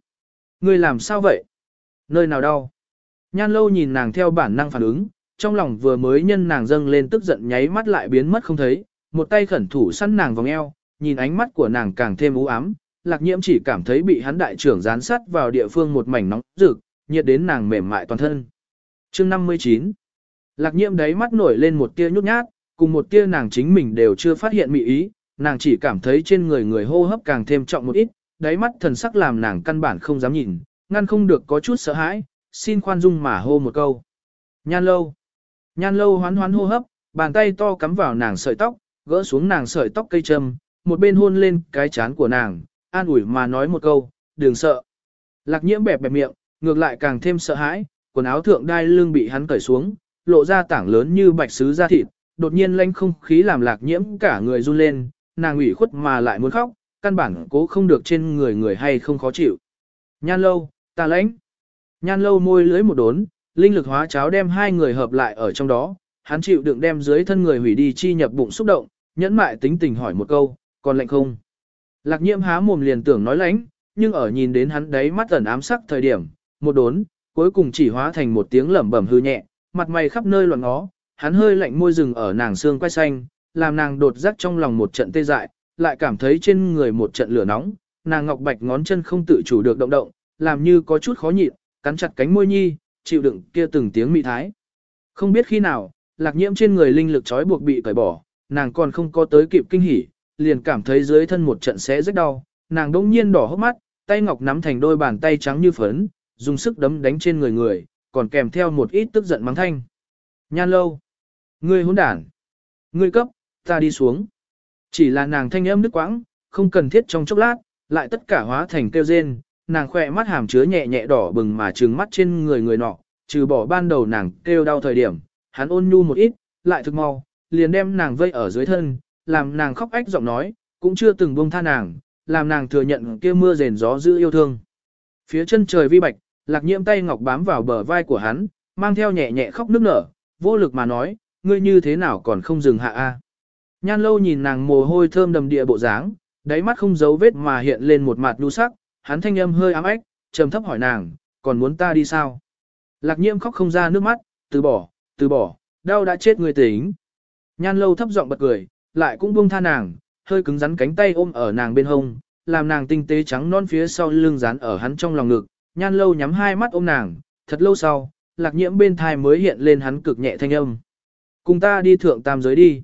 Ngươi làm sao vậy? Nơi nào đau? Nhan lâu nhìn nàng theo bản năng phản ứng, trong lòng vừa mới nhân nàng dâng lên tức giận nháy mắt lại biến mất không thấy, một tay khẩn thủ săn nàng vòng eo, nhìn ánh mắt của nàng càng thêm u ám, lạc nhiễm chỉ cảm thấy bị hắn đại trưởng gián sát vào địa phương một mảnh nóng rực, nhiệt đến nàng mềm mại toàn thân. Chương 59 Lạc nhiễm đấy mắt nổi lên một tia nhút nhát, cùng một tia nàng chính mình đều chưa phát hiện mị ý, nàng chỉ cảm thấy trên người người hô hấp càng thêm trọng một ít, đáy mắt thần sắc làm nàng căn bản không dám nhìn, ngăn không được có chút sợ hãi, xin khoan dung mà hô một câu. Nhan lâu. Nhan lâu hoán hoán hô hấp, bàn tay to cắm vào nàng sợi tóc, gỡ xuống nàng sợi tóc cây châm, một bên hôn lên cái chán của nàng, an ủi mà nói một câu, đừng sợ. Lạc nhiễm bẹp bẹp miệng, ngược lại càng thêm sợ hãi, quần áo thượng đai lưng bị hắn cởi xuống, lộ ra tảng lớn như bạch sứ da thịt, đột nhiên lanh không khí làm lạc nhiễm cả người run lên, nàng ủy khuất mà lại muốn khóc, căn bản cố không được trên người người hay không khó chịu. Nhan lâu, ta lãnh. Nhan lâu môi lưới một đốn, linh lực hóa cháo đem hai người hợp lại ở trong đó, hắn chịu đựng đem dưới thân người hủy đi chi nhập bụng xúc động, nhẫn mại tính tình hỏi một câu, còn lạnh không? Lạc nhiễm há mồm liền tưởng nói lãnh, nhưng ở nhìn đến hắn đấy mắt ẩn ám sắc thời điểm, một đốn, cuối cùng chỉ hóa thành một tiếng lẩm bẩm hư nhẹ, mặt mày khắp nơi loạn ngó, hắn hơi lạnh môi rừng ở nàng xương quay xanh, làm nàng đột giác trong lòng một trận tê dại, lại cảm thấy trên người một trận lửa nóng, nàng ngọc bạch ngón chân không tự chủ được động động, làm như có chút khó nhịn, cắn chặt cánh môi nhi, chịu đựng kia từng tiếng mị thái. Không biết khi nào, lạc nhiễm trên người linh lực trói buộc bị cởi bỏ, nàng còn không có tới kịp kinh hỉ, liền cảm thấy dưới thân một trận xé rất đau, nàng đỗng nhiên đỏ hốc mắt, tay ngọc nắm thành đôi bàn tay trắng như phấn, dùng sức đấm đánh trên người người, còn kèm theo một ít tức giận mắng thanh. Nhan lâu. Ngươi hỗn đản. Ngươi cấp, ta đi xuống. Chỉ là nàng thanh âm đứt quãng, không cần thiết trong chốc lát, lại tất cả hóa thành kêu rên, nàng khỏe mắt hàm chứa nhẹ nhẹ đỏ bừng mà trừng mắt trên người người nọ, trừ bỏ ban đầu nàng kêu đau thời điểm, hắn ôn nhu một ít, lại thực mau, liền đem nàng vây ở dưới thân, làm nàng khóc ách giọng nói, cũng chưa từng buông tha nàng, làm nàng thừa nhận kia mưa rền gió giữ yêu thương. Phía chân trời vi bạch, lạc nhiễm tay ngọc bám vào bờ vai của hắn, mang theo nhẹ nhẹ khóc nức nở, vô lực mà nói, ngươi như thế nào còn không dừng hạ a? Nhan lâu nhìn nàng mồ hôi thơm đầm địa bộ dáng, đáy mắt không giấu vết mà hiện lên một mặt đu sắc, hắn thanh âm hơi ám ếch, trầm thấp hỏi nàng, còn muốn ta đi sao? Lạc nhiễm khóc không ra nước mắt, từ bỏ, từ bỏ, đau đã chết người tính. Nhan lâu thấp giọng bật cười, lại cũng buông tha nàng, hơi cứng rắn cánh tay ôm ở nàng bên hông, làm nàng tinh tế trắng non phía sau lưng dán ở hắn trong lòng ngực, nhan lâu nhắm hai mắt ôm nàng, thật lâu sau, lạc nhiễm bên thai mới hiện lên hắn cực nhẹ thanh âm. Cùng ta đi thượng tam giới đi.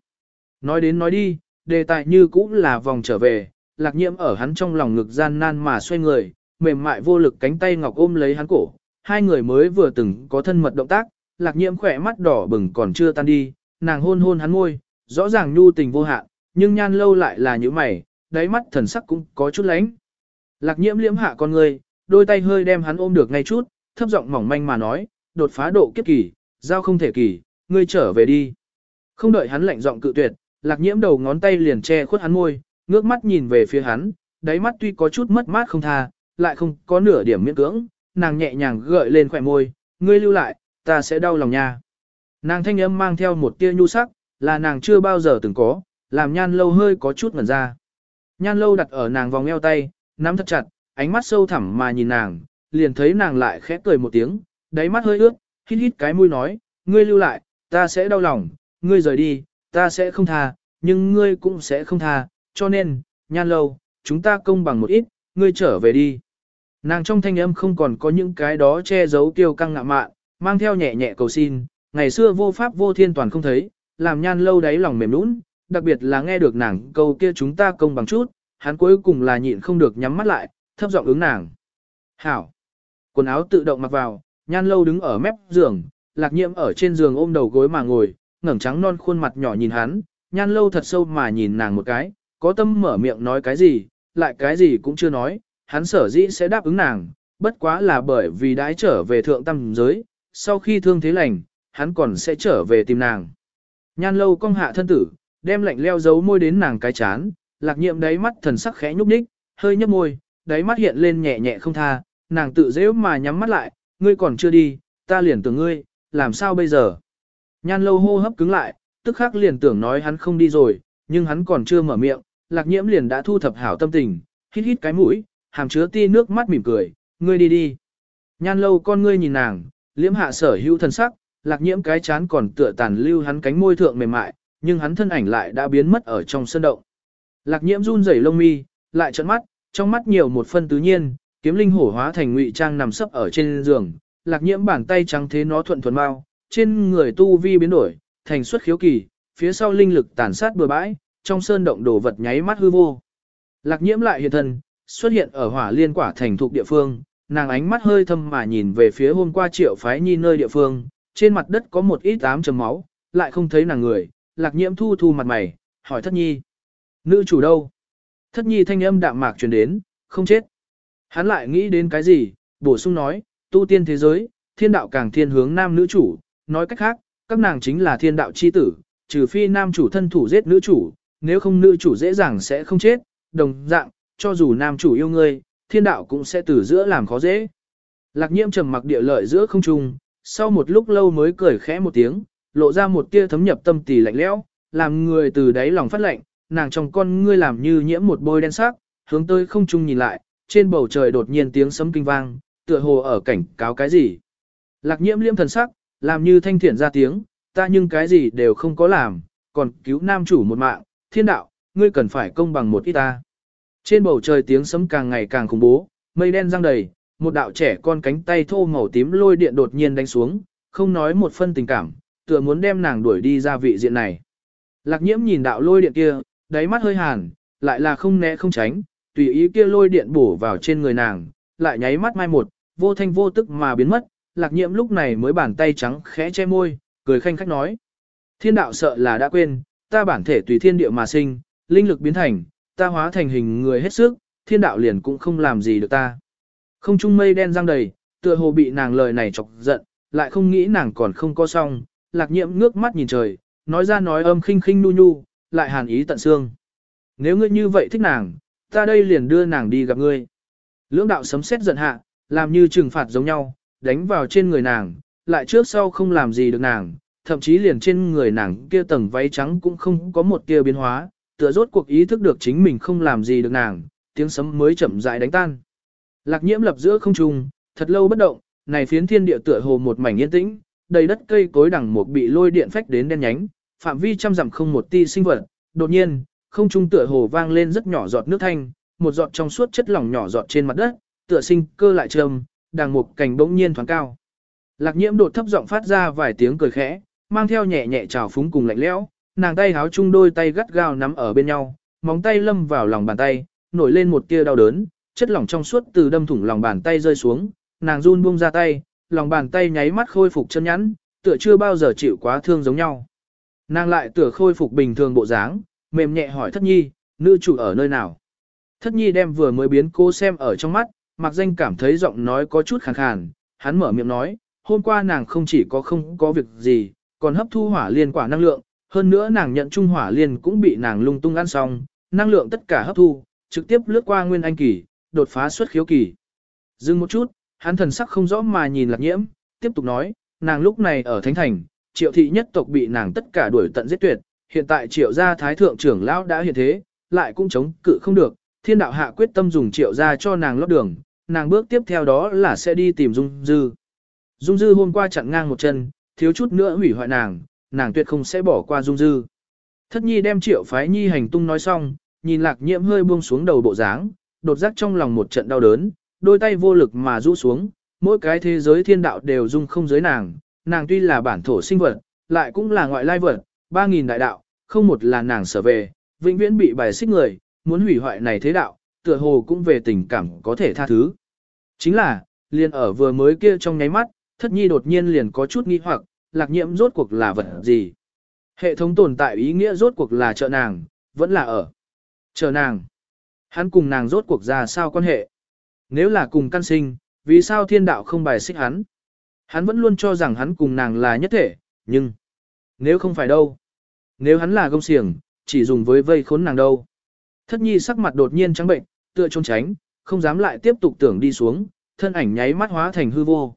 Nói đến nói đi, đề tài như cũng là vòng trở về, lạc nhiễm ở hắn trong lòng ngực gian nan mà xoay người, mềm mại vô lực cánh tay ngọc ôm lấy hắn cổ, hai người mới vừa từng có thân mật động tác, lạc nhiễm khỏe mắt đỏ bừng còn chưa tan đi, nàng hôn hôn hắn môi, rõ ràng nhu tình vô hạn, nhưng nhan lâu lại là như mày, đáy mắt thần sắc cũng có chút lánh. Lạc nhiễm liễm hạ con người, đôi tay hơi đem hắn ôm được ngay chút, thấp giọng mỏng manh mà nói, đột phá độ kiếp kỳ, giao không thể kỳ, ngươi trở về đi. Không đợi hắn lạnh giọng cự tuyệt, lạc nhiễm đầu ngón tay liền che khuất hắn môi, ngước mắt nhìn về phía hắn, đáy mắt tuy có chút mất mát không tha, lại không có nửa điểm miễn cưỡng, nàng nhẹ nhàng gợi lên khỏe môi, ngươi lưu lại, ta sẽ đau lòng nha. Nàng thanh âm mang theo một tia nhu sắc, là nàng chưa bao giờ từng có, làm nhan lâu hơi có chút ngẩn ra. Nhan lâu đặt ở nàng vòng eo tay, nắm thật chặt, ánh mắt sâu thẳm mà nhìn nàng, liền thấy nàng lại khẽ cười một tiếng, đáy mắt hơi ướt, hít hít cái mũi nói, ngươi lưu lại, ta sẽ đau lòng, ngươi rời đi, ta sẽ không tha, nhưng ngươi cũng sẽ không tha, cho nên, nhan lâu, chúng ta công bằng một ít, ngươi trở về đi. Nàng trong thanh âm không còn có những cái đó che giấu kiêu căng ngạ mạn, mang theo nhẹ nhẹ cầu xin, ngày xưa vô pháp vô thiên toàn không thấy, làm nhan lâu đáy lòng mềm nũng, đặc biệt là nghe được nàng câu kia chúng ta công bằng chút, hắn cuối cùng là nhịn không được nhắm mắt lại, thấp giọng ứng nàng. Hảo! Quần áo tự động mặc vào, nhan lâu đứng ở mép giường, lạc nhiễm ở trên giường ôm đầu gối mà ngồi, ngẩng trắng non khuôn mặt nhỏ nhìn hắn, nhan lâu thật sâu mà nhìn nàng một cái, có tâm mở miệng nói cái gì, lại cái gì cũng chưa nói, hắn sở dĩ sẽ đáp ứng nàng, bất quá là bởi vì đãi trở về thượng tâm giới, sau khi thương thế lành, hắn còn sẽ trở về tìm nàng. Nhan lâu cong hạ thân tử, đem lạnh leo giấu môi đến nàng cái chán, lạc nhiệm đáy mắt thần sắc khẽ nhúc nhích, hơi nhấp môi, đáy mắt hiện lên nhẹ nhẹ không tha, nàng tự dễ mà nhắm mắt lại, ngươi còn chưa đi, ta liền tưởng ngươi, làm sao bây giờ? Nhan lâu hô hấp cứng lại, tức khắc liền tưởng nói hắn không đi rồi, nhưng hắn còn chưa mở miệng, lạc nhiễm liền đã thu thập hảo tâm tình, hít hít cái mũi, hàm chứa ti nước mắt mỉm cười, ngươi đi đi. Nhan lâu con ngươi nhìn nàng, liễm hạ sở hữu thân sắc, lạc nhiễm cái chán còn tựa tàn lưu hắn cánh môi thượng mềm mại, nhưng hắn thân ảnh lại đã biến mất ở trong sân động. Lạc nhiễm run rẩy lông mi, lại trợn mắt, trong mắt nhiều một phân tứ nhiên, kiếm linh hổ hóa thành ngụy trang nằm sấp ở trên giường, lạc nhiễm bàn tay trắng thế nó thuận thuần mau, trên người tu vi biến đổi, thành xuất khiếu kỳ, phía sau linh lực tàn sát bừa bãi, trong sơn động đồ vật nháy mắt hư vô. Lạc nhiễm lại hiện thân, xuất hiện ở hỏa liên quả thành thuộc địa phương, nàng ánh mắt hơi thâm mà nhìn về phía hôm qua triệu phái nhi nơi địa phương, trên mặt đất có một ít ám chấm máu, lại không thấy nàng người, lạc nhiễm thu thu mặt mày, hỏi thất nhi. Nữ chủ đâu? Thất nhi thanh âm đạm mạc truyền đến, không chết. Hắn lại nghĩ đến cái gì, bổ sung nói, tu tiên thế giới, thiên đạo càng thiên hướng nam nữ chủ, nói cách khác, các nàng chính là thiên đạo chi tử, trừ phi nam chủ thân thủ giết nữ chủ, nếu không nữ chủ dễ dàng sẽ không chết, đồng dạng, cho dù nam chủ yêu ngươi, thiên đạo cũng sẽ từ giữa làm khó dễ. Lạc nhiễm trầm mặc địa lợi giữa không trung, sau một lúc lâu mới cười khẽ một tiếng, lộ ra một tia thấm nhập tâm tỳ lạnh lẽo, làm người từ đáy lòng phát lạnh, nàng trong con ngươi làm như nhiễm một bôi đen sắc, hướng tới không trung nhìn lại, trên bầu trời đột nhiên tiếng sấm kinh vang, tựa hồ ở cảnh cáo cái gì. Lạc nhiễm liêm thần sắc, làm như thanh thiện ra tiếng, ta nhưng cái gì đều không có làm, còn cứu nam chủ một mạng, thiên đạo, ngươi cần phải công bằng một ít ta. Trên bầu trời tiếng sấm càng ngày càng khủng bố, mây đen răng đầy, một đạo trẻ con cánh tay thô màu tím lôi điện đột nhiên đánh xuống, không nói một phân tình cảm, tựa muốn đem nàng đuổi đi ra vị diện này. Lạc nhiễm nhìn đạo lôi điện kia, đáy mắt hơi hàn, lại là không né không tránh, tùy ý kia lôi điện bổ vào trên người nàng, lại nháy mắt mai một, vô thanh vô tức mà biến mất, lạc nhiễm lúc này mới bàn tay trắng khẽ che môi, cười khanh khách nói. Thiên đạo sợ là đã quên, ta bản thể tùy thiên địa mà sinh, linh lực biến thành, ta hóa thành hình người hết sức, thiên đạo liền cũng không làm gì được ta. Không trung mây đen răng đầy, tựa hồ bị nàng lời này chọc giận, lại không nghĩ nàng còn không có xong, lạc nhiễm ngước mắt nhìn trời, nói ra nói âm khinh khinh nu nhu, lại hàn ý tận xương. Nếu ngươi như vậy thích nàng, ta đây liền đưa nàng đi gặp ngươi. Lưỡng đạo sấm sét giận hạ, làm như trừng phạt giống nhau, đánh vào trên người nàng, lại trước sau không làm gì được nàng, thậm chí liền trên người nàng kia tầng váy trắng cũng không có một tia biến hóa, tựa rốt cuộc ý thức được chính mình không làm gì được nàng, tiếng sấm mới chậm rãi đánh tan. Lạc nhiễm lập giữa không trung, thật lâu bất động, này phiến thiên địa tựa hồ một mảnh yên tĩnh, đầy đất cây cối đằng một bị lôi điện phách đến đen nhánh, phạm vi trăm dặm không một ti sinh vật, đột nhiên, không trung tựa hồ vang lên rất nhỏ giọt nước thanh, một giọt trong suốt chất lỏng nhỏ giọt trên mặt đất, tựa sinh cơ lại trầm, đằng một cảnh bỗng nhiên thoáng cao. Lạc nhiễm đột thấp giọng phát ra vài tiếng cười khẽ, mang theo nhẹ nhẹ trào phúng cùng lạnh lẽo, nàng tay háo chung đôi tay gắt gao nắm ở bên nhau, móng tay lâm vào lòng bàn tay, nổi lên một tia đau đớn, chất lỏng trong suốt từ đâm thủng lòng bàn tay rơi xuống, nàng run buông ra tay, lòng bàn tay nháy mắt khôi phục chân nhẵn, tựa chưa bao giờ chịu quá thương giống nhau. Nàng lại tựa khôi phục bình thường bộ dáng, mềm nhẹ hỏi thất nhi, nữ chủ ở nơi nào. Thất nhi đem vừa mới biến cô xem ở trong mắt, mặc danh cảm thấy giọng nói có chút khàn khàn, hắn mở miệng nói, hôm qua nàng không chỉ có không có việc gì, còn hấp thu hỏa liên quả năng lượng, hơn nữa nàng nhận trung hỏa liên cũng bị nàng lung tung ăn xong, năng lượng tất cả hấp thu, trực tiếp lướt qua nguyên anh kỳ, đột phá xuất khiếu kỳ. Dừng một chút, hắn thần sắc không rõ mà nhìn lạc nhiễm, tiếp tục nói, nàng lúc này ở Thánh Thành, triệu thị nhất tộc bị nàng tất cả đuổi tận giết tuyệt, hiện tại triệu gia thái thượng trưởng lão đã hiện thế, lại cũng chống cự không được, thiên đạo hạ quyết tâm dùng triệu gia cho nàng lót đường, nàng bước tiếp theo đó là sẽ đi tìm Dung Dư. Dung Dư hôm qua chặn ngang một chân, thiếu chút nữa hủy hoại nàng, nàng tuyệt không sẽ bỏ qua Dung Dư. Thất nhi đem triệu phái nhi hành tung nói xong, nhìn lạc nhiễm hơi buông xuống đầu bộ dáng, đột giác trong lòng một trận đau đớn, đôi tay vô lực mà rũ xuống, mỗi cái thế giới thiên đạo đều dung không giới nàng, nàng tuy là bản thổ sinh vật, lại cũng là ngoại lai vật, ba nghìn đại đạo, không một là nàng sở về, vĩnh viễn bị bài xích người, muốn hủy hoại này thế đạo, tựa hồ cũng về tình cảm có thể tha thứ. Chính là, liền ở vừa mới kia trong nháy mắt, thất nhi đột nhiên liền có chút nghi hoặc, lạc nhiễm rốt cuộc là vật gì. Hệ thống tồn tại ý nghĩa rốt cuộc là trợ nàng, vẫn là ở. Chờ nàng. Hắn cùng nàng rốt cuộc ra sao quan hệ. Nếu là cùng căn sinh, vì sao thiên đạo không bài xích hắn? Hắn vẫn luôn cho rằng hắn cùng nàng là nhất thể, nhưng... Nếu không phải đâu. Nếu hắn là gông xiềng, chỉ dùng với vây khốn nàng đâu. Thất nhi sắc mặt đột nhiên trắng bệnh, tựa trốn tránh, không dám lại tiếp tục tưởng đi xuống, thân ảnh nháy mắt hóa thành hư vô.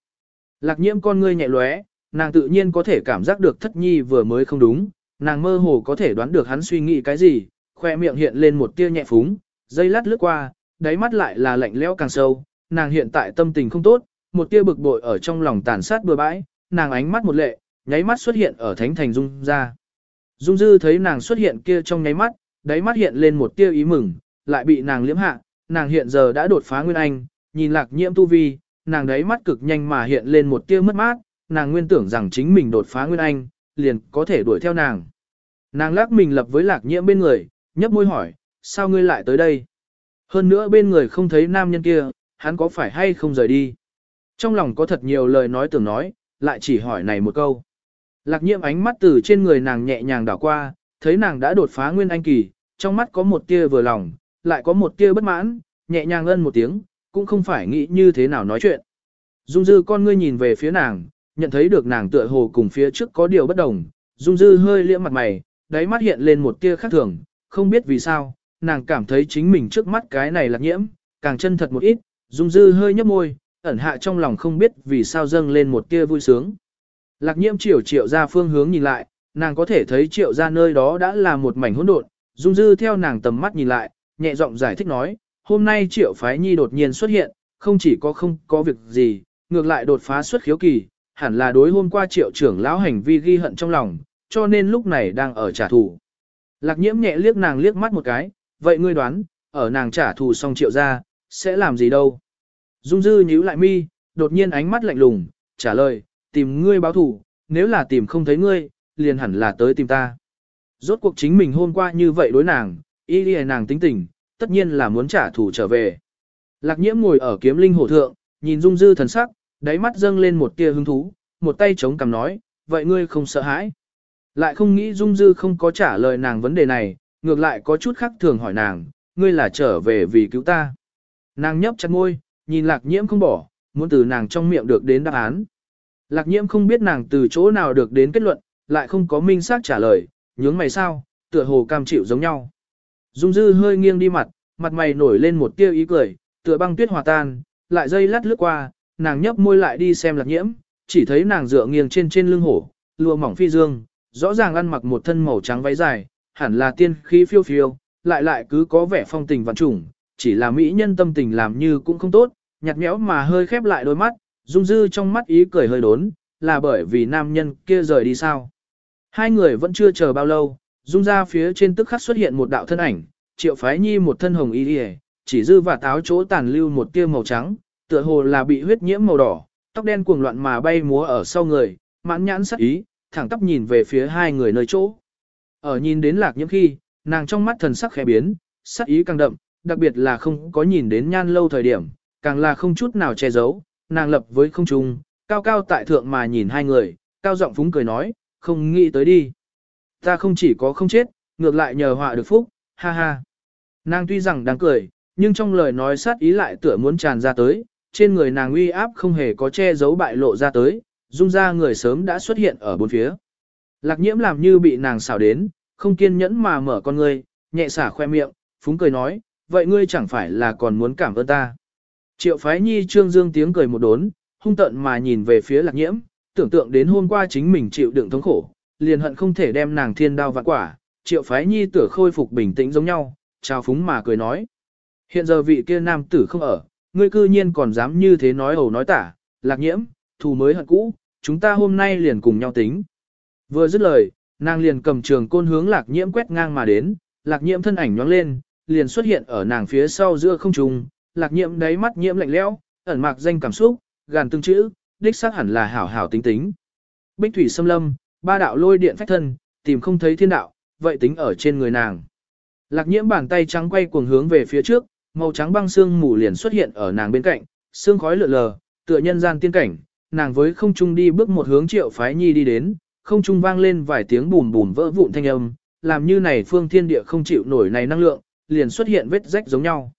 Lạc nhiễm con ngươi nhẹ lóe, nàng tự nhiên có thể cảm giác được thất nhi vừa mới không đúng, nàng mơ hồ có thể đoán được hắn suy nghĩ cái gì, khoe miệng hiện lên một tia nhẹ phúng, dây lát lướt qua, đáy mắt lại là lạnh lẽo càng sâu, nàng hiện tại tâm tình không tốt, một tia bực bội ở trong lòng tàn sát bừa bãi, nàng ánh mắt một lệ, nháy mắt xuất hiện ở thánh thành dung ra. Dung dư thấy nàng xuất hiện kia trong nháy mắt, đáy mắt hiện lên một tia ý mừng, lại bị nàng liếm hạ, nàng hiện giờ đã đột phá nguyên anh, nhìn lạc nhiễm tu vi, nàng đáy mắt cực nhanh mà hiện lên một tia mất mát, nàng nguyên tưởng rằng chính mình đột phá nguyên anh, liền có thể đuổi theo nàng. Nàng lắc mình lập với lạc nhiễm bên người, nhấp môi hỏi, sao ngươi lại tới đây? Hơn nữa bên người không thấy nam nhân kia, hắn có phải hay không rời đi? Trong lòng có thật nhiều lời nói tưởng nói, lại chỉ hỏi này một câu. Lạc nhiễm ánh mắt từ trên người nàng nhẹ nhàng đảo qua, thấy nàng đã đột phá nguyên anh kỳ, trong mắt có một tia vừa lòng, lại có một tia bất mãn, nhẹ nhàng ân một tiếng, cũng không phải nghĩ như thế nào nói chuyện. Dung dư con ngươi nhìn về phía nàng, nhận thấy được nàng tựa hồ cùng phía trước có điều bất đồng, Dung dư hơi liễm mặt mày, đáy mắt hiện lên một tia khác thường, không biết vì sao, nàng cảm thấy chính mình trước mắt cái này lạc nhiễm, càng chân thật một ít, Dung dư hơi nhấp môi, ẩn hạ trong lòng không biết vì sao dâng lên một tia vui sướng. Lạc nhiễm triều triệu ra phương hướng nhìn lại, nàng có thể thấy triệu ra nơi đó đã là một mảnh hỗn độn, Dung dư theo nàng tầm mắt nhìn lại, nhẹ giọng giải thích nói, hôm nay triệu phái nhi đột nhiên xuất hiện, không chỉ có không có việc gì, ngược lại đột phá xuất khiếu kỳ, hẳn là đối hôm qua triệu trưởng lão hành vi ghi hận trong lòng, cho nên lúc này đang ở trả thù. Lạc nhiễm nhẹ liếc nàng liếc mắt một cái, vậy ngươi đoán, ở nàng trả thù xong triệu ra, sẽ làm gì đâu? Dung dư nhíu lại mi, đột nhiên ánh mắt lạnh lùng, trả lời, tìm ngươi báo thủ, nếu là tìm không thấy ngươi, liền hẳn là tới tìm ta. Rốt cuộc chính mình hôm qua như vậy đối nàng, y đi nàng tính tình, tất nhiên là muốn trả thù trở về. Lạc nhiễm ngồi ở kiếm linh hổ thượng, nhìn dung dư thần sắc, đáy mắt dâng lên một tia hứng thú, một tay chống cằm nói, vậy ngươi không sợ hãi. Lại không nghĩ dung dư không có trả lời nàng vấn đề này, ngược lại có chút khác thường hỏi nàng, ngươi là trở về vì cứu ta. Nàng nhấp chặt môi, nhìn lạc nhiễm không bỏ, muốn từ nàng trong miệng được đến đáp án. Lạc nhiễm không biết nàng từ chỗ nào được đến kết luận, lại không có minh xác trả lời, nhướng mày sao, tựa hồ cam chịu giống nhau. Dung dư hơi nghiêng đi mặt, mặt mày nổi lên một tia ý cười, tựa băng tuyết hòa tan, lại dây lát lướt qua, nàng nhấp môi lại đi xem lạc nhiễm, chỉ thấy nàng dựa nghiêng trên trên lưng hổ, lùa mỏng phi dương, rõ ràng ăn mặc một thân màu trắng váy dài, hẳn là tiên khí phiêu phiêu, lại lại cứ có vẻ phong tình vạn trùng, chỉ là mỹ nhân tâm tình làm như cũng không tốt, nhạt nhẽo mà hơi khép lại đôi mắt, dung dư trong mắt ý cười hơi đốn, là bởi vì nam nhân kia rời đi sao. Hai người vẫn chưa chờ bao lâu, dung ra phía trên tức khắc xuất hiện một đạo thân ảnh, triệu phái nhi một thân hồng y đi chỉ dư và táo chỗ tàn lưu một tia màu trắng, tựa hồ là bị huyết nhiễm màu đỏ, tóc đen cuồng loạn mà bay múa ở sau người, mãn nhãn sắc ý, thẳng tóc nhìn về phía hai người nơi chỗ. Ở nhìn đến lạc nhiễm khi, nàng trong mắt thần sắc khẽ biến, sắc ý càng đậm, đặc biệt là không có nhìn đến nhan lâu thời điểm, càng là không chút nào che giấu, nàng lập với không trung, cao cao tại thượng mà nhìn hai người, cao giọng phúng cười nói, không nghĩ tới đi. Ta không chỉ có không chết, ngược lại nhờ họa được phúc, ha ha. Nàng tuy rằng đang cười, nhưng trong lời nói sát ý lại tựa muốn tràn ra tới, trên người nàng uy áp không hề có che giấu bại lộ ra tới, dung ra người sớm đã xuất hiện ở bốn phía. Lạc nhiễm làm như bị nàng xảo đến, không kiên nhẫn mà mở con ngươi, nhẹ xả khoe miệng, phúng cười nói, vậy ngươi chẳng phải là còn muốn cảm ơn ta. Triệu phái nhi trương dương tiếng cười một đốn, hung tận mà nhìn về phía lạc nhiễm, tưởng tượng đến hôm qua chính mình chịu đựng thống khổ, liền hận không thể đem nàng thiên đao vạn quả, triệu phái nhi tựa khôi phục bình tĩnh giống nhau, chào phúng mà cười nói. Hiện giờ vị kia nam tử không ở, ngươi cư nhiên còn dám như thế nói ẩu nói tả, lạc nhiễm, thù mới hận cũ, chúng ta hôm nay liền cùng nhau tính. Vừa dứt lời, nàng liền cầm trường côn hướng lạc nhiễm quét ngang mà đến, lạc nhiễm thân ảnh nhoáng lên, liền xuất hiện ở nàng phía sau giữa không trung, lạc nhiễm đáy mắt nhiễm lạnh lẽo, ẩn mạc danh cảm xúc, gàn từng chữ, đích xác hẳn là hảo hảo tính tính. Bích thủy xâm lâm, ba đạo lôi điện phách thân, tìm không thấy thiên đạo, vậy tính ở trên người nàng. Lạc nhiễm bàn tay trắng quay cuồng hướng về phía trước, màu trắng băng xương mù liền xuất hiện ở nàng bên cạnh, xương khói lượn lờ, tựa nhân gian tiên cảnh, nàng với không trung đi bước một hướng triệu phái nhi đi đến, không trung vang lên vài tiếng bùm bùm vỡ vụn thanh âm, làm như này phương thiên địa không chịu nổi này năng lượng, liền xuất hiện vết rách giống nhau.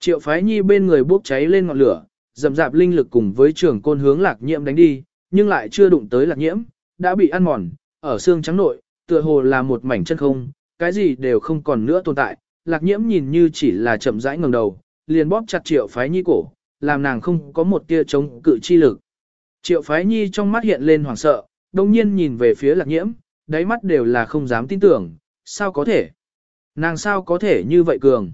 Triệu phái nhi bên người bốc cháy lên ngọn lửa, dầm dạp linh lực cùng với trường côn hướng lạc nhiễm đánh đi, nhưng lại chưa đụng tới lạc nhiễm, đã bị ăn mòn, ở xương trắng nội, tựa hồ là một mảnh chân không, cái gì đều không còn nữa tồn tại, lạc nhiễm nhìn như chỉ là chậm rãi ngẩng đầu, liền bóp chặt triệu phái nhi cổ, làm nàng không có một tia chống cự chi lực. Triệu phái nhi trong mắt hiện lên hoảng sợ, đồng nhiên nhìn về phía lạc nhiễm, đáy mắt đều là không dám tin tưởng, sao có thể? Nàng sao có thể như vậy cường?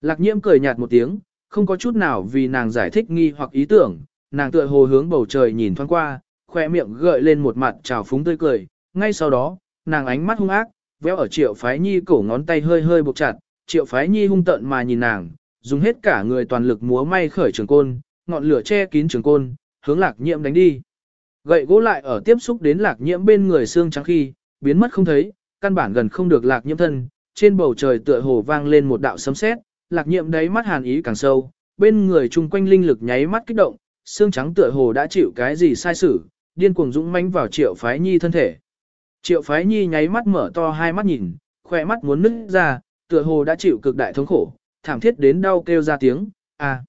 Lạc nhiễm cười nhạt một tiếng, không có chút nào vì nàng giải thích nghi hoặc ý tưởng, nàng tựa hồ hướng bầu trời nhìn thoáng qua, khoe miệng gợi lên một mặt trào phúng tươi cười, ngay sau đó, nàng ánh mắt hung ác, véo ở triệu phái nhi cổ ngón tay hơi hơi buộc chặt, triệu phái nhi hung tận mà nhìn nàng, dùng hết cả người toàn lực múa may khởi trường côn, ngọn lửa che kín trường côn, hướng lạc nhiễm đánh đi. Gậy gỗ lại ở tiếp xúc đến lạc nhiễm bên người xương trắng khi, biến mất không thấy, căn bản gần không được lạc nhiễm thân, trên bầu trời tựa hồ vang lên một đạo sấm sét, lạc nhiệm đáy mắt hàn ý càng sâu, bên người chung quanh linh lực nháy mắt kích động, xương trắng tựa hồ đã chịu cái gì sai sử, điên cuồng dũng mãnh vào triệu phái nhi thân thể. Triệu phái nhi nháy mắt mở to hai mắt nhìn, khỏe mắt muốn nứt ra, tựa hồ đã chịu cực đại thống khổ, thảm thiết đến đau kêu ra tiếng, à.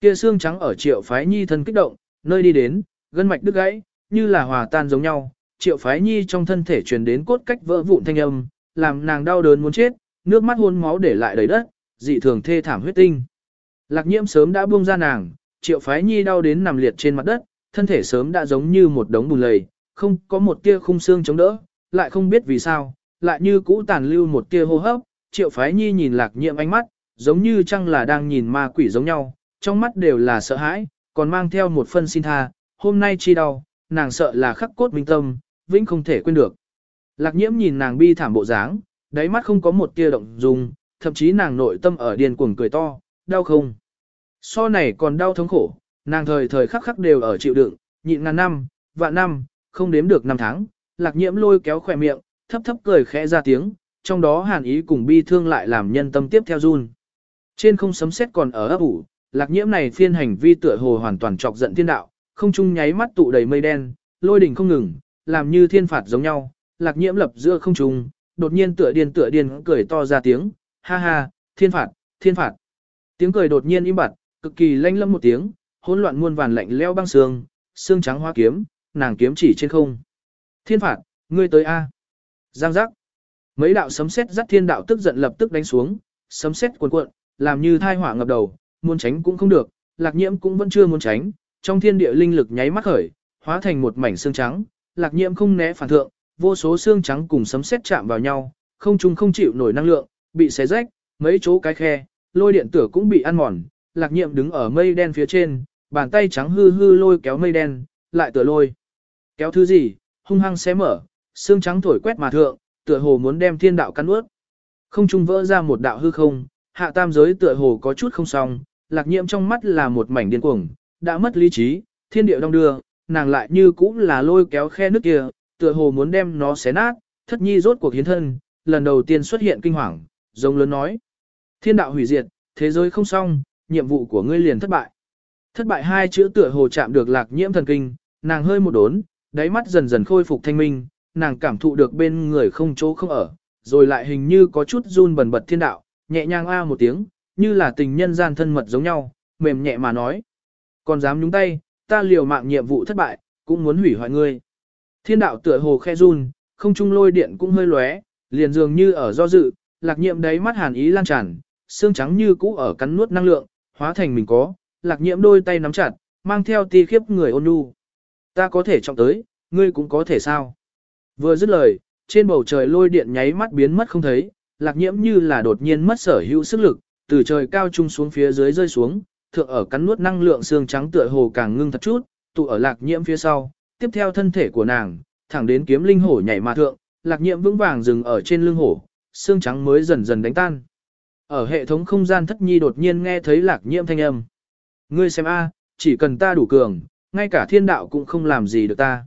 Kia xương trắng ở triệu phái nhi thân kích động, nơi đi đến, gân mạch đứt gãy, như là hòa tan giống nhau, triệu phái nhi trong thân thể truyền đến cốt cách vỡ vụn thanh âm, làm nàng đau đớn muốn chết, nước mắt hôn máu để lại đầy đất, dị thường thê thảm huyết tinh. Lạc nhiễm sớm đã buông ra nàng, triệu phái nhi đau đến nằm liệt trên mặt đất, thân thể sớm đã giống như một đống bùn lầy, không có một tia khung xương chống đỡ, lại không biết vì sao, lại như cũ tàn lưu một tia hô hấp, triệu phái nhi nhìn lạc nhiễm ánh mắt, giống như chăng là đang nhìn ma quỷ giống nhau, trong mắt đều là sợ hãi, còn mang theo một phân xin tha, hôm nay chi đau, nàng sợ là khắc cốt minh tâm, vĩnh không thể quên được. Lạc nhiễm nhìn nàng bi thảm bộ dáng, đáy mắt không có một tia động dung, thậm chí nàng nội tâm ở điên cuồng cười to, đau không? So này còn đau thống khổ, nàng thời thời khắc khắc đều ở chịu đựng, nhịn ngàn năm, vạn năm, không đếm được năm tháng, lạc nhiễm lôi kéo khỏe miệng, thấp thấp cười khẽ ra tiếng, trong đó hàn ý cùng bi thương lại làm nhân tâm tiếp theo run. Trên không sấm sét còn ở ấp ủ, lạc nhiễm này phiên hành vi tựa hồ hoàn toàn chọc giận thiên đạo, không trung nháy mắt tụ đầy mây đen, lôi đỉnh không ngừng, làm như thiên phạt giống nhau, lạc nhiễm lập giữa không trung, đột nhiên tựa điên tựa điên cười to ra tiếng, ha ha, thiên phạt, thiên phạt. Tiếng cười đột nhiên im bặt, cực kỳ lanh lâm một tiếng, hỗn loạn muôn vàn lạnh leo băng xương, xương trắng hoa kiếm, nàng kiếm chỉ trên không. Thiên phạt, ngươi tới A. Giang giác. Mấy đạo sấm sét dắt thiên đạo tức giận lập tức đánh xuống, sấm sét cuồn cuộn, làm như thai hỏa ngập đầu, muốn tránh cũng không được, lạc nhiễm cũng vẫn chưa muốn tránh, trong thiên địa linh lực nháy mắt khởi, hóa thành một mảnh xương trắng, lạc nhiễm không né phản thượng, vô số xương trắng cùng sấm sét chạm vào nhau, không trung không chịu nổi năng lượng, bị xé rách, mấy chỗ cái khe, lôi điện tử cũng bị ăn mòn, lạc nhiệm đứng ở mây đen phía trên, bàn tay trắng hư hư lôi kéo mây đen, lại tựa lôi. Kéo thứ gì, hung hăng xé mở, xương trắng thổi quét mà thượng, tựa hồ muốn đem thiên đạo cắn ướt. Không trung vỡ ra một đạo hư không, hạ tam giới tựa hồ có chút không xong, lạc nhiệm trong mắt là một mảnh điên cuồng, đã mất lý trí, thiên địa đông đưa, nàng lại như cũng là lôi kéo khe nước kia, tựa hồ muốn đem nó xé nát, thất nhi rốt cuộc hiến thân, lần đầu tiên xuất hiện kinh hoàng, giống lớn nói. Thiên đạo hủy diệt, thế giới không xong, nhiệm vụ của ngươi liền thất bại. Thất bại hai chữ tựa hồ chạm được lạc nhiễm thần kinh, nàng hơi một đốn, đáy mắt dần dần khôi phục thanh minh, nàng cảm thụ được bên người không chỗ không ở, rồi lại hình như có chút run bần bật thiên đạo, nhẹ nhàng a một tiếng, như là tình nhân gian thân mật giống nhau, mềm nhẹ mà nói. Còn dám nhúng tay, ta liều mạng nhiệm vụ thất bại, cũng muốn hủy hoại ngươi. Thiên đạo tựa hồ khe run, không trung lôi điện cũng hơi lóe, liền dường như ở do dự, lạc nhiệm đáy mắt hàn ý lan tràn, xương trắng như cũ ở cắn nuốt năng lượng, hóa thành mình có, lạc Nhiệm đôi tay nắm chặt, mang theo ti khiếp người ôn nhu. Ta có thể trọng tới, ngươi cũng có thể sao. Vừa dứt lời, trên bầu trời lôi điện nháy mắt biến mất không thấy, lạc nhiễm như là đột nhiên mất sở hữu sức lực, từ trời cao trung xuống phía dưới rơi xuống, thượng ở cắn nuốt năng lượng xương trắng tựa hồ càng ngưng thật chút, tụ ở lạc nhiễm phía sau, tiếp theo thân thể của nàng, thẳng đến kiếm linh hổ nhảy mà thượng, lạc nhiệm vững vàng dừng ở trên lưng hổ, xương trắng mới dần dần đánh tan. Ở hệ thống không gian thất nhi đột nhiên nghe thấy lạc nhiệm thanh âm. Ngươi xem a, chỉ cần ta đủ cường, ngay cả thiên đạo cũng không làm gì được ta.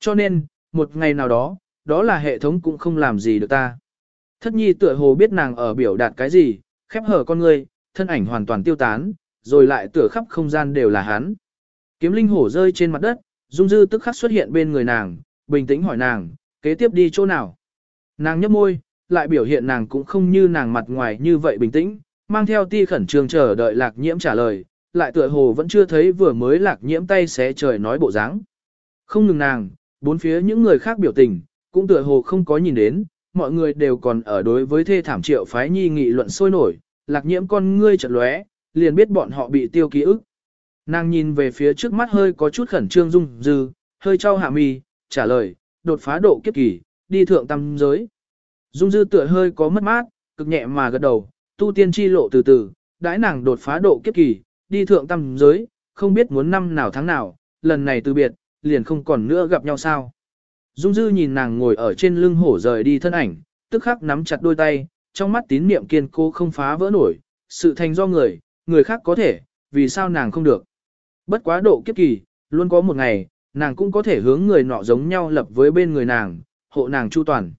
Cho nên, một ngày nào đó, đó là hệ thống cũng không làm gì được ta. Thất nhi tựa hồ biết nàng ở biểu đạt cái gì, khép hở con ngươi, thân ảnh hoàn toàn tiêu tán, rồi lại tựa khắp không gian đều là hắn. Kiếm linh hổ rơi trên mặt đất, dung dư tức khắc xuất hiện bên người nàng, bình tĩnh hỏi nàng, kế tiếp đi chỗ nào. Nàng nhấp môi, lại biểu hiện nàng cũng không như nàng mặt ngoài như vậy bình tĩnh, mang theo ti khẩn trương chờ đợi lạc nhiễm trả lời, lại tựa hồ vẫn chưa thấy vừa mới lạc nhiễm tay xé trời nói bộ dáng. Không ngừng nàng, bốn phía những người khác biểu tình, cũng tựa hồ không có nhìn đến, mọi người đều còn ở đối với thê thảm triệu phái nhi nghị luận sôi nổi, lạc nhiễm con ngươi chợt lóe, liền biết bọn họ bị tiêu ký ức. Nàng nhìn về phía trước mắt hơi có chút khẩn trương dung dư, hơi trao hạ mi, trả lời, đột phá độ kiếp kỳ, đi thượng tâm giới. Dung dư tựa hơi có mất mát, cực nhẹ mà gật đầu, tu tiên chi lộ từ từ, đãi nàng đột phá độ kiếp kỳ, đi thượng tâm giới, không biết muốn năm nào tháng nào, lần này từ biệt, liền không còn nữa gặp nhau sao. Dung dư nhìn nàng ngồi ở trên lưng hổ rời đi thân ảnh, tức khắc nắm chặt đôi tay, trong mắt tín niệm kiên cố không phá vỡ nổi, sự thành do người, người khác có thể, vì sao nàng không được. Bất quá độ kiếp kỳ, luôn có một ngày, nàng cũng có thể hướng người nọ giống nhau lập với bên người nàng, hộ nàng chu toàn.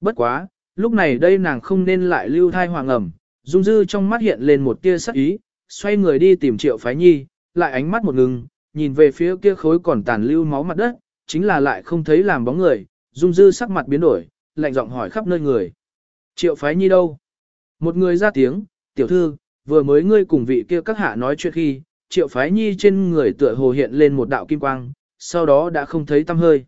Bất quá, lúc này đây nàng không nên lại lưu thai hoàng ẩm, dung dư trong mắt hiện lên một tia sắc ý, xoay người đi tìm triệu phái nhi, lại ánh mắt một ngừng, nhìn về phía kia khối còn tàn lưu máu mặt đất, chính là lại không thấy làm bóng người, dung dư sắc mặt biến đổi, lạnh giọng hỏi khắp nơi người. Triệu phái nhi đâu? Một người ra tiếng, tiểu thư, vừa mới ngươi cùng vị kia các hạ nói chuyện khi, triệu phái nhi trên người tựa hồ hiện lên một đạo kim quang, sau đó đã không thấy tâm hơi.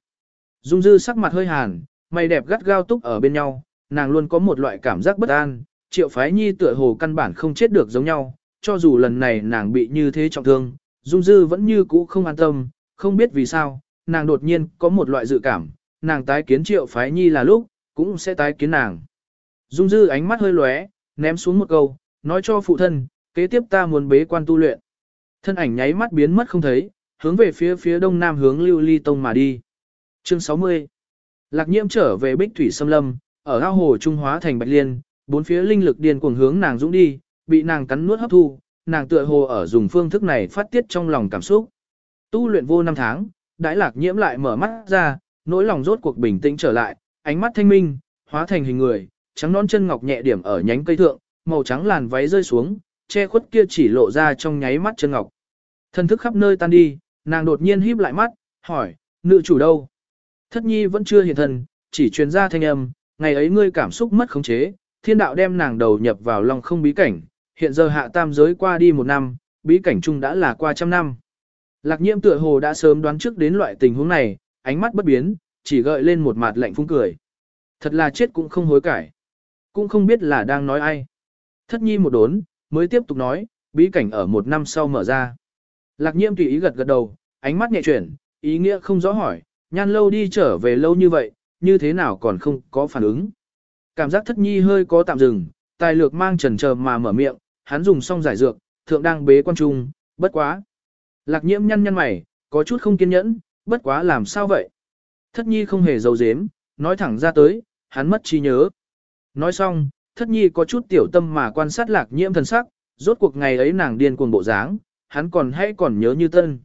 Dung dư sắc mặt hơi hàn, mày đẹp gắt gao túc ở bên nhau, nàng luôn có một loại cảm giác bất an, triệu phái nhi tựa hồ căn bản không chết được giống nhau, cho dù lần này nàng bị như thế trọng thương, Dung Dư vẫn như cũ không an tâm, không biết vì sao, nàng đột nhiên có một loại dự cảm, nàng tái kiến triệu phái nhi là lúc, cũng sẽ tái kiến nàng. Dung Dư ánh mắt hơi lóe, ném xuống một câu, nói cho phụ thân, kế tiếp ta muốn bế quan tu luyện. Thân ảnh nháy mắt biến mất không thấy, hướng về phía phía đông nam hướng lưu ly tông mà đi. Chương 60 Lạc nhiễm trở về bích thủy xâm lâm, ở ao hồ trung hóa thành bạch liên, bốn phía linh lực điên cuồng hướng nàng dũng đi, bị nàng cắn nuốt hấp thu, nàng tựa hồ ở dùng phương thức này phát tiết trong lòng cảm xúc. Tu luyện vô năm tháng, đãi lạc nhiễm lại mở mắt ra, nỗi lòng rốt cuộc bình tĩnh trở lại, ánh mắt thanh minh, hóa thành hình người, trắng non chân ngọc nhẹ điểm ở nhánh cây thượng, màu trắng làn váy rơi xuống, che khuất kia chỉ lộ ra trong nháy mắt chân ngọc. Thân thức khắp nơi tan đi, nàng đột nhiên híp lại mắt, hỏi, nữ chủ đâu? Thất nhi vẫn chưa hiện thân, chỉ truyền ra thanh âm, ngày ấy ngươi cảm xúc mất khống chế, thiên đạo đem nàng đầu nhập vào lòng không bí cảnh, hiện giờ hạ tam giới qua đi một năm, bí cảnh chung đã là qua trăm năm. Lạc nhiễm tựa hồ đã sớm đoán trước đến loại tình huống này, ánh mắt bất biến, chỉ gợi lên một mặt lạnh phung cười. Thật là chết cũng không hối cải. Cũng không biết là đang nói ai. Thất nhi một đốn, mới tiếp tục nói, bí cảnh ở một năm sau mở ra. Lạc nhiễm tùy ý gật gật đầu, ánh mắt nhẹ chuyển, ý nghĩa không rõ hỏi, nhan lâu đi trở về lâu như vậy, như thế nào còn không có phản ứng. Cảm giác thất nhi hơi có tạm dừng, tài lược mang trần chờ mà mở miệng, hắn dùng xong giải dược, thượng đang bế quan trung, bất quá. Lạc nhiễm nhăn nhăn mày, có chút không kiên nhẫn, bất quá làm sao vậy? Thất nhi không hề giấu giếm, nói thẳng ra tới, hắn mất trí nhớ. Nói xong, thất nhi có chút tiểu tâm mà quan sát lạc nhiễm thần sắc, rốt cuộc ngày ấy nàng điên cuồng bộ dáng, hắn còn hay còn nhớ như tân.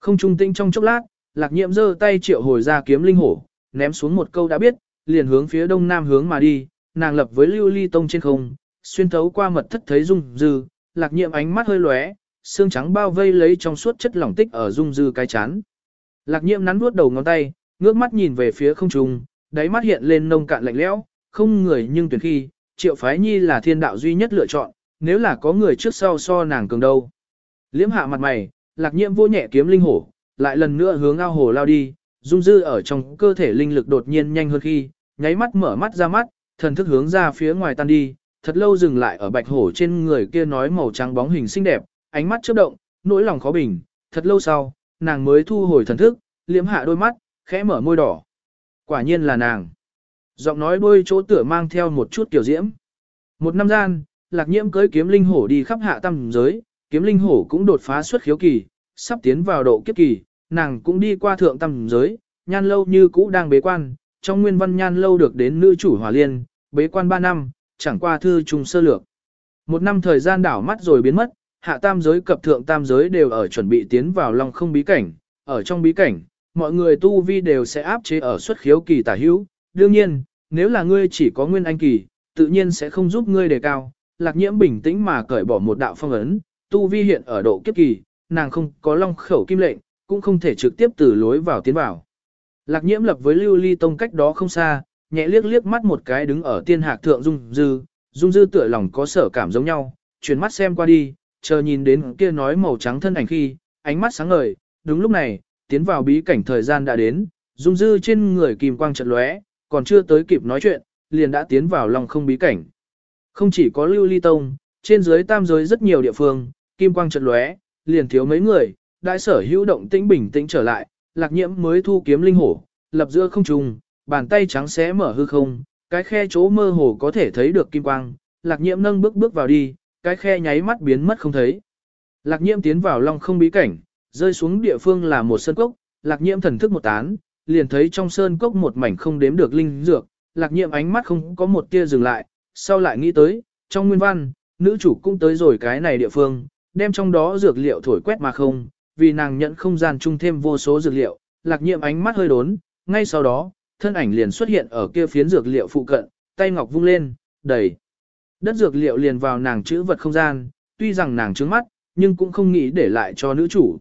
Không trung tinh trong chốc lát, lạc nhiễm giơ tay triệu hồi ra kiếm linh hổ, ném xuống một câu đã biết, liền hướng phía đông nam hướng mà đi, nàng lập với lưu ly tông trên không, xuyên thấu qua mật thất thấy dung dư, lạc nhiễm ánh mắt hơi lóe, xương trắng bao vây lấy trong suốt chất lỏng tích ở dung dư cái chán. Lạc nhiễm nắn nuốt đầu ngón tay, ngước mắt nhìn về phía không trung, đáy mắt hiện lên nông cạn lạnh lẽo, không người nhưng tuyển khi, triệu phái nhi là thiên đạo duy nhất lựa chọn, nếu là có người trước sau so nàng cường đâu. Liễm hạ mặt mày, lạc nhiễm vô nhẹ kiếm linh hổ, lại lần nữa hướng ao hồ lao đi, dung dư ở trong cơ thể linh lực đột nhiên nhanh hơn khi, nháy mắt mở mắt ra mắt, thần thức hướng ra phía ngoài tan đi, thật lâu dừng lại ở bạch hổ trên người kia nói màu trắng bóng hình xinh đẹp, ánh mắt chớp động, nỗi lòng khó bình, thật lâu sau, nàng mới thu hồi thần thức, liễm hạ đôi mắt, khẽ mở môi đỏ. Quả nhiên là nàng. Giọng nói đôi chỗ tựa mang theo một chút tiểu diễm. Một năm gian, lạc nhiễm cưới kiếm linh hổ đi khắp hạ tam giới, kiếm linh hổ cũng đột phá xuất khiếu kỳ, sắp tiến vào độ kiếp kỳ, nàng cũng đi qua thượng tam giới, nhan lâu như cũ đang bế quan, trong nguyên văn nhan lâu được đến nữ chủ hòa liên, bế quan 3 năm, chẳng qua thư trùng sơ lược. Một năm thời gian đảo mắt rồi biến mất, hạ tam giới cập thượng tam giới đều ở chuẩn bị tiến vào lòng không bí cảnh, ở trong bí cảnh, mọi người tu vi đều sẽ áp chế ở xuất khiếu kỳ tả hữu. Đương nhiên, nếu là ngươi chỉ có nguyên anh kỳ, tự nhiên sẽ không giúp ngươi đề cao. Lạc nhiễm bình tĩnh mà cởi bỏ một đạo phong ấn, tu vi hiện ở độ kiếp kỳ, nàng không có long khẩu kim lệnh, cũng không thể trực tiếp từ lối vào tiến vào. Lạc nhiễm lập với lưu ly tông cách đó không xa, nhẹ liếc liếc mắt một cái đứng ở tiên hạc thượng dung dư, dung dư tựa lòng có sở cảm giống nhau, chuyển mắt xem qua đi, chờ nhìn đến kia nói màu trắng thân ảnh khi, ánh mắt sáng ngời, đúng lúc này, tiến vào bí cảnh thời gian đã đến, dung dư trên người kìm quang trận lóe, còn chưa tới kịp nói chuyện, liền đã tiến vào lòng không bí cảnh. Không chỉ có lưu ly tông, trên dưới tam giới rất nhiều địa phương, kim quang trận lóe, liền thiếu mấy người, đại sở hữu động tĩnh bình tĩnh trở lại, lạc nhiễm mới thu kiếm linh hổ, lập giữa không trung, bàn tay trắng xé mở hư không, cái khe chỗ mơ hồ có thể thấy được kim quang, lạc nhiễm nâng bước bước vào đi, cái khe nháy mắt biến mất không thấy. Lạc nhiễm tiến vào long không bí cảnh, rơi xuống địa phương là một sân cốc, lạc nhiễm thần thức một tán, liền thấy trong sơn cốc một mảnh không đếm được linh dược, lạc nhiệm ánh mắt không có một tia dừng lại, sau lại nghĩ tới, trong nguyên văn, nữ chủ cũng tới rồi cái này địa phương, đem trong đó dược liệu thổi quét mà không, vì nàng nhận không gian chung thêm vô số dược liệu, lạc nhiệm ánh mắt hơi đốn, ngay sau đó, thân ảnh liền xuất hiện ở kia phiến dược liệu phụ cận, tay ngọc vung lên, đầy. Đất dược liệu liền vào nàng chữ vật không gian, tuy rằng nàng trướng mắt, nhưng cũng không nghĩ để lại cho nữ chủ.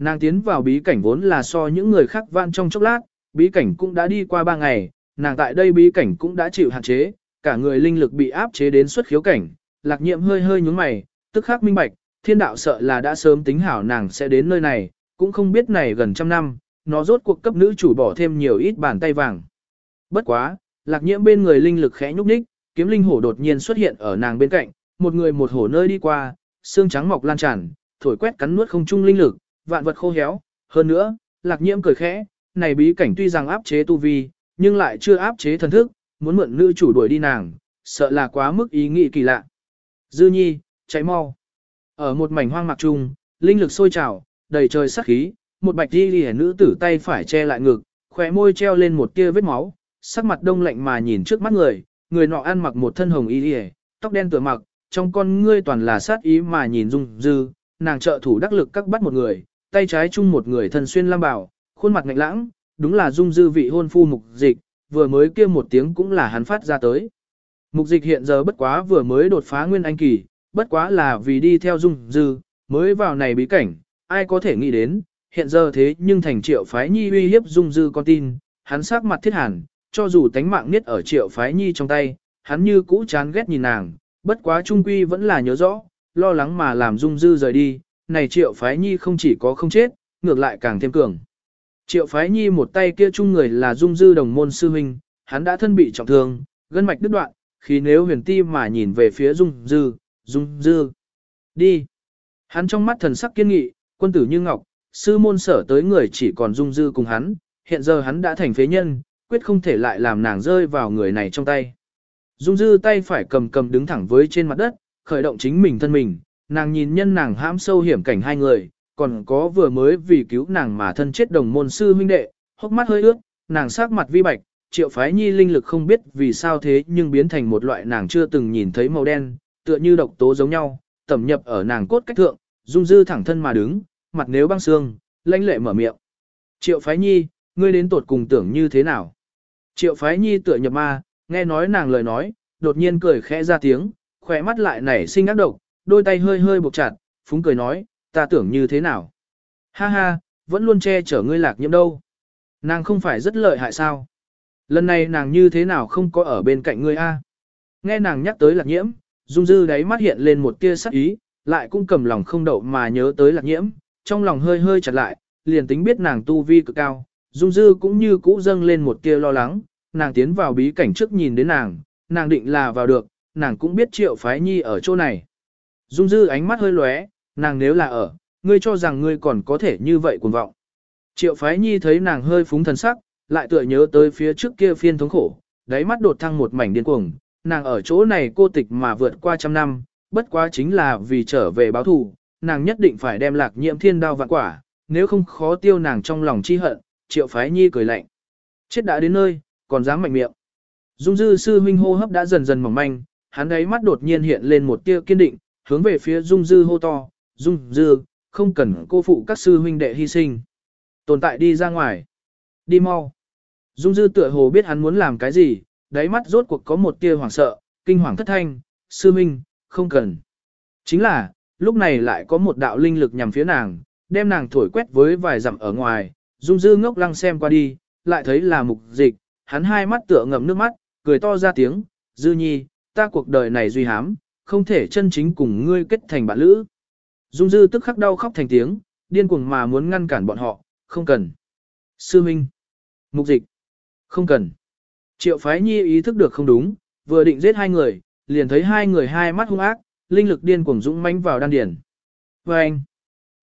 Nàng tiến vào bí cảnh vốn là so những người khác vạn trong chốc lát, bí cảnh cũng đã đi qua ba ngày, nàng tại đây bí cảnh cũng đã chịu hạn chế, cả người linh lực bị áp chế đến xuất khiếu cảnh, lạc nhiệm hơi hơi nhúng mày, tức khắc minh bạch, thiên đạo sợ là đã sớm tính hảo nàng sẽ đến nơi này, cũng không biết này gần trăm năm, nó rốt cuộc cấp nữ chủ bỏ thêm nhiều ít bàn tay vàng. Bất quá, lạc nhiễm bên người linh lực khẽ nhúc nhích, kiếm linh hổ đột nhiên xuất hiện ở nàng bên cạnh, một người một hổ nơi đi qua, xương trắng mọc lan tràn, thổi quét cắn nuốt không trung linh lực, vạn vật khô héo. Hơn nữa, lạc nhiễm cười khẽ, này bí cảnh tuy rằng áp chế tu vi, nhưng lại chưa áp chế thần thức, muốn mượn nữ chủ đuổi đi nàng, sợ là quá mức ý nghĩ kỳ lạ. Dư nhi, cháy mau. Ở một mảnh hoang mạc trung, linh lực sôi trào, đầy trời sắc khí, một bạch đi lìa nữ tử tay phải che lại ngực, khóe môi treo lên một tia vết máu, sắc mặt đông lạnh mà nhìn trước mắt người, người nọ ăn mặc một thân hồng y lìa, tóc đen tựa mặc, trong con ngươi toàn là sát ý mà nhìn Dung Dư, nàng trợ thủ đắc lực các bắt một người, tay trái chung một người thân xuyên lam bảo, khuôn mặt ngạnh lãng, đúng là Dung Dư vị hôn phu mục dịch, vừa mới kia một tiếng cũng là hắn phát ra tới. Mục dịch hiện giờ bất quá vừa mới đột phá nguyên anh kỳ, bất quá là vì đi theo Dung Dư, mới vào này bí cảnh, ai có thể nghĩ đến, hiện giờ thế nhưng thành triệu phái nhi uy hiếp Dung Dư con tin, hắn sắc mặt thiết hẳn, cho dù tánh mạng niết ở triệu phái nhi trong tay, hắn như cũ chán ghét nhìn nàng, bất quá trung quy vẫn là nhớ rõ, lo lắng mà làm Dung Dư rời đi, này triệu phái nhi không chỉ có không chết, ngược lại càng thêm cường. Triệu phái nhi một tay kia chung người là Dung Dư đồng môn sư huynh, hắn đã thân bị trọng thương, gân mạch đứt đoạn, khi nếu huyền ti mà nhìn về phía Dung Dư, Dung Dư, đi. Hắn trong mắt thần sắc kiên nghị, quân tử như ngọc, sư môn sở tới người chỉ còn Dung Dư cùng hắn, hiện giờ hắn đã thành phế nhân, quyết không thể lại làm nàng rơi vào người này trong tay. Dung Dư tay phải cầm cầm đứng thẳng với trên mặt đất, khởi động chính mình thân mình, nàng nhìn nhân nàng hãm sâu hiểm cảnh hai người, còn có vừa mới vì cứu nàng mà thân chết đồng môn sư huynh đệ, hốc mắt hơi ướt, nàng sắc mặt vi bạch, triệu phái nhi linh lực không biết vì sao thế nhưng biến thành một loại nàng chưa từng nhìn thấy màu đen, tựa như độc tố giống nhau, tẩm nhập ở nàng cốt cách thượng, dung dư thẳng thân mà đứng, mặt nếu băng xương, lãnh lệ mở miệng. Triệu phái nhi, ngươi đến tột cùng tưởng như thế nào? Triệu phái nhi tựa nhập ma, nghe nói nàng lời nói, đột nhiên cười khẽ ra tiếng, khỏe mắt lại nảy sinh ác độc, đôi tay hơi hơi buộc chặt, phúng cười nói, ta tưởng như thế nào? Ha ha, vẫn luôn che chở ngươi lạc nhiễm đâu. Nàng không phải rất lợi hại sao? Lần này nàng như thế nào không có ở bên cạnh ngươi a? Nghe nàng nhắc tới lạc nhiễm, dung dư đáy mắt hiện lên một tia sắc ý, lại cũng cầm lòng không đậu mà nhớ tới lạc nhiễm, trong lòng hơi hơi chặt lại, liền tính biết nàng tu vi cực cao, dung dư cũng như cũ dâng lên một tia lo lắng, nàng tiến vào bí cảnh trước nhìn đến nàng, nàng định là vào được, nàng cũng biết triệu phái nhi ở chỗ này. Dung dư ánh mắt hơi lóe, nàng nếu là ở, ngươi cho rằng ngươi còn có thể như vậy cuồng vọng. Triệu phái nhi thấy nàng hơi phúng thần sắc, lại tựa nhớ tới phía trước kia phiên thống khổ, đáy mắt đột thăng một mảnh điên cuồng, nàng ở chỗ này cô tịch mà vượt qua trăm năm, bất quá chính là vì trở về báo thù, nàng nhất định phải đem lạc nhiễm thiên đao vạn quả, nếu không khó tiêu nàng trong lòng chi hận, triệu phái nhi cười lạnh. Chết đã đến nơi, còn dám mạnh miệng. Dung dư sư huynh hô hấp đã dần dần mỏng manh, hắn ấy mắt đột nhiên hiện lên một tia kiên định, hướng về phía dung dư hô to, dung dư, không cần cô phụ các sư huynh đệ hy sinh. Tồn tại đi ra ngoài. Đi mau. Dung dư tựa hồ biết hắn muốn làm cái gì, đáy mắt rốt cuộc có một tia hoảng sợ, kinh hoàng thất thanh, sư huynh, không cần. Chính là, lúc này lại có một đạo linh lực nhằm phía nàng, đem nàng thổi quét với vài dặm ở ngoài, dung dư ngốc lăng xem qua đi, lại thấy là mục dịch, hắn hai mắt tựa ngậm nước mắt, cười to ra tiếng, dư nhi, ta cuộc đời này duy hám, không thể chân chính cùng ngươi kết thành bạn lữ. Dung dư tức khắc đau khóc thành tiếng, điên cuồng mà muốn ngăn cản bọn họ, không cần. Sư Minh. Mục dịch. Không cần. Triệu phái nhi ý thức được không đúng, vừa định giết hai người, liền thấy hai người hai mắt hung ác, linh lực điên cuồng dũng mãnh vào đan điển. Và anh.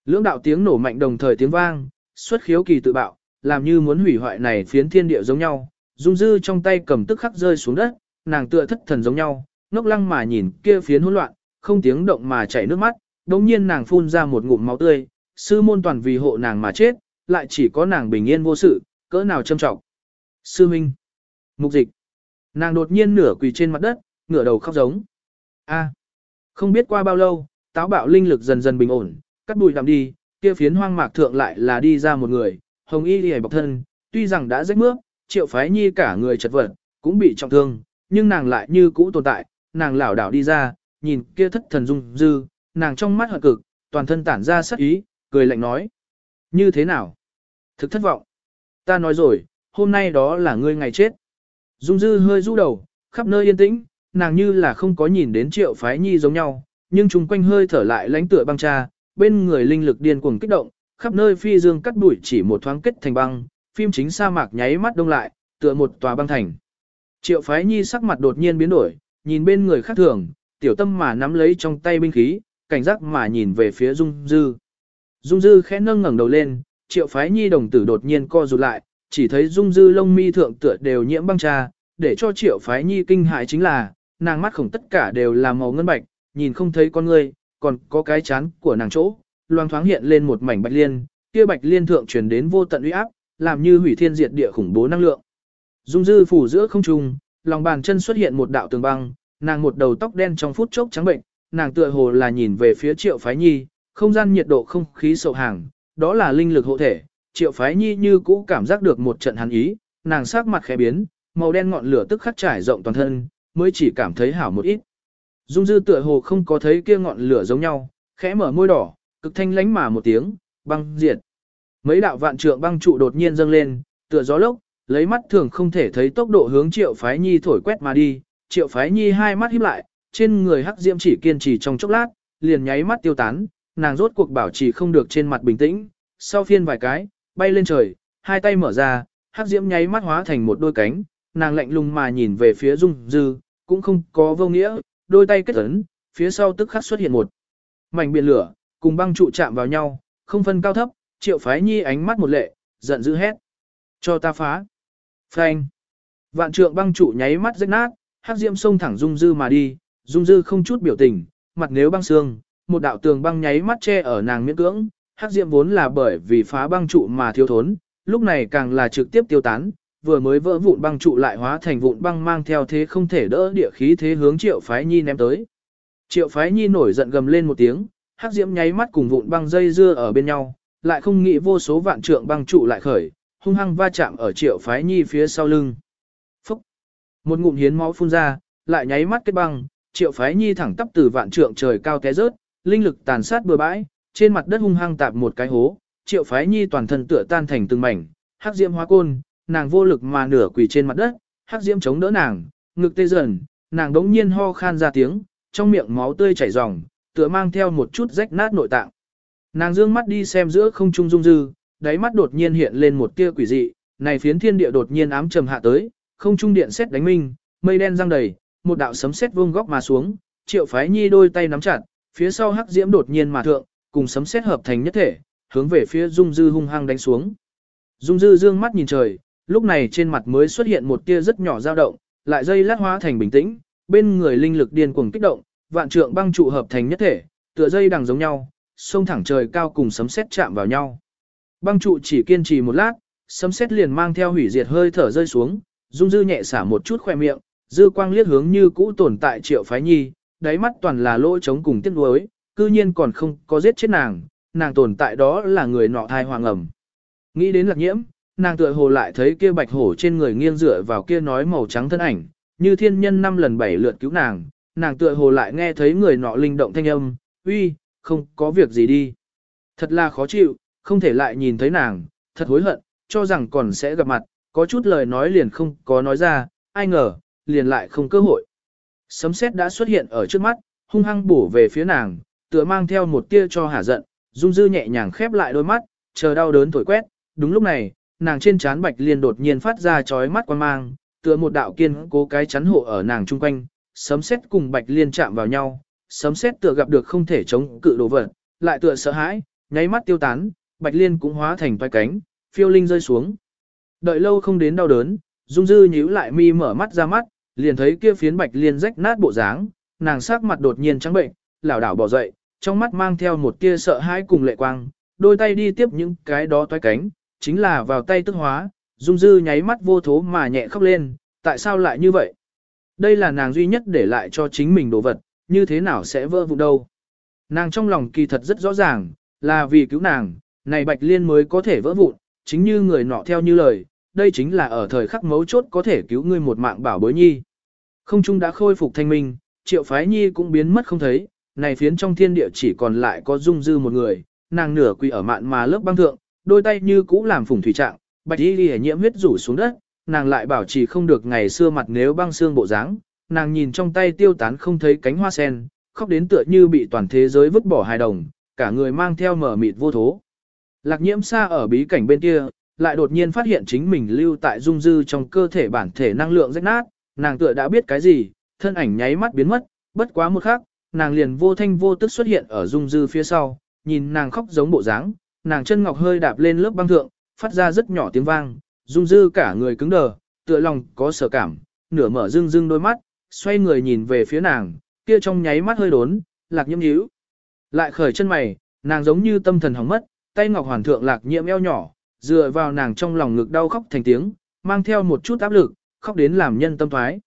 Lưỡng đạo tiếng nổ mạnh đồng thời tiếng vang, xuất khiếu kỳ tự bạo, làm như muốn hủy hoại này phiến thiên địa giống nhau. Dung dư trong tay cầm tức khắc rơi xuống đất, nàng tựa thất thần giống nhau, ngốc lăng mà nhìn kia phiến hỗn loạn, không tiếng động mà chảy nước mắt, đồng nhiên nàng phun ra một ngụm máu tươi, sư môn toàn vì hộ nàng mà chết, lại chỉ có nàng bình yên vô sự, cỡ nào châm trọng. Sư Minh. Mục dịch. Nàng đột nhiên nửa quỳ trên mặt đất, ngửa đầu khóc giống. A. Không biết qua bao lâu, táo bạo linh lực dần dần bình ổn, cắt bụi đạm đi, kia phiến hoang mạc thượng lại là đi ra một người, hồng y lìa bọc thân, tuy rằng đã rách mướp, triệu phái nhi cả người chật vật, cũng bị trọng thương, nhưng nàng lại như cũ tồn tại, nàng lảo đảo đi ra, nhìn kia thất thần dung dư, nàng trong mắt hận cực, toàn thân tản ra sắc ý, cười lạnh nói. Như thế nào? Thực thất vọng. Ta nói rồi, hôm nay đó là ngươi ngày chết. Dung dư hơi rũ đầu, khắp nơi yên tĩnh, nàng như là không có nhìn đến triệu phái nhi giống nhau, nhưng chung quanh hơi thở lại lánh tựa băng cha, bên người linh lực điên cuồng kích động, khắp nơi phi dương cắt đuổi chỉ một thoáng kết thành băng, phim chính sa mạc nháy mắt đông lại, tựa một tòa băng thành. Triệu phái nhi sắc mặt đột nhiên biến đổi, nhìn bên người khác thường, tiểu tâm mà nắm lấy trong tay binh khí, cảnh giác mà nhìn về phía Dung Dư. Dung Dư khẽ nâng ngẩng đầu lên, triệu phái nhi đồng tử đột nhiên co rụt lại, chỉ thấy Dung Dư lông mi thượng tựa đều nhiễm băng trà, để cho triệu phái nhi kinh hại chính là, nàng mắt khổng tất cả đều là màu ngân bạch, nhìn không thấy con người, còn có cái chán của nàng chỗ, loang thoáng hiện lên một mảnh bạch liên, kia bạch liên thượng truyền đến vô tận uy áp, làm như hủy thiên diệt địa khủng bố năng lượng. Dung Dư phủ giữa không trung, lòng bàn chân xuất hiện một đạo tường băng, nàng một đầu tóc đen trong phút chốc trắng bệnh, nàng tựa hồ là nhìn về phía triệu phái nhi, không gian nhiệt độ không khí sầu hàng, đó là linh lực hộ thể, triệu phái nhi như cũ cảm giác được một trận hắn ý, nàng sắc mặt khẽ biến, màu đen ngọn lửa tức khắc trải rộng toàn thân, mới chỉ cảm thấy hảo một ít. Dung dư tựa hồ không có thấy kia ngọn lửa giống nhau, khẽ mở môi đỏ, cực thanh lánh mà một tiếng, băng diệt. Mấy đạo vạn trượng băng trụ đột nhiên dâng lên, tựa gió lốc, lấy mắt thường không thể thấy tốc độ hướng triệu phái nhi thổi quét mà đi, triệu phái nhi hai mắt híp lại, trên người hắc diễm chỉ kiên trì trong chốc lát, liền nháy mắt tiêu tán, nàng rốt cuộc bảo trì không được trên mặt bình tĩnh, sau phiên vài cái, bay lên trời, hai tay mở ra, hắc diễm nháy mắt hóa thành một đôi cánh, nàng lạnh lùng mà nhìn về phía dung dư, cũng không có vô nghĩa, đôi tay kết ấn, phía sau tức khắc xuất hiện một mảnh biển lửa, cùng băng trụ chạm vào nhau, không phân cao thấp, triệu phái nhi ánh mắt một lệ, giận dữ hét. Cho ta phá. Phanh. Vạn trượng băng trụ nháy mắt rách nát, hắc diễm xông thẳng dung dư mà đi, dung dư không chút biểu tình, mặt nếu băng xương, một đạo tường băng nháy mắt che ở nàng miễn cưỡng, hắc diễm vốn là bởi vì phá băng trụ mà thiếu thốn, lúc này càng là trực tiếp tiêu tán, vừa mới vỡ vụn băng trụ lại hóa thành vụn băng mang theo thế không thể đỡ địa khí thế hướng triệu phái nhi ném tới. Triệu phái nhi nổi giận gầm lên một tiếng, hắc diễm nháy mắt cùng vụn băng dây dưa ở bên nhau, lại không nghĩ vô số vạn trượng băng trụ lại khởi, hung hăng va chạm ở triệu phái nhi phía sau lưng. Một ngụm hiến máu phun ra, lại nháy mắt kết băng, triệu phái nhi thẳng tắp từ vạn trượng trời cao té rớt, linh lực tàn sát bừa bãi, trên mặt đất hung hăng tạp một cái hố, triệu phái nhi toàn thân tựa tan thành từng mảnh, hắc diễm hóa côn, nàng vô lực mà nửa quỳ trên mặt đất, hắc diễm chống đỡ nàng, ngực tê dần, nàng đống nhiên ho khan ra tiếng, trong miệng máu tươi chảy ròng, tựa mang theo một chút rách nát nội tạng. Nàng dương mắt đi xem giữa không trung dung dư, đáy mắt đột nhiên hiện lên một tia quỷ dị, này phiến thiên địa đột nhiên ám trầm hạ tới, không trung điện xét đánh minh, mây đen răng đầy, một đạo sấm sét vuông góc mà xuống, Triệu Phái Nhi đôi tay nắm chặt, phía sau hắc diễm đột nhiên mà thượng, cùng sấm sét hợp thành nhất thể, hướng về phía Dung Dư hung hăng đánh xuống. Dung Dư dương mắt nhìn trời, lúc này trên mặt mới xuất hiện một tia rất nhỏ dao động, lại dây lát hóa thành bình tĩnh, bên người linh lực điên cuồng kích động, vạn trượng băng trụ hợp thành nhất thể, tựa dây đằng giống nhau, xông thẳng trời cao cùng sấm sét chạm vào nhau. Băng trụ chỉ kiên trì một lát, sấm sét liền mang theo hủy diệt hơi thở rơi xuống, Dung Dư nhẹ xả một chút khoe miệng, dư quang liếc hướng như cũ tồn tại Triệu Phái Nhi, đáy mắt toàn là lỗ trống cùng tiếc nuối, cư nhiên còn không có giết chết nàng, nàng tồn tại đó là người nọ thai hoàng ẩm. Nghĩ đến lạc nhiễm, nàng tựa hồ lại thấy kia bạch hổ trên người nghiêng dựa vào kia nói màu trắng thân ảnh, như thiên nhân năm lần bảy lượt cứu nàng, nàng tựa hồ lại nghe thấy người nọ linh động thanh âm, uy, không có việc gì đi. Thật là khó chịu, không thể lại nhìn thấy nàng, thật hối hận, cho rằng còn sẽ gặp mặt, có chút lời nói liền không có nói ra, ai ngờ, liền lại không cơ hội. Sấm sét đã xuất hiện ở trước mắt, hung hăng bổ về phía nàng, tựa mang theo một tia cho hả giận, dung dư nhẹ nhàng khép lại đôi mắt, chờ đau đớn thổi quét, đúng lúc này, nàng trên trán bạch liên đột nhiên phát ra chói mắt quan mang, tựa một đạo kiên cố cái chắn hộ ở nàng chung quanh, sấm sét cùng bạch liên chạm vào nhau, sấm sét tựa gặp được không thể chống cự đồ vật, lại tựa sợ hãi, nháy mắt tiêu tán, bạch liên cũng hóa thành toái cánh, phiêu linh rơi xuống. Đợi lâu không đến đau đớn, Dung Dư nhíu lại mi mở mắt ra mắt, liền thấy kia phiến bạch liên rách nát bộ dáng, nàng sắc mặt đột nhiên trắng bệnh, lảo đảo bỏ dậy, trong mắt mang theo một tia sợ hãi cùng lệ quang, đôi tay đi tiếp những cái đó toái cánh, chính là vào tay tức hóa, Dung Dư nháy mắt vô thố mà nhẹ khóc lên, tại sao lại như vậy? Đây là nàng duy nhất để lại cho chính mình đồ vật, như thế nào sẽ vỡ vụn đâu? Nàng trong lòng kỳ thật rất rõ ràng, là vì cứu nàng, này bạch liên mới có thể vỡ vụn, chính như người nọ theo như lời, đây chính là ở thời khắc mấu chốt có thể cứu ngươi một mạng bảo bối nhi. Không trung đã khôi phục thanh minh, triệu phái nhi cũng biến mất không thấy, này phiến trong thiên địa chỉ còn lại có dung dư một người, nàng nửa quỳ ở mạn mà lớp băng thượng, đôi tay như cũ làm phủng thủy trạng, bạch y đi nhiễm huyết rủ xuống đất, nàng lại bảo trì không được ngày xưa mặt nếu băng xương bộ dáng, nàng nhìn trong tay tiêu tán không thấy cánh hoa sen, khóc đến tựa như bị toàn thế giới vứt bỏ hài đồng, cả người mang theo mở mịt vô thố. Lạc nhiễm xa ở bí cảnh bên kia, lại đột nhiên phát hiện chính mình lưu tại dung dư trong cơ thể bản thể năng lượng rách nát, nàng tựa đã biết cái gì, thân ảnh nháy mắt biến mất, bất quá một khắc, nàng liền vô thanh vô tức xuất hiện ở dung dư phía sau, nhìn nàng khóc giống bộ dáng, nàng chân ngọc hơi đạp lên lớp băng thượng, phát ra rất nhỏ tiếng vang, dung dư cả người cứng đờ, tựa lòng có sở cảm, nửa mở rưng rưng đôi mắt, xoay người nhìn về phía nàng, kia trong nháy mắt hơi đốn, lạc nhiễm nhíu. Lại khởi chân mày, nàng giống như tâm thần hỏng mất, tay ngọc hoàn thượng lạc nhiễm eo nhỏ, dựa vào nàng trong lòng ngực đau khóc thành tiếng, mang theo một chút áp lực, khóc đến làm nhân tâm thoái.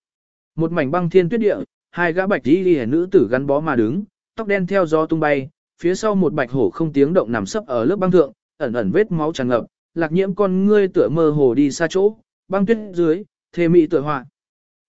Một mảnh băng thiên tuyết địa, hai gã bạch y liễu nữ tử gắn bó mà đứng, tóc đen theo gió tung bay, phía sau một bạch hổ không tiếng động nằm sấp ở lớp băng thượng, ẩn ẩn vết máu tràn ngập, lạc nhiễm con ngươi tựa mơ hồ đi xa chỗ, băng tuyết dưới, thề mị tựa họa.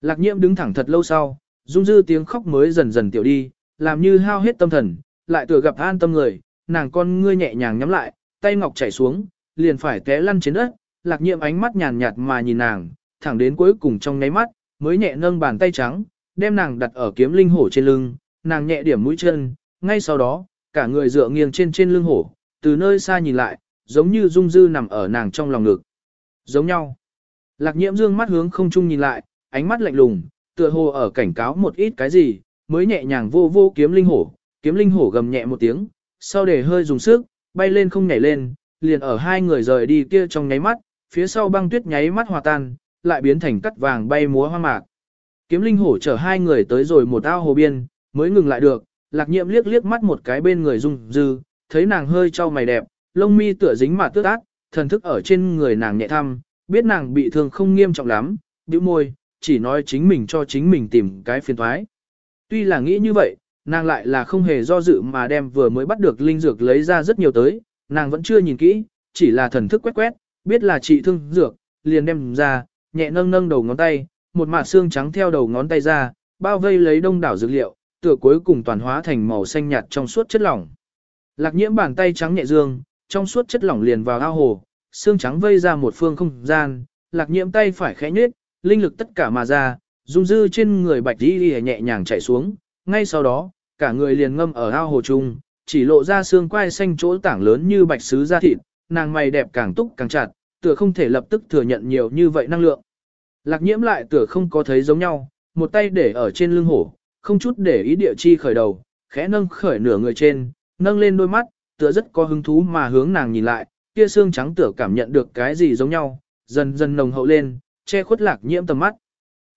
Lạc nhiễm đứng thẳng thật lâu sau, dung dư tiếng khóc mới dần dần tiểu đi, làm như hao hết tâm thần, lại tựa gặp an tâm người, nàng con ngươi nhẹ nhàng nhắm lại, tay ngọc chảy xuống, liền phải té lăn trên đất, lạc nhiễm ánh mắt nhàn nhạt mà nhìn nàng, thẳng đến cuối cùng trong nháy mắt, mới nhẹ nâng bàn tay trắng, đem nàng đặt ở kiếm linh hổ trên lưng, nàng nhẹ điểm mũi chân, ngay sau đó, cả người dựa nghiêng trên trên lưng hổ, từ nơi xa nhìn lại, giống như dung dư nằm ở nàng trong lòng ngực. Giống nhau. Lạc nhiễm dương mắt hướng không trung nhìn lại, ánh mắt lạnh lùng, tựa hồ ở cảnh cáo một ít cái gì, mới nhẹ nhàng vô vô kiếm linh hổ, kiếm linh hổ gầm nhẹ một tiếng, sau để hơi dùng sức, bay lên không nhảy lên, liền ở hai người rời đi kia trong nháy mắt, phía sau băng tuyết nháy mắt hòa tan, lại biến thành cắt vàng bay múa hoa mạc. Kiếm linh hổ chở hai người tới rồi một ao hồ biên, mới ngừng lại được, lạc nhiệm liếc liếc mắt một cái bên người dung dư, thấy nàng hơi trao mày đẹp, lông mi tựa dính mà tước ác, thần thức ở trên người nàng nhẹ thăm, biết nàng bị thương không nghiêm trọng lắm, bĩu môi, chỉ nói chính mình cho chính mình tìm cái phiền thoái. Tuy là nghĩ như vậy, nàng lại là không hề do dự mà đem vừa mới bắt được linh dược lấy ra rất nhiều tới, nàng vẫn chưa nhìn kỹ, chỉ là thần thức quét quét, biết là trị thương dược, liền đem ra, nhẹ nâng nâng đầu ngón tay, một mạt xương trắng theo đầu ngón tay ra, bao vây lấy đông đảo dược liệu, tựa cuối cùng toàn hóa thành màu xanh nhạt trong suốt chất lỏng. Lạc nhiễm bàn tay trắng nhẹ dương, trong suốt chất lỏng liền vào ao hồ, xương trắng vây ra một phương không gian, lạc nhiễm tay phải khẽ nhếch, linh lực tất cả mà ra, dung dư trên người bạch đi nhẹ nhàng chảy xuống, ngay sau đó, cả người liền ngâm ở ao hồ trung, chỉ lộ ra xương quai xanh chỗ tảng lớn như bạch sứ da thịt, nàng mày đẹp càng túc càng chặt, tựa không thể lập tức thừa nhận nhiều như vậy năng lượng. Lạc nhiễm lại tựa không có thấy giống nhau, một tay để ở trên lưng hổ, không chút để ý địa chi khởi đầu, khẽ nâng khởi nửa người trên, nâng lên đôi mắt, tựa rất có hứng thú mà hướng nàng nhìn lại, kia xương trắng tựa cảm nhận được cái gì giống nhau, dần dần nồng hậu lên, che khuất lạc nhiễm tầm mắt.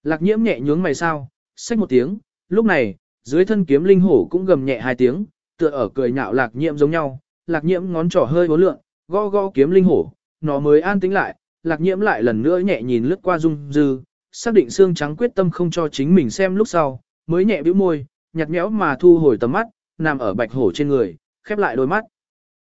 Lạc nhiễm nhẹ nhướng mày sao, xách một tiếng, lúc này, dưới thân kiếm linh hổ cũng gầm nhẹ hai tiếng, tựa ở cười nhạo lạc nhiễm giống nhau, lạc nhiễm ngón trỏ hơi bố lượng, gõ gõ kiếm linh hổ, nó mới an tĩnh lại, lạc nhiễm lại lần nữa nhẹ nhìn lướt qua dung dư, xác định xương trắng quyết tâm không cho chính mình xem lúc sau, mới nhẹ bĩu môi, nhặt nhẽo mà thu hồi tầm mắt, nằm ở bạch hổ trên người, khép lại đôi mắt.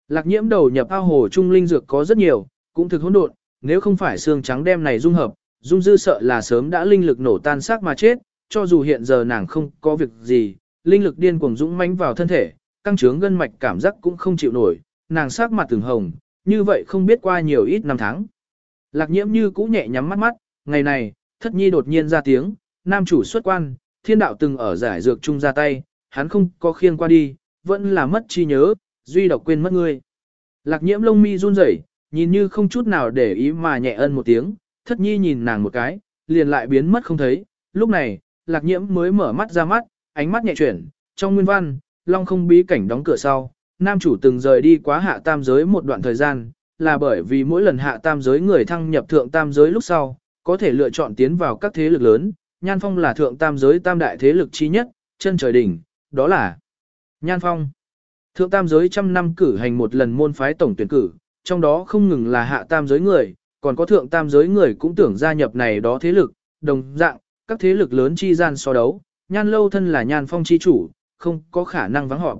Lạc nhiễm đầu nhập ao hồ trung linh dược có rất nhiều, cũng thực hỗn độn, nếu không phải xương trắng đem này dung hợp, dung dư sợ là sớm đã linh lực nổ tan xác mà chết, cho dù hiện giờ nàng không có việc gì, linh lực điên cuồng dũng mãnh vào thân thể, căng trướng gân mạch cảm giác cũng không chịu nổi, nàng sắc mặt từng hồng, như vậy không biết qua nhiều ít năm tháng. Lạc nhiễm như cũ nhẹ nhắm mắt mắt, ngày này, thất nhi đột nhiên ra tiếng, nam chủ xuất quan, thiên đạo từng ở giải dược chung ra tay, hắn không có khiêng qua đi, vẫn là mất chi nhớ, duy độc quên mất ngươi. Lạc nhiễm lông mi run rẩy, nhìn như không chút nào để ý mà nhẹ ân một tiếng, thất nhi nhìn nàng một cái, liền lại biến mất không thấy, lúc này, lạc nhiễm mới mở mắt ra mắt, ánh mắt nhẹ chuyển, trong nguyên văn, long không bí cảnh đóng cửa sau, nam chủ từng rời đi quá hạ tam giới một đoạn thời gian, là bởi vì mỗi lần hạ tam giới người thăng nhập thượng tam giới lúc sau, có thể lựa chọn tiến vào các thế lực lớn, Nhan Phong là thượng tam giới tam đại thế lực chi nhất, chân trời đỉnh, đó là Nhan Phong. Thượng tam giới trăm năm cử hành một lần môn phái tổng tuyển cử, trong đó không ngừng là hạ tam giới người, còn có thượng tam giới người cũng tưởng gia nhập này đó thế lực, đồng dạng, các thế lực lớn chi gian so đấu, Nhan Lâu thân là Nhan Phong chi chủ, không có khả năng vắng họp.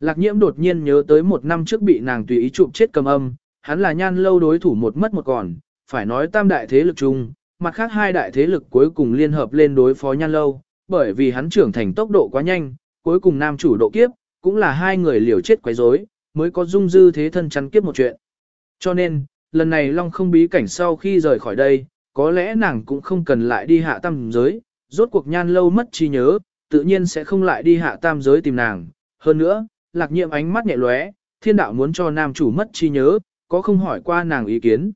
Lạc nhiễm đột nhiên nhớ tới một năm trước bị nàng tùy ý chụp chết cầm âm, hắn là Nhan Lâu đối thủ một mất một còn, phải nói tam đại thế lực chung, mặt khác hai đại thế lực cuối cùng liên hợp lên đối phó nhan lâu, bởi vì hắn trưởng thành tốc độ quá nhanh, cuối cùng nam chủ độ kiếp, cũng là hai người liều chết quấy rối, mới có dung dư thế thân chắn kiếp một chuyện. Cho nên, lần này Long không bí cảnh sau khi rời khỏi đây, có lẽ nàng cũng không cần lại đi hạ tam giới, rốt cuộc nhan lâu mất trí nhớ, tự nhiên sẽ không lại đi hạ tam giới tìm nàng. Hơn nữa, lạc nhiệm ánh mắt nhẹ lóe, thiên đạo muốn cho nam chủ mất trí nhớ, có không hỏi qua nàng ý kiến.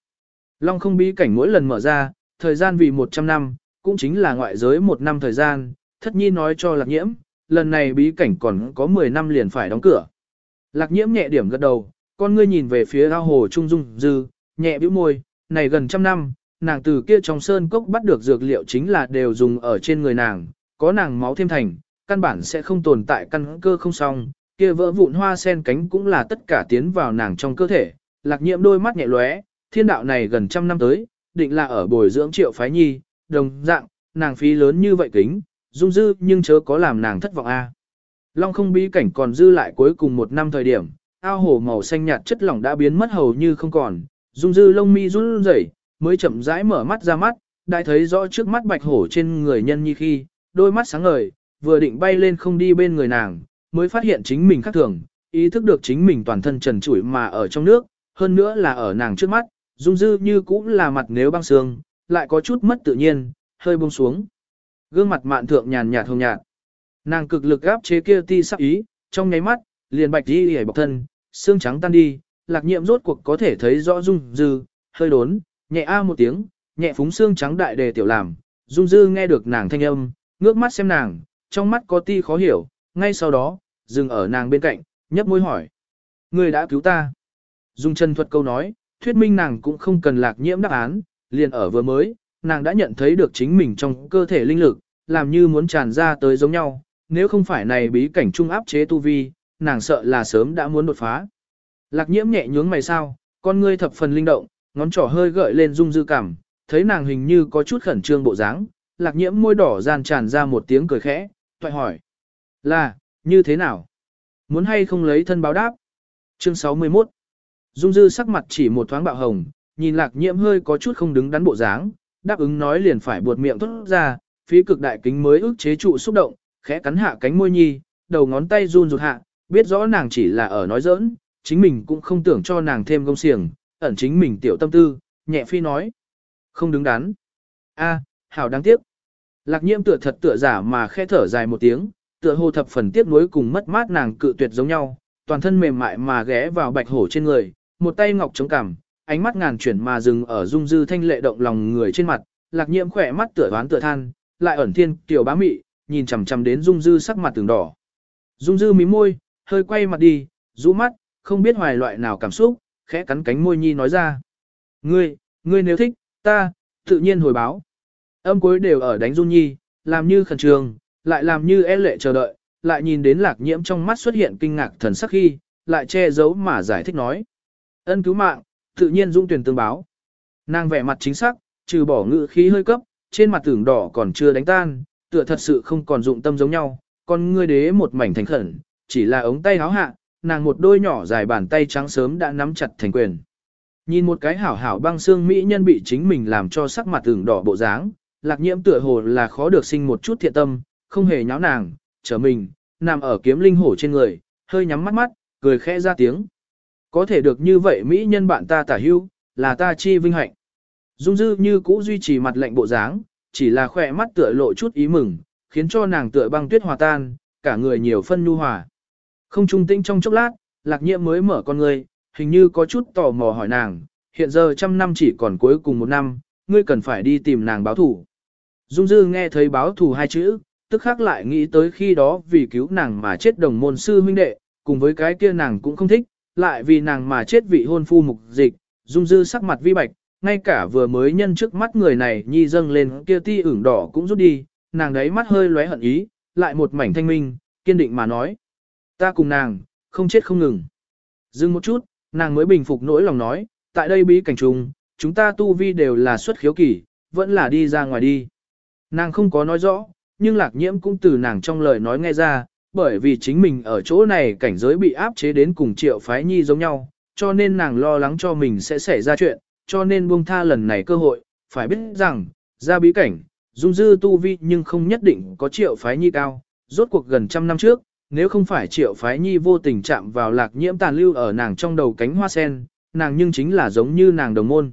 Long không bí cảnh mỗi lần mở ra, thời gian vì 100 năm, cũng chính là ngoại giới một năm thời gian, thất nhi nói cho lạc nhiễm, lần này bí cảnh còn có 10 năm liền phải đóng cửa. Lạc nhiễm nhẹ điểm gật đầu, con ngươi nhìn về phía ao hồ trung dung dư, nhẹ bĩu môi, này gần trăm năm, nàng từ kia trong sơn cốc bắt được dược liệu chính là đều dùng ở trên người nàng, có nàng máu thêm thành, căn bản sẽ không tồn tại căn cơ không xong, kia vỡ vụn hoa sen cánh cũng là tất cả tiến vào nàng trong cơ thể. Lạc nhiễm đôi mắt nhẹ lóe, thiên đạo này gần trăm năm tới, định là ở bồi dưỡng triệu phái nhi, đồng dạng, nàng phí lớn như vậy kính, dung dư nhưng chớ có làm nàng thất vọng a. Long không bí cảnh còn dư lại cuối cùng một năm thời điểm, ao hồ màu xanh nhạt chất lỏng đã biến mất hầu như không còn, dung dư lông mi run rẩy, mới chậm rãi mở mắt ra mắt, đại thấy rõ trước mắt bạch hổ trên người nhân nhi khi, đôi mắt sáng ngời, vừa định bay lên không đi bên người nàng, mới phát hiện chính mình khác thường, ý thức được chính mình toàn thân trần trụi mà ở trong nước, hơn nữa là ở nàng trước mắt, dung dư như cũng là mặt nếu băng sương, lại có chút mất tự nhiên, hơi buông xuống. Gương mặt mạn thượng nhàn nhạt hồng nhạt. Nàng cực lực gáp chế kia ti sắc ý, trong nháy mắt, liền bạch đi hề bọc thân, xương trắng tan đi, lạc nhiệm rốt cuộc có thể thấy rõ dung dư, hơi đốn, nhẹ a một tiếng, nhẹ phúng xương trắng đại đề tiểu làm, dung dư nghe được nàng thanh âm, ngước mắt xem nàng, trong mắt có ti khó hiểu, ngay sau đó, dừng ở nàng bên cạnh, nhấp môi hỏi. Người đã cứu ta. Dung chân thuật câu nói, thuyết minh nàng cũng không cần lạc nhiễm đáp án, liền ở vừa mới, nàng đã nhận thấy được chính mình trong cơ thể linh lực, làm như muốn tràn ra tới giống nhau, nếu không phải này bí cảnh trung áp chế tu vi, nàng sợ là sớm đã muốn đột phá. Lạc nhiễm nhẹ nhướng mày sao, con ngươi thập phần linh động, ngón trỏ hơi gợi lên dung dư cảm, thấy nàng hình như có chút khẩn trương bộ dáng, lạc nhiễm môi đỏ gian tràn ra một tiếng cười khẽ, toại hỏi. Là, như thế nào? Muốn hay không lấy thân báo đáp? Chương 61 Dung dư sắc mặt chỉ một thoáng bạo hồng, nhìn lạc nhiễm hơi có chút không đứng đắn bộ dáng, đáp ứng nói liền phải buột miệng thốt ra, phí cực đại kính mới ức chế trụ xúc động, khẽ cắn hạ cánh môi nhi, đầu ngón tay run rụt hạ, biết rõ nàng chỉ là ở nói giỡn, chính mình cũng không tưởng cho nàng thêm công xiềng, ẩn chính mình tiểu tâm tư, nhẹ phi nói. Không đứng đắn. a hảo đáng tiếc. Lạc nhiễm tựa thật tựa giả mà khẽ thở dài một tiếng, tựa hồ thập phần tiếc nuối cùng mất mát nàng cự tuyệt giống nhau, toàn thân mềm mại mà ghé vào bạch hổ trên người, một tay ngọc chống cằm, ánh mắt ngàn chuyển mà dừng ở dung dư thanh lệ động lòng người trên mặt, lạc nhiễm khỏe mắt tựa đoán tựa than, lại ẩn thiên tiểu bá mị, nhìn chằm chằm đến dung dư sắc mặt từng đỏ. Dung dư mím môi, hơi quay mặt đi, rũ mắt, không biết hoài loại nào cảm xúc, khẽ cắn cánh môi nhi nói ra. Ngươi, ngươi nếu thích, ta, tự nhiên hồi báo. Âm cuối đều ở đánh run Nhi, làm như khẩn trương, lại làm như e lệ chờ đợi, lại nhìn đến lạc nhiễm trong mắt xuất hiện kinh ngạc thần sắc khi, lại che giấu mà giải thích nói. Ân cứu mạng, tự nhiên dung tuyển tương báo. Nàng vẻ mặt chính xác, trừ bỏ ngự khí hơi cấp, trên mặt tưởng đỏ còn chưa đánh tan, tựa thật sự không còn dụng tâm giống nhau, còn ngươi đế một mảnh thành khẩn, chỉ là ống tay háo hạ, nàng một đôi nhỏ dài bàn tay trắng sớm đã nắm chặt thành quyền. Nhìn một cái hảo hảo băng xương mỹ nhân bị chính mình làm cho sắc mặt ửng đỏ bộ dáng, lạc nhiễm tựa hồ là khó được sinh một chút thiện tâm, không hề nháo nàng, trở mình, nằm ở kiếm linh hổ trên người, hơi nhắm mắt mắt, cười khẽ ra tiếng. Có thể được như vậy mỹ nhân bạn ta tả hưu, là ta chi vinh hạnh. Dung dư như cũ duy trì mặt lạnh bộ dáng, chỉ là khỏe mắt tựa lộ chút ý mừng, khiến cho nàng tựa băng tuyết hòa tan, cả người nhiều phân nhu hòa. Không trung tĩnh trong chốc lát, lạc nhiễm mới mở con người, hình như có chút tò mò hỏi nàng, hiện giờ trăm năm chỉ còn cuối cùng một năm, ngươi cần phải đi tìm nàng báo thủ. Dung dư nghe thấy báo thù hai chữ, tức khắc lại nghĩ tới khi đó vì cứu nàng mà chết đồng môn sư huynh đệ, cùng với cái kia nàng cũng không thích, lại vì nàng mà chết vị hôn phu mục dịch, dung dư sắc mặt vi bạch, ngay cả vừa mới nhân trước mắt người này nhi dâng lên kia ti ửng đỏ cũng rút đi, nàng đấy mắt hơi lóe hận ý, lại một mảnh thanh minh, kiên định mà nói. Ta cùng nàng, không chết không ngừng. Dừng một chút, nàng mới bình phục nỗi lòng nói, tại đây bí cảnh trùng, chúng ta tu vi đều là xuất khiếu kỳ, vẫn là đi ra ngoài đi. Nàng không có nói rõ, nhưng lạc nhiễm cũng từ nàng trong lời nói nghe ra, bởi vì chính mình ở chỗ này cảnh giới bị áp chế đến cùng triệu phái nhi giống nhau, cho nên nàng lo lắng cho mình sẽ xảy ra chuyện, cho nên buông tha lần này cơ hội, phải biết rằng, ra bí cảnh, dung dư tu vi nhưng không nhất định có triệu phái nhi cao, rốt cuộc gần trăm năm trước, nếu không phải triệu phái nhi vô tình chạm vào lạc nhiễm tàn lưu ở nàng trong đầu cánh hoa sen, nàng nhưng chính là giống như nàng đồng môn.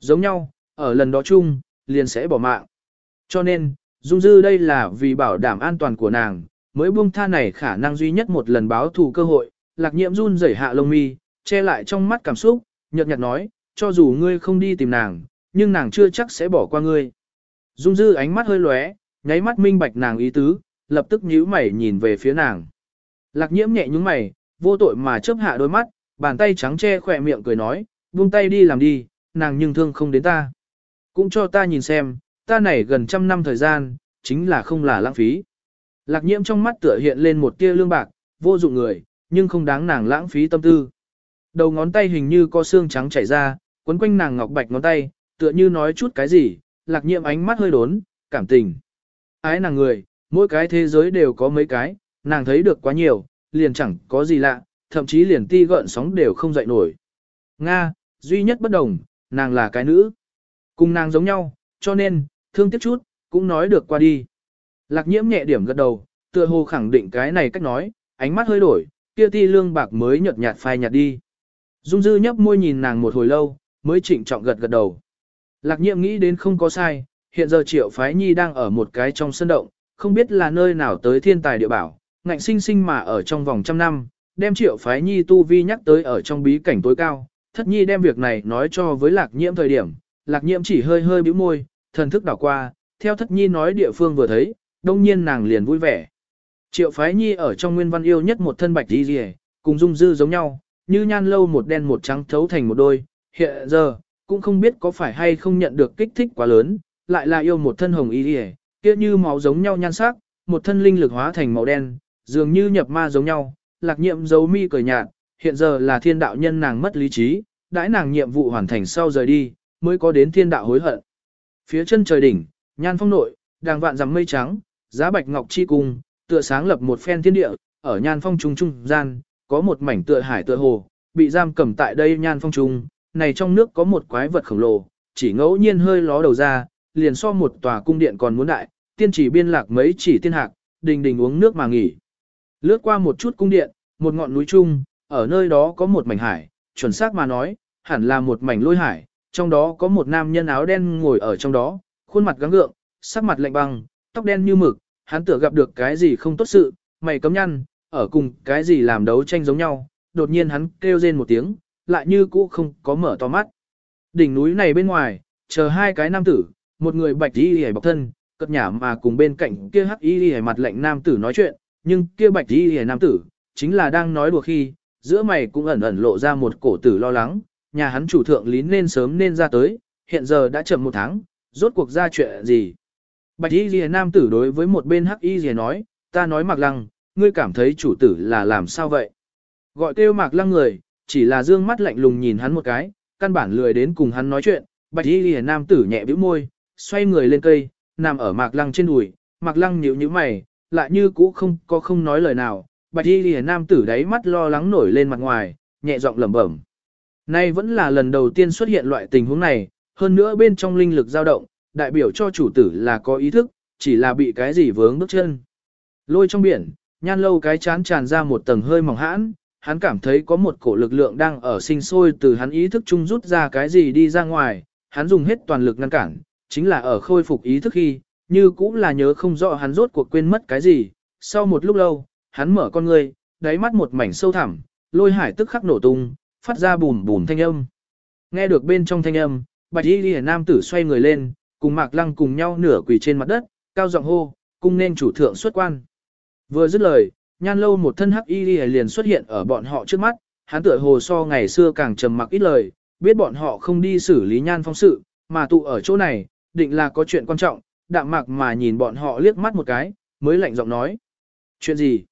Giống nhau, ở lần đó chung, liền sẽ bỏ mạng. Cho nên, Dung Dư đây là vì bảo đảm an toàn của nàng, mới buông tha này khả năng duy nhất một lần báo thù cơ hội, lạc nhiễm run rẩy hạ lông mi, che lại trong mắt cảm xúc, nhợt nhạt nói, cho dù ngươi không đi tìm nàng, nhưng nàng chưa chắc sẽ bỏ qua ngươi. Dung Dư ánh mắt hơi lóe, nháy mắt minh bạch nàng ý tứ, lập tức nhíu mày nhìn về phía nàng. Lạc nhiễm nhẹ nhúng mày, vô tội mà chớp hạ đôi mắt, bàn tay trắng che khỏe miệng cười nói, buông tay đi làm đi, nàng nhưng thương không đến ta. Cũng cho ta nhìn xem, ta này gần trăm năm thời gian, chính là không là lãng phí. Lạc nhiễm trong mắt tựa hiện lên một tia lương bạc, vô dụng người, nhưng không đáng nàng lãng phí tâm tư. Đầu ngón tay hình như có xương trắng chảy ra, quấn quanh nàng ngọc bạch ngón tay, tựa như nói chút cái gì, lạc nhiễm ánh mắt hơi đốn, cảm tình. Ái nàng người, Mỗi cái thế giới đều có mấy cái, nàng thấy được quá nhiều, liền chẳng có gì lạ, thậm chí liền ti gợn sóng đều không dậy nổi. Nga, duy nhất bất đồng, nàng là cái nữ. Cùng nàng giống nhau, cho nên, thương tiếc chút, cũng nói được qua đi. Lạc nhiễm nhẹ điểm gật đầu, tựa hồ khẳng định cái này cách nói, ánh mắt hơi đổi, kia ti lương bạc mới nhợt nhạt phai nhạt đi. Dung dư nhấp môi nhìn nàng một hồi lâu, mới trịnh trọng gật gật đầu. Lạc nhiễm nghĩ đến không có sai, hiện giờ triệu phái nhi đang ở một cái trong sân động, không biết là nơi nào tới thiên tài địa bảo, ngạnh sinh sinh mà ở trong vòng trăm năm, đem triệu phái nhi tu vi nhắc tới ở trong bí cảnh tối cao, thất nhi đem việc này nói cho với lạc nhiễm thời điểm, lạc nhiễm chỉ hơi hơi bĩu môi, thần thức đảo qua, theo thất nhi nói địa phương vừa thấy, đông nhiên nàng liền vui vẻ. Triệu phái nhi ở trong nguyên văn yêu nhất một thân bạch đi rìa, cùng dung dư giống nhau, như nhan lâu một đen một trắng thấu thành một đôi, hiện giờ, cũng không biết có phải hay không nhận được kích thích quá lớn, lại là yêu một thân hồng y rìa, kia như máu giống nhau nhan sắc, một thân linh lực hóa thành màu đen, dường như nhập ma giống nhau, lạc nhiệm dấu mi cười nhạt, hiện giờ là thiên đạo nhân nàng mất lý trí, đãi nàng nhiệm vụ hoàn thành sau rời đi, mới có đến thiên đạo hối hận. Phía chân trời đỉnh, nhan phong nội, đàng vạn rằm mây trắng, giá bạch ngọc chi cung, tựa sáng lập một phen thiên địa, ở nhan phong trung trung gian, có một mảnh tựa hải tựa hồ, bị giam cầm tại đây nhan phong trung, này trong nước có một quái vật khổng lồ, chỉ ngẫu nhiên hơi ló đầu ra, liền so một tòa cung điện còn muốn đại, tiên chỉ biên lạc mấy chỉ tiên hạc, đình đình uống nước mà nghỉ. Lướt qua một chút cung điện, một ngọn núi trung, ở nơi đó có một mảnh hải, chuẩn xác mà nói, hẳn là một mảnh lôi hải, trong đó có một nam nhân áo đen ngồi ở trong đó, khuôn mặt gắng gượng, sắc mặt lạnh băng, tóc đen như mực, hắn tựa gặp được cái gì không tốt sự, mày cấm nhăn, ở cùng cái gì làm đấu tranh giống nhau, đột nhiên hắn kêu rên một tiếng, lại như cũ không có mở to mắt. Đỉnh núi này bên ngoài, chờ hai cái nam tử, một người bạch y hề bọc thân, cất nhả mà cùng bên cạnh kia hắc y hề mặt lạnh nam tử nói chuyện, nhưng kia bạch y hề nam tử, chính là đang nói đùa khi, giữa mày cũng ẩn ẩn lộ ra một cổ tử lo lắng, nhà hắn chủ thượng lý nên sớm nên ra tới, hiện giờ đã chậm một tháng, rốt cuộc ra chuyện gì. Bạch y lìa nam tử đối với một bên hắc y lìa nói, ta nói Mặc lăng, ngươi cảm thấy chủ tử là làm sao vậy? Gọi kêu mạc lăng người, chỉ là dương mắt lạnh lùng nhìn hắn một cái, căn bản lười đến cùng hắn nói chuyện, bạch y lìa nam tử nhẹ bĩu môi, xoay người lên cây, nằm ở mạc lăng trên đùi, mạc lăng nhíu nhíu mày, lại như cũ không có không nói lời nào, bạch y lìa nam tử đáy mắt lo lắng nổi lên mặt ngoài, nhẹ giọng lẩm bẩm. Nay vẫn là lần đầu tiên xuất hiện loại tình huống này, hơn nữa bên trong linh lực dao động, đại biểu cho chủ tử là có ý thức, chỉ là bị cái gì vướng bước chân. Lôi trong biển, nhan lâu cái chán tràn ra một tầng hơi mỏng hãn, hắn cảm thấy có một cổ lực lượng đang ở sinh sôi từ hắn ý thức chung rút ra cái gì đi ra ngoài, hắn dùng hết toàn lực ngăn cản, chính là ở khôi phục ý thức khi, như cũng là nhớ không rõ hắn rốt cuộc quên mất cái gì. Sau một lúc lâu, hắn mở con ngươi, đáy mắt một mảnh sâu thẳm, lôi hải tức khắc nổ tung, phát ra bùm bùm thanh âm. Nghe được bên trong thanh âm, bạch y lìa nam tử xoay người lên, cùng mạc lăng cùng nhau nửa quỳ trên mặt đất, cao giọng hô, cung nên chủ thượng xuất quan. Vừa dứt lời, nhan lâu một thân hắc y lìa liền xuất hiện ở bọn họ trước mắt, hắn tựa hồ so ngày xưa càng trầm mặc ít lời, biết bọn họ không đi xử lý nhan phong sự, mà tụ ở chỗ này, định là có chuyện quan trọng, đạm mạc mà nhìn bọn họ liếc mắt một cái, mới lạnh giọng nói. Chuyện gì?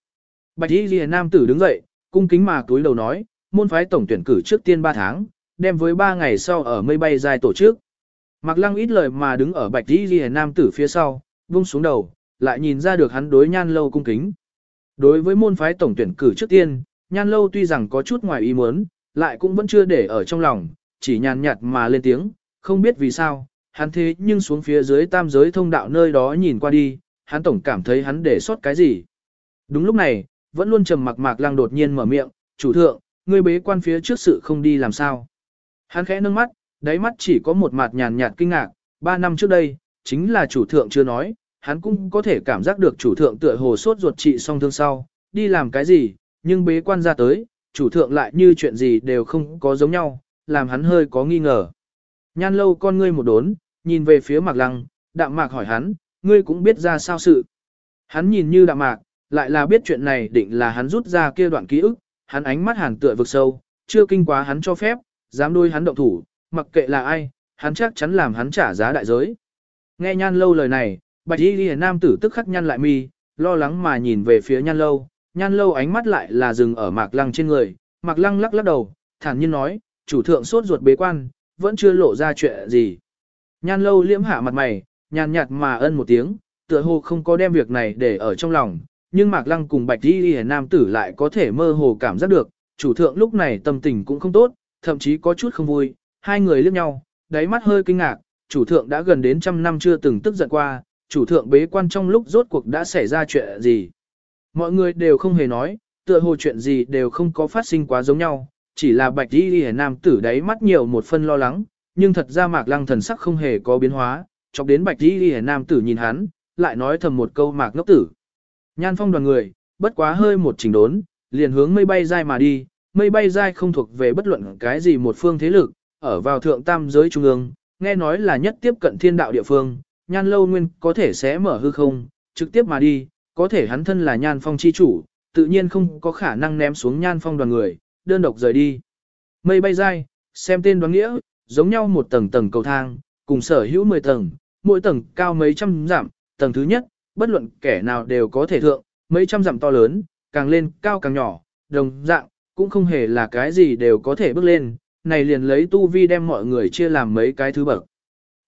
Bạch y lìa nam tử đứng dậy, cung kính mà túi đầu nói, môn phái tổng tuyển cử trước tiên 3 tháng, đem với 3 ngày sau ở mây bay dài tổ chức. Mạc Lăng ít lời mà đứng ở bạch Y ghi nam tử phía sau, vung xuống đầu, lại nhìn ra được hắn đối nhan lâu cung kính. Đối với môn phái tổng tuyển cử trước tiên, nhan lâu tuy rằng có chút ngoài ý muốn, lại cũng vẫn chưa để ở trong lòng, chỉ nhàn nhạt mà lên tiếng, không biết vì sao, hắn thế nhưng xuống phía dưới tam giới thông đạo nơi đó nhìn qua đi, hắn tổng cảm thấy hắn để sót cái gì. Đúng lúc này, vẫn luôn trầm mặc mạc lang đột nhiên mở miệng, chủ thượng, ngươi bế quan phía trước sự không đi làm sao. Hắn khẽ nâng mắt, đáy mắt chỉ có một mặt nhàn nhạt kinh ngạc, ba năm trước đây, chính là chủ thượng chưa nói, hắn cũng có thể cảm giác được chủ thượng tựa hồ sốt ruột trị song thương sau, đi làm cái gì, nhưng bế quan ra tới, chủ thượng lại như chuyện gì đều không có giống nhau, làm hắn hơi có nghi ngờ. Nhan lâu con ngươi một đốn, nhìn về phía mạc lăng, đạm mạc hỏi hắn, ngươi cũng biết ra sao sự. Hắn nhìn như đạm mạc, lại là biết chuyện này định là hắn rút ra kia đoạn ký ức, hắn ánh mắt hàn tựa vực sâu, chưa kinh quá hắn cho phép, dám đôi hắn động thủ, mặc kệ là ai, hắn chắc chắn làm hắn trả giá đại giới. Nghe nhan lâu lời này, bạch y ghi nam tử tức khắc nhăn lại mi, lo lắng mà nhìn về phía nhan lâu, nhan lâu ánh mắt lại là dừng ở mạc lăng trên người, mạc lăng lắc lắc đầu, thản nhiên nói, chủ thượng sốt ruột bế quan, vẫn chưa lộ ra chuyện gì. Nhan lâu liễm hạ mặt mày, nhàn nhạt mà ân một tiếng, tựa hồ không có đem việc này để ở trong lòng, nhưng Mạc Lăng cùng Bạch Y Y nam tử lại có thể mơ hồ cảm giác được, chủ thượng lúc này tâm tình cũng không tốt, thậm chí có chút không vui, hai người liếc nhau, đáy mắt hơi kinh ngạc, chủ thượng đã gần đến trăm năm chưa từng tức giận qua, chủ thượng bế quan trong lúc rốt cuộc đã xảy ra chuyện gì. Mọi người đều không hề nói, tựa hồ chuyện gì đều không có phát sinh quá giống nhau, chỉ là bạch Y Y nam tử đáy mắt nhiều một phân lo lắng, nhưng thật ra mạc lăng thần sắc không hề có biến hóa, chọc đến bạch đi hề nam tử nhìn hắn, lại nói thầm một câu mạc ngốc tử. Nhan phong đoàn người, bất quá hơi một trình đốn, liền hướng mây bay dai mà đi, mây bay dai không thuộc về bất luận cái gì một phương thế lực, ở vào thượng tam giới trung ương, nghe nói là nhất tiếp cận thiên đạo địa phương, nhan lâu nguyên có thể sẽ mở hư không, trực tiếp mà đi, có thể hắn thân là nhan phong chi chủ, tự nhiên không có khả năng ném xuống nhan phong đoàn người, đơn độc rời đi. Mây bay dai, xem tên đoán nghĩa, giống nhau một tầng tầng cầu thang, cùng sở hữu 10 tầng, mỗi tầng cao mấy trăm dặm, tầng thứ nhất, bất luận kẻ nào đều có thể thượng, mấy trăm dặm to lớn, càng lên cao càng nhỏ, đồng dạng, cũng không hề là cái gì đều có thể bước lên, này liền lấy tu vi đem mọi người chia làm mấy cái thứ bậc.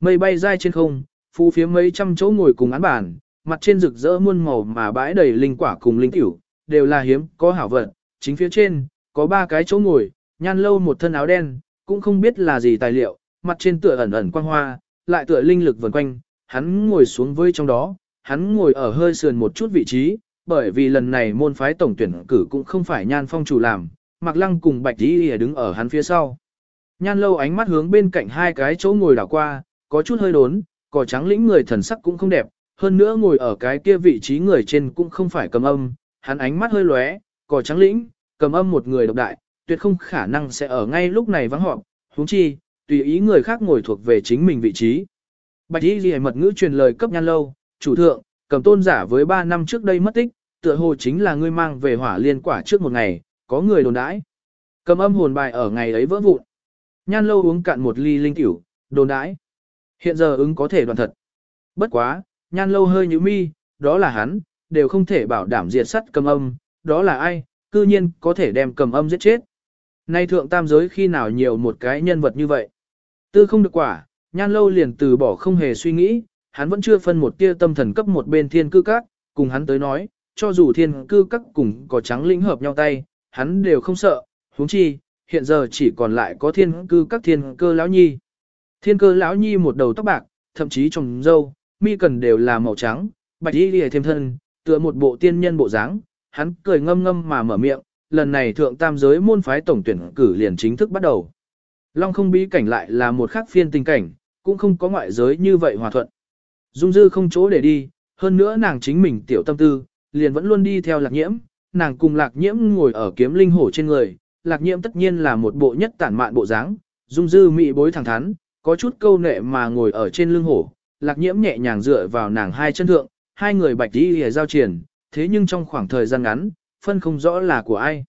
Mây bay dai trên không, phu phía mấy trăm chỗ ngồi cùng án bản, mặt trên rực rỡ muôn màu mà bãi đầy linh quả cùng linh tiểu, đều là hiếm, có hảo vật, chính phía trên, có ba cái chỗ ngồi, nhan lâu một thân áo đen, cũng không biết là gì tài liệu, mặt trên tựa ẩn ẩn quang hoa, lại tựa linh lực vần quanh, hắn ngồi xuống với trong đó, hắn ngồi ở hơi sườn một chút vị trí, bởi vì lần này môn phái tổng tuyển cử cũng không phải nhan phong chủ làm, Mạc Lăng cùng Bạch Đi đứng ở hắn phía sau. Nhan lâu ánh mắt hướng bên cạnh hai cái chỗ ngồi đảo qua, có chút hơi đốn, cỏ trắng lĩnh người thần sắc cũng không đẹp, hơn nữa ngồi ở cái kia vị trí người trên cũng không phải cầm âm, hắn ánh mắt hơi lóe, cỏ trắng lĩnh, cầm âm một người độc đại, tuyệt không khả năng sẽ ở ngay lúc này vắng họp, huống chi, tùy ý người khác ngồi thuộc về chính mình vị trí. Bạch Y Liễu mật ngữ truyền lời cấp nhan lâu, chủ thượng, cầm tôn giả với 3 năm trước đây mất tích, tựa hồ chính là ngươi mang về hỏa liên quả trước một ngày, có người đồn đãi. Cầm âm hồn bài ở ngày ấy vỡ vụn. Nhan lâu uống cạn một ly linh tiểu, đồn đãi. Hiện giờ ứng có thể đoàn thật. Bất quá, nhan lâu hơi như mi, đó là hắn, đều không thể bảo đảm diệt sắt cầm âm, đó là ai, cư nhiên có thể đem cầm âm giết chết. Nay thượng tam giới khi nào nhiều một cái nhân vật như vậy. Tư không được quả, nhan lâu liền từ bỏ không hề suy nghĩ, hắn vẫn chưa phân một tia tâm thần cấp một bên thiên cư các, cùng hắn tới nói, cho dù thiên cư các cùng có trắng lĩnh hợp nhau tay, hắn đều không sợ, huống chi, hiện giờ chỉ còn lại có thiên cư các thiên cơ lão nhi. Thiên cơ lão nhi một đầu tóc bạc, thậm chí trồng dâu, mi cần đều là màu trắng, bạch y lìa thêm thân, tựa một bộ tiên nhân bộ dáng, hắn cười ngâm ngâm mà mở miệng, lần này thượng tam giới môn phái tổng tuyển cử liền chính thức bắt đầu. Long không bí cảnh lại là một khác phiên tình cảnh, cũng không có ngoại giới như vậy hòa thuận. Dung dư không chỗ để đi, hơn nữa nàng chính mình tiểu tâm tư, liền vẫn luôn đi theo lạc nhiễm, nàng cùng lạc nhiễm ngồi ở kiếm linh hổ trên người, lạc nhiễm tất nhiên là một bộ nhất tản mạn bộ dáng, dung dư mị bối thẳng thắn, có chút câu nệ mà ngồi ở trên lưng hổ, lạc nhiễm nhẹ nhàng dựa vào nàng hai chân thượng, hai người bạch đi hề giao triển, thế nhưng trong khoảng thời gian ngắn, phân không rõ là của ai.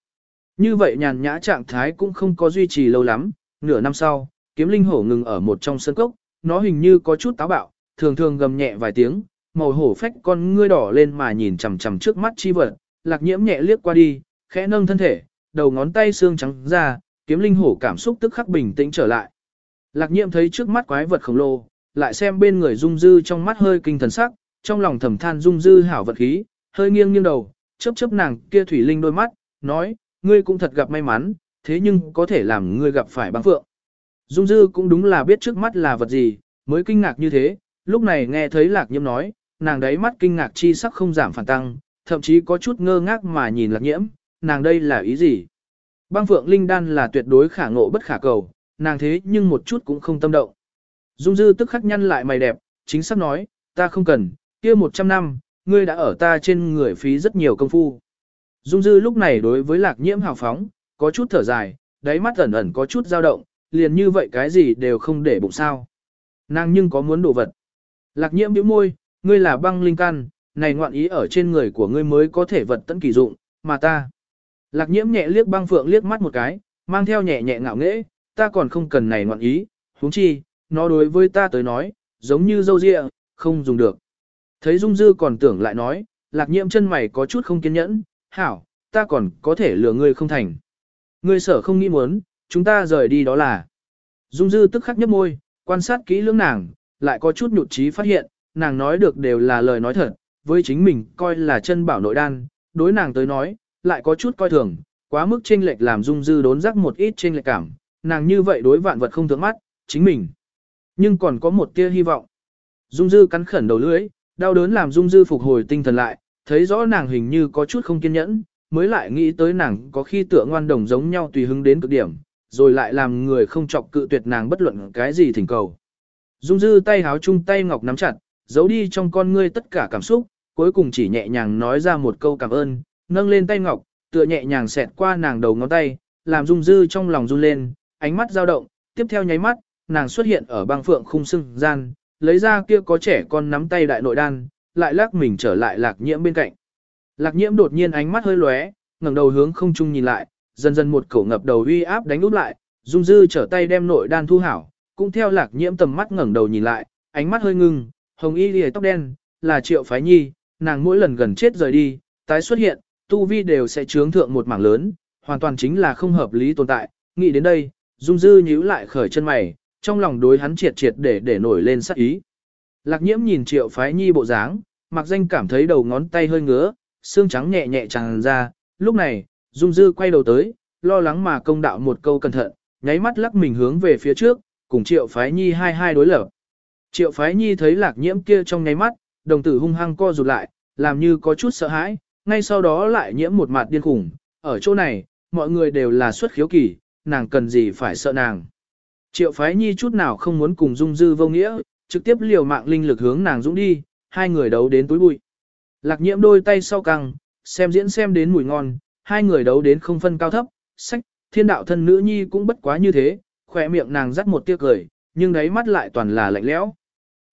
Như vậy nhàn nhã trạng thái cũng không có duy trì lâu lắm, nửa năm sau, kiếm linh hổ ngừng ở một trong sân cốc, nó hình như có chút táo bạo, thường thường gầm nhẹ vài tiếng, màu hổ phách con ngươi đỏ lên mà nhìn chằm chằm trước mắt chi vật, lạc nhiễm nhẹ liếc qua đi, khẽ nâng thân thể, đầu ngón tay xương trắng ra, kiếm linh hổ cảm xúc tức khắc bình tĩnh trở lại. Lạc nhiễm thấy trước mắt quái vật khổng lồ, lại xem bên người dung dư trong mắt hơi kinh thần sắc, trong lòng thầm than dung dư hảo vật khí, hơi nghiêng nghiêng đầu, chớp chớp nàng kia thủy linh đôi mắt, nói, ngươi cũng thật gặp may mắn, thế nhưng có thể làm ngươi gặp phải băng phượng. Dung dư cũng đúng là biết trước mắt là vật gì, mới kinh ngạc như thế, lúc này nghe thấy lạc nhiễm nói, nàng đấy mắt kinh ngạc chi sắc không giảm phản tăng, thậm chí có chút ngơ ngác mà nhìn lạc nhiễm, nàng đây là ý gì? Băng phượng linh đan là tuyệt đối khả ngộ bất khả cầu, nàng thế nhưng một chút cũng không tâm động. Dung dư tức khắc nhăn lại mày đẹp, chính xác nói, ta không cần, kia một trăm năm, ngươi đã ở ta trên người phí rất nhiều công phu. Dung dư lúc này đối với lạc nhiễm hào phóng, có chút thở dài, đáy mắt ẩn ẩn có chút dao động, liền như vậy cái gì đều không để bụng sao. Nàng nhưng có muốn đồ vật. Lạc nhiễm bĩu môi, ngươi là băng linh căn, này ngoạn ý ở trên người của ngươi mới có thể vật tận kỳ dụng, mà ta. Lạc nhiễm nhẹ liếc băng phượng liếc mắt một cái, mang theo nhẹ nhẹ ngạo nghễ, ta còn không cần này ngoạn ý, huống chi, nó đối với ta tới nói, giống như dâu dịa, không dùng được. Thấy Dung Dư còn tưởng lại nói, lạc nhiễm chân mày có chút không kiên nhẫn, hảo, ta còn có thể lừa ngươi không thành. Ngươi sở không nghĩ muốn, chúng ta rời đi đó là. Dung Dư tức khắc nhấp môi, quan sát kỹ lưỡng nàng, lại có chút nhụt chí phát hiện, nàng nói được đều là lời nói thật, với chính mình coi là chân bảo nội đan, đối nàng tới nói, lại có chút coi thường, quá mức chênh lệch làm dung dư đốn rắc một ít chênh lệch cảm, nàng như vậy đối vạn vật không thượng mắt, chính mình. Nhưng còn có một tia hy vọng. Dung dư cắn khẩn đầu lưỡi, đau đớn làm dung dư phục hồi tinh thần lại, thấy rõ nàng hình như có chút không kiên nhẫn, mới lại nghĩ tới nàng có khi tựa ngoan đồng giống nhau tùy hứng đến cực điểm, rồi lại làm người không chọc cự tuyệt nàng bất luận cái gì thỉnh cầu. Dung dư tay háo chung tay ngọc nắm chặt, giấu đi trong con ngươi tất cả cảm xúc, cuối cùng chỉ nhẹ nhàng nói ra một câu cảm ơn, nâng lên tay ngọc, tựa nhẹ nhàng xẹt qua nàng đầu ngón tay, làm dung dư trong lòng run lên, ánh mắt dao động, tiếp theo nháy mắt, nàng xuất hiện ở băng phượng khung sưng gian, lấy ra kia có trẻ con nắm tay đại nội đan, lại lắc mình trở lại lạc nhiễm bên cạnh. Lạc nhiễm đột nhiên ánh mắt hơi lóe, ngẩng đầu hướng không trung nhìn lại, dần dần một cổ ngập đầu uy áp đánh úp lại, dung dư trở tay đem nội đan thu hảo, cũng theo lạc nhiễm tầm mắt ngẩng đầu nhìn lại, ánh mắt hơi ngưng, hồng y lìa tóc đen, là triệu phái nhi, nàng mỗi lần gần chết rời đi, tái xuất hiện, tu vi đều sẽ trướng thượng một mảng lớn, hoàn toàn chính là không hợp lý tồn tại, nghĩ đến đây, dung dư nhíu lại khởi chân mày, trong lòng đối hắn triệt triệt để để nổi lên sắc ý. Lạc nhiễm nhìn triệu phái nhi bộ dáng, mặc danh cảm thấy đầu ngón tay hơi ngứa, xương trắng nhẹ nhẹ tràn ra, lúc này, dung dư quay đầu tới, lo lắng mà công đạo một câu cẩn thận, nháy mắt lắc mình hướng về phía trước, cùng triệu phái nhi hai hai đối lập. Triệu phái nhi thấy lạc nhiễm kia trong nháy mắt, đồng tử hung hăng co rụt lại, làm như có chút sợ hãi, ngay sau đó lại nhiễm một mặt điên khủng, ở chỗ này, mọi người đều là xuất khiếu kỳ, nàng cần gì phải sợ nàng. Triệu phái nhi chút nào không muốn cùng dung dư vô nghĩa, trực tiếp liều mạng linh lực hướng nàng dũng đi, hai người đấu đến túi bụi. Lạc nhiễm đôi tay sau căng, xem diễn xem đến mùi ngon, hai người đấu đến không phân cao thấp, sách, thiên đạo thân nữ nhi cũng bất quá như thế, khỏe miệng nàng dắt một tia cười, nhưng đáy mắt lại toàn là lạnh lẽo.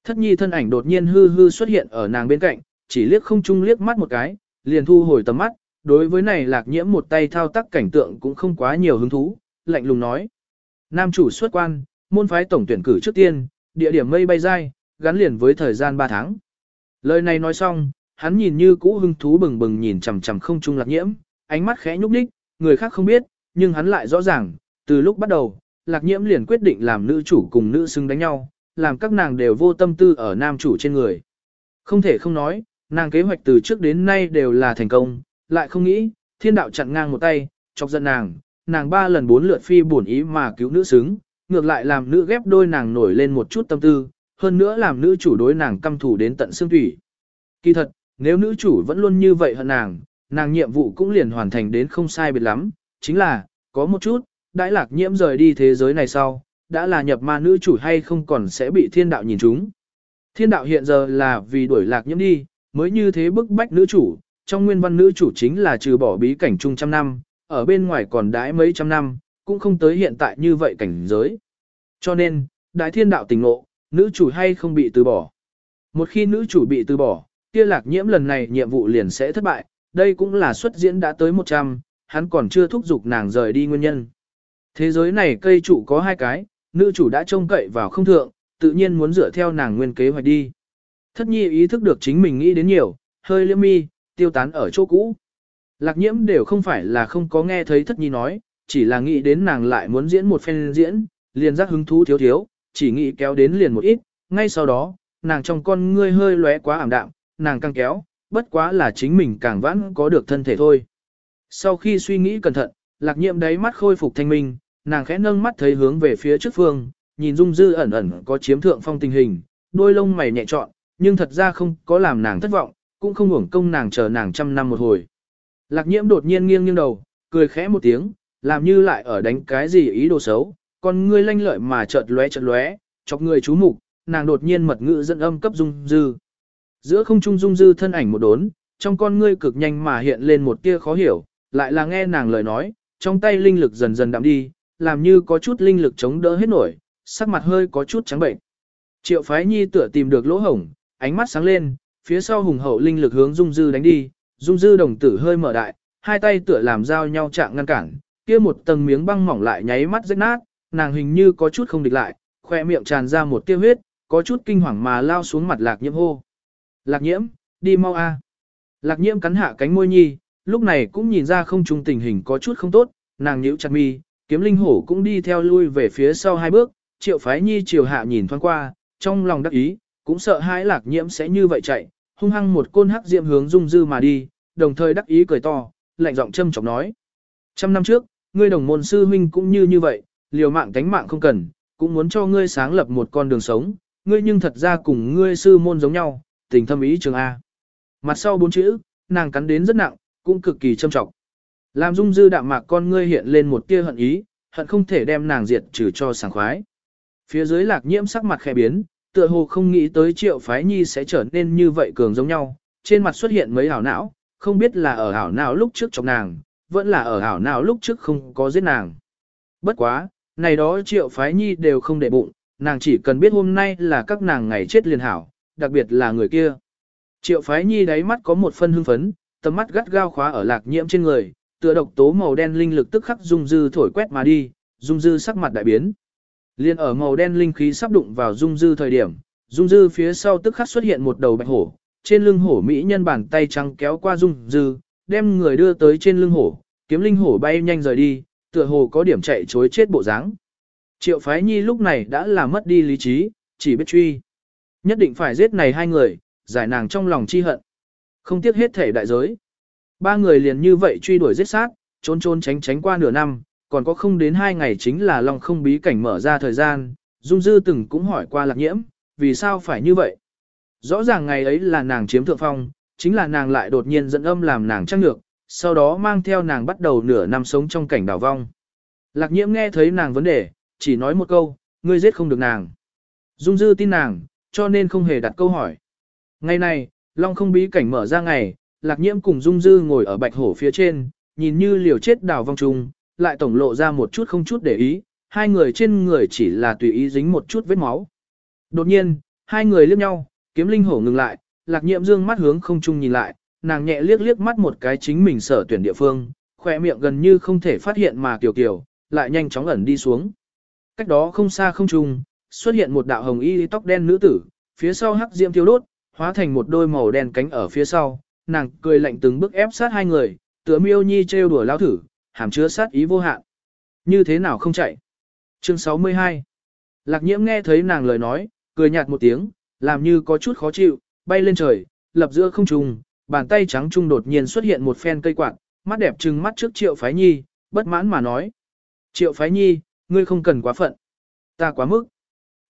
Thất nhi thân ảnh đột nhiên hư hư xuất hiện ở nàng bên cạnh, chỉ liếc không chung liếc mắt một cái, liền thu hồi tầm mắt, đối với này lạc nhiễm một tay thao tác cảnh tượng cũng không quá nhiều hứng thú, lạnh lùng nói. Nam chủ xuất quan, môn phái tổng tuyển cử trước tiên, địa điểm mây bay dai, gắn liền với thời gian 3 tháng. Lời này nói xong, hắn nhìn như cũ hưng thú bừng bừng nhìn chằm chằm không trung lạc nhiễm, ánh mắt khẽ nhúc nhích. người khác không biết, nhưng hắn lại rõ ràng, từ lúc bắt đầu, lạc nhiễm liền quyết định làm nữ chủ cùng nữ xứng đánh nhau, làm các nàng đều vô tâm tư ở nam chủ trên người. Không thể không nói, nàng kế hoạch từ trước đến nay đều là thành công, lại không nghĩ, thiên đạo chặn ngang một tay, chọc giận nàng, nàng ba lần bốn lượt phi buồn ý mà cứu nữ xứng, ngược lại làm nữ ghép đôi nàng nổi lên một chút tâm tư, hơn nữa làm nữ chủ đối nàng căm thủ đến tận xương thủy. Kỳ thật, nếu nữ chủ vẫn luôn như vậy hận nàng, nàng nhiệm vụ cũng liền hoàn thành đến không sai biệt lắm, chính là, có một chút, đãi lạc nhiễm rời đi thế giới này sau, đã là nhập ma nữ chủ hay không còn sẽ bị thiên đạo nhìn chúng. Thiên đạo hiện giờ là vì đuổi lạc nhiễm đi, mới như thế bức bách nữ chủ, trong nguyên văn nữ chủ chính là trừ bỏ bí cảnh chung trăm năm, ở bên ngoài còn đãi mấy trăm năm, cũng không tới hiện tại như vậy cảnh giới. Cho nên, đại thiên đạo tình ngộ, nữ chủ hay không bị từ bỏ. Một khi nữ chủ bị từ bỏ, kia lạc nhiễm lần này nhiệm vụ liền sẽ thất bại, đây cũng là xuất diễn đã tới 100, hắn còn chưa thúc giục nàng rời đi nguyên nhân. Thế giới này cây chủ có hai cái, nữ chủ đã trông cậy vào không thượng, tự nhiên muốn dựa theo nàng nguyên kế hoạch đi. Thất nhi ý thức được chính mình nghĩ đến nhiều, hơi liêm mi, tiêu tán ở chỗ cũ. Lạc nhiễm đều không phải là không có nghe thấy thất nhi nói, chỉ là nghĩ đến nàng lại muốn diễn một phen diễn, liền giác hứng thú thiếu thiếu, chỉ nghĩ kéo đến liền một ít, ngay sau đó, nàng trong con ngươi hơi lóe quá ảm đạm, nàng càng kéo, bất quá là chính mình càng vãn có được thân thể thôi. Sau khi suy nghĩ cẩn thận, lạc nhiễm đáy mắt khôi phục thanh minh, nàng khẽ nâng mắt thấy hướng về phía trước phương, nhìn dung dư ẩn ẩn có chiếm thượng phong tình hình, đôi lông mày nhẹ trọn, nhưng thật ra không có làm nàng thất vọng, cũng không uổng công nàng chờ nàng trăm năm một hồi. Lạc nhiễm đột nhiên nghiêng nghiêng đầu, cười khẽ một tiếng, làm như lại ở đánh cái gì ý đồ xấu, còn ngươi lanh lợi mà chợt lóe chợt lóe, chọc người chú mục, nàng đột nhiên mật ngữ dẫn âm cấp dung dư. Giữa không trung dung dư thân ảnh một đốn, trong con ngươi cực nhanh mà hiện lên một tia khó hiểu, lại là nghe nàng lời nói, trong tay linh lực dần dần đạm đi, làm như có chút linh lực chống đỡ hết nổi, sắc mặt hơi có chút trắng bệnh. Triệu phái nhi tựa tìm được lỗ hổng, ánh mắt sáng lên, phía sau hùng hậu linh lực hướng dung dư đánh đi, dung dư đồng tử hơi mở đại, hai tay tựa làm giao nhau chạm ngăn cản, kia một tầng miếng băng mỏng lại nháy mắt rách nát, nàng hình như có chút không địch lại, khoe miệng tràn ra một tia huyết, có chút kinh hoàng mà lao xuống mặt lạc nhiễm hô. Lạc nhiễm, đi mau a. Lạc nhiễm cắn hạ cánh môi nhi, lúc này cũng nhìn ra không trung tình hình có chút không tốt, nàng nhíu chặt mi, kiếm linh hổ cũng đi theo lui về phía sau hai bước, triệu phái nhi chiều hạ nhìn thoáng qua, trong lòng đắc ý, cũng sợ hãi lạc nhiễm sẽ như vậy chạy, hung hăng một côn hắc diệm hướng dung dư mà đi, đồng thời đắc ý cười to, lạnh giọng châm chọc nói. Trăm năm trước, ngươi đồng môn sư huynh cũng như như vậy, liều mạng tánh mạng không cần, cũng muốn cho ngươi sáng lập một con đường sống, ngươi nhưng thật ra cùng ngươi sư môn giống nhau, tình thâm ý trường A. Mặt sau bốn chữ, nàng cắn đến rất nặng, cũng cực kỳ châm trọng. Làm dung dư đạm mạc con ngươi hiện lên một tia hận ý, hận không thể đem nàng diệt trừ cho sảng khoái. Phía dưới lạc nhiễm sắc mặt khẽ biến, tựa hồ không nghĩ tới triệu phái nhi sẽ trở nên như vậy cường giống nhau, trên mặt xuất hiện mấy hảo não, không biết là ở hảo nào lúc trước chọc nàng, vẫn là ở hảo nào lúc trước không có giết nàng. Bất quá, này đó triệu phái nhi đều không để bụng, nàng chỉ cần biết hôm nay là các nàng ngày chết liền hảo, đặc biệt là người kia. Triệu phái nhi đáy mắt có một phân hưng phấn, tầm mắt gắt gao khóa ở lạc nhiễm trên người, tựa độc tố màu đen linh lực tức khắc dung dư thổi quét mà đi, dung dư sắc mặt đại biến. Liên ở màu đen linh khí sắp đụng vào dung dư thời điểm, dung dư phía sau tức khắc xuất hiện một đầu bạch hổ, trên lưng hổ mỹ nhân bàn tay trắng kéo qua dung dư, đem người đưa tới trên lưng hổ, kiếm linh hổ bay nhanh rời đi, tựa hồ có điểm chạy chối chết bộ dáng. Triệu phái nhi lúc này đã là mất đi lý trí, chỉ biết truy. Nhất định phải giết này hai người, giải nàng trong lòng chi hận. Không tiếc hết thể đại giới. Ba người liền như vậy truy đuổi giết sát, trốn trốn tránh tránh qua nửa năm, còn có không đến hai ngày chính là lòng không bí cảnh mở ra thời gian. Dung Dư từng cũng hỏi qua lạc nhiễm, vì sao phải như vậy? Rõ ràng ngày ấy là nàng chiếm thượng phong, chính là nàng lại đột nhiên dẫn âm làm nàng trăng ngược, sau đó mang theo nàng bắt đầu nửa năm sống trong cảnh đảo vong. Lạc nhiễm nghe thấy nàng vấn đề, chỉ nói một câu, ngươi giết không được nàng. Dung Dư tin nàng, cho nên không hề đặt câu hỏi. Ngày này, Long không bí cảnh mở ra ngày, Lạc Nhiễm cùng Dung Dư ngồi ở bạch hổ phía trên, nhìn như liều chết đảo vong trùng, lại tổng lộ ra một chút không chút để ý, hai người trên người chỉ là tùy ý dính một chút vết máu. Đột nhiên, hai người liếc nhau, kiếm linh hổ ngừng lại, Lạc nhiệm dương mắt hướng không trung nhìn lại, nàng nhẹ liếc liếc mắt một cái chính mình sở tuyển địa phương, khỏe miệng gần như không thể phát hiện mà tiểu tiểu lại nhanh chóng ẩn đi xuống. Cách đó không xa không trung, xuất hiện một đạo hồng y tóc đen nữ tử, phía sau hắc diễm thiêu đốt, hóa thành một đôi màu đen cánh ở phía sau, nàng cười lạnh từng bước ép sát hai người, tựa miêu nhi trêu đùa lao thử, hàm chứa sát ý vô hạn. Như thế nào không chạy? Chương 62 Lạc nhiễm nghe thấy nàng lời nói, cười nhạt một tiếng, làm như có chút khó chịu, bay lên trời, lập giữa không trung, bàn tay trắng trung đột nhiên xuất hiện một phen cây quạt, mắt đẹp trừng mắt trước triệu phái nhi, bất mãn mà nói. Triệu phái nhi, ngươi không cần quá phận. Ta quá mức.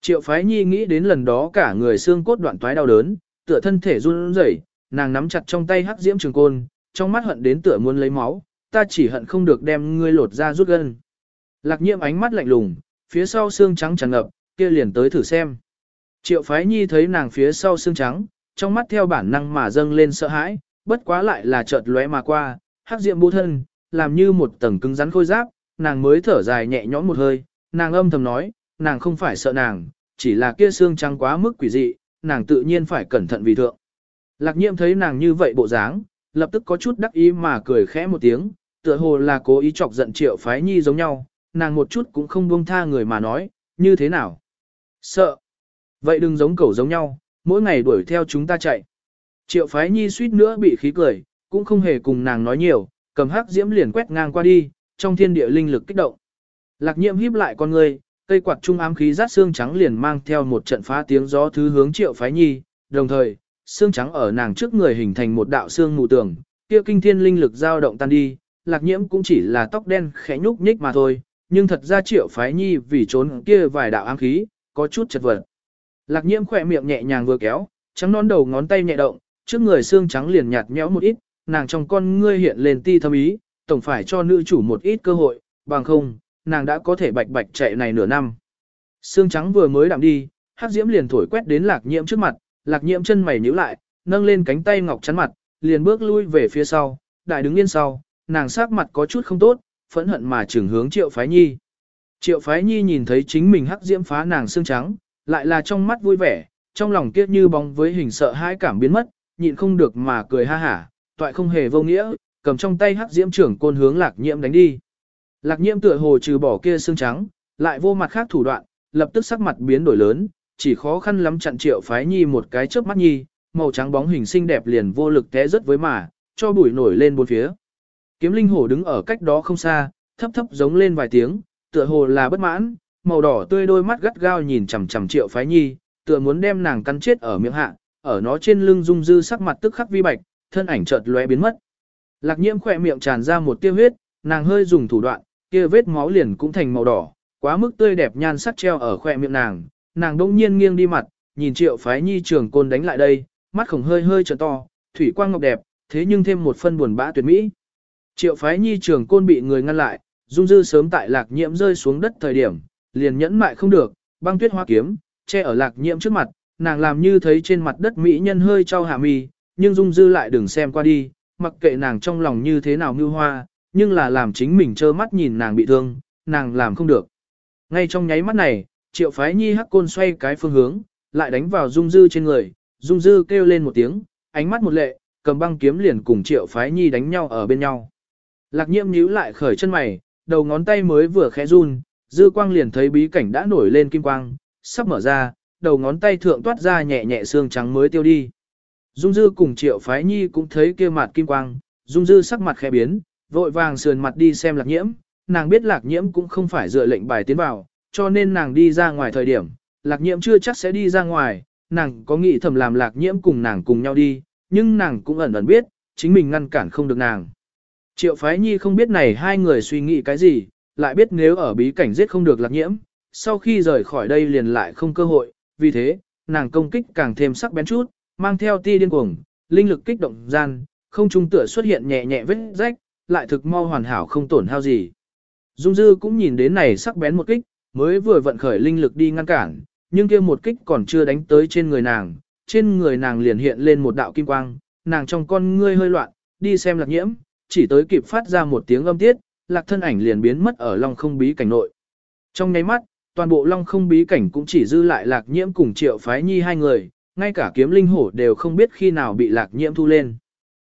Triệu phái nhi nghĩ đến lần đó cả người xương cốt đoạn toái đau đớn, tựa thân thể run rẩy, nàng nắm chặt trong tay hắc diễm trường côn, trong mắt hận đến tựa muốn lấy máu, ta chỉ hận không được đem ngươi lột ra rút gân. Lạc nhiễm ánh mắt lạnh lùng, phía sau xương trắng tràn ngập, kia liền tới thử xem. Triệu phái nhi thấy nàng phía sau xương trắng, trong mắt theo bản năng mà dâng lên sợ hãi, bất quá lại là chợt lóe mà qua, hắc diệm bố thân, làm như một tầng cứng rắn khôi giáp, nàng mới thở dài nhẹ nhõm một hơi, nàng âm thầm nói, nàng không phải sợ nàng, chỉ là kia xương trắng quá mức quỷ dị, nàng tự nhiên phải cẩn thận vì thượng. Lạc Nhiệm thấy nàng như vậy bộ dáng, lập tức có chút đắc ý mà cười khẽ một tiếng, tựa hồ là cố ý chọc giận triệu phái nhi giống nhau, nàng một chút cũng không buông tha người mà nói, như thế nào? Sợ. Vậy đừng giống cẩu giống nhau, mỗi ngày đuổi theo chúng ta chạy. Triệu phái nhi suýt nữa bị khí cười, cũng không hề cùng nàng nói nhiều, cầm hắc diễm liền quét ngang qua đi, trong thiên địa linh lực kích động. Lạc nhiễm híp lại con người, cây quạt trung ám khí rát xương trắng liền mang theo một trận phá tiếng gió thứ hướng triệu phái nhi, đồng thời, xương trắng ở nàng trước người hình thành một đạo xương mù tường, kia kinh thiên linh lực dao động tan đi, lạc nhiễm cũng chỉ là tóc đen khẽ nhúc nhích mà thôi, nhưng thật ra triệu phái nhi vì trốn kia vài đạo ám khí, có chút chật vật. Lạc nhiễm khỏe miệng nhẹ nhàng vừa kéo, trắng non đầu ngón tay nhẹ động, trước người xương trắng liền nhạt nhẽo một ít, nàng trong con ngươi hiện lên ti thâm ý, tổng phải cho nữ chủ một ít cơ hội, bằng không, nàng đã có thể bạch bạch chạy này nửa năm. Xương trắng vừa mới đạm đi, hắc diễm liền thổi quét đến lạc nhiễm trước mặt, lạc nhiễm chân mày nhíu lại, nâng lên cánh tay ngọc chắn mặt, liền bước lui về phía sau, đại đứng yên sau, nàng sắc mặt có chút không tốt, phẫn hận mà trừng hướng triệu phái nhi. Triệu phái nhi nhìn thấy chính mình hắc diễm phá nàng xương trắng, lại là trong mắt vui vẻ, trong lòng kiếp như bóng với hình sợ hãi cảm biến mất, nhịn không được mà cười ha hả, toại không hề vô nghĩa, cầm trong tay hắc diễm trưởng côn hướng lạc nhiễm đánh đi. Lạc nhiễm tựa hồ trừ bỏ kia xương trắng, lại vô mặt khác thủ đoạn, lập tức sắc mặt biến đổi lớn, chỉ khó khăn lắm chặn triệu phái nhi một cái chớp mắt nhi, màu trắng bóng hình xinh đẹp liền vô lực té rớt với mà, cho bụi nổi lên bốn phía. Kiếm linh hổ đứng ở cách đó không xa, thấp thấp giống lên vài tiếng, tựa hồ là bất mãn, màu đỏ tươi đôi mắt gắt gao nhìn chằm chằm triệu phái nhi, tựa muốn đem nàng cắn chết ở miệng hạ, ở nó trên lưng dung dư sắc mặt tức khắc vi bạch, thân ảnh chợt lóe biến mất. Lạc nhiễm khỏe miệng tràn ra một tia huyết, nàng hơi dùng thủ đoạn, kia vết máu liền cũng thành màu đỏ, quá mức tươi đẹp nhan sắc treo ở khỏe miệng nàng, nàng đông nhiên nghiêng đi mặt, nhìn triệu phái nhi trường côn đánh lại đây, mắt khổng hơi hơi trợ to, thủy quang ngọc đẹp, thế nhưng thêm một phân buồn bã tuyệt mỹ. Triệu phái nhi trường côn bị người ngăn lại, dung dư sớm tại lạc nhiễm rơi xuống đất thời điểm, liền nhẫn mại không được, băng tuyết hoa kiếm, che ở lạc nhiễm trước mặt, nàng làm như thấy trên mặt đất mỹ nhân hơi trao hạ mi, nhưng dung dư lại đừng xem qua đi, mặc kệ nàng trong lòng như thế nào mưu hoa, nhưng là làm chính mình trơ mắt nhìn nàng bị thương, nàng làm không được. Ngay trong nháy mắt này, triệu phái nhi hắc côn xoay cái phương hướng, lại đánh vào dung dư trên người, dung dư kêu lên một tiếng, ánh mắt một lệ, cầm băng kiếm liền cùng triệu phái nhi đánh nhau ở bên nhau. Lạc nhiễm nhíu lại khởi chân mày, đầu ngón tay mới vừa khẽ run, dư quang liền thấy bí cảnh đã nổi lên kim quang, sắp mở ra, đầu ngón tay thượng toát ra nhẹ nhẹ xương trắng mới tiêu đi. Dung dư cùng triệu phái nhi cũng thấy kia mặt kim quang, dung dư sắc mặt khẽ biến, vội vàng sườn mặt đi xem lạc nhiễm, nàng biết lạc nhiễm cũng không phải dựa lệnh bài tiến vào, cho nên nàng đi ra ngoài thời điểm, lạc nhiễm chưa chắc sẽ đi ra ngoài, nàng có nghĩ thầm làm lạc nhiễm cùng nàng cùng nhau đi, nhưng nàng cũng ẩn ẩn biết, chính mình ngăn cản không được nàng. Triệu phái nhi không biết này hai người suy nghĩ cái gì, lại biết nếu ở bí cảnh giết không được lạc nhiễm, sau khi rời khỏi đây liền lại không cơ hội, vì thế, nàng công kích càng thêm sắc bén chút, mang theo ti điên cuồng, linh lực kích động gian, không trung tựa xuất hiện nhẹ nhẹ vết rách, lại thực mau hoàn hảo không tổn hao gì. Dung dư cũng nhìn đến này sắc bén một kích, mới vừa vận khởi linh lực đi ngăn cản, nhưng kia một kích còn chưa đánh tới trên người nàng, trên người nàng liền hiện lên một đạo kim quang, nàng trong con ngươi hơi loạn, đi xem lạc nhiễm, chỉ tới kịp phát ra một tiếng âm tiết, lạc thân ảnh liền biến mất ở long không bí cảnh nội. Trong nháy mắt, toàn bộ long không bí cảnh cũng chỉ dư lại lạc nhiễm cùng triệu phái nhi hai người, ngay cả kiếm linh hổ đều không biết khi nào bị lạc nhiễm thu lên.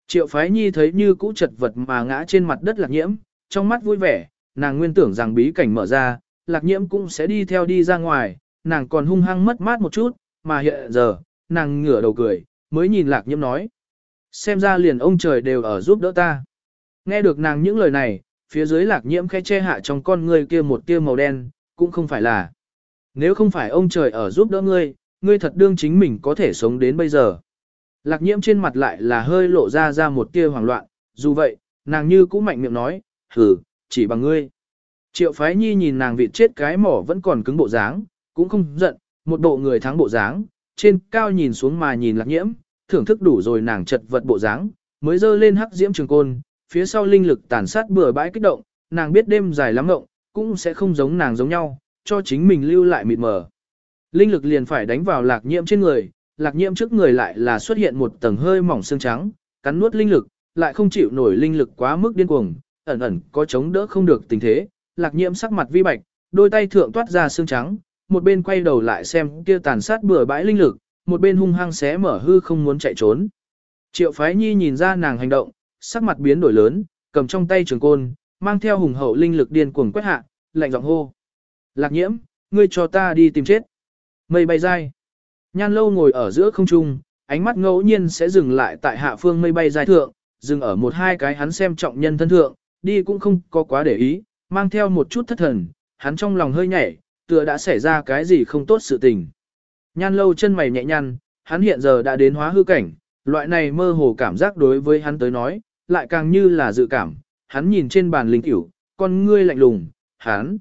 Triệu phái nhi thấy như cũ chật vật mà ngã trên mặt đất lạc nhiễm, trong mắt vui vẻ, nàng nguyên tưởng rằng bí cảnh mở ra, lạc nhiễm cũng sẽ đi theo đi ra ngoài, nàng còn hung hăng mất mát một chút, mà hiện giờ, nàng ngửa đầu cười, mới nhìn lạc nhiễm nói. Xem ra liền ông trời đều ở giúp đỡ ta. Nghe được nàng những lời này, phía dưới lạc nhiễm khẽ che hạ trong con ngươi kia một tia màu đen, cũng không phải là. Nếu không phải ông trời ở giúp đỡ ngươi, ngươi thật đương chính mình có thể sống đến bây giờ. Lạc nhiễm trên mặt lại là hơi lộ ra ra một tia hoảng loạn, dù vậy, nàng như cũng mạnh miệng nói, hử, chỉ bằng ngươi. Triệu phái nhi nhìn nàng vịt chết cái mỏ vẫn còn cứng bộ dáng, cũng không giận, một bộ người thắng bộ dáng, trên cao nhìn xuống mà nhìn lạc nhiễm, thưởng thức đủ rồi nàng chật vật bộ dáng, mới dơ lên hắc diễm trường côn, phía sau linh lực tàn sát bừa bãi kích động, nàng biết đêm dài lắm ngộng, cũng sẽ không giống nàng giống nhau, cho chính mình lưu lại mịt mờ. Linh lực liền phải đánh vào lạc nhiễm trên người, lạc nhiễm trước người lại là xuất hiện một tầng hơi mỏng xương trắng, cắn nuốt linh lực, lại không chịu nổi linh lực quá mức điên cuồng, ẩn ẩn có chống đỡ không được tình thế, lạc nhiễm sắc mặt vi bạch, đôi tay thượng toát ra xương trắng, một bên quay đầu lại xem kia tàn sát bừa bãi linh lực, một bên hung hăng xé mở hư không muốn chạy trốn. Triệu phái nhi nhìn ra nàng hành động, sắc mặt biến đổi lớn, cầm trong tay trường côn, mang theo hùng hậu linh lực điên cuồng quét hạ, lạnh giọng hô. Lạc nhiễm, ngươi cho ta đi tìm chết. Mây bay dai. Nhan lâu ngồi ở giữa không trung, ánh mắt ngẫu nhiên sẽ dừng lại tại hạ phương mây bay dài thượng, dừng ở một hai cái hắn xem trọng nhân thân thượng, đi cũng không có quá để ý, mang theo một chút thất thần, hắn trong lòng hơi nhảy, tựa đã xảy ra cái gì không tốt sự tình. Nhan lâu chân mày nhẹ nhăn, hắn hiện giờ đã đến hóa hư cảnh, loại này mơ hồ cảm giác đối với hắn tới nói, lại càng như là dự cảm, hắn nhìn trên bàn linh tiểu, con ngươi lạnh lùng, hắn.